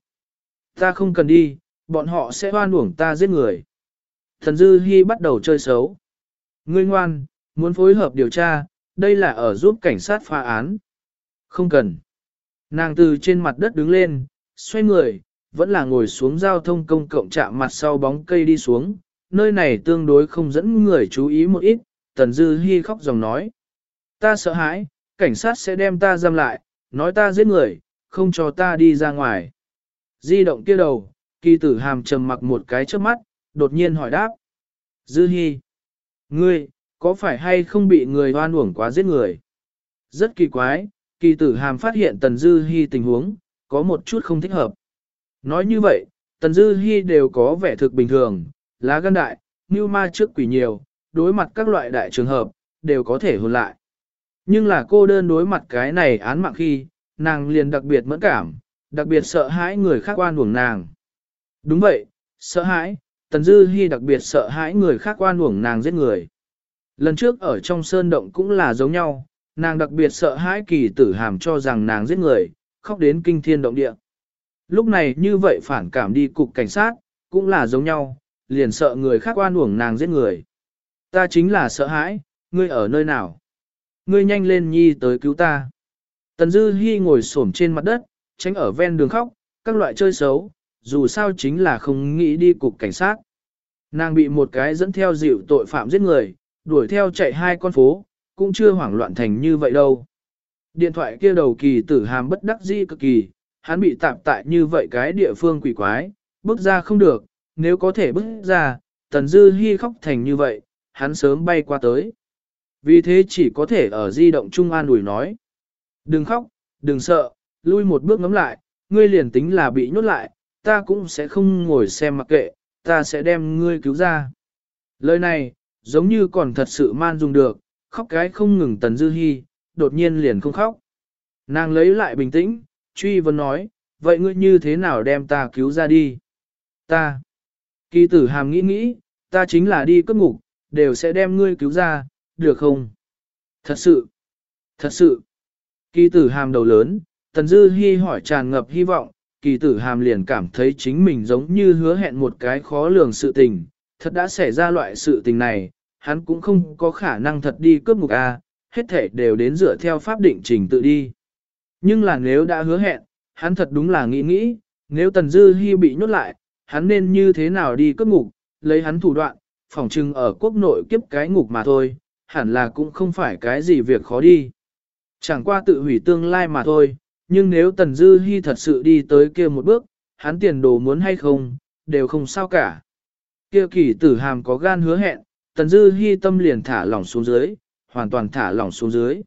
Ta không cần đi, bọn họ sẽ hoan uổng ta giết người. Thần Dư Hi bắt đầu chơi xấu. Ngươi ngoan, muốn phối hợp điều tra, đây là ở giúp cảnh sát phá án. Không cần. Nàng từ trên mặt đất đứng lên, xoay người, vẫn là ngồi xuống giao thông công cộng chạm mặt sau bóng cây đi xuống, nơi này tương đối không dẫn người chú ý một ít, Tần Dư Hi khóc dòng nói. Ta sợ hãi, cảnh sát sẽ đem ta giam lại, nói ta giết người, không cho ta đi ra ngoài. Di động kia đầu, kỳ tử hàm trầm mặc một cái trước mắt, đột nhiên hỏi đáp. Dư Hi, ngươi, có phải hay không bị người hoan uổng quá giết người? Rất kỳ quái, kỳ tử hàm phát hiện Tần Dư Hi tình huống, có một chút không thích hợp. Nói như vậy, Tần Dư Hi đều có vẻ thực bình thường, lá gan đại, như ma trước quỷ nhiều, đối mặt các loại đại trường hợp, đều có thể hồn lại. Nhưng là cô đơn đối mặt cái này án mạng khi, nàng liền đặc biệt mẫn cảm, đặc biệt sợ hãi người khác oan uổng nàng. Đúng vậy, sợ hãi, Tần Dư Hi đặc biệt sợ hãi người khác oan uổng nàng giết người. Lần trước ở trong sơn động cũng là giống nhau, nàng đặc biệt sợ hãi kỳ tử hàm cho rằng nàng giết người, khóc đến kinh thiên động địa. Lúc này như vậy phản cảm đi cục cảnh sát, cũng là giống nhau, liền sợ người khác oan uổng nàng giết người. Ta chính là sợ hãi, ngươi ở nơi nào? Ngươi nhanh lên nhi tới cứu ta. Tần Dư Hi ngồi xổm trên mặt đất, tránh ở ven đường khóc, các loại chơi xấu, dù sao chính là không nghĩ đi cục cảnh sát. Nàng bị một cái dẫn theo dịu tội phạm giết người, đuổi theo chạy hai con phố, cũng chưa hoảng loạn thành như vậy đâu. Điện thoại kia đầu kỳ tử hàm bất đắc dĩ cực kỳ, hắn bị tạm tại như vậy cái địa phương quỷ quái, bước ra không được, nếu có thể bước ra, tần dư hy khóc thành như vậy, hắn sớm bay qua tới. Vì thế chỉ có thể ở di động trung an ủi nói. Đừng khóc, đừng sợ, lui một bước ngắm lại, ngươi liền tính là bị nhốt lại, ta cũng sẽ không ngồi xem mặc kệ, ta sẽ đem ngươi cứu ra. Lời này, giống như còn thật sự man dùng được, khóc cái không ngừng tần dư hy, đột nhiên liền không khóc. Nàng lấy lại bình tĩnh, truy vấn nói, vậy ngươi như thế nào đem ta cứu ra đi? Ta. Kỳ tử hàm nghĩ nghĩ, ta chính là đi cất ngục, đều sẽ đem ngươi cứu ra, được không? Thật sự. Thật sự. Kỳ tử hàm đầu lớn, tần dư hy hỏi tràn ngập hy vọng, kỳ tử hàm liền cảm thấy chính mình giống như hứa hẹn một cái khó lường sự tình, thật đã xảy ra loại sự tình này, hắn cũng không có khả năng thật đi cướp ngục A, hết thể đều đến dựa theo pháp định trình tự đi. Nhưng là nếu đã hứa hẹn, hắn thật đúng là nghĩ nghĩ, nếu Tần Dư Hi bị nhốt lại, hắn nên như thế nào đi cướp ngục, lấy hắn thủ đoạn, phỏng trưng ở quốc nội kiếp cái ngục mà thôi, hẳn là cũng không phải cái gì việc khó đi. Chẳng qua tự hủy tương lai mà thôi, nhưng nếu Tần Dư Hi thật sự đi tới kia một bước, hắn tiền đồ muốn hay không, đều không sao cả. Kia kỳ tử hàm có gan hứa hẹn, Tần Dư Hi tâm liền thả lỏng xuống dưới, hoàn toàn thả lỏng xuống dưới.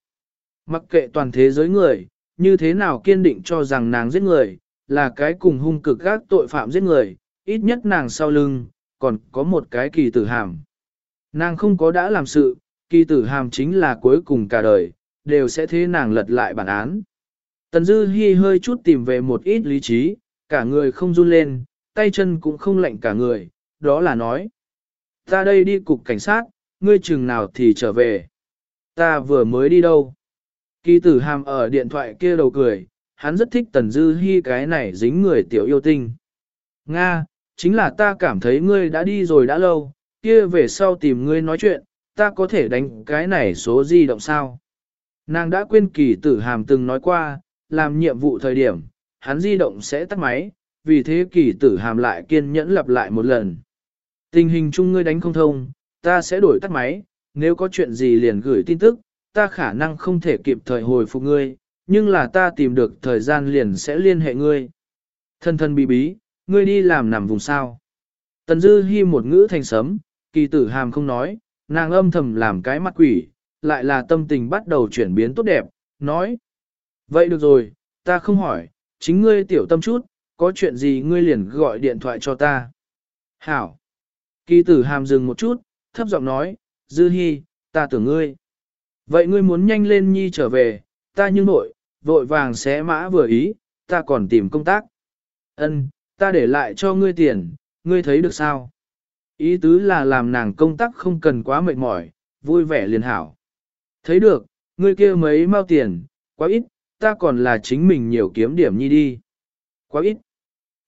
Mặc kệ toàn thế giới người, như thế nào kiên định cho rằng nàng giết người, là cái cùng hung cực các tội phạm giết người, ít nhất nàng sau lưng, còn có một cái kỳ tử hàm. Nàng không có đã làm sự, kỳ tử hàm chính là cuối cùng cả đời, đều sẽ thế nàng lật lại bản án. Tần Dư Hi hơi chút tìm về một ít lý trí, cả người không run lên, tay chân cũng không lạnh cả người, đó là nói. Ta đây đi cục cảnh sát, ngươi chừng nào thì trở về. Ta vừa mới đi đâu. Kỳ tử hàm ở điện thoại kia đầu cười, hắn rất thích tần dư hi cái này dính người tiểu yêu tinh. Nga, chính là ta cảm thấy ngươi đã đi rồi đã lâu, kia về sau tìm ngươi nói chuyện, ta có thể đánh cái này số di động sao. Nàng đã quên kỳ tử hàm từng nói qua, làm nhiệm vụ thời điểm, hắn di động sẽ tắt máy, vì thế kỳ tử hàm lại kiên nhẫn lặp lại một lần. Tình hình chung ngươi đánh không thông, ta sẽ đổi tắt máy, nếu có chuyện gì liền gửi tin tức, ta khả năng không thể kịp thời hồi phục ngươi, nhưng là ta tìm được thời gian liền sẽ liên hệ ngươi. Thân thân bí bí, ngươi đi làm nằm vùng sao. Tần dư hi một ngữ thành sấm, kỳ tử hàm không nói, nàng âm thầm làm cái mặt quỷ, lại là tâm tình bắt đầu chuyển biến tốt đẹp, nói. Vậy được rồi, ta không hỏi, chính ngươi tiểu tâm chút, có chuyện gì ngươi liền gọi điện thoại cho ta. Hảo. Kỳ tử hàm dừng một chút, thấp giọng nói, Dư Hi, ta tưởng ngươi. Vậy ngươi muốn nhanh lên nhi trở về, ta nhưng nội, vội vàng xé mã vừa ý, ta còn tìm công tác. Ân, ta để lại cho ngươi tiền, ngươi thấy được sao? Ý tứ là làm nàng công tác không cần quá mệt mỏi, vui vẻ liền hảo. Thấy được, ngươi kia mấy mau tiền, quá ít, ta còn là chính mình nhiều kiếm điểm nhi đi. Quá ít.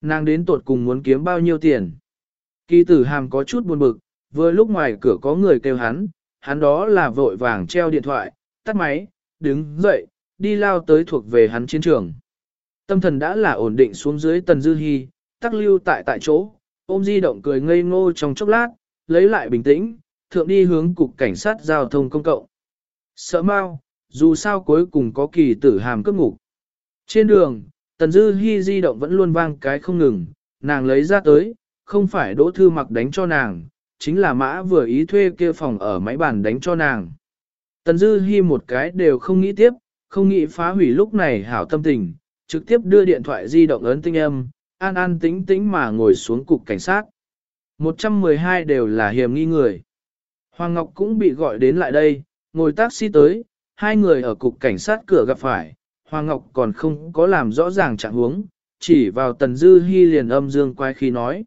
Nàng đến tột cùng muốn kiếm bao nhiêu tiền. Kỳ tử hàm có chút buồn bực, vừa lúc ngoài cửa có người kêu hắn, hắn đó là vội vàng treo điện thoại, tắt máy, đứng dậy, đi lao tới thuộc về hắn chiến trường. Tâm thần đã là ổn định xuống dưới tần dư hy, tắc lưu tại tại chỗ, ôm di động cười ngây ngô trong chốc lát, lấy lại bình tĩnh, thượng đi hướng cục cảnh sát giao thông công cộng. Sợ mau, dù sao cuối cùng có kỳ tử hàm cấp ngục. Trên đường, tần dư hy di động vẫn luôn vang cái không ngừng, nàng lấy ra tới, không phải đỗ thư mặc đánh cho nàng, chính là mã vừa ý thuê kia phòng ở máy bàn đánh cho nàng. Tần Dư Hi một cái đều không nghĩ tiếp, không nghĩ phá hủy lúc này hảo tâm tình, trực tiếp đưa điện thoại di động ấn tinh âm, an an tĩnh tĩnh mà ngồi xuống cục cảnh sát. 112 đều là hiểm nghi người. Hoàng Ngọc cũng bị gọi đến lại đây, ngồi taxi tới, hai người ở cục cảnh sát cửa gặp phải, Hoàng Ngọc còn không có làm rõ ràng trạng huống, chỉ vào Tần Dư Hi liền âm dương quay khi nói.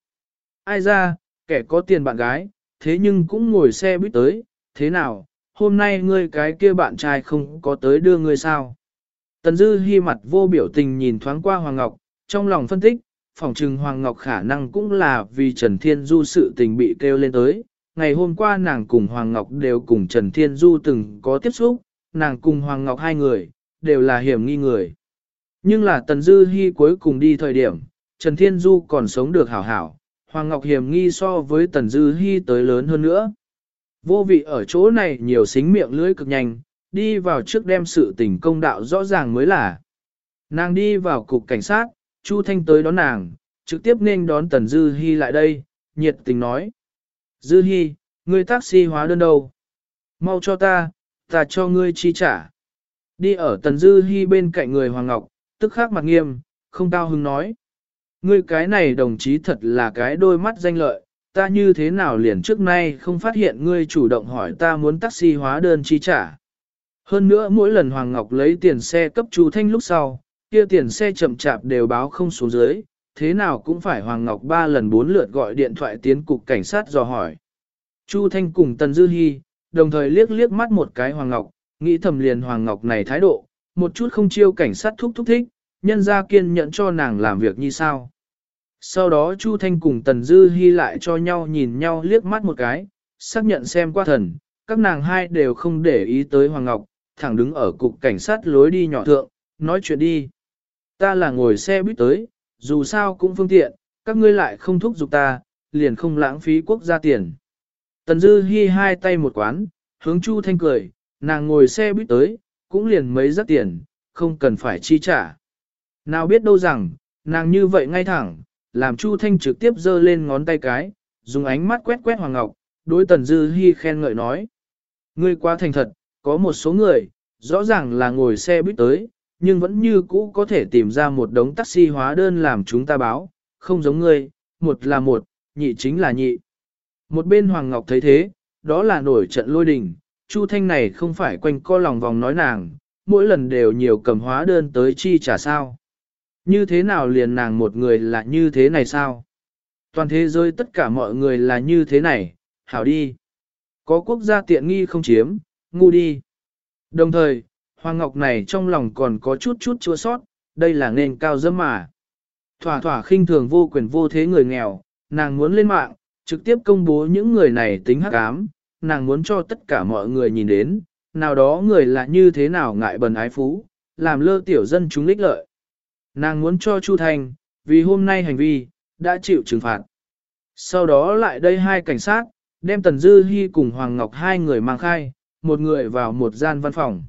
Ai ra, kẻ có tiền bạn gái, thế nhưng cũng ngồi xe buýt tới, thế nào, hôm nay ngươi cái kia bạn trai không có tới đưa ngươi sao? Tần Dư Hi mặt vô biểu tình nhìn thoáng qua Hoàng Ngọc, trong lòng phân tích, phỏng chừng Hoàng Ngọc khả năng cũng là vì Trần Thiên Du sự tình bị kêu lên tới. Ngày hôm qua nàng cùng Hoàng Ngọc đều cùng Trần Thiên Du từng có tiếp xúc, nàng cùng Hoàng Ngọc hai người, đều là hiểm nghi người. Nhưng là Tần Dư Hi cuối cùng đi thời điểm, Trần Thiên Du còn sống được hảo hảo, Hoàng Ngọc hiểm nghi so với Tần Dư Hi tới lớn hơn nữa. Vô vị ở chỗ này nhiều xính miệng lưỡi cực nhanh, đi vào trước đem sự tình công đạo rõ ràng mới là. Nàng đi vào cục cảnh sát, Chu Thanh tới đón nàng, trực tiếp nên đón Tần Dư Hi lại đây, nhiệt tình nói. Dư Hi, ngươi taxi hóa đơn đâu? Mau cho ta, ta cho ngươi chi trả. Đi ở Tần Dư Hi bên cạnh người Hoàng Ngọc, tức khắc mặt nghiêm, không cao hứng nói. Ngươi cái này đồng chí thật là cái đôi mắt danh lợi, ta như thế nào liền trước nay không phát hiện ngươi chủ động hỏi ta muốn taxi hóa đơn chi trả. Hơn nữa mỗi lần Hoàng Ngọc lấy tiền xe cấp Chu Thanh lúc sau, kia tiền xe chậm chạp đều báo không xuống dưới, thế nào cũng phải Hoàng Ngọc ba lần bốn lượt gọi điện thoại tiến cục cảnh sát dò hỏi. Chu Thanh cùng Tần Dư Hi, đồng thời liếc liếc mắt một cái Hoàng Ngọc, nghĩ thầm liền Hoàng Ngọc này thái độ, một chút không chiêu cảnh sát thúc thúc thích, nhân ra kiên nhẫn cho nàng làm việc như sao. Sau đó Chu Thanh cùng Tần Dư Hi lại cho nhau nhìn nhau liếc mắt một cái, xác nhận xem qua thần, các nàng hai đều không để ý tới Hoàng Ngọc, thẳng đứng ở cục cảnh sát lối đi nhỏ thượng, nói chuyện đi. Ta là ngồi xe buýt tới, dù sao cũng phương tiện, các ngươi lại không thúc giục ta, liền không lãng phí quốc gia tiền. Tần Dư Hi hai tay một quán, hướng Chu Thanh cười, nàng ngồi xe buýt tới, cũng liền mấy rất tiền, không cần phải chi trả. Nào biết đâu rằng, nàng như vậy ngay thẳng, làm Chu Thanh trực tiếp giơ lên ngón tay cái, dùng ánh mắt quét quét Hoàng Ngọc, đối Tần Dư Hi khen ngợi nói. Ngươi quá thành thật, có một số người, rõ ràng là ngồi xe buýt tới, nhưng vẫn như cũ có thể tìm ra một đống taxi hóa đơn làm chúng ta báo, không giống ngươi, một là một, nhị chính là nhị. Một bên Hoàng Ngọc thấy thế, đó là nổi trận lôi đình, Chu Thanh này không phải quanh co lòng vòng nói nàng, mỗi lần đều nhiều cầm hóa đơn tới chi trả sao. Như thế nào liền nàng một người là như thế này sao? Toàn thế giới tất cả mọi người là như thế này, hảo đi. Có quốc gia tiện nghi không chiếm, ngu đi. Đồng thời, Hoàng Ngọc này trong lòng còn có chút chút chua sót, đây là nền cao dâm mà. Thỏa thỏa khinh thường vô quyền vô thế người nghèo, nàng muốn lên mạng, trực tiếp công bố những người này tính hắc ám, nàng muốn cho tất cả mọi người nhìn đến, nào đó người là như thế nào ngại bần ái phú, làm lơ tiểu dân chúng lích lợi. Nàng muốn cho Chu Thanh, vì hôm nay hành vi, đã chịu trừng phạt. Sau đó lại đây hai cảnh sát, đem Tần Dư Hi cùng Hoàng Ngọc hai người mang khai, một người vào một gian văn phòng.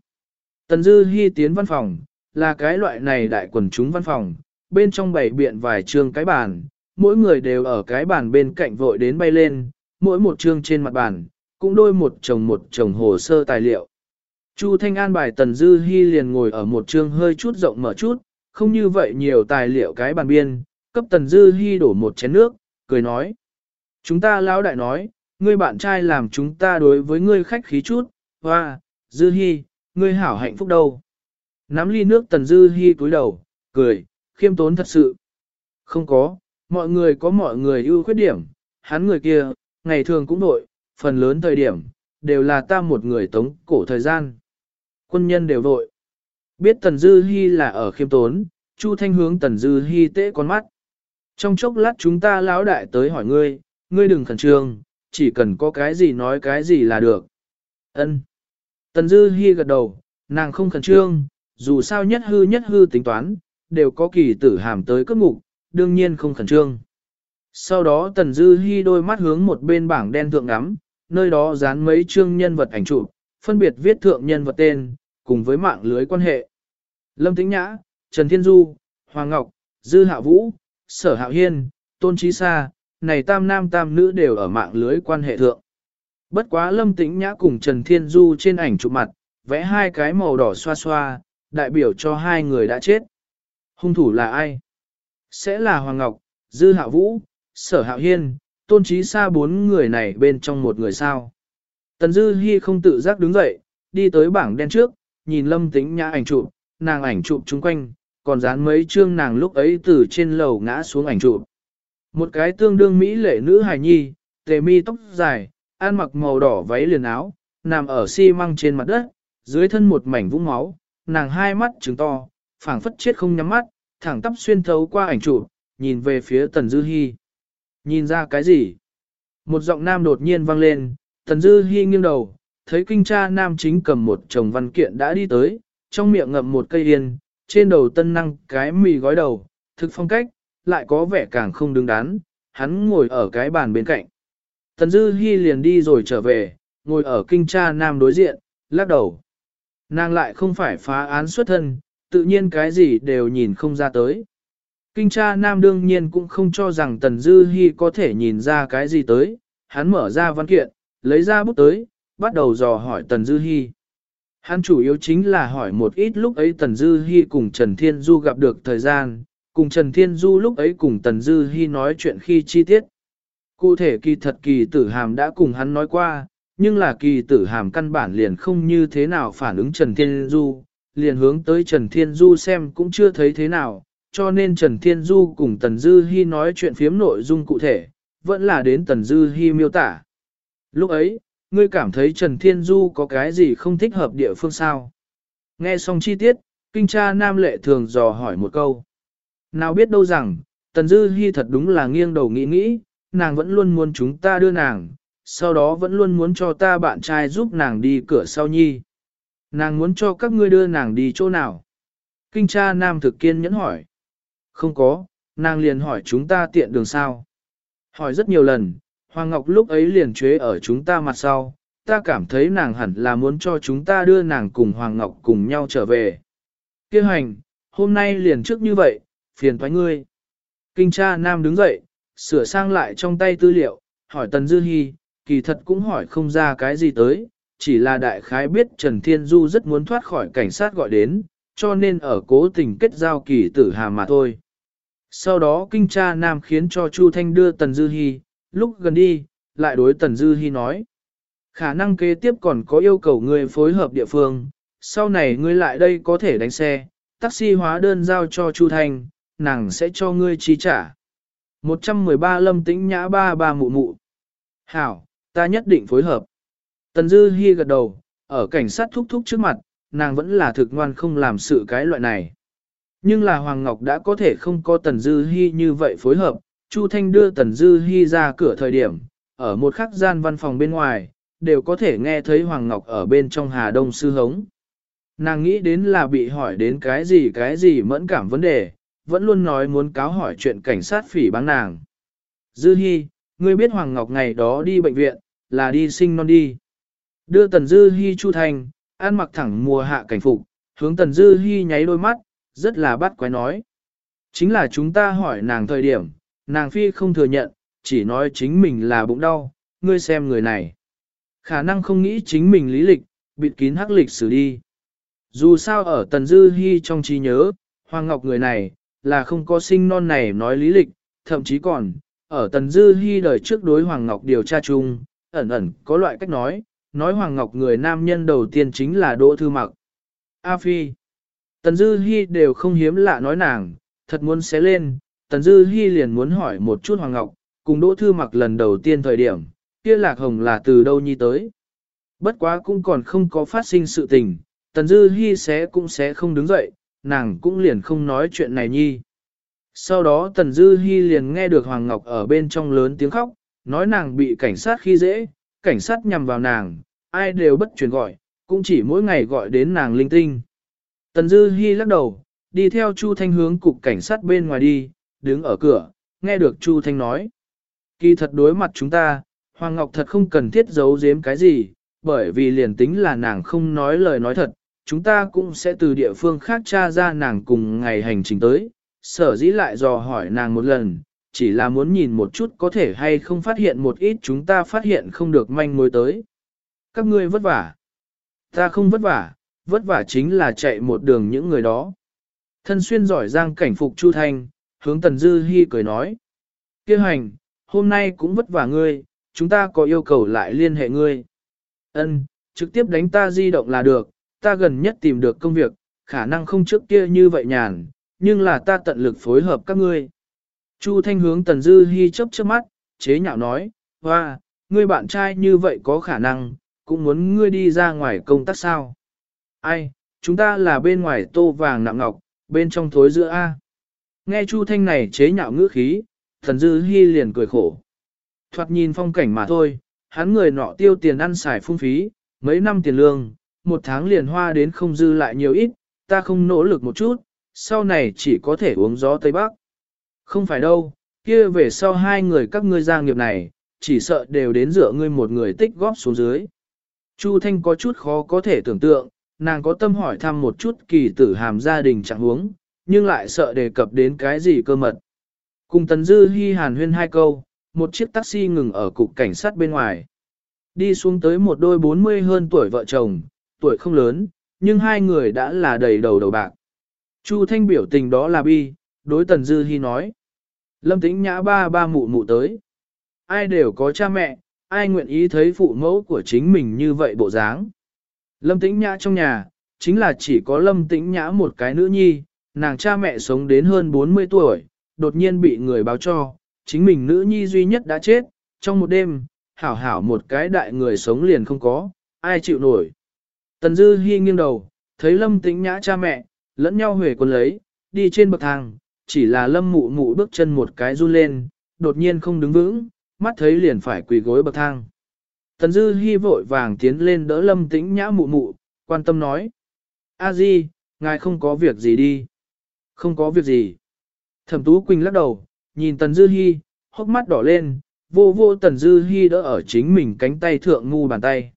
Tần Dư Hi tiến văn phòng, là cái loại này đại quần chúng văn phòng, bên trong bảy biện vài trường cái bàn, mỗi người đều ở cái bàn bên cạnh vội đến bay lên, mỗi một chương trên mặt bàn, cũng đôi một chồng một chồng hồ sơ tài liệu. Chu Thanh An bài Tần Dư Hi liền ngồi ở một chương hơi chút rộng mở chút, không như vậy nhiều tài liệu cái bàn biên, cấp Tần Dư Hi đổ một chén nước, cười nói. Chúng ta lão đại nói, ngươi bạn trai làm chúng ta đối với ngươi khách khí chút, hoa, dư hy, ngươi hảo hạnh phúc đâu. Nắm ly nước tần dư hy cúi đầu, cười, khiêm tốn thật sự. Không có, mọi người có mọi người ưu khuyết điểm, hắn người kia, ngày thường cũng nội, phần lớn thời điểm, đều là ta một người tống cổ thời gian. Quân nhân đều vội. Biết Tần Dư Hi là ở khiêm tốn, Chu Thanh hướng Tần Dư Hi tế con mắt. Trong chốc lát chúng ta lão đại tới hỏi ngươi, ngươi đừng khẩn trương, chỉ cần có cái gì nói cái gì là được. Ân. Tần Dư Hi gật đầu, nàng không khẩn trương, dù sao nhất hư nhất hư tính toán, đều có kỳ tử hàm tới cấp ngục, đương nhiên không khẩn trương. Sau đó Tần Dư Hi đôi mắt hướng một bên bảng đen thượng ngắm, nơi đó dán mấy chương nhân vật ảnh chụp, phân biệt viết thượng nhân vật tên, cùng với mạng lưới quan hệ. Lâm Tĩnh Nhã, Trần Thiên Du, Hoàng Ngọc, Dư Hạ Vũ, Sở Hạo Hiên, Tôn Trí Sa, này tam nam tam nữ đều ở mạng lưới quan hệ thượng. Bất quá Lâm Tĩnh Nhã cùng Trần Thiên Du trên ảnh chụp mặt, vẽ hai cái màu đỏ xoa xoa, đại biểu cho hai người đã chết. Hung thủ là ai? Sẽ là Hoàng Ngọc, Dư Hạ Vũ, Sở Hạo Hiên, Tôn Trí Sa bốn người này bên trong một người sao. Tần Dư Hi không tự giác đứng dậy, đi tới bảng đen trước, nhìn Lâm Tĩnh Nhã ảnh chụp, nàng ảnh chụp chung quanh, còn dán mấy chương nàng lúc ấy từ trên lầu ngã xuống ảnh chụp. Một cái tương đương mỹ lệ nữ hài nhi, tề mi tóc dài, ăn mặc màu đỏ váy liền áo, nằm ở xi măng trên mặt đất, dưới thân một mảnh vũng máu, nàng hai mắt trừng to, phảng phất chết không nhắm mắt, thẳng tắp xuyên thấu qua ảnh chụp, nhìn về phía Tần Dư Hi. Nhìn ra cái gì? Một giọng nam đột nhiên vang lên, Tần Dư Hi nghiêng đầu, thấy kinh cha nam chính cầm một chồng văn kiện đã đi tới, trong miệng ngậm một cây yên, trên đầu tân năng cái mì gói đầu, thực phong cách, lại có vẻ càng không đứng đắn, hắn ngồi ở cái bàn bên cạnh. Tần Dư Hi liền đi rồi trở về, ngồi ở kinh cha nam đối diện, lắc đầu. Nàng lại không phải phá án xuất thân, tự nhiên cái gì đều nhìn không ra tới. Kinh cha nam đương nhiên cũng không cho rằng Tần Dư Hi có thể nhìn ra cái gì tới, hắn mở ra văn kiện, lấy ra bút tới, bắt đầu dò hỏi Tần Dư Hi. Hắn chủ yếu chính là hỏi một ít lúc ấy Tần Dư Hi cùng Trần Thiên Du gặp được thời gian, cùng Trần Thiên Du lúc ấy cùng Tần Dư Hi nói chuyện khi chi tiết. Cụ thể kỳ thật kỳ tử hàm đã cùng hắn nói qua, nhưng là kỳ tử hàm căn bản liền không như thế nào phản ứng Trần Thiên Du, liền hướng tới Trần Thiên Du xem cũng chưa thấy thế nào, cho nên Trần Thiên Du cùng Tần Dư Hi nói chuyện phiếm nội dung cụ thể, vẫn là đến Tần Dư Hi miêu tả. Lúc ấy, ngươi cảm thấy Trần Thiên Du có cái gì không thích hợp địa phương sao? Nghe xong chi tiết, kinh cha nam lệ thường dò hỏi một câu. Nào biết đâu rằng, Tần Dư Hi thật đúng là nghiêng đầu nghĩ nghĩ, nàng vẫn luôn muốn chúng ta đưa nàng, sau đó vẫn luôn muốn cho ta bạn trai giúp nàng đi cửa sau nhi. Nàng muốn cho các ngươi đưa nàng đi chỗ nào? Kinh cha nam thực kiên nhẫn hỏi. Không có, nàng liền hỏi chúng ta tiện đường sao. Hỏi rất nhiều lần, Hoàng Ngọc lúc ấy liền chế ở chúng ta mặt sau, ta cảm thấy nàng hẳn là muốn cho chúng ta đưa nàng cùng Hoàng Ngọc cùng nhau trở về. Kêu hành, hôm nay liền trước như vậy, phiền thoái ngươi. Kinh cha nam đứng dậy, sửa sang lại trong tay tư liệu, hỏi Tần Dư Hi, kỳ thật cũng hỏi không ra cái gì tới, chỉ là đại khái biết Trần Thiên Du rất muốn thoát khỏi cảnh sát gọi đến, cho nên ở cố tình kết giao kỳ tử hà mà thôi. Sau đó kinh cha nam khiến cho Chu Thanh đưa Tần Dư Hi, lúc gần đi, lại đối Tần Dư Hi nói. Khả năng kế tiếp còn có yêu cầu người phối hợp địa phương, sau này ngươi lại đây có thể đánh xe, taxi hóa đơn giao cho Chu thành nàng sẽ cho ngươi chi trả. 113 lâm tĩnh nhã ba ba mụ mụ. Hảo, ta nhất định phối hợp. Tần Dư Hi gật đầu, ở cảnh sát thúc thúc trước mặt, nàng vẫn là thực ngoan không làm sự cái loại này. Nhưng là Hoàng Ngọc đã có thể không có Tần Dư Hi như vậy phối hợp, Chu Thanh đưa Tần Dư Hi ra cửa thời điểm, ở một khắc gian văn phòng bên ngoài, đều có thể nghe thấy Hoàng Ngọc ở bên trong Hà Đông sư hống. Nàng nghĩ đến là bị hỏi đến cái gì cái gì mẫn cảm vấn đề, vẫn luôn nói muốn cáo hỏi chuyện cảnh sát phỉ báng nàng. Dư Hi, ngươi biết Hoàng Ngọc ngày đó đi bệnh viện, là đi sinh non đi. Đưa Tần Dư Hi Chu Thanh, ăn mặc thẳng mùa hạ cảnh phục, hướng Tần Dư Hi nháy đôi mắt, rất là bắt quái nói. Chính là chúng ta hỏi nàng thời điểm, nàng phi không thừa nhận, chỉ nói chính mình là bụng đau, ngươi xem người này. Khả năng không nghĩ chính mình lý lịch, bịt kín hắc lịch xử đi. Dù sao ở Tần Dư Hi trong trí nhớ, Hoàng Ngọc người này, là không có sinh non này nói lý lịch, thậm chí còn, ở Tần Dư Hi đời trước đối Hoàng Ngọc điều tra chung, ẩn ẩn có loại cách nói, nói Hoàng Ngọc người nam nhân đầu tiên chính là Đỗ Thư Mặc. A Phi. Tần Dư Hi đều không hiếm lạ nói nàng, thật muốn xé lên, Tần Dư Hi liền muốn hỏi một chút Hoàng Ngọc, cùng Đỗ Thư Mặc lần đầu tiên thời điểm, kia Lạc Hồng là từ đâu nhi tới. Bất quá cũng còn không có phát sinh sự tình, Tần Dư Hi sẽ cũng sẽ không đứng dậy, nàng cũng liền không nói chuyện này nhi. Sau đó Tần Dư Hi liền nghe được Hoàng Ngọc ở bên trong lớn tiếng khóc, nói nàng bị cảnh sát khi dễ, cảnh sát nhằm vào nàng, ai đều bất truyền gọi, cũng chỉ mỗi ngày gọi đến nàng linh tinh. Tần Dư Hi lắc đầu, đi theo Chu Thanh hướng cục cảnh sát bên ngoài đi, đứng ở cửa, nghe được Chu Thanh nói. Kỳ thật đối mặt chúng ta, Hoàng Ngọc thật không cần thiết giấu giếm cái gì, bởi vì liền tính là nàng không nói lời nói thật, chúng ta cũng sẽ từ địa phương khác tra ra nàng cùng ngày hành trình tới, sở dĩ lại dò hỏi nàng một lần, chỉ là muốn nhìn một chút có thể hay không phát hiện một ít chúng ta phát hiện không được manh mối tới. Các ngươi vất vả. Ta không vất vả, vất vả chính là chạy một đường những người đó. Thân xuyên giỏi giang cảnh phục Chu Thanh, hướng Tần Dư Hi cười nói. Kêu hành, hôm nay cũng vất vả ngươi, chúng ta có yêu cầu lại liên hệ ngươi. Ân, trực tiếp đánh ta di động là được, ta gần nhất tìm được công việc, khả năng không trước kia như vậy nhàn, nhưng là ta tận lực phối hợp các ngươi. Chu Thanh hướng Tần Dư Hi chớp chớp mắt, chế nhạo nói, hoa, ngươi bạn trai như vậy có khả năng, cũng muốn ngươi đi ra ngoài công tác sao? Ai, chúng ta là bên ngoài tô vàng nặng ngọc, bên trong thối giữa A. Nghe Chu Thanh này chế nhạo ngữ khí, thần Dư hy liền cười khổ. Thoạt nhìn phong cảnh mà thôi, hắn người nọ tiêu tiền ăn xài phung phí, mấy năm tiền lương, một tháng liền hoa đến không dư lại nhiều ít, ta không nỗ lực một chút, sau này chỉ có thể uống gió Tây Bắc. Không phải đâu, kia về sau hai người các ngươi gia nghiệp này, chỉ sợ đều đến dựa ngươi một người tích góp xuống dưới. Chu Thanh có chút khó có thể tưởng tượng, nàng có tâm hỏi thăm một chút kỳ tử hàm gia đình trạng huống, nhưng lại sợ đề cập đến cái gì cơ mật. Cùng Tần Dư Hi hàn huyên hai câu, một chiếc taxi ngừng ở cục cảnh sát bên ngoài. Đi xuống tới một đôi bốn mươi hơn tuổi vợ chồng, tuổi không lớn, nhưng hai người đã là đầy đầu đầu bạc. Chu Thanh biểu tình đó là bi, đối Tần Dư Hi nói. Lâm Tĩnh Nhã ba ba mụ mụ tới. Ai đều có cha mẹ, ai nguyện ý thấy phụ mẫu của chính mình như vậy bộ dáng. Lâm Tĩnh Nhã trong nhà, chính là chỉ có Lâm Tĩnh Nhã một cái nữ nhi, nàng cha mẹ sống đến hơn 40 tuổi, đột nhiên bị người báo cho, chính mình nữ nhi duy nhất đã chết, trong một đêm, hảo hảo một cái đại người sống liền không có, ai chịu nổi. Tần Dư Hi nghiêng đầu, thấy Lâm Tĩnh Nhã cha mẹ, lẫn nhau huề quân lấy, đi trên bậc thang, chỉ là Lâm Mụ Mụ bước chân một cái run lên, đột nhiên không đứng vững, mắt thấy liền phải quỳ gối bậc thang. Tần Dư Hi vội vàng tiến lên đỡ Lâm Tĩnh Nhã Mụ Mụ, quan tâm nói: "A Di, ngài không có việc gì đi?" "Không có việc gì." Thẩm Tú Quỳnh lắc đầu, nhìn Tần Dư Hi, hốc mắt đỏ lên, vô vô Tần Dư Hi đỡ ở chính mình cánh tay thượng ngu bàn tay.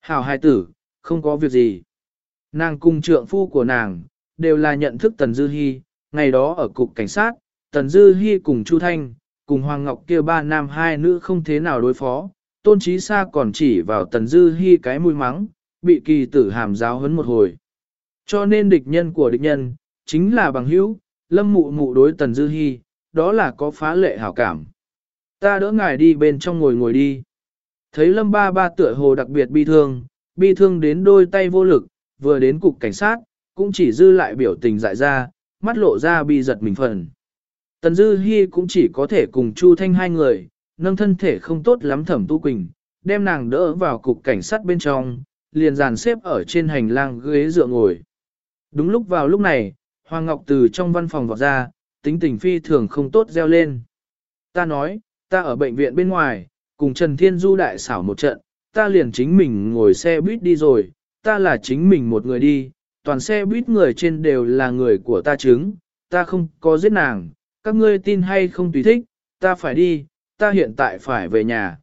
Hảo hai tử, không có việc gì. Nàng cùng trượng phu của nàng, đều là nhận thức Tần Dư Hi, ngày đó ở cục cảnh sát, Tần Dư Hi cùng Chu Thanh, cùng Hoàng Ngọc kia ba nam hai nữ không thế nào đối phó, Tôn trí Sa còn chỉ vào Tần Dư Hi cái mũi mắng, bị kỳ tử hàm giáo huấn một hồi. Cho nên địch nhân của địch nhân, chính là bằng hữu, lâm mụ mụ đối Tần Dư Hi, đó là có phá lệ hảo cảm. Ta đỡ ngài đi bên trong ngồi ngồi đi. Thấy lâm ba ba tựa hồ đặc biệt bi thương, bi thương đến đôi tay vô lực, vừa đến cục cảnh sát, cũng chỉ dư lại biểu tình dại ra, mắt lộ ra bi giật mình phần. Tần Dư Hi cũng chỉ có thể cùng Chu Thanh hai người, nâng thân thể không tốt lắm thẩm tu quỳnh, đem nàng đỡ vào cục cảnh sát bên trong, liền dàn xếp ở trên hành lang ghế dựa ngồi. Đúng lúc vào lúc này, Hoàng Ngọc từ trong văn phòng vọt ra, tính tình phi thường không tốt reo lên. Ta nói, ta ở bệnh viện bên ngoài, cùng Trần Thiên Du đại xảo một trận, ta liền chính mình ngồi xe buýt đi rồi, ta là chính mình một người đi, toàn xe buýt người trên đều là người của ta chứng, ta không có giết nàng, các ngươi tin hay không tùy thích, ta phải đi, ta hiện tại phải về nhà.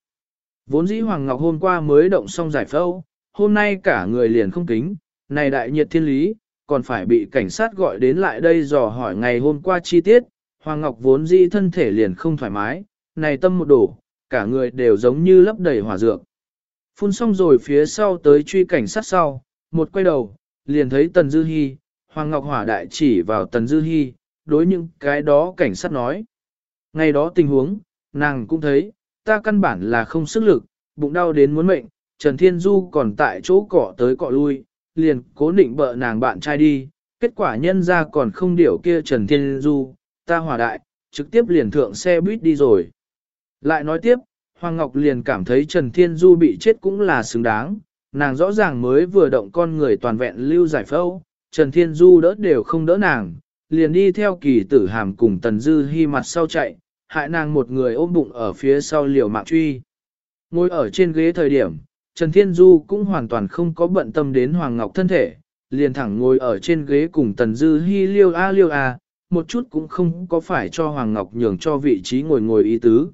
Vốn dĩ Hoàng Ngọc hôm qua mới động xong giải phẫu, hôm nay cả người liền không kính, này đại nhiệt thiên lý, còn phải bị cảnh sát gọi đến lại đây dò hỏi ngày hôm qua chi tiết, Hoàng Ngọc vốn dĩ thân thể liền không thoải mái, này tâm một đổ, cả người đều giống như lấp đầy hỏa dược. Phun xong rồi phía sau tới truy cảnh sát sau, một quay đầu, liền thấy Tần Dư Hi, Hoàng Ngọc Hỏa đại chỉ vào Tần Dư Hi, đối những cái đó cảnh sát nói. Ngày đó tình huống, nàng cũng thấy, ta căn bản là không sức lực, bụng đau đến muốn mệnh, Trần Thiên Du còn tại chỗ cỏ tới cọ lui, liền cố định bợ nàng bạn trai đi, kết quả nhân ra còn không điểu kia Trần Thiên Du, ta hòa đại, trực tiếp liền thượng xe buýt đi rồi. Lại nói tiếp, Hoàng Ngọc liền cảm thấy Trần Thiên Du bị chết cũng là xứng đáng, nàng rõ ràng mới vừa động con người toàn vẹn lưu giải phẫu, Trần Thiên Du đỡ đều không đỡ nàng, liền đi theo kỳ tử hàm cùng Tần Dư Hi mặt sau chạy, hại nàng một người ôm bụng ở phía sau liều mạng truy. Ngồi ở trên ghế thời điểm, Trần Thiên Du cũng hoàn toàn không có bận tâm đến Hoàng Ngọc thân thể, liền thẳng ngồi ở trên ghế cùng Tần Dư Hi liêu a liêu a, một chút cũng không có phải cho Hoàng Ngọc nhường cho vị trí ngồi ngồi ý tứ.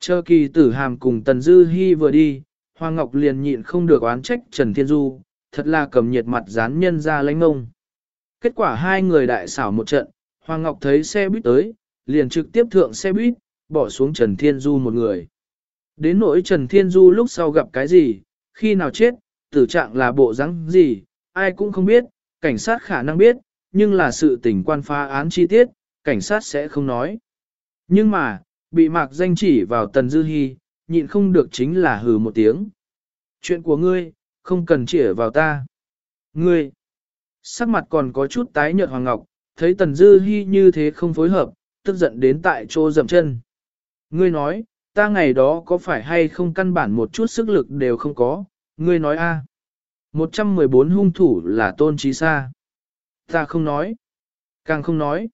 Chờ kỳ tử hàm cùng Tần Dư Hi vừa đi, Hoàng Ngọc liền nhịn không được oán trách Trần Thiên Du, thật là cầm nhiệt mặt dán nhân ra lãnh ngông. Kết quả hai người đại xảo một trận, Hoàng Ngọc thấy xe buýt tới, liền trực tiếp thượng xe buýt, bỏ xuống Trần Thiên Du một người. Đến nỗi Trần Thiên Du lúc sau gặp cái gì, khi nào chết, tử trạng là bộ rắn gì, ai cũng không biết, cảnh sát khả năng biết, nhưng là sự tình quan phá án chi tiết, cảnh sát sẽ không nói. Nhưng mà, bị mạc danh chỉ vào Tần Dư hy, nhịn không được chính là hừ một tiếng. Chuyện của ngươi, không cần chỉ vào ta. Ngươi, sắc mặt còn có chút tái nhợt Hoàng Ngọc, thấy Tần Dư hy như thế không phối hợp, tức giận đến tại chỗ dậm chân. Ngươi nói, ta ngày đó có phải hay không căn bản một chút sức lực đều không có, ngươi nói a. À. 114 hung thủ là tôn trí sa. Ta không nói. Càng không nói.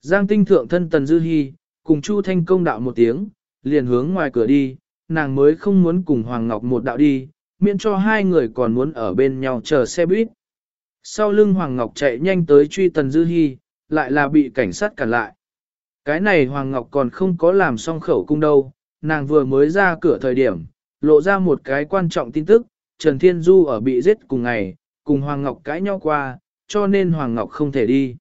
Giang tinh thượng thân Tần Dư Hi, cùng Chu Thanh công đạo một tiếng, liền hướng ngoài cửa đi, nàng mới không muốn cùng Hoàng Ngọc một đạo đi, miễn cho hai người còn muốn ở bên nhau chờ xe buýt. Sau lưng Hoàng Ngọc chạy nhanh tới truy Tần Dư Hi, lại là bị cảnh sát cản lại. Cái này Hoàng Ngọc còn không có làm xong khẩu cung đâu, nàng vừa mới ra cửa thời điểm, lộ ra một cái quan trọng tin tức, Trần Thiên Du ở bị giết cùng ngày, cùng Hoàng Ngọc cãi nhau qua, cho nên Hoàng Ngọc không thể đi.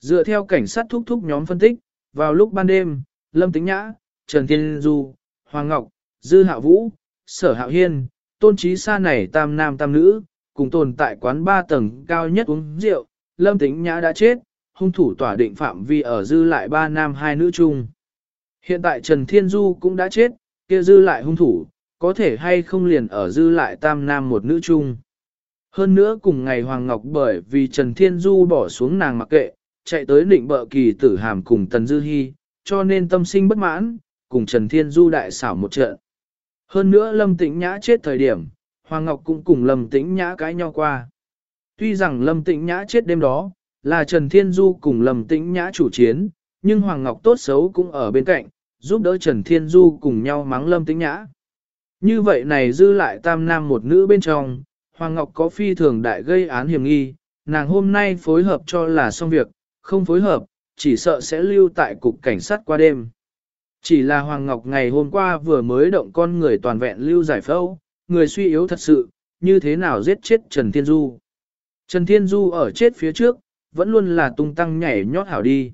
Dựa theo cảnh sát thúc thúc nhóm phân tích, vào lúc ban đêm, Lâm Tĩnh Nhã, Trần Thiên Du, Hoàng Ngọc, Dư Hạ Vũ, Sở Hạo Hiên, tôn trí Sa này tam nam tam nữ, cùng tồn tại quán ba tầng cao nhất uống rượu, Lâm Tĩnh Nhã đã chết, hung thủ tỏa định phạm vi ở dư lại ba nam hai nữ chung. Hiện tại Trần Thiên Du cũng đã chết, kia dư lại hung thủ, có thể hay không liền ở dư lại tam nam một nữ chung. Hơn nữa cùng ngày Hoàng Ngọc bởi vì Trần Thiên Du bỏ xuống nàng mặc kệ, chạy tới định bợ kỳ tử hàm cùng Tần Dư Hi, cho nên tâm sinh bất mãn, cùng Trần Thiên Du đại xảo một trận. Hơn nữa Lâm Tĩnh Nhã chết thời điểm, Hoàng Ngọc cũng cùng Lâm Tĩnh Nhã cãi nhau qua. Tuy rằng Lâm Tĩnh Nhã chết đêm đó, là Trần Thiên Du cùng Lâm Tĩnh Nhã chủ chiến, nhưng Hoàng Ngọc tốt xấu cũng ở bên cạnh, giúp đỡ Trần Thiên Du cùng nhau mắng Lâm Tĩnh Nhã. Như vậy này dư lại tam nam một nữ bên trong, Hoàng Ngọc có phi thường đại gây án hiểm nghi, nàng hôm nay phối hợp cho là xong việc, không phối hợp, chỉ sợ sẽ lưu tại cục cảnh sát qua đêm. Chỉ là Hoàng Ngọc ngày hôm qua vừa mới động con người toàn vẹn lưu giải phẫu, người suy yếu thật sự, như thế nào giết chết Trần Thiên Du. Trần Thiên Du ở chết phía trước, vẫn luôn là tung tăng nhảy nhót hảo đi.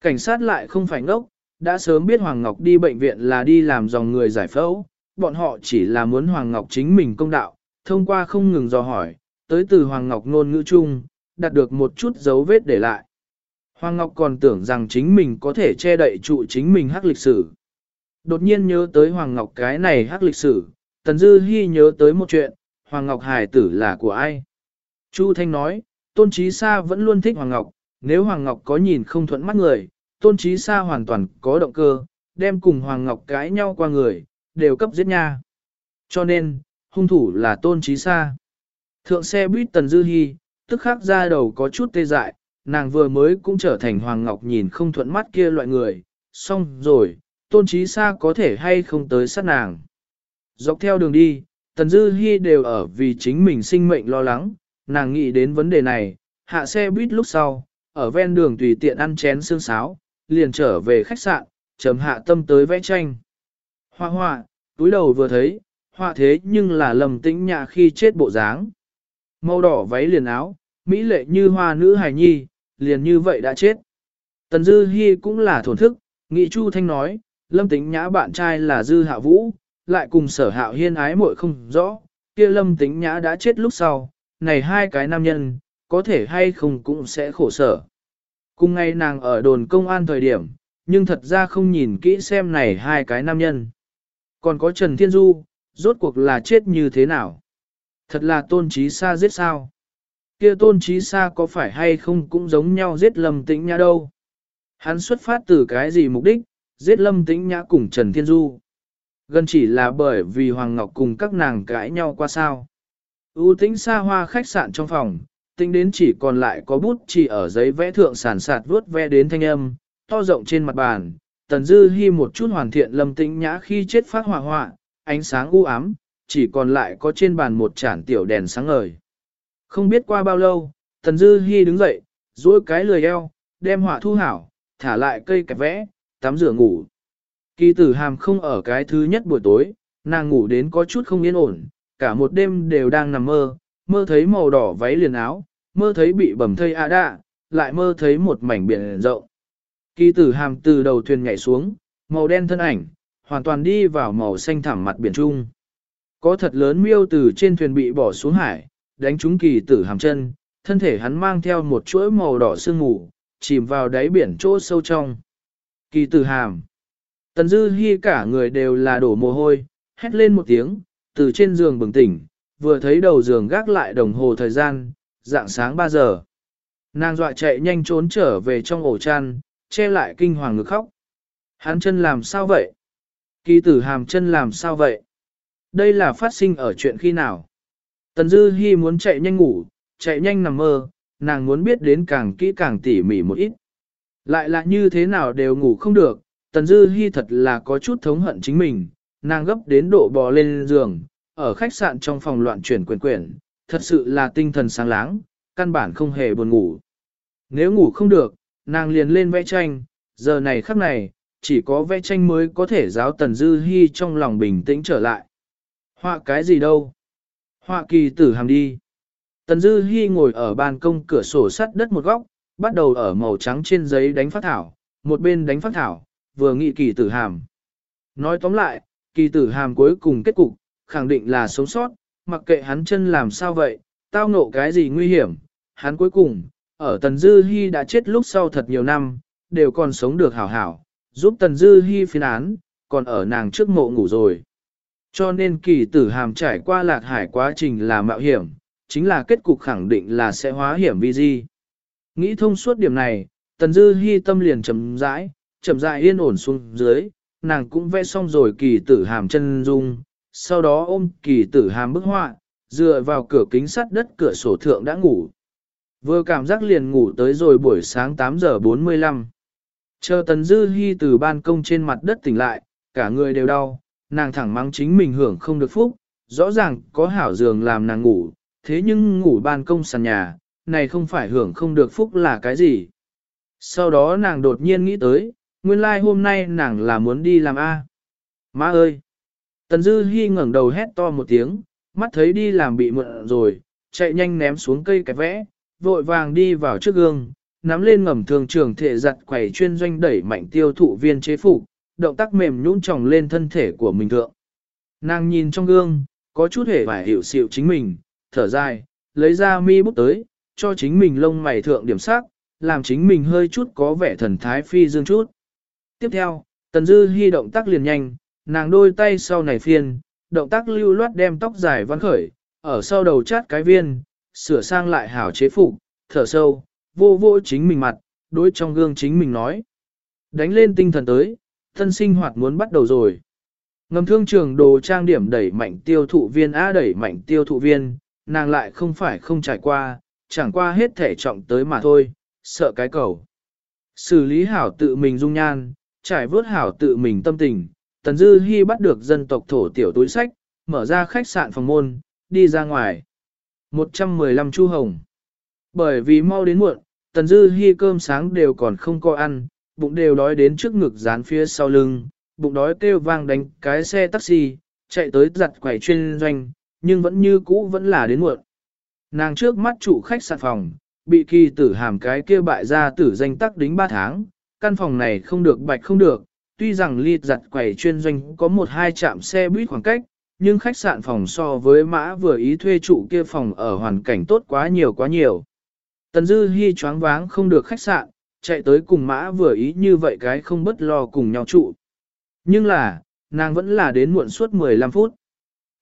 Cảnh sát lại không phải ngốc, đã sớm biết Hoàng Ngọc đi bệnh viện là đi làm dòng người giải phẫu, bọn họ chỉ là muốn Hoàng Ngọc chính mình công đạo, thông qua không ngừng dò hỏi, tới từ Hoàng Ngọc ngôn ngữ chung, đạt được một chút dấu vết để lại. Hoàng Ngọc còn tưởng rằng chính mình có thể che đậy trụ chính mình hắc lịch sử. Đột nhiên nhớ tới Hoàng Ngọc cái này hắc lịch sử, Tần Dư Hi nhớ tới một chuyện, Hoàng Ngọc hài tử là của ai? Chu Thanh nói, Tôn Chí Sa vẫn luôn thích Hoàng Ngọc, nếu Hoàng Ngọc có nhìn không thuận mắt người, Tôn trí Sa hoàn toàn có động cơ, đem cùng Hoàng Ngọc cãi nhau qua người, đều cấp giết nha. Cho nên, hung thủ là Tôn trí Sa. Thượng xe buýt Tần Dư Hi, tức khắc ra đầu có chút tê dại, nàng vừa mới cũng trở thành Hoàng Ngọc nhìn không thuận mắt kia loại người, xong rồi, Tôn trí Sa có thể hay không tới sát nàng. Dọc theo đường đi, Tần Dư Hi đều ở vì chính mình sinh mệnh lo lắng, nàng nghĩ đến vấn đề này, hạ xe buýt lúc sau, ở ven đường tùy tiện ăn chén xương sáo, liền trở về khách sạn, chấm hạ tâm tới vẽ tranh. Hoa hoa, túi đầu vừa thấy, hoa thế nhưng là lầm tĩnh nhạ khi chết bộ dáng. Màu đỏ váy liền áo, mỹ lệ như hoa nữ hài nhi, liền như vậy đã chết. Tần Dư Hi cũng là thổn thức, nghị Chu Thanh nói, lâm tĩnh nhã bạn trai là Dư Hạ Vũ, lại cùng sở hạo hiên ái muội không rõ, kia lâm tĩnh nhã đã chết lúc sau, này hai cái nam nhân, có thể hay không cũng sẽ khổ sở. Cùng ngày nàng ở đồn công an thời điểm, nhưng thật ra không nhìn kỹ xem này hai cái nam nhân. Còn có Trần Thiên Du, rốt cuộc là chết như thế nào? Thật là tôn trí xa giết sao? Kia tôn trí xa có phải hay không cũng giống nhau giết lâm tĩnh nhã đâu? Hắn xuất phát từ cái gì mục đích, giết lâm tĩnh nhã cùng Trần Thiên Du? Gần chỉ là bởi vì Hoàng Ngọc cùng các nàng cãi nhau qua sao. U tĩnh xa hoa khách sạn trong phòng, tính đến chỉ còn lại có bút chỉ ở giấy vẽ thượng sản sạt vuốt ve đến thanh âm, to rộng trên mặt bàn, tần dư hy một chút hoàn thiện lâm tĩnh nhã khi chết phát hỏa hoạ, ánh sáng u ám, chỉ còn lại có trên bàn một chản tiểu đèn sáng ngời. Không biết qua bao lâu, tần dư hy đứng dậy, duỗi cái lười eo, đem họa thu hảo, thả lại cây kẹp vẽ, tắm rửa ngủ. Kỳ tử hàm không ở cái thứ nhất buổi tối, nàng ngủ đến có chút không yên ổn, cả một đêm đều đang nằm mơ, mơ thấy màu đỏ váy liền áo, mơ thấy bị bầm thây a đạ, lại mơ thấy một mảnh biển rộng. Kỳ tử hàm từ đầu thuyền nhảy xuống, màu đen thân ảnh, hoàn toàn đi vào màu xanh thẳm mặt biển trung. Có thật lớn miêu từ trên thuyền bị bỏ xuống hải, đánh trúng kỳ tử hàm chân, thân thể hắn mang theo một chuỗi màu đỏ sương mù, chìm vào đáy biển chỗ sâu trong. Kỳ tử hàm. Tần dư hy cả người đều là đổ mồ hôi, hét lên một tiếng, từ trên giường bừng tỉnh, vừa thấy đầu giường gác lại đồng hồ thời gian, dạng sáng 3 giờ. Nàng dọa chạy nhanh trốn trở về trong ổ chăn, che lại kinh hoàng ngực khóc. Hắn chân làm sao vậy? Kỳ tử hàm chân làm sao vậy? Đây là phát sinh ở chuyện khi nào? Tần Dư Hi muốn chạy nhanh ngủ, chạy nhanh nằm mơ, nàng muốn biết đến càng kỹ càng tỉ mỉ một ít. Lại là như thế nào đều ngủ không được, Tần Dư Hi thật là có chút thống hận chính mình, nàng gấp đến độ bò lên giường, ở khách sạn trong phòng loạn chuyển quyền quyển, thật sự là tinh thần sáng láng, căn bản không hề buồn ngủ. Nếu ngủ không được, nàng liền lên vẽ tranh, giờ này khắc này, chỉ có vẽ tranh mới có thể giáo Tần Dư Hi trong lòng bình tĩnh trở lại. Họa cái gì đâu? Họa kỳ tử hàm đi. Tần Dư Hi ngồi ở ban công cửa sổ sắt đất một góc, bắt đầu ở màu trắng trên giấy đánh phát thảo, một bên đánh phát thảo, vừa nghị kỳ tử hàm. Nói tóm lại, kỳ tử hàm cuối cùng kết cục, khẳng định là sống sót, mặc kệ hắn chân làm sao vậy, tao ngộ cái gì nguy hiểm, hắn cuối cùng, ở Tần Dư Hi đã chết lúc sau thật nhiều năm, đều còn sống được hảo hảo, giúp Tần Dư Hi phiên án, còn ở nàng trước mộ ngủ rồi. Cho nên kỳ tử hàm trải qua lạc hải quá trình là mạo hiểm, chính là kết cục khẳng định là sẽ hóa hiểm vi di. Nghĩ thông suốt điểm này, Tần Dư Hi tâm liền chậm rãi, chậm rãi yên ổn xuống dưới, nàng cũng vẽ xong rồi kỳ tử hàm chân dung, sau đó ôm kỳ tử hàm bức họa, dựa vào cửa kính sắt đất cửa sổ thượng đã ngủ. Vừa cảm giác liền ngủ tới rồi buổi sáng 8 giờ 45. Chờ Tần Dư Hi từ ban công trên mặt đất tỉnh lại, cả người đều đau, nàng thẳng mắng chính mình hưởng không được phúc, rõ ràng có hảo giường làm nàng ngủ, thế nhưng ngủ ban công sàn nhà, này không phải hưởng không được phúc là cái gì. Sau đó nàng đột nhiên nghĩ tới, nguyên lai like hôm nay nàng là muốn đi làm A. Má ơi! Tần Dư Hi ngẩng đầu hét to một tiếng, mắt thấy đi làm bị mượn rồi, chạy nhanh ném xuống cây cái vẽ, vội vàng đi vào trước gương, nắm lên ngầm thường trường thể giặt quẩy chuyên doanh đẩy mạnh tiêu thụ viên chế phục, động tác mềm nhũn tròng lên thân thể của mình thượng. Nàng nhìn trong gương, có chút hề vải hiểu xịu chính mình, thở dài, lấy ra mi bút tới, cho chính mình lông mày thượng điểm sắc, làm chính mình hơi chút có vẻ thần thái phi dương chút. Tiếp theo, Tần Dư Hi động tác liền nhanh, nàng đôi tay sau này phiên, động tác lưu loát đem tóc dài văn khởi, ở sau đầu chát cái viên, sửa sang lại hảo chế phục, thở sâu, vô vô chính mình mặt, đối trong gương chính mình nói. Đánh lên tinh thần tới, thân sinh hoạt muốn bắt đầu rồi. Ngầm thương trường đồ trang điểm đẩy mạnh tiêu thụ viên á đẩy mạnh tiêu thụ viên, nàng lại không phải không trải qua, chẳng qua hết thể trọng tới mà thôi, sợ cái cầu. Xử lý hảo tự mình dung nhan, trải vớt hảo tự mình tâm tình, Tần Dư Hi bắt được dân tộc thổ tiểu túi sách, mở ra khách sạn phòng môn, đi ra ngoài. 115 Chu Hồng Bởi vì mau đến muộn, Tần Dư Hi cơm sáng đều còn không có ăn, bụng đều đói đến trước ngực dán phía sau lưng, bụng đói kêu vang đánh cái xe taxi, chạy tới giặt quầy chuyên doanh, nhưng vẫn như cũ vẫn là đến muộn. Nàng trước mắt chủ khách sạn phòng, bị kỳ tử hàm cái kia bại ra tử danh tắc đính 3 tháng, căn phòng này không được bạch không được, tuy rằng ly giặt quầy chuyên doanh có một hai trạm xe buýt khoảng cách, nhưng khách sạn phòng so với mã vừa ý thuê trụ kia phòng ở hoàn cảnh tốt quá nhiều quá nhiều. Tần Dư Hi choáng váng không được khách sạn, chạy tới cùng mã vừa ý như vậy cái không bất lo cùng nhau trụ. Nhưng là, nàng vẫn là đến muộn suốt 15 phút.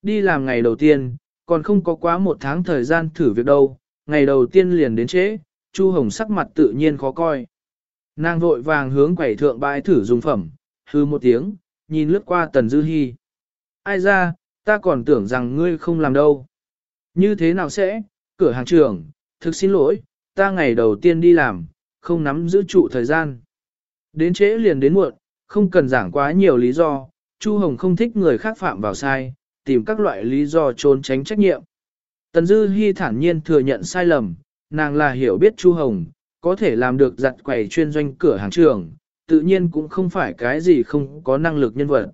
Đi làm ngày đầu tiên, còn không có quá một tháng thời gian thử việc đâu, ngày đầu tiên liền đến trễ, Chu Hồng sắc mặt tự nhiên khó coi. Nàng vội vàng hướng quẩy thượng bãi thử dùng phẩm, hư một tiếng, nhìn lướt qua Tần Dư Hi. Ai ra, ta còn tưởng rằng ngươi không làm đâu. Như thế nào sẽ, cửa hàng trưởng, thực xin lỗi, ta ngày đầu tiên đi làm, không nắm giữ trụ thời gian. Đến trễ liền đến muộn, không cần giảng quá nhiều lý do, Chu Hồng không thích người khác phạm vào sai, tìm các loại lý do trốn tránh trách nhiệm. Tần Dư Hi thản nhiên thừa nhận sai lầm, nàng là hiểu biết Chu Hồng, có thể làm được giặt quầy chuyên doanh cửa hàng trường, tự nhiên cũng không phải cái gì không có năng lực nhân vật.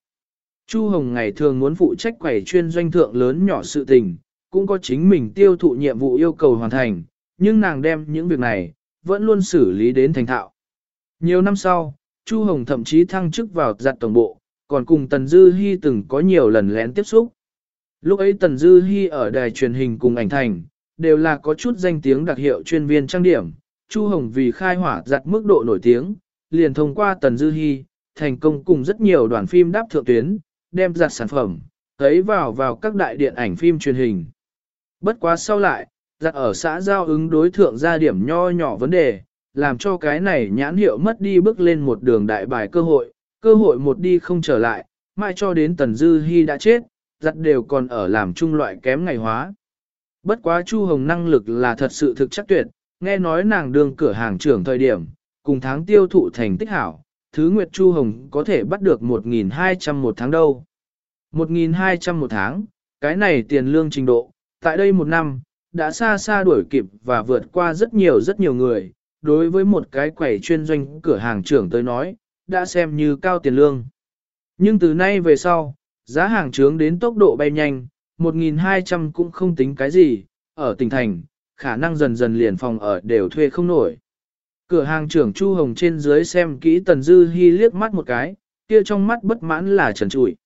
Chu Hồng ngày thường muốn phụ trách quầy chuyên doanh thượng lớn nhỏ sự tình, cũng có chính mình tiêu thụ nhiệm vụ yêu cầu hoàn thành, nhưng nàng đem những việc này, vẫn luôn xử lý đến thành thạo. Nhiều năm sau, Chu Hồng thậm chí thăng chức vào giặt tổng bộ, còn cùng Tần Dư Hi từng có nhiều lần lén tiếp xúc. Lúc ấy Tần Dư Hi ở đài truyền hình cùng ảnh thành, đều là có chút danh tiếng đặc hiệu chuyên viên trang điểm. Chu Hồng vì khai hỏa giặt mức độ nổi tiếng, liền thông qua Tần Dư Hi, thành công cùng rất nhiều đoàn phim đáp thượng tuyến, đem ra sản phẩm, thấy vào vào các đại điện ảnh phim truyền hình. Bất quá sau lại, giặt ở xã giao ứng đối thượng ra điểm nho nhỏ vấn đề, làm cho cái này nhãn hiệu mất đi bước lên một đường đại bài cơ hội, cơ hội một đi không trở lại, mai cho đến Tần Dư Hi đã chết, giặt đều còn ở làm chung loại kém ngày hóa. Bất quá Chu Hồng năng lực là thật sự thực chắc tuyệt, nghe nói nàng đường cửa hàng trưởng thời điểm, cùng tháng tiêu thụ thành tích hảo, thứ Nguyệt Chu Hồng có thể bắt được 1.200 một tháng đâu. 1.200 một tháng, cái này tiền lương trình độ, tại đây một năm, đã xa xa đuổi kịp và vượt qua rất nhiều rất nhiều người, đối với một cái quầy chuyên doanh cửa hàng trưởng tới nói, đã xem như cao tiền lương. Nhưng từ nay về sau, giá hàng trướng đến tốc độ bay nhanh, 1.200 cũng không tính cái gì, ở tỉnh thành, khả năng dần dần liền phòng ở đều thuê không nổi. Cửa hàng trưởng Chu Hồng trên dưới xem kỹ Tần Dư Hi liếc mắt một cái, kia trong mắt bất mãn là trần trụi.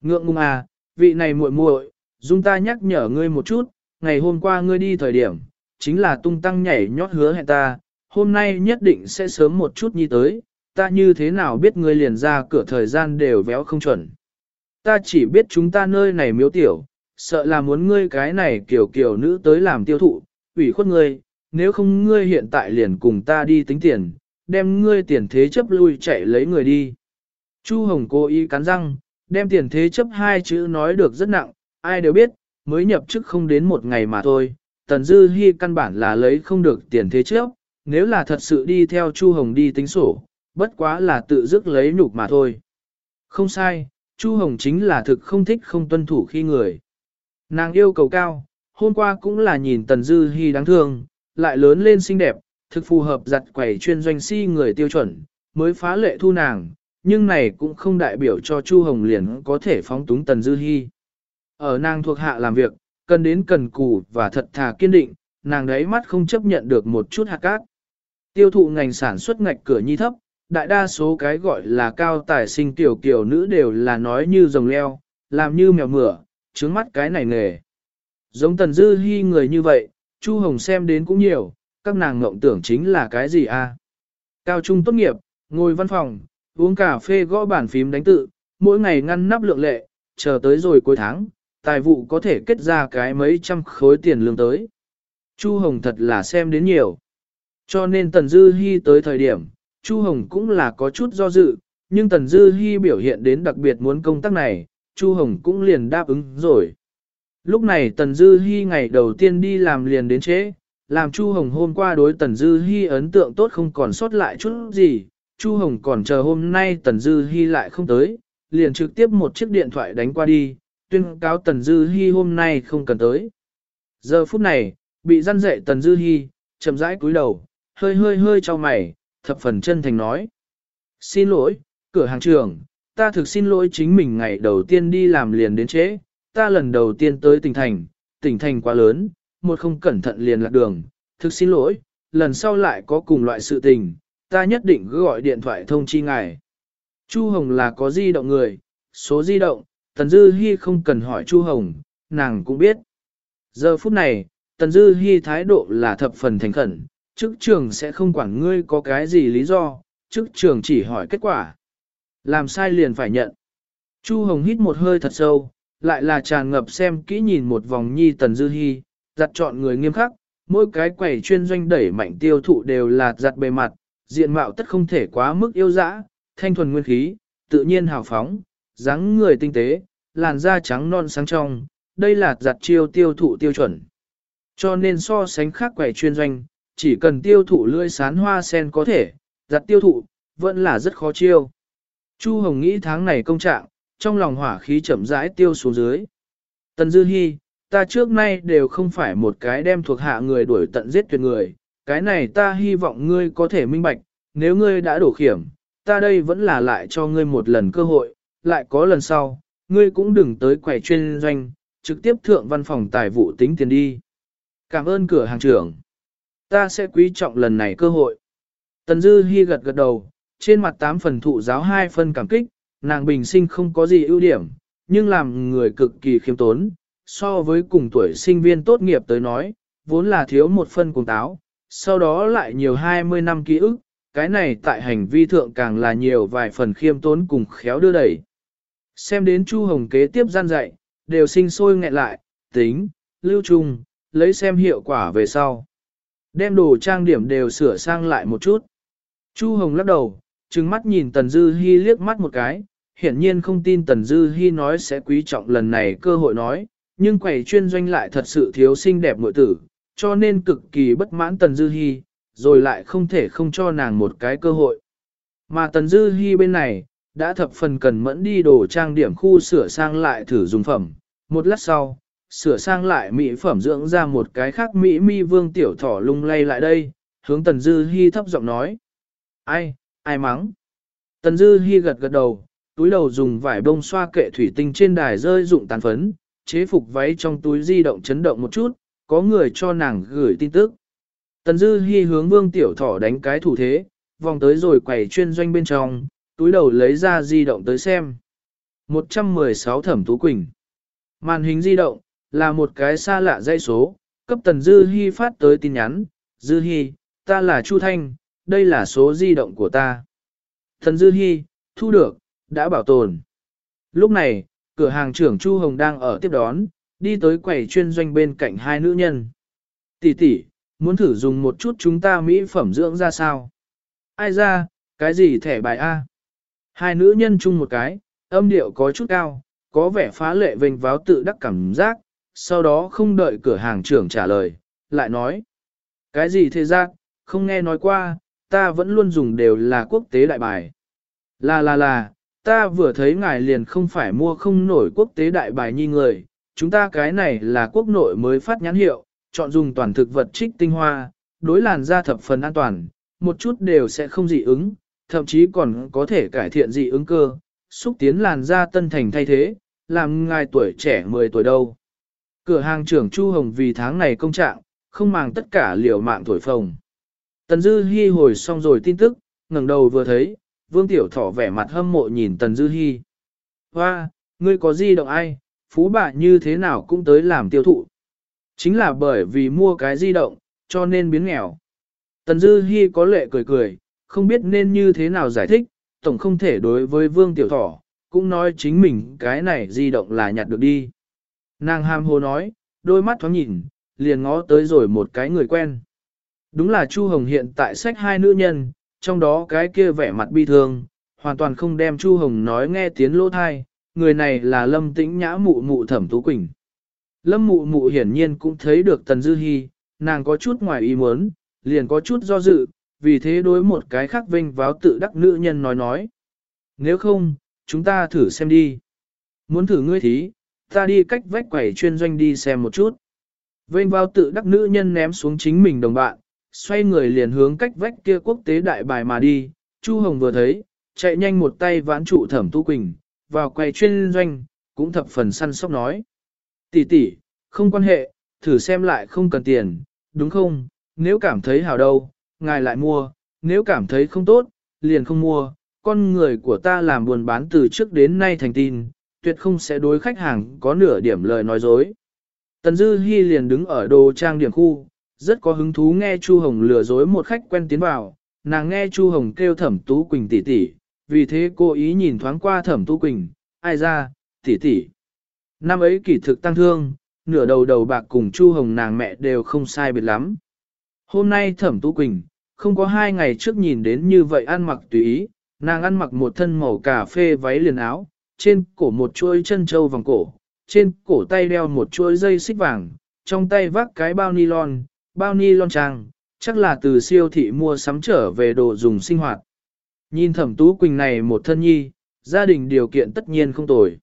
Ngượng ngùng à, vị này muội muội, dung ta nhắc nhở ngươi một chút, ngày hôm qua ngươi đi thời điểm, chính là tung tăng nhảy nhót hứa hẹn ta, hôm nay nhất định sẽ sớm một chút nhi tới, ta như thế nào biết ngươi liền ra cửa thời gian đều véo không chuẩn. Ta chỉ biết chúng ta nơi này miếu tiểu, sợ là muốn ngươi cái này kiểu kiểu nữ tới làm tiêu thụ, ủy khuất ngươi, nếu không ngươi hiện tại liền cùng ta đi tính tiền, đem ngươi tiền thế chấp lui chạy lấy người đi. Chu Hồng cố ý cắn răng, đem tiền thế chấp hai chữ nói được rất nặng, ai đều biết, mới nhập chức không đến một ngày mà thôi, Tần Dư Hi căn bản là lấy không được tiền thế chấp, nếu là thật sự đi theo Chu Hồng đi tính sổ, bất quá là tự dứt lấy nhục mà thôi. Không sai, Chu Hồng chính là thực không thích không tuân thủ khi người. Nàng yêu cầu cao, hôm qua cũng là nhìn Tần Dư Hi đáng thương, lại lớn lên xinh đẹp, thực phù hợp giặt quẩy chuyên doanh si người tiêu chuẩn, mới phá lệ thu nàng, nhưng này cũng không đại biểu cho Chu Hồng liền có thể phóng túng Tần Dư Hi. Ở nàng thuộc hạ làm việc, cần đến cần cù và thật thà kiên định, nàng đấy mắt không chấp nhận được một chút hạt cát. Tiêu thụ ngành sản xuất ngạch cửa nhi thấp, đại đa số cái gọi là cao tài sinh tiểu kiểu nữ đều là nói như rồng leo, làm như mèo mửa, trướng mắt cái này nghề. Giống tần dư Hi người như vậy, Chu Hồng xem đến cũng nhiều, các nàng ngộng tưởng chính là cái gì a? Cao trung tốt nghiệp, ngồi văn phòng, uống cà phê gõ bàn phím đánh tự, mỗi ngày ngăn nắp lượng lệ, chờ tới rồi cuối tháng, tài vụ có thể kết ra cái mấy trăm khối tiền lương tới. Chu Hồng thật là xem đến nhiều. Cho nên Tần Dư Hi tới thời điểm, Chu Hồng cũng là có chút do dự, nhưng Tần Dư Hi biểu hiện đến đặc biệt muốn công tác này, Chu Hồng cũng liền đáp ứng rồi. Lúc này Tần Dư Hi ngày đầu tiên đi làm liền đến trễ, làm Chu Hồng hôm qua đối Tần Dư Hi ấn tượng tốt không còn sót lại chút gì, Chu Hồng còn chờ hôm nay Tần Dư Hi lại không tới, liền trực tiếp một chiếc điện thoại đánh qua đi, tuyên cáo Tần Dư Hi hôm nay không cần tới. Giờ phút này, bị răn dậy Tần Dư Hi, chậm rãi cúi đầu, hơi hơi hơi cho mày, thập phần chân thành nói. Xin lỗi, cửa hàng trưởng, ta thực xin lỗi chính mình ngày đầu tiên đi làm liền đến trễ, ta lần đầu tiên tới tỉnh thành, tỉnh thành quá lớn, một không cẩn thận liền lạc đường, thực xin lỗi, lần sau lại có cùng loại sự tình, ta nhất định gọi điện thoại thông chi ngài. Chu Hồng là có di động người, số di động, Tần Dư Hi không cần hỏi Chu Hồng, nàng cũng biết. Giờ phút này, Tần Dư Hi thái độ là thập phần thành khẩn, chức trường sẽ không quản ngươi có cái gì lý do, chức trường chỉ hỏi kết quả. Làm sai liền phải nhận. Chu Hồng hít một hơi thật sâu, lại là tràn ngập xem kỹ nhìn một vòng nhi tần dư hy, giặt chọn người nghiêm khắc, mỗi cái quầy chuyên doanh đẩy mạnh tiêu thụ đều là giặt bề mặt, diện mạo tất không thể quá mức yêu dã, thanh thuần nguyên khí, tự nhiên hào phóng, dáng người tinh tế, làn da trắng non sáng trong, đây là giặt chiêu tiêu thụ tiêu chuẩn. Cho nên so sánh khác quầy chuyên doanh, chỉ cần tiêu thụ lưỡi sán hoa sen có thể, giặt tiêu thụ, vẫn là rất khó chiêu. Chu Hồng nghĩ tháng này công trạng, trong lòng hỏa khí chậm rãi tiêu xuống dưới. Tần Dư Hi, ta trước nay đều không phải một cái đem thuộc hạ người đuổi tận giết tuyệt người, cái này ta hy vọng ngươi có thể minh bạch, nếu ngươi đã đổ khiểm, ta đây vẫn là lại cho ngươi một lần cơ hội, lại có lần sau, ngươi cũng đừng tới quầy chuyên doanh, trực tiếp thượng văn phòng tài vụ tính tiền đi. Cảm ơn cửa hàng trưởng. Ta sẽ quý trọng lần này cơ hội. Tần Dư Hi gật gật đầu, trên mặt tám phần thụ giáo hai phần cảm kích, nàng bình sinh không có gì ưu điểm, nhưng làm người cực kỳ khiêm tốn, so với cùng tuổi sinh viên tốt nghiệp tới nói, vốn là thiếu một phân cùng táo, sau đó lại nhiều 20 năm ký ức, cái này tại hành vi thượng càng là nhiều vài phần khiêm tốn cùng khéo đưa đẩy. Xem đến Chu Hồng kế tiếp gian dạy, đều sinh sôi nghẹn lại, tính, lưu trung, lấy xem hiệu quả về sau. Đem đồ trang điểm đều sửa sang lại một chút. Chu Hồng lắc đầu, trừng mắt nhìn Tần Dư Hi liếc mắt một cái, hiển nhiên không tin Tần Dư Hi nói sẽ quý trọng lần này cơ hội nói, nhưng quầy chuyên doanh lại thật sự thiếu xinh đẹp muội tử, cho nên cực kỳ bất mãn Tần Dư Hi, rồi lại không thể không cho nàng một cái cơ hội. Mà Tần Dư Hi bên này, đã thập phần cần mẫn đi đồ trang điểm khu sửa sang lại thử dùng phẩm. Một lát sau, sửa sang lại mỹ phẩm dưỡng ra một cái khác mỹ mi vương tiểu thỏ lung lay lại đây, hướng Tần Dư Hi thấp giọng nói. Ai, ai mắng? Tần Dư Hi gật gật đầu, túi đầu dùng vải bông xoa kệ thủy tinh trên đài rơi dụng tàn phấn, chế phục váy trong túi di động chấn động một chút, có người cho nàng gửi tin tức. Tần Dư Hi hướng vương tiểu thỏ đánh cái thủ thế, vòng tới rồi quầy chuyên doanh bên trong, túi đầu lấy ra di động tới xem. 116 thẩm tú quỳnh. Màn hình di động, là một cái xa lạ dây số, cấp Tần Dư Hi phát tới tin nhắn. Dư Hi, ta là Chu Thanh, đây là số di động của ta. Tần Dư Hi, thu được, đã bảo tồn. Lúc này, cửa hàng trưởng Chu Hồng đang ở tiếp đón, đi tới quầy chuyên doanh bên cạnh hai nữ nhân. Tỷ tỷ, muốn thử dùng một chút chúng ta mỹ phẩm dưỡng ra sao? Ai ra, cái gì thẻ bài A? Hai nữ nhân chung một cái, âm điệu có chút cao, có vẻ phá lệ vênh váo tự đắc cảm giác, sau đó không đợi cửa hàng trưởng trả lời, lại nói. Cái gì thế giác, không nghe nói qua, ta vẫn luôn dùng đều là quốc tế đại bài. Là là là, ta vừa thấy ngài liền không phải mua không nổi quốc tế đại bài nhi người, chúng ta cái này là quốc nội mới phát nhãn hiệu, chọn dùng toàn thực vật trích tinh hoa, đối làn da thập phần an toàn, một chút đều sẽ không dị ứng, thậm chí còn có thể cải thiện dị ứng cơ, xúc tiến làn da tân thành thay thế, làm ngài tuổi trẻ 10 tuổi đâu. Cửa hàng trưởng Chu Hồng vì tháng này công trạng, không màng tất cả liều mạng tuổi phồng. Tần Dư Hi hồi xong rồi tin tức, ngẩng đầu vừa thấy, Vương Tiểu Thỏ vẻ mặt hâm mộ nhìn Tần Dư Hi. Hoa, ngươi có gì động ai, phú bà như thế nào cũng tới làm tiêu thụ. Chính là bởi vì mua cái di động, cho nên biến nghèo. Tần Dư Hi có lệ cười cười, không biết nên như thế nào giải thích, tổng không thể đối với Vương Tiểu Thỏ, cũng nói chính mình cái này di động là nhặt được đi. Nàng ham hồ nói, đôi mắt thoáng nhìn, liền ngó tới rồi một cái người quen. Đúng là Chu Hồng hiện tại sách hai nữ nhân, trong đó cái kia vẻ mặt bi thương, hoàn toàn không đem Chu Hồng nói nghe tiếng lỗ thai, người này là Lâm Tĩnh Nhã mụ mụ Thẩm Tú Quỳnh. Lâm mụ mụ hiển nhiên cũng thấy được Tần Dư Hi, nàng có chút ngoài ý muốn, liền có chút do dự, vì thế đối một cái khác vinh váo tự đắc nữ nhân nói nói. Nếu không, chúng ta thử xem đi. Muốn thử ngươi thí, ta đi cách vách quẩy chuyên doanh đi xem một chút. Vinh vào tự đắc nữ nhân ném xuống chính mình đồng bạn, xoay người liền hướng cách vách kia quốc tế đại bài mà đi, Chu Hồng vừa thấy, chạy nhanh một tay vãn trụ thẩm tu quỳnh, vào quầy chuyên doanh, cũng thập phần săn sóc nói. Tỷ tỷ, không quan hệ, thử xem lại không cần tiền, đúng không, nếu cảm thấy hào đâu, ngài lại mua, nếu cảm thấy không tốt, liền không mua, con người của ta làm buồn bán từ trước đến nay thành tin, tuyệt không sẽ đối khách hàng có nửa điểm lời nói dối. Tần Dư Hi liền đứng ở đồ trang điểm khu, rất có hứng thú nghe Chu Hồng lừa dối một khách quen tiến vào, nàng nghe Chu Hồng kêu Thẩm Tú Quỳnh tỷ tỷ, vì thế cô ý nhìn thoáng qua Thẩm Tú Quỳnh, ai ra, tỷ tỷ. Năm ấy kỷ thực tăng thương, nửa đầu đầu bạc cùng Chu Hồng nàng mẹ đều không sai biệt lắm. Hôm nay Thẩm Tú Quỳnh, không có hai ngày trước nhìn đến như vậy ăn mặc tùy ý, nàng ăn mặc một thân màu cà phê váy liền áo, trên cổ một chuỗi chân châu vòng cổ, trên cổ tay đeo một chuỗi dây xích vàng, trong tay vác cái bao nylon, bao nylon trang, chắc là từ siêu thị mua sắm trở về đồ dùng sinh hoạt. Nhìn thẩm tú quỳnh này một thân nhi, gia đình điều kiện tất nhiên không tồi.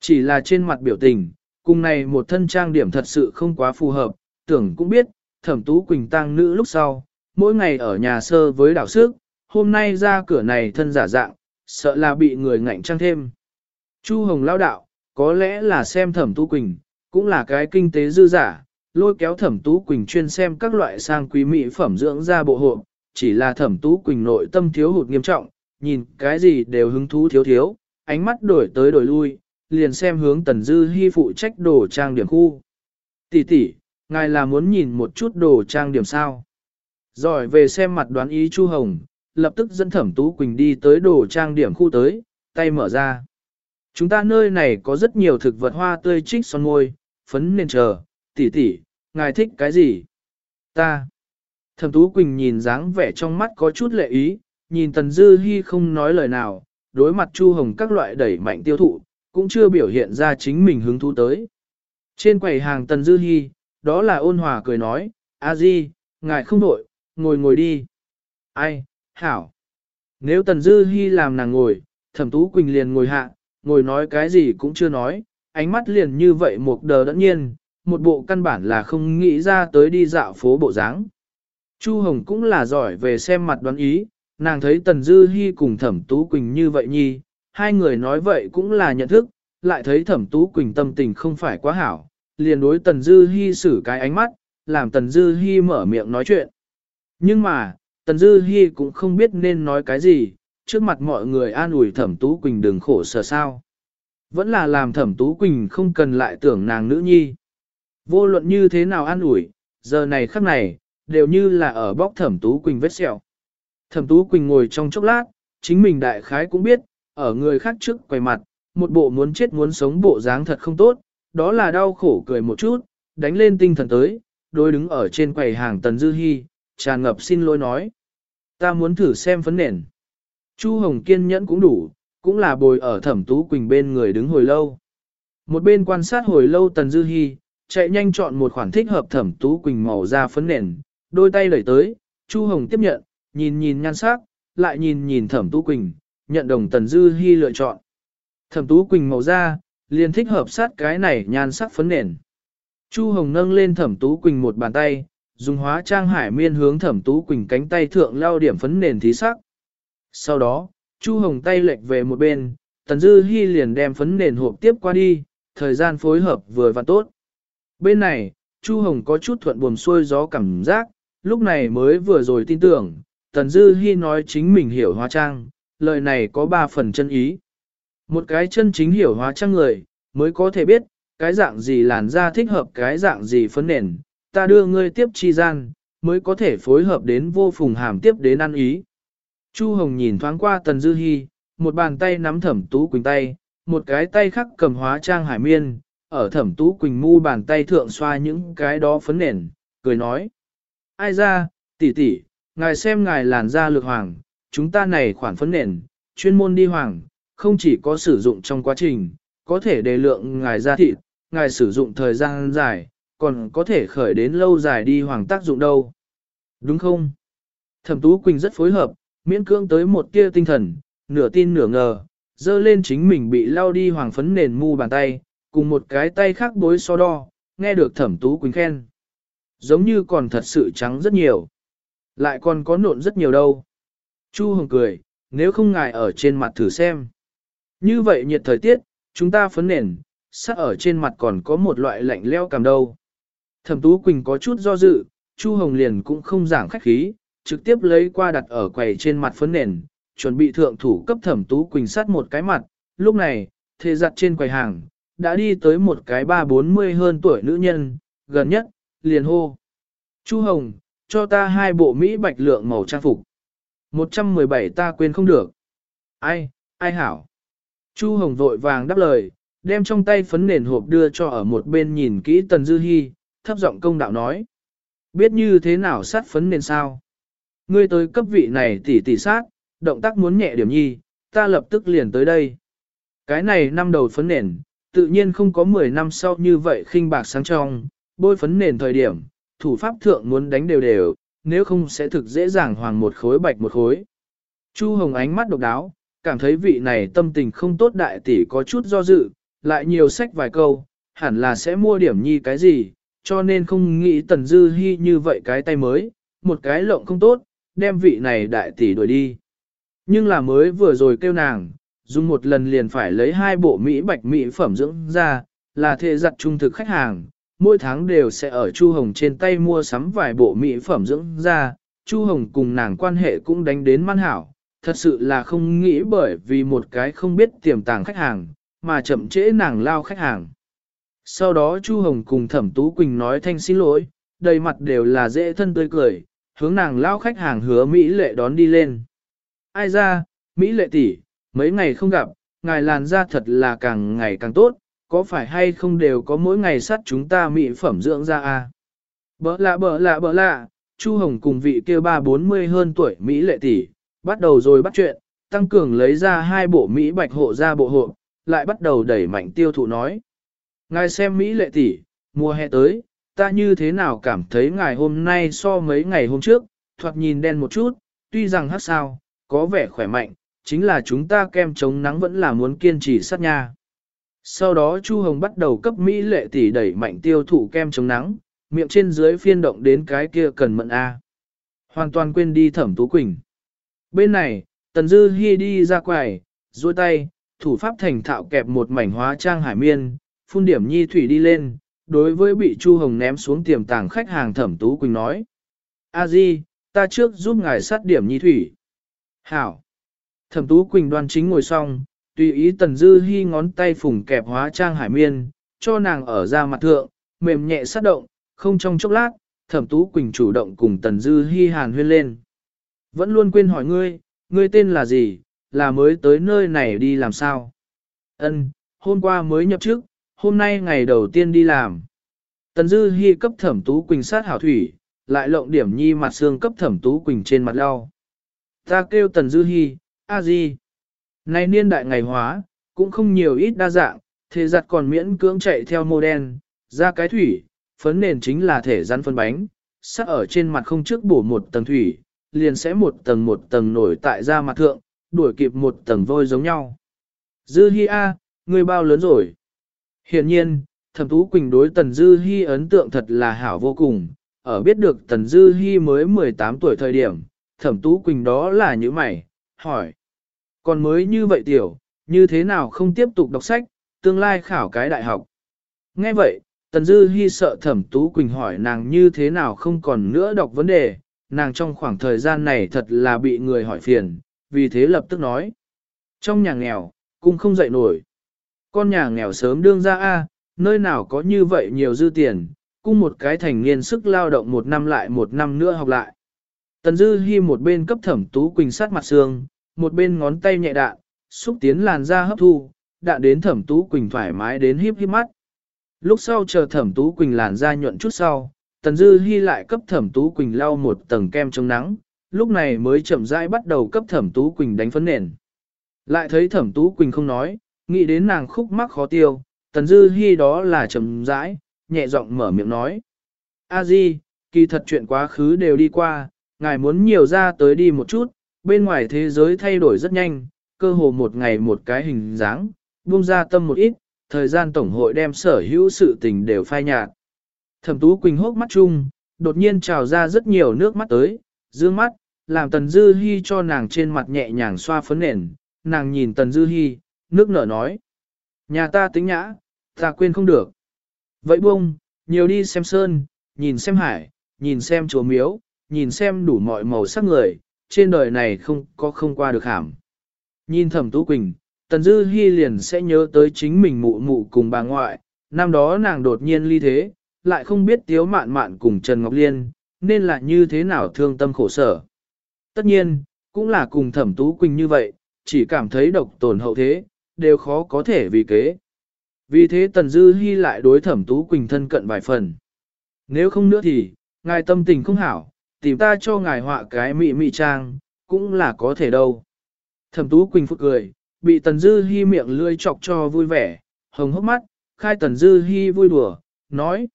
Chỉ là trên mặt biểu tình, cùng này một thân trang điểm thật sự không quá phù hợp, tưởng cũng biết, thẩm tú quỳnh tăng nữ lúc sau, mỗi ngày ở nhà sơ với đảo sức, hôm nay ra cửa này thân giả dạng, sợ là bị người ngạnh trang thêm. Chu Hồng lao đạo, có lẽ là xem thẩm tú quỳnh, cũng là cái kinh tế dư giả, lôi kéo thẩm tú quỳnh chuyên xem các loại sang quý mỹ phẩm dưỡng da bộ hộ, chỉ là thẩm tú quỳnh nội tâm thiếu hụt nghiêm trọng, nhìn cái gì đều hứng thú thiếu thiếu, ánh mắt đổi tới đổi lui, liền xem hướng tần dư hy phụ trách đồ trang điểm khu. Tỷ tỷ, ngài là muốn nhìn một chút đồ trang điểm sao? Rồi về xem mặt đoán ý Chu Hồng, lập tức dẫn thẩm tú quỳnh đi tới đồ trang điểm khu tới, tay mở ra. Chúng ta nơi này có rất nhiều thực vật hoa tươi trích son môi, phấn nên chờ, tỷ tỷ, ngài thích cái gì? Ta. Thẩm Tú Quỳnh nhìn dáng vẻ trong mắt có chút lệ ý, nhìn Tần Dư Hi không nói lời nào, đối mặt Chu Hồng các loại đẩy mạnh tiêu thụ, cũng chưa biểu hiện ra chính mình hứng thú tới. Trên quầy hàng Tần Dư Hi, đó là ôn hòa cười nói, A Di, ngài không đổi, ngồi ngồi đi. Ai, hảo. Nếu Tần Dư Hi làm nàng ngồi, Thẩm Tú Quỳnh liền ngồi hạ, ngồi nói cái gì cũng chưa nói, ánh mắt liền như vậy một đờ đẫn nhiên, một bộ căn bản là không nghĩ ra tới đi dạo phố bộ dáng. Chu Hồng cũng là giỏi về xem mặt đoán ý, nàng thấy Tần Dư Hi cùng Thẩm Tú Quỳnh như vậy nhi, hai người nói vậy cũng là nhận thức, lại thấy Thẩm Tú Quỳnh tâm tình không phải quá hảo, liền đối Tần Dư Hi xử cái ánh mắt, làm Tần Dư Hi mở miệng nói chuyện. Nhưng mà, Tần Dư Hi cũng không biết nên nói cái gì, trước mặt mọi người an ủi Thẩm Tú Quỳnh đừng khổ sở sao. Vẫn là làm Thẩm Tú Quỳnh không cần lại tưởng nàng nữ nhi. Vô luận như thế nào an ủi, giờ này khắc này, đều như là ở bóc thẩm tú quỳnh vết sẹo. Thẩm tú quỳnh ngồi trong chốc lát, chính mình đại khái cũng biết, ở người khác trước quay mặt, một bộ muốn chết muốn sống bộ dáng thật không tốt, đó là đau khổ cười một chút, đánh lên tinh thần tới, đôi đứng ở trên quầy hàng Tần Dư Hi, tràn ngập xin lỗi nói. Ta muốn thử xem phấn nền. Chu Hồng kiên nhẫn cũng đủ, cũng là bồi ở thẩm tú quỳnh bên người đứng hồi lâu. Một bên quan sát hồi lâu Tần Dư Hi, chạy nhanh chọn một khoản thích hợp thẩm tú quỳnh màu da phấn nền, đôi tay đẩy tới, Chu Hồng tiếp nhận, nhìn nhìn nhan sắc, lại nhìn nhìn Thẩm Tú Quỳnh, nhận đồng Tần Dư hy lựa chọn. Thẩm Tú Quỳnh màu da, liền thích hợp sát cái này nhan sắc phấn nền. Chu Hồng nâng lên Thẩm Tú Quỳnh một bàn tay, dùng hóa trang hải miên hướng Thẩm Tú Quỳnh cánh tay thượng lao điểm phấn nền thí sắc. Sau đó, Chu Hồng tay lệch về một bên, Tần Dư Hi liền đem phấn nền hộp tiếp qua đi, thời gian phối hợp vừa và tốt. Bên này, Chu Hồng có chút thuận buồm xuôi gió cảm giác, lúc này mới vừa rồi tin tưởng, Tần Dư Hi nói chính mình hiểu hóa trang, lời này có ba phần chân ý. Một cái chân chính hiểu hóa trang người, mới có thể biết, cái dạng gì làn da thích hợp cái dạng gì phấn nền, ta đưa ngươi tiếp chi gian, mới có thể phối hợp đến vô phùng hàm tiếp đến ăn ý. Chu Hồng nhìn thoáng qua Tần Dư Hi, một bàn tay nắm thẩm tú quỳnh tay, một cái tay khác cầm hóa trang hải miên, ở thẩm tú quỳnh mu bàn tay thượng xoa những cái đó phấn nền, cười nói ai ra, tỷ tỷ, ngài xem ngài làn da lược hoàng, chúng ta này khoản phấn nền, chuyên môn đi hoàng, không chỉ có sử dụng trong quá trình, có thể đề lượng ngài da thịt, ngài sử dụng thời gian dài, còn có thể khởi đến lâu dài đi hoàng tác dụng đâu. Đúng không? Thẩm Tú Quỳnh rất phối hợp, miễn cưỡng tới một tia tinh thần, nửa tin nửa ngờ, dơ lên chính mình bị lao đi hoàng phấn nền mu bàn tay, cùng một cái tay khác bối so đo, nghe được Thẩm Tú Quỳnh khen. Giống như còn thật sự trắng rất nhiều. Lại còn có nộn rất nhiều đâu. Chu Hồng cười, nếu không ngài ở trên mặt thử xem. Như vậy nhiệt thời tiết, chúng ta phấn nền, sắc ở trên mặt còn có một loại lạnh leo cảm đâu. Thẩm Tú Quỳnh có chút do dự, Chu Hồng liền cũng không giảng khách khí, trực tiếp lấy qua đặt ở quầy trên mặt phấn nền, chuẩn bị thượng thủ cấp Thẩm Tú Quỳnh sát một cái mặt. Lúc này, thề giặt trên quầy hàng, đã đi tới một cái ba bốn mươi hơn tuổi nữ nhân, gần nhất, liền hô. Chu Hồng, cho ta hai bộ Mỹ bạch lượng màu trang phục. 117 ta quên không được. Ai, ai hảo. Chu Hồng vội vàng đáp lời, đem trong tay phấn nền hộp đưa cho ở một bên nhìn kỹ Tần Dư Hi, thấp giọng công đạo nói. Biết như thế nào sát phấn nền sao? Ngươi tới cấp vị này tỉ tỉ sát, động tác muốn nhẹ điểm nhi, ta lập tức liền tới đây. Cái này năm đầu phấn nền, tự nhiên không có 10 năm sau như vậy khinh bạc sáng trong, bôi phấn nền thời điểm, thủ pháp thượng muốn đánh đều đều, nếu không sẽ thực dễ dàng hoàng một khối bạch một khối. Chu Hồng ánh mắt độc đáo, cảm thấy vị này tâm tình không tốt đại tỷ có chút do dự, lại nhiều sách vài câu, hẳn là sẽ mua điểm nhi cái gì, cho nên không nghĩ Tần Dư Hi như vậy cái tay mới, một cái lộng không tốt, đem vị này đại tỷ đuổi đi. Nhưng là mới vừa rồi kêu nàng, dùng một lần liền phải lấy hai bộ Mỹ bạch Mỹ phẩm dưỡng ra, là thệ giặt trung thực khách hàng, mỗi tháng đều sẽ ở Chu Hồng trên tay mua sắm vài bộ Mỹ phẩm dưỡng ra, Chu Hồng cùng nàng quan hệ cũng đánh đến man hảo, thật sự là không nghĩ bởi vì một cái không biết tiềm tàng khách hàng, mà chậm trễ nàng lao khách hàng. Sau đó Chu Hồng cùng Thẩm Tú Quỳnh nói thanh xin lỗi, đầy mặt đều là dễ thân tươi cười, hướng nàng lao khách hàng hứa Mỹ lệ đón đi lên. Ai ra, Mỹ lệ tỷ, mấy ngày không gặp, ngài làn da thật là càng ngày càng tốt, có phải hay không đều có mỗi ngày sát chúng ta mỹ phẩm dưỡng da à? Bỡ lạ bỡ lạ bỡ lạ, Chu Hồng cùng vị kia ba bốn mươi hơn tuổi Mỹ lệ tỷ, bắt đầu rồi bắt chuyện, tăng cường lấy ra hai bộ Mỹ bạch hộ ra bộ hộ, lại bắt đầu đẩy mạnh tiêu thụ nói. Ngài xem Mỹ lệ tỷ, mùa hè tới, ta như thế nào cảm thấy ngài hôm nay so mấy ngày hôm trước, thoạt nhìn đen một chút, tuy rằng hát sao, có vẻ khỏe mạnh, chính là chúng ta kem chống nắng vẫn là muốn kiên trì sát nha. Sau đó Chu Hồng bắt đầu cấp Mỹ lệ tỷ đẩy mạnh tiêu thụ kem chống nắng, miệng trên dưới phiên động đến cái kia cần mận A. Hoàn toàn quên đi thẩm tú quỳnh. Bên này, Tần Dư Hi đi ra quầy, duỗi tay, thủ pháp thành thạo kẹp một mảnh hóa trang hải miên, phun điểm nhi thủy đi lên, đối với bị Chu Hồng ném xuống tiềm tàng khách hàng thẩm tú quỳnh nói. A Di, ta trước giúp ngài sát điểm nhi thủy. Hảo. Thẩm tú quỳnh đoan chính ngồi xong, tùy ý Tần Dư Hi ngón tay phủng kẹp hóa trang hải miên, cho nàng ở ra mặt thượng, mềm nhẹ sát động, không trong chốc lát, Thẩm Tú Quỳnh chủ động cùng Tần Dư Hi hàn huyên lên. Vẫn luôn quên hỏi ngươi, ngươi tên là gì, là mới tới nơi này đi làm sao? Ân, hôm qua mới nhập chức, hôm nay ngày đầu tiên đi làm. Tần Dư Hi cấp Thẩm Tú Quỳnh sát hảo thủy, lại lộng điểm nhi mặt xương cấp Thẩm Tú Quỳnh trên mặt lau. Ta kêu Tần Dư Hi, a di. Nay niên đại ngày hóa, cũng không nhiều ít đa dạng, thế giặt còn miễn cưỡng chạy theo mô đen, ra cái thủy, phấn nền chính là thể rắn phân bánh, sắc ở trên mặt không trước bổ một tầng thủy, liền sẽ một tầng một tầng nổi tại da mặt thượng, đuổi kịp một tầng vôi giống nhau. Dư Hi A, ngươi bao lớn rồi? Hiện nhiên, thẩm tú quỳnh đối Tần Dư Hi ấn tượng thật là hảo vô cùng, ở biết được Tần Dư Hi mới 18 tuổi thời điểm, thẩm tú quỳnh đó là như mày, hỏi. Còn mới như vậy tiểu, như thế nào không tiếp tục đọc sách, tương lai khảo cái đại học. Nghe vậy, Tần Dư Hi sợ thẩm tú quỳnh hỏi nàng như thế nào không còn nữa đọc vấn đề, nàng trong khoảng thời gian này thật là bị người hỏi phiền, vì thế lập tức nói. Trong nhà nghèo, cũng không dậy nổi. Con nhà nghèo sớm đương ra A, nơi nào có như vậy nhiều dư tiền, cung một cái thành niên sức lao động một năm lại một năm nữa học lại. Tần Dư Hi một bên cấp thẩm tú quỳnh sát mặt xương, một bên ngón tay nhẹ đạn, xúc tiến làn da hấp thu, đạn đến thẩm tú quỳnh thoải mái đến híp híp mắt. Lúc sau chờ thẩm tú quỳnh làn da nhuận chút sau, tần dư hy lại cấp thẩm tú quỳnh lau một tầng kem chống nắng, lúc này mới chậm rãi bắt đầu cấp thẩm tú quỳnh đánh phấn nền. Lại thấy thẩm tú quỳnh không nói, nghĩ đến nàng khúc mắc khó tiêu, tần dư hy đó là chậm rãi, nhẹ giọng mở miệng nói. A di, kỳ thật chuyện quá khứ đều đi qua, ngài muốn nhiều ra tới đi một chút, bên ngoài thế giới thay đổi rất nhanh, cơ hồ một ngày một cái hình dáng, buông ra tâm một ít, thời gian tổng hội đem sở hữu sự tình đều phai nhạt. Thẩm Tú Quỳnh hốc mắt chung, đột nhiên trào ra rất nhiều nước mắt tới, dương mắt, làm Tần Dư Hi cho nàng trên mặt nhẹ nhàng xoa phấn nền, nàng nhìn Tần Dư Hi, nước nở nói. Nhà ta tính nhã, ta quên không được. Vậy buông, nhiều đi xem sơn, nhìn xem hải, nhìn xem chùa miếu, nhìn xem đủ mọi màu sắc người, trên đời này không có không qua được hàm. Nhìn thẩm tú quỳnh, Tần Dư Hi liền sẽ nhớ tới chính mình mụ mụ cùng bà ngoại, năm đó nàng đột nhiên ly thế, lại không biết tiếu mạn mạn cùng Trần Ngọc Liên, nên là như thế nào thương tâm khổ sở. Tất nhiên, cũng là cùng thẩm tú quỳnh như vậy, chỉ cảm thấy độc tồn hậu thế, đều khó có thể vì kế. Vì thế Tần Dư Hi lại đối thẩm tú quỳnh thân cận vài phần. Nếu không nữa thì, ngài tâm tình không hảo, tìm ta cho ngài họa cái mị mị trang, cũng là có thể đâu. Thẩm tú quỳnh phút cười, bị Tần Dư Hi miệng lươi chọc cho vui vẻ, hồng hốc mắt, khai Tần Dư Hi vui đùa, nói.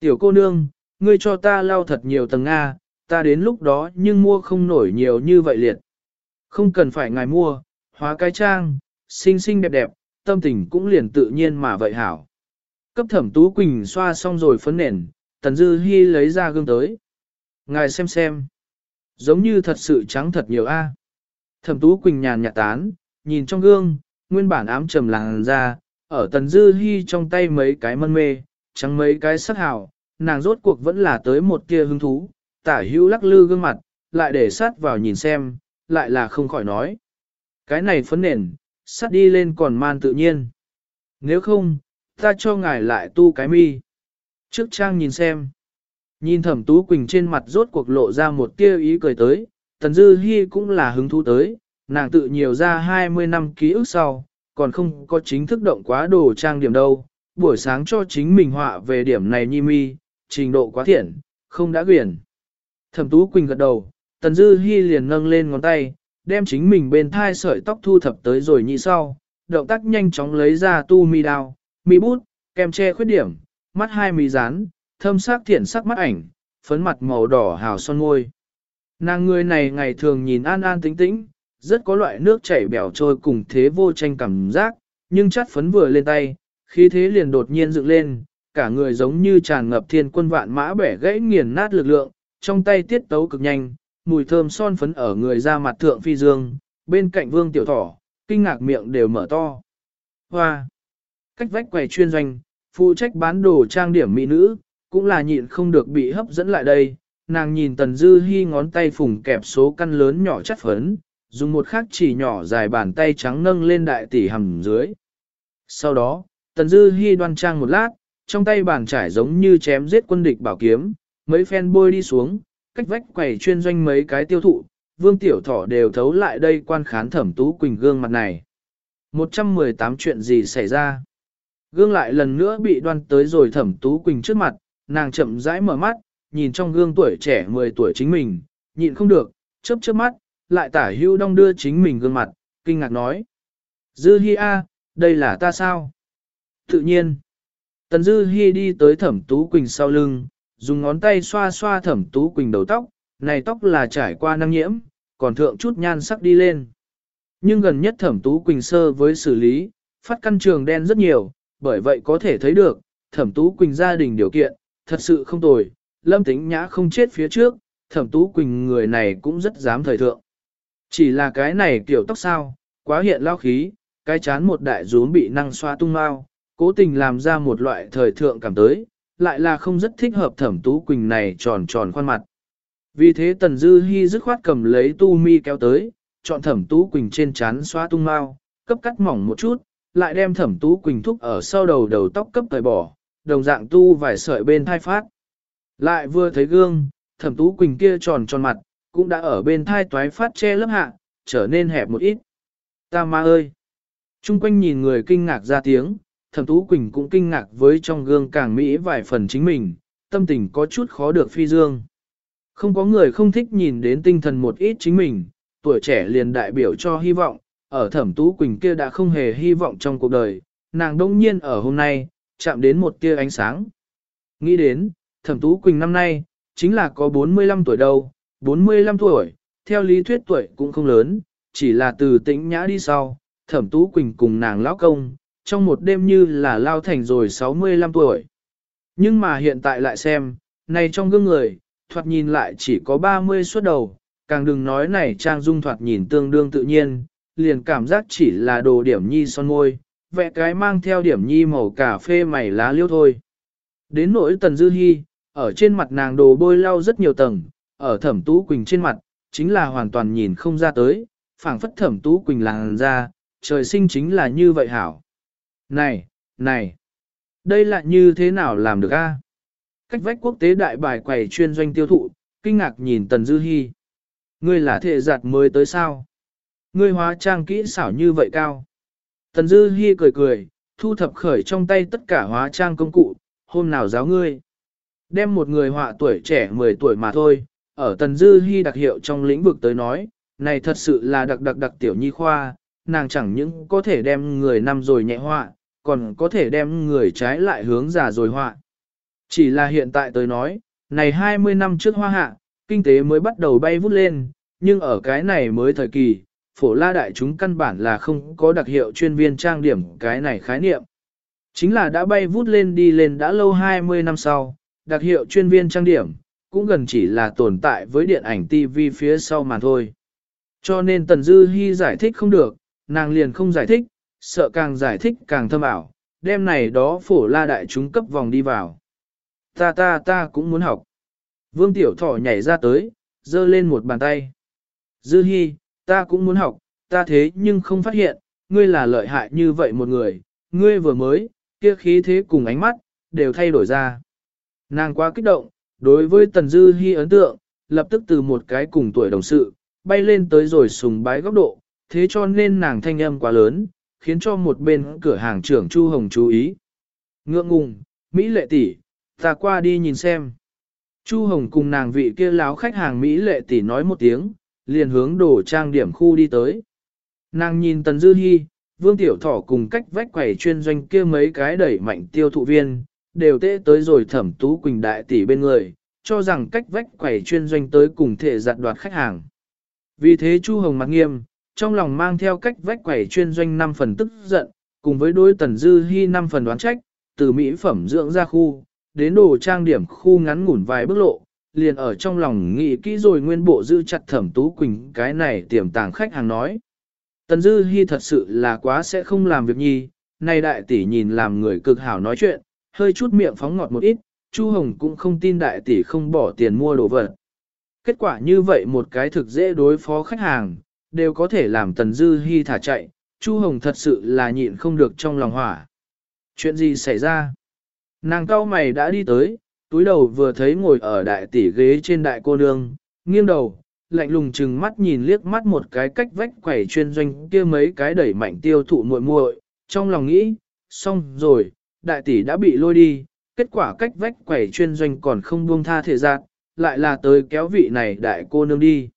Tiểu cô nương, ngươi cho ta lau thật nhiều tầng Nga, ta đến lúc đó nhưng mua không nổi nhiều như vậy liệt. Không cần phải ngài mua, hóa cái trang, xinh xinh đẹp đẹp, tâm tình cũng liền tự nhiên mà vậy hảo. Cấp thẩm tú quỳnh xoa xong rồi phấn nền, tần dư hy lấy ra gương tới. Ngài xem xem. Giống như thật sự trắng thật nhiều a. Thẩm tú quỳnh nhàn nhạt tán, nhìn trong gương, nguyên bản ám trầm làng ra, ở tần dư hy trong tay mấy cái mân mê, trắng mấy cái sắc hảo, nàng rốt cuộc vẫn là tới một kia hứng thú, tả hữu lắc lư gương mặt, lại để sát vào nhìn xem, lại là không khỏi nói. Cái này phấn nền, sát đi lên còn man tự nhiên. Nếu không, ta cho ngài lại tu cái mi. Trước trang nhìn xem. Nhìn thẩm tú quỳnh trên mặt rốt cuộc lộ ra một tia ý cười tới, tần dư hy cũng là hứng thú tới, nàng tự nhiều ra 20 năm ký ức sau, còn không có chính thức động quá đồ trang điểm đâu. Buổi sáng cho chính mình họa về điểm này nhi mi, trình độ quá thiện, không đã quyển. Thẩm Tú Quỳnh gật đầu, Tần Dư Hi liền nâng lên ngón tay, đem chính mình bên thai sợi tóc thu thập tới rồi nhị sau, động tác nhanh chóng lấy ra tu mi đao, mi bút, kem che khuyết điểm, mắt hai mi rán, thâm sắc thiện sắc mắt ảnh, phấn mặt màu đỏ hào son môi. Nàng người này ngày thường nhìn an an tĩnh tĩnh, rất có loại nước chảy bẻo trôi cùng thế vô tranh cảm giác, nhưng chắt phấn vừa lên tay, khí thế liền đột nhiên dựng lên, cả người giống như tràn ngập thiên quân vạn mã bẻ gãy nghiền nát lực lượng, trong tay tiết tấu cực nhanh, mùi thơm son phấn ở người ra mặt thượng phi dương, bên cạnh vương tiểu thỏ, kinh ngạc miệng đều mở to. Hoa! Cách vách quầy chuyên doanh, phụ trách bán đồ trang điểm mỹ nữ, cũng là nhịn không được bị hấp dẫn lại đây. Nàng nhìn Tần Dư Hi ngón tay phùng kẹp số căn lớn nhỏ chất phấn, dùng một khắc chỉ nhỏ dài bàn tay trắng nâng lên đại tỷ hầm dưới. Sau đó, Tần Dư Hi đoan trang một lát, trong tay bàn trải giống như chém giết quân địch bảo kiếm, mấy phen bôi đi xuống, cách vách quầy chuyên doanh mấy cái tiêu thụ, vương tiểu thỏ đều thấu lại đây quan khán thẩm tú quỳnh gương mặt này. 118 chuyện gì xảy ra? Gương lại lần nữa bị đoan tới rồi thẩm tú quỳnh trước mặt, nàng chậm rãi mở mắt, nhìn trong gương tuổi trẻ 10 tuổi chính mình, nhịn không được, chớp chớp mắt, lại tả hưu đong đưa chính mình gương mặt, kinh ngạc nói. Dư hi a, đây là ta sao? Tự nhiên. Tần Dư Hi đi tới Thẩm Tú Quỳnh sau lưng, dùng ngón tay xoa xoa Thẩm Tú Quỳnh đầu tóc, này tóc là trải qua năng nhiễm, còn thượng chút nhan sắc đi lên. Nhưng gần nhất Thẩm Tú Quỳnh sơ với xử lý, phát căn trường đen rất nhiều, bởi vậy có thể thấy được, Thẩm Tú Quỳnh gia đình điều kiện, thật sự không tồi, lâm tính nhã không chết phía trước, Thẩm Tú Quỳnh người này cũng rất dám thời thượng. Chỉ là cái này kiểu tóc sao, quá hiện lao khí, cái chán một đại rúm bị năng xoa tung mau, cố tình làm ra một loại thời thượng cảm tới, lại là không rất thích hợp thẩm tú quỳnh này tròn tròn khoan mặt. Vì thế Tần Dư Hi dứt khoát cầm lấy tu mi kéo tới, chọn thẩm tú quỳnh trên chán xoa tung mau, cấp cắt mỏng một chút, lại đem thẩm tú quỳnh thúc ở sau đầu đầu tóc cấp thời bỏ, đồng dạng tu vài sợi bên thai phát. Lại vừa thấy gương, thẩm tú quỳnh kia tròn tròn mặt, cũng đã ở bên thai toái phát che lớp hạ, trở nên hẹp một ít. Ta ma ơi! Trung quanh nhìn người kinh ngạc ra tiếng, thẩm tú quỳnh cũng kinh ngạc với trong gương càng mỹ vài phần chính mình, tâm tình có chút khó được phi dương. Không có người không thích nhìn đến tinh thần một ít chính mình, tuổi trẻ liền đại biểu cho hy vọng, ở thẩm tú quỳnh kia đã không hề hy vọng trong cuộc đời, nàng đông nhiên ở hôm nay, chạm đến một tia ánh sáng. Nghĩ đến, thẩm tú quỳnh năm nay, chính là có 45 tuổi đâu, 45 tuổi, theo lý thuyết tuổi cũng không lớn, chỉ là từ tĩnh nhã đi sau, thẩm tú quỳnh cùng nàng lão công, trong một đêm như là lao thành rồi 65 tuổi. Nhưng mà hiện tại lại xem, này trong gương người, thoạt nhìn lại chỉ có 30 suốt đầu, càng đừng nói này trang dung thoạt nhìn tương đương tự nhiên, liền cảm giác chỉ là đồ điểm nhi son môi, vẽ cái mang theo điểm nhi màu cà phê mày lá liêu thôi. Đến nỗi tần dư hy, ở trên mặt nàng đồ bôi lau rất nhiều tầng, ở thẩm tú quỳnh trên mặt, chính là hoàn toàn nhìn không ra tới, phảng phất thẩm tú quỳnh làng ra, trời sinh chính là như vậy hảo. Này, này, đây là như thế nào làm được a? cách vách quốc tế đại bài quầy chuyên doanh tiêu thụ, kinh ngạc nhìn Tần Dư hy Ngươi là thể giặt mới tới sao? Ngươi hóa trang kỹ xảo như vậy cao. Tần Dư Hi cười cười, thu thập khởi trong tay tất cả hóa trang công cụ, hôm nào giáo ngươi. Đem một người họa tuổi trẻ 10 tuổi mà thôi, ở Tần Dư Hi đặc hiệu trong lĩnh vực tới nói, này thật sự là đặc đặc đặc tiểu nhi khoa, nàng chẳng những có thể đem người năm rồi nhẹ họa, còn có thể đem người trái lại hướng già rồi họa. Chỉ là hiện tại tới nói, này 20 năm trước hoa hạ, kinh tế mới bắt đầu bay vút lên, nhưng ở cái này mới thời kỳ, phổ la đại chúng căn bản là không có đặc hiệu chuyên viên trang điểm cái này khái niệm. Chính là đã bay vút lên đi lên đã lâu 20 năm sau, đặc hiệu chuyên viên trang điểm, cũng gần chỉ là tồn tại với điện ảnh TV phía sau mà thôi. Cho nên Tần Dư Hi giải thích không được, nàng liền không giải thích, sợ càng giải thích càng thâm ảo, đêm này đó phổ la đại chúng cấp vòng đi vào. Ta ta ta cũng muốn học. Vương Tiểu Thỏ nhảy ra tới, giơ lên một bàn tay. Dư Hi, ta cũng muốn học, ta thế nhưng không phát hiện, ngươi là lợi hại như vậy một người, ngươi vừa mới, kia khí thế cùng ánh mắt, đều thay đổi ra. Nàng quá kích động, đối với Tần Dư Hi ấn tượng, lập tức từ một cái cùng tuổi đồng sự, bay lên tới rồi sùng bái góc độ, thế cho nên nàng thanh âm quá lớn, khiến cho một bên cửa hàng trưởng Chu Hồng chú ý. Ngượng ngùng, Mỹ lệ tỷ, ta qua đi nhìn xem. Chu Hồng cùng nàng vị kia láo khách hàng Mỹ lệ tỷ nói một tiếng, liền hướng đồ trang điểm khu đi tới. Nàng nhìn Tần Dư Hi, Vương Tiểu Thỏ cùng cách vách quầy chuyên doanh kia mấy cái đẩy mạnh tiêu thụ viên, đều tệ tới rồi thẩm tú quỳnh đại tỷ bên người, cho rằng cách vách quầy chuyên doanh tới cùng thể giặt đoạt khách hàng. Vì thế Chu Hồng mặt nghiêm, trong lòng mang theo cách vách quầy chuyên doanh 5 phần tức giận, cùng với đôi tần dư hy 5 phần đoán trách, từ mỹ phẩm dưỡng ra khu, đến đồ trang điểm khu ngắn ngủn vài bước lộ, liền ở trong lòng nghĩ kỹ rồi nguyên bộ giữ chặt thẩm tú quỳnh cái này tiềm tàng khách hàng nói. Tần dư hy thật sự là quá sẽ không làm việc nhi, nay đại tỷ nhìn làm người cực hảo nói chuyện, hơi chút miệng phóng ngọt một ít, Chu Hồng cũng không tin đại tỷ không bỏ tiền mua đồ vật. Kết quả như vậy một cái thực dễ đối phó khách hàng, đều có thể làm Tần Dư Hi thả chạy, Chu Hồng thật sự là nhịn không được trong lòng hỏa. Chuyện gì xảy ra? Nàng cao mày đã đi tới, túi đầu vừa thấy ngồi ở đại tỷ ghế trên đại cô nương, nghiêng đầu, lạnh lùng chừng mắt nhìn liếc mắt một cái cách vách quẩy chuyên doanh kia mấy cái đẩy mạnh tiêu thụ muội muội, trong lòng nghĩ, xong rồi, đại tỷ đã bị lôi đi, kết quả cách vách quẩy chuyên doanh còn không buông tha thể giác, lại là tới kéo vị này đại cô nương đi.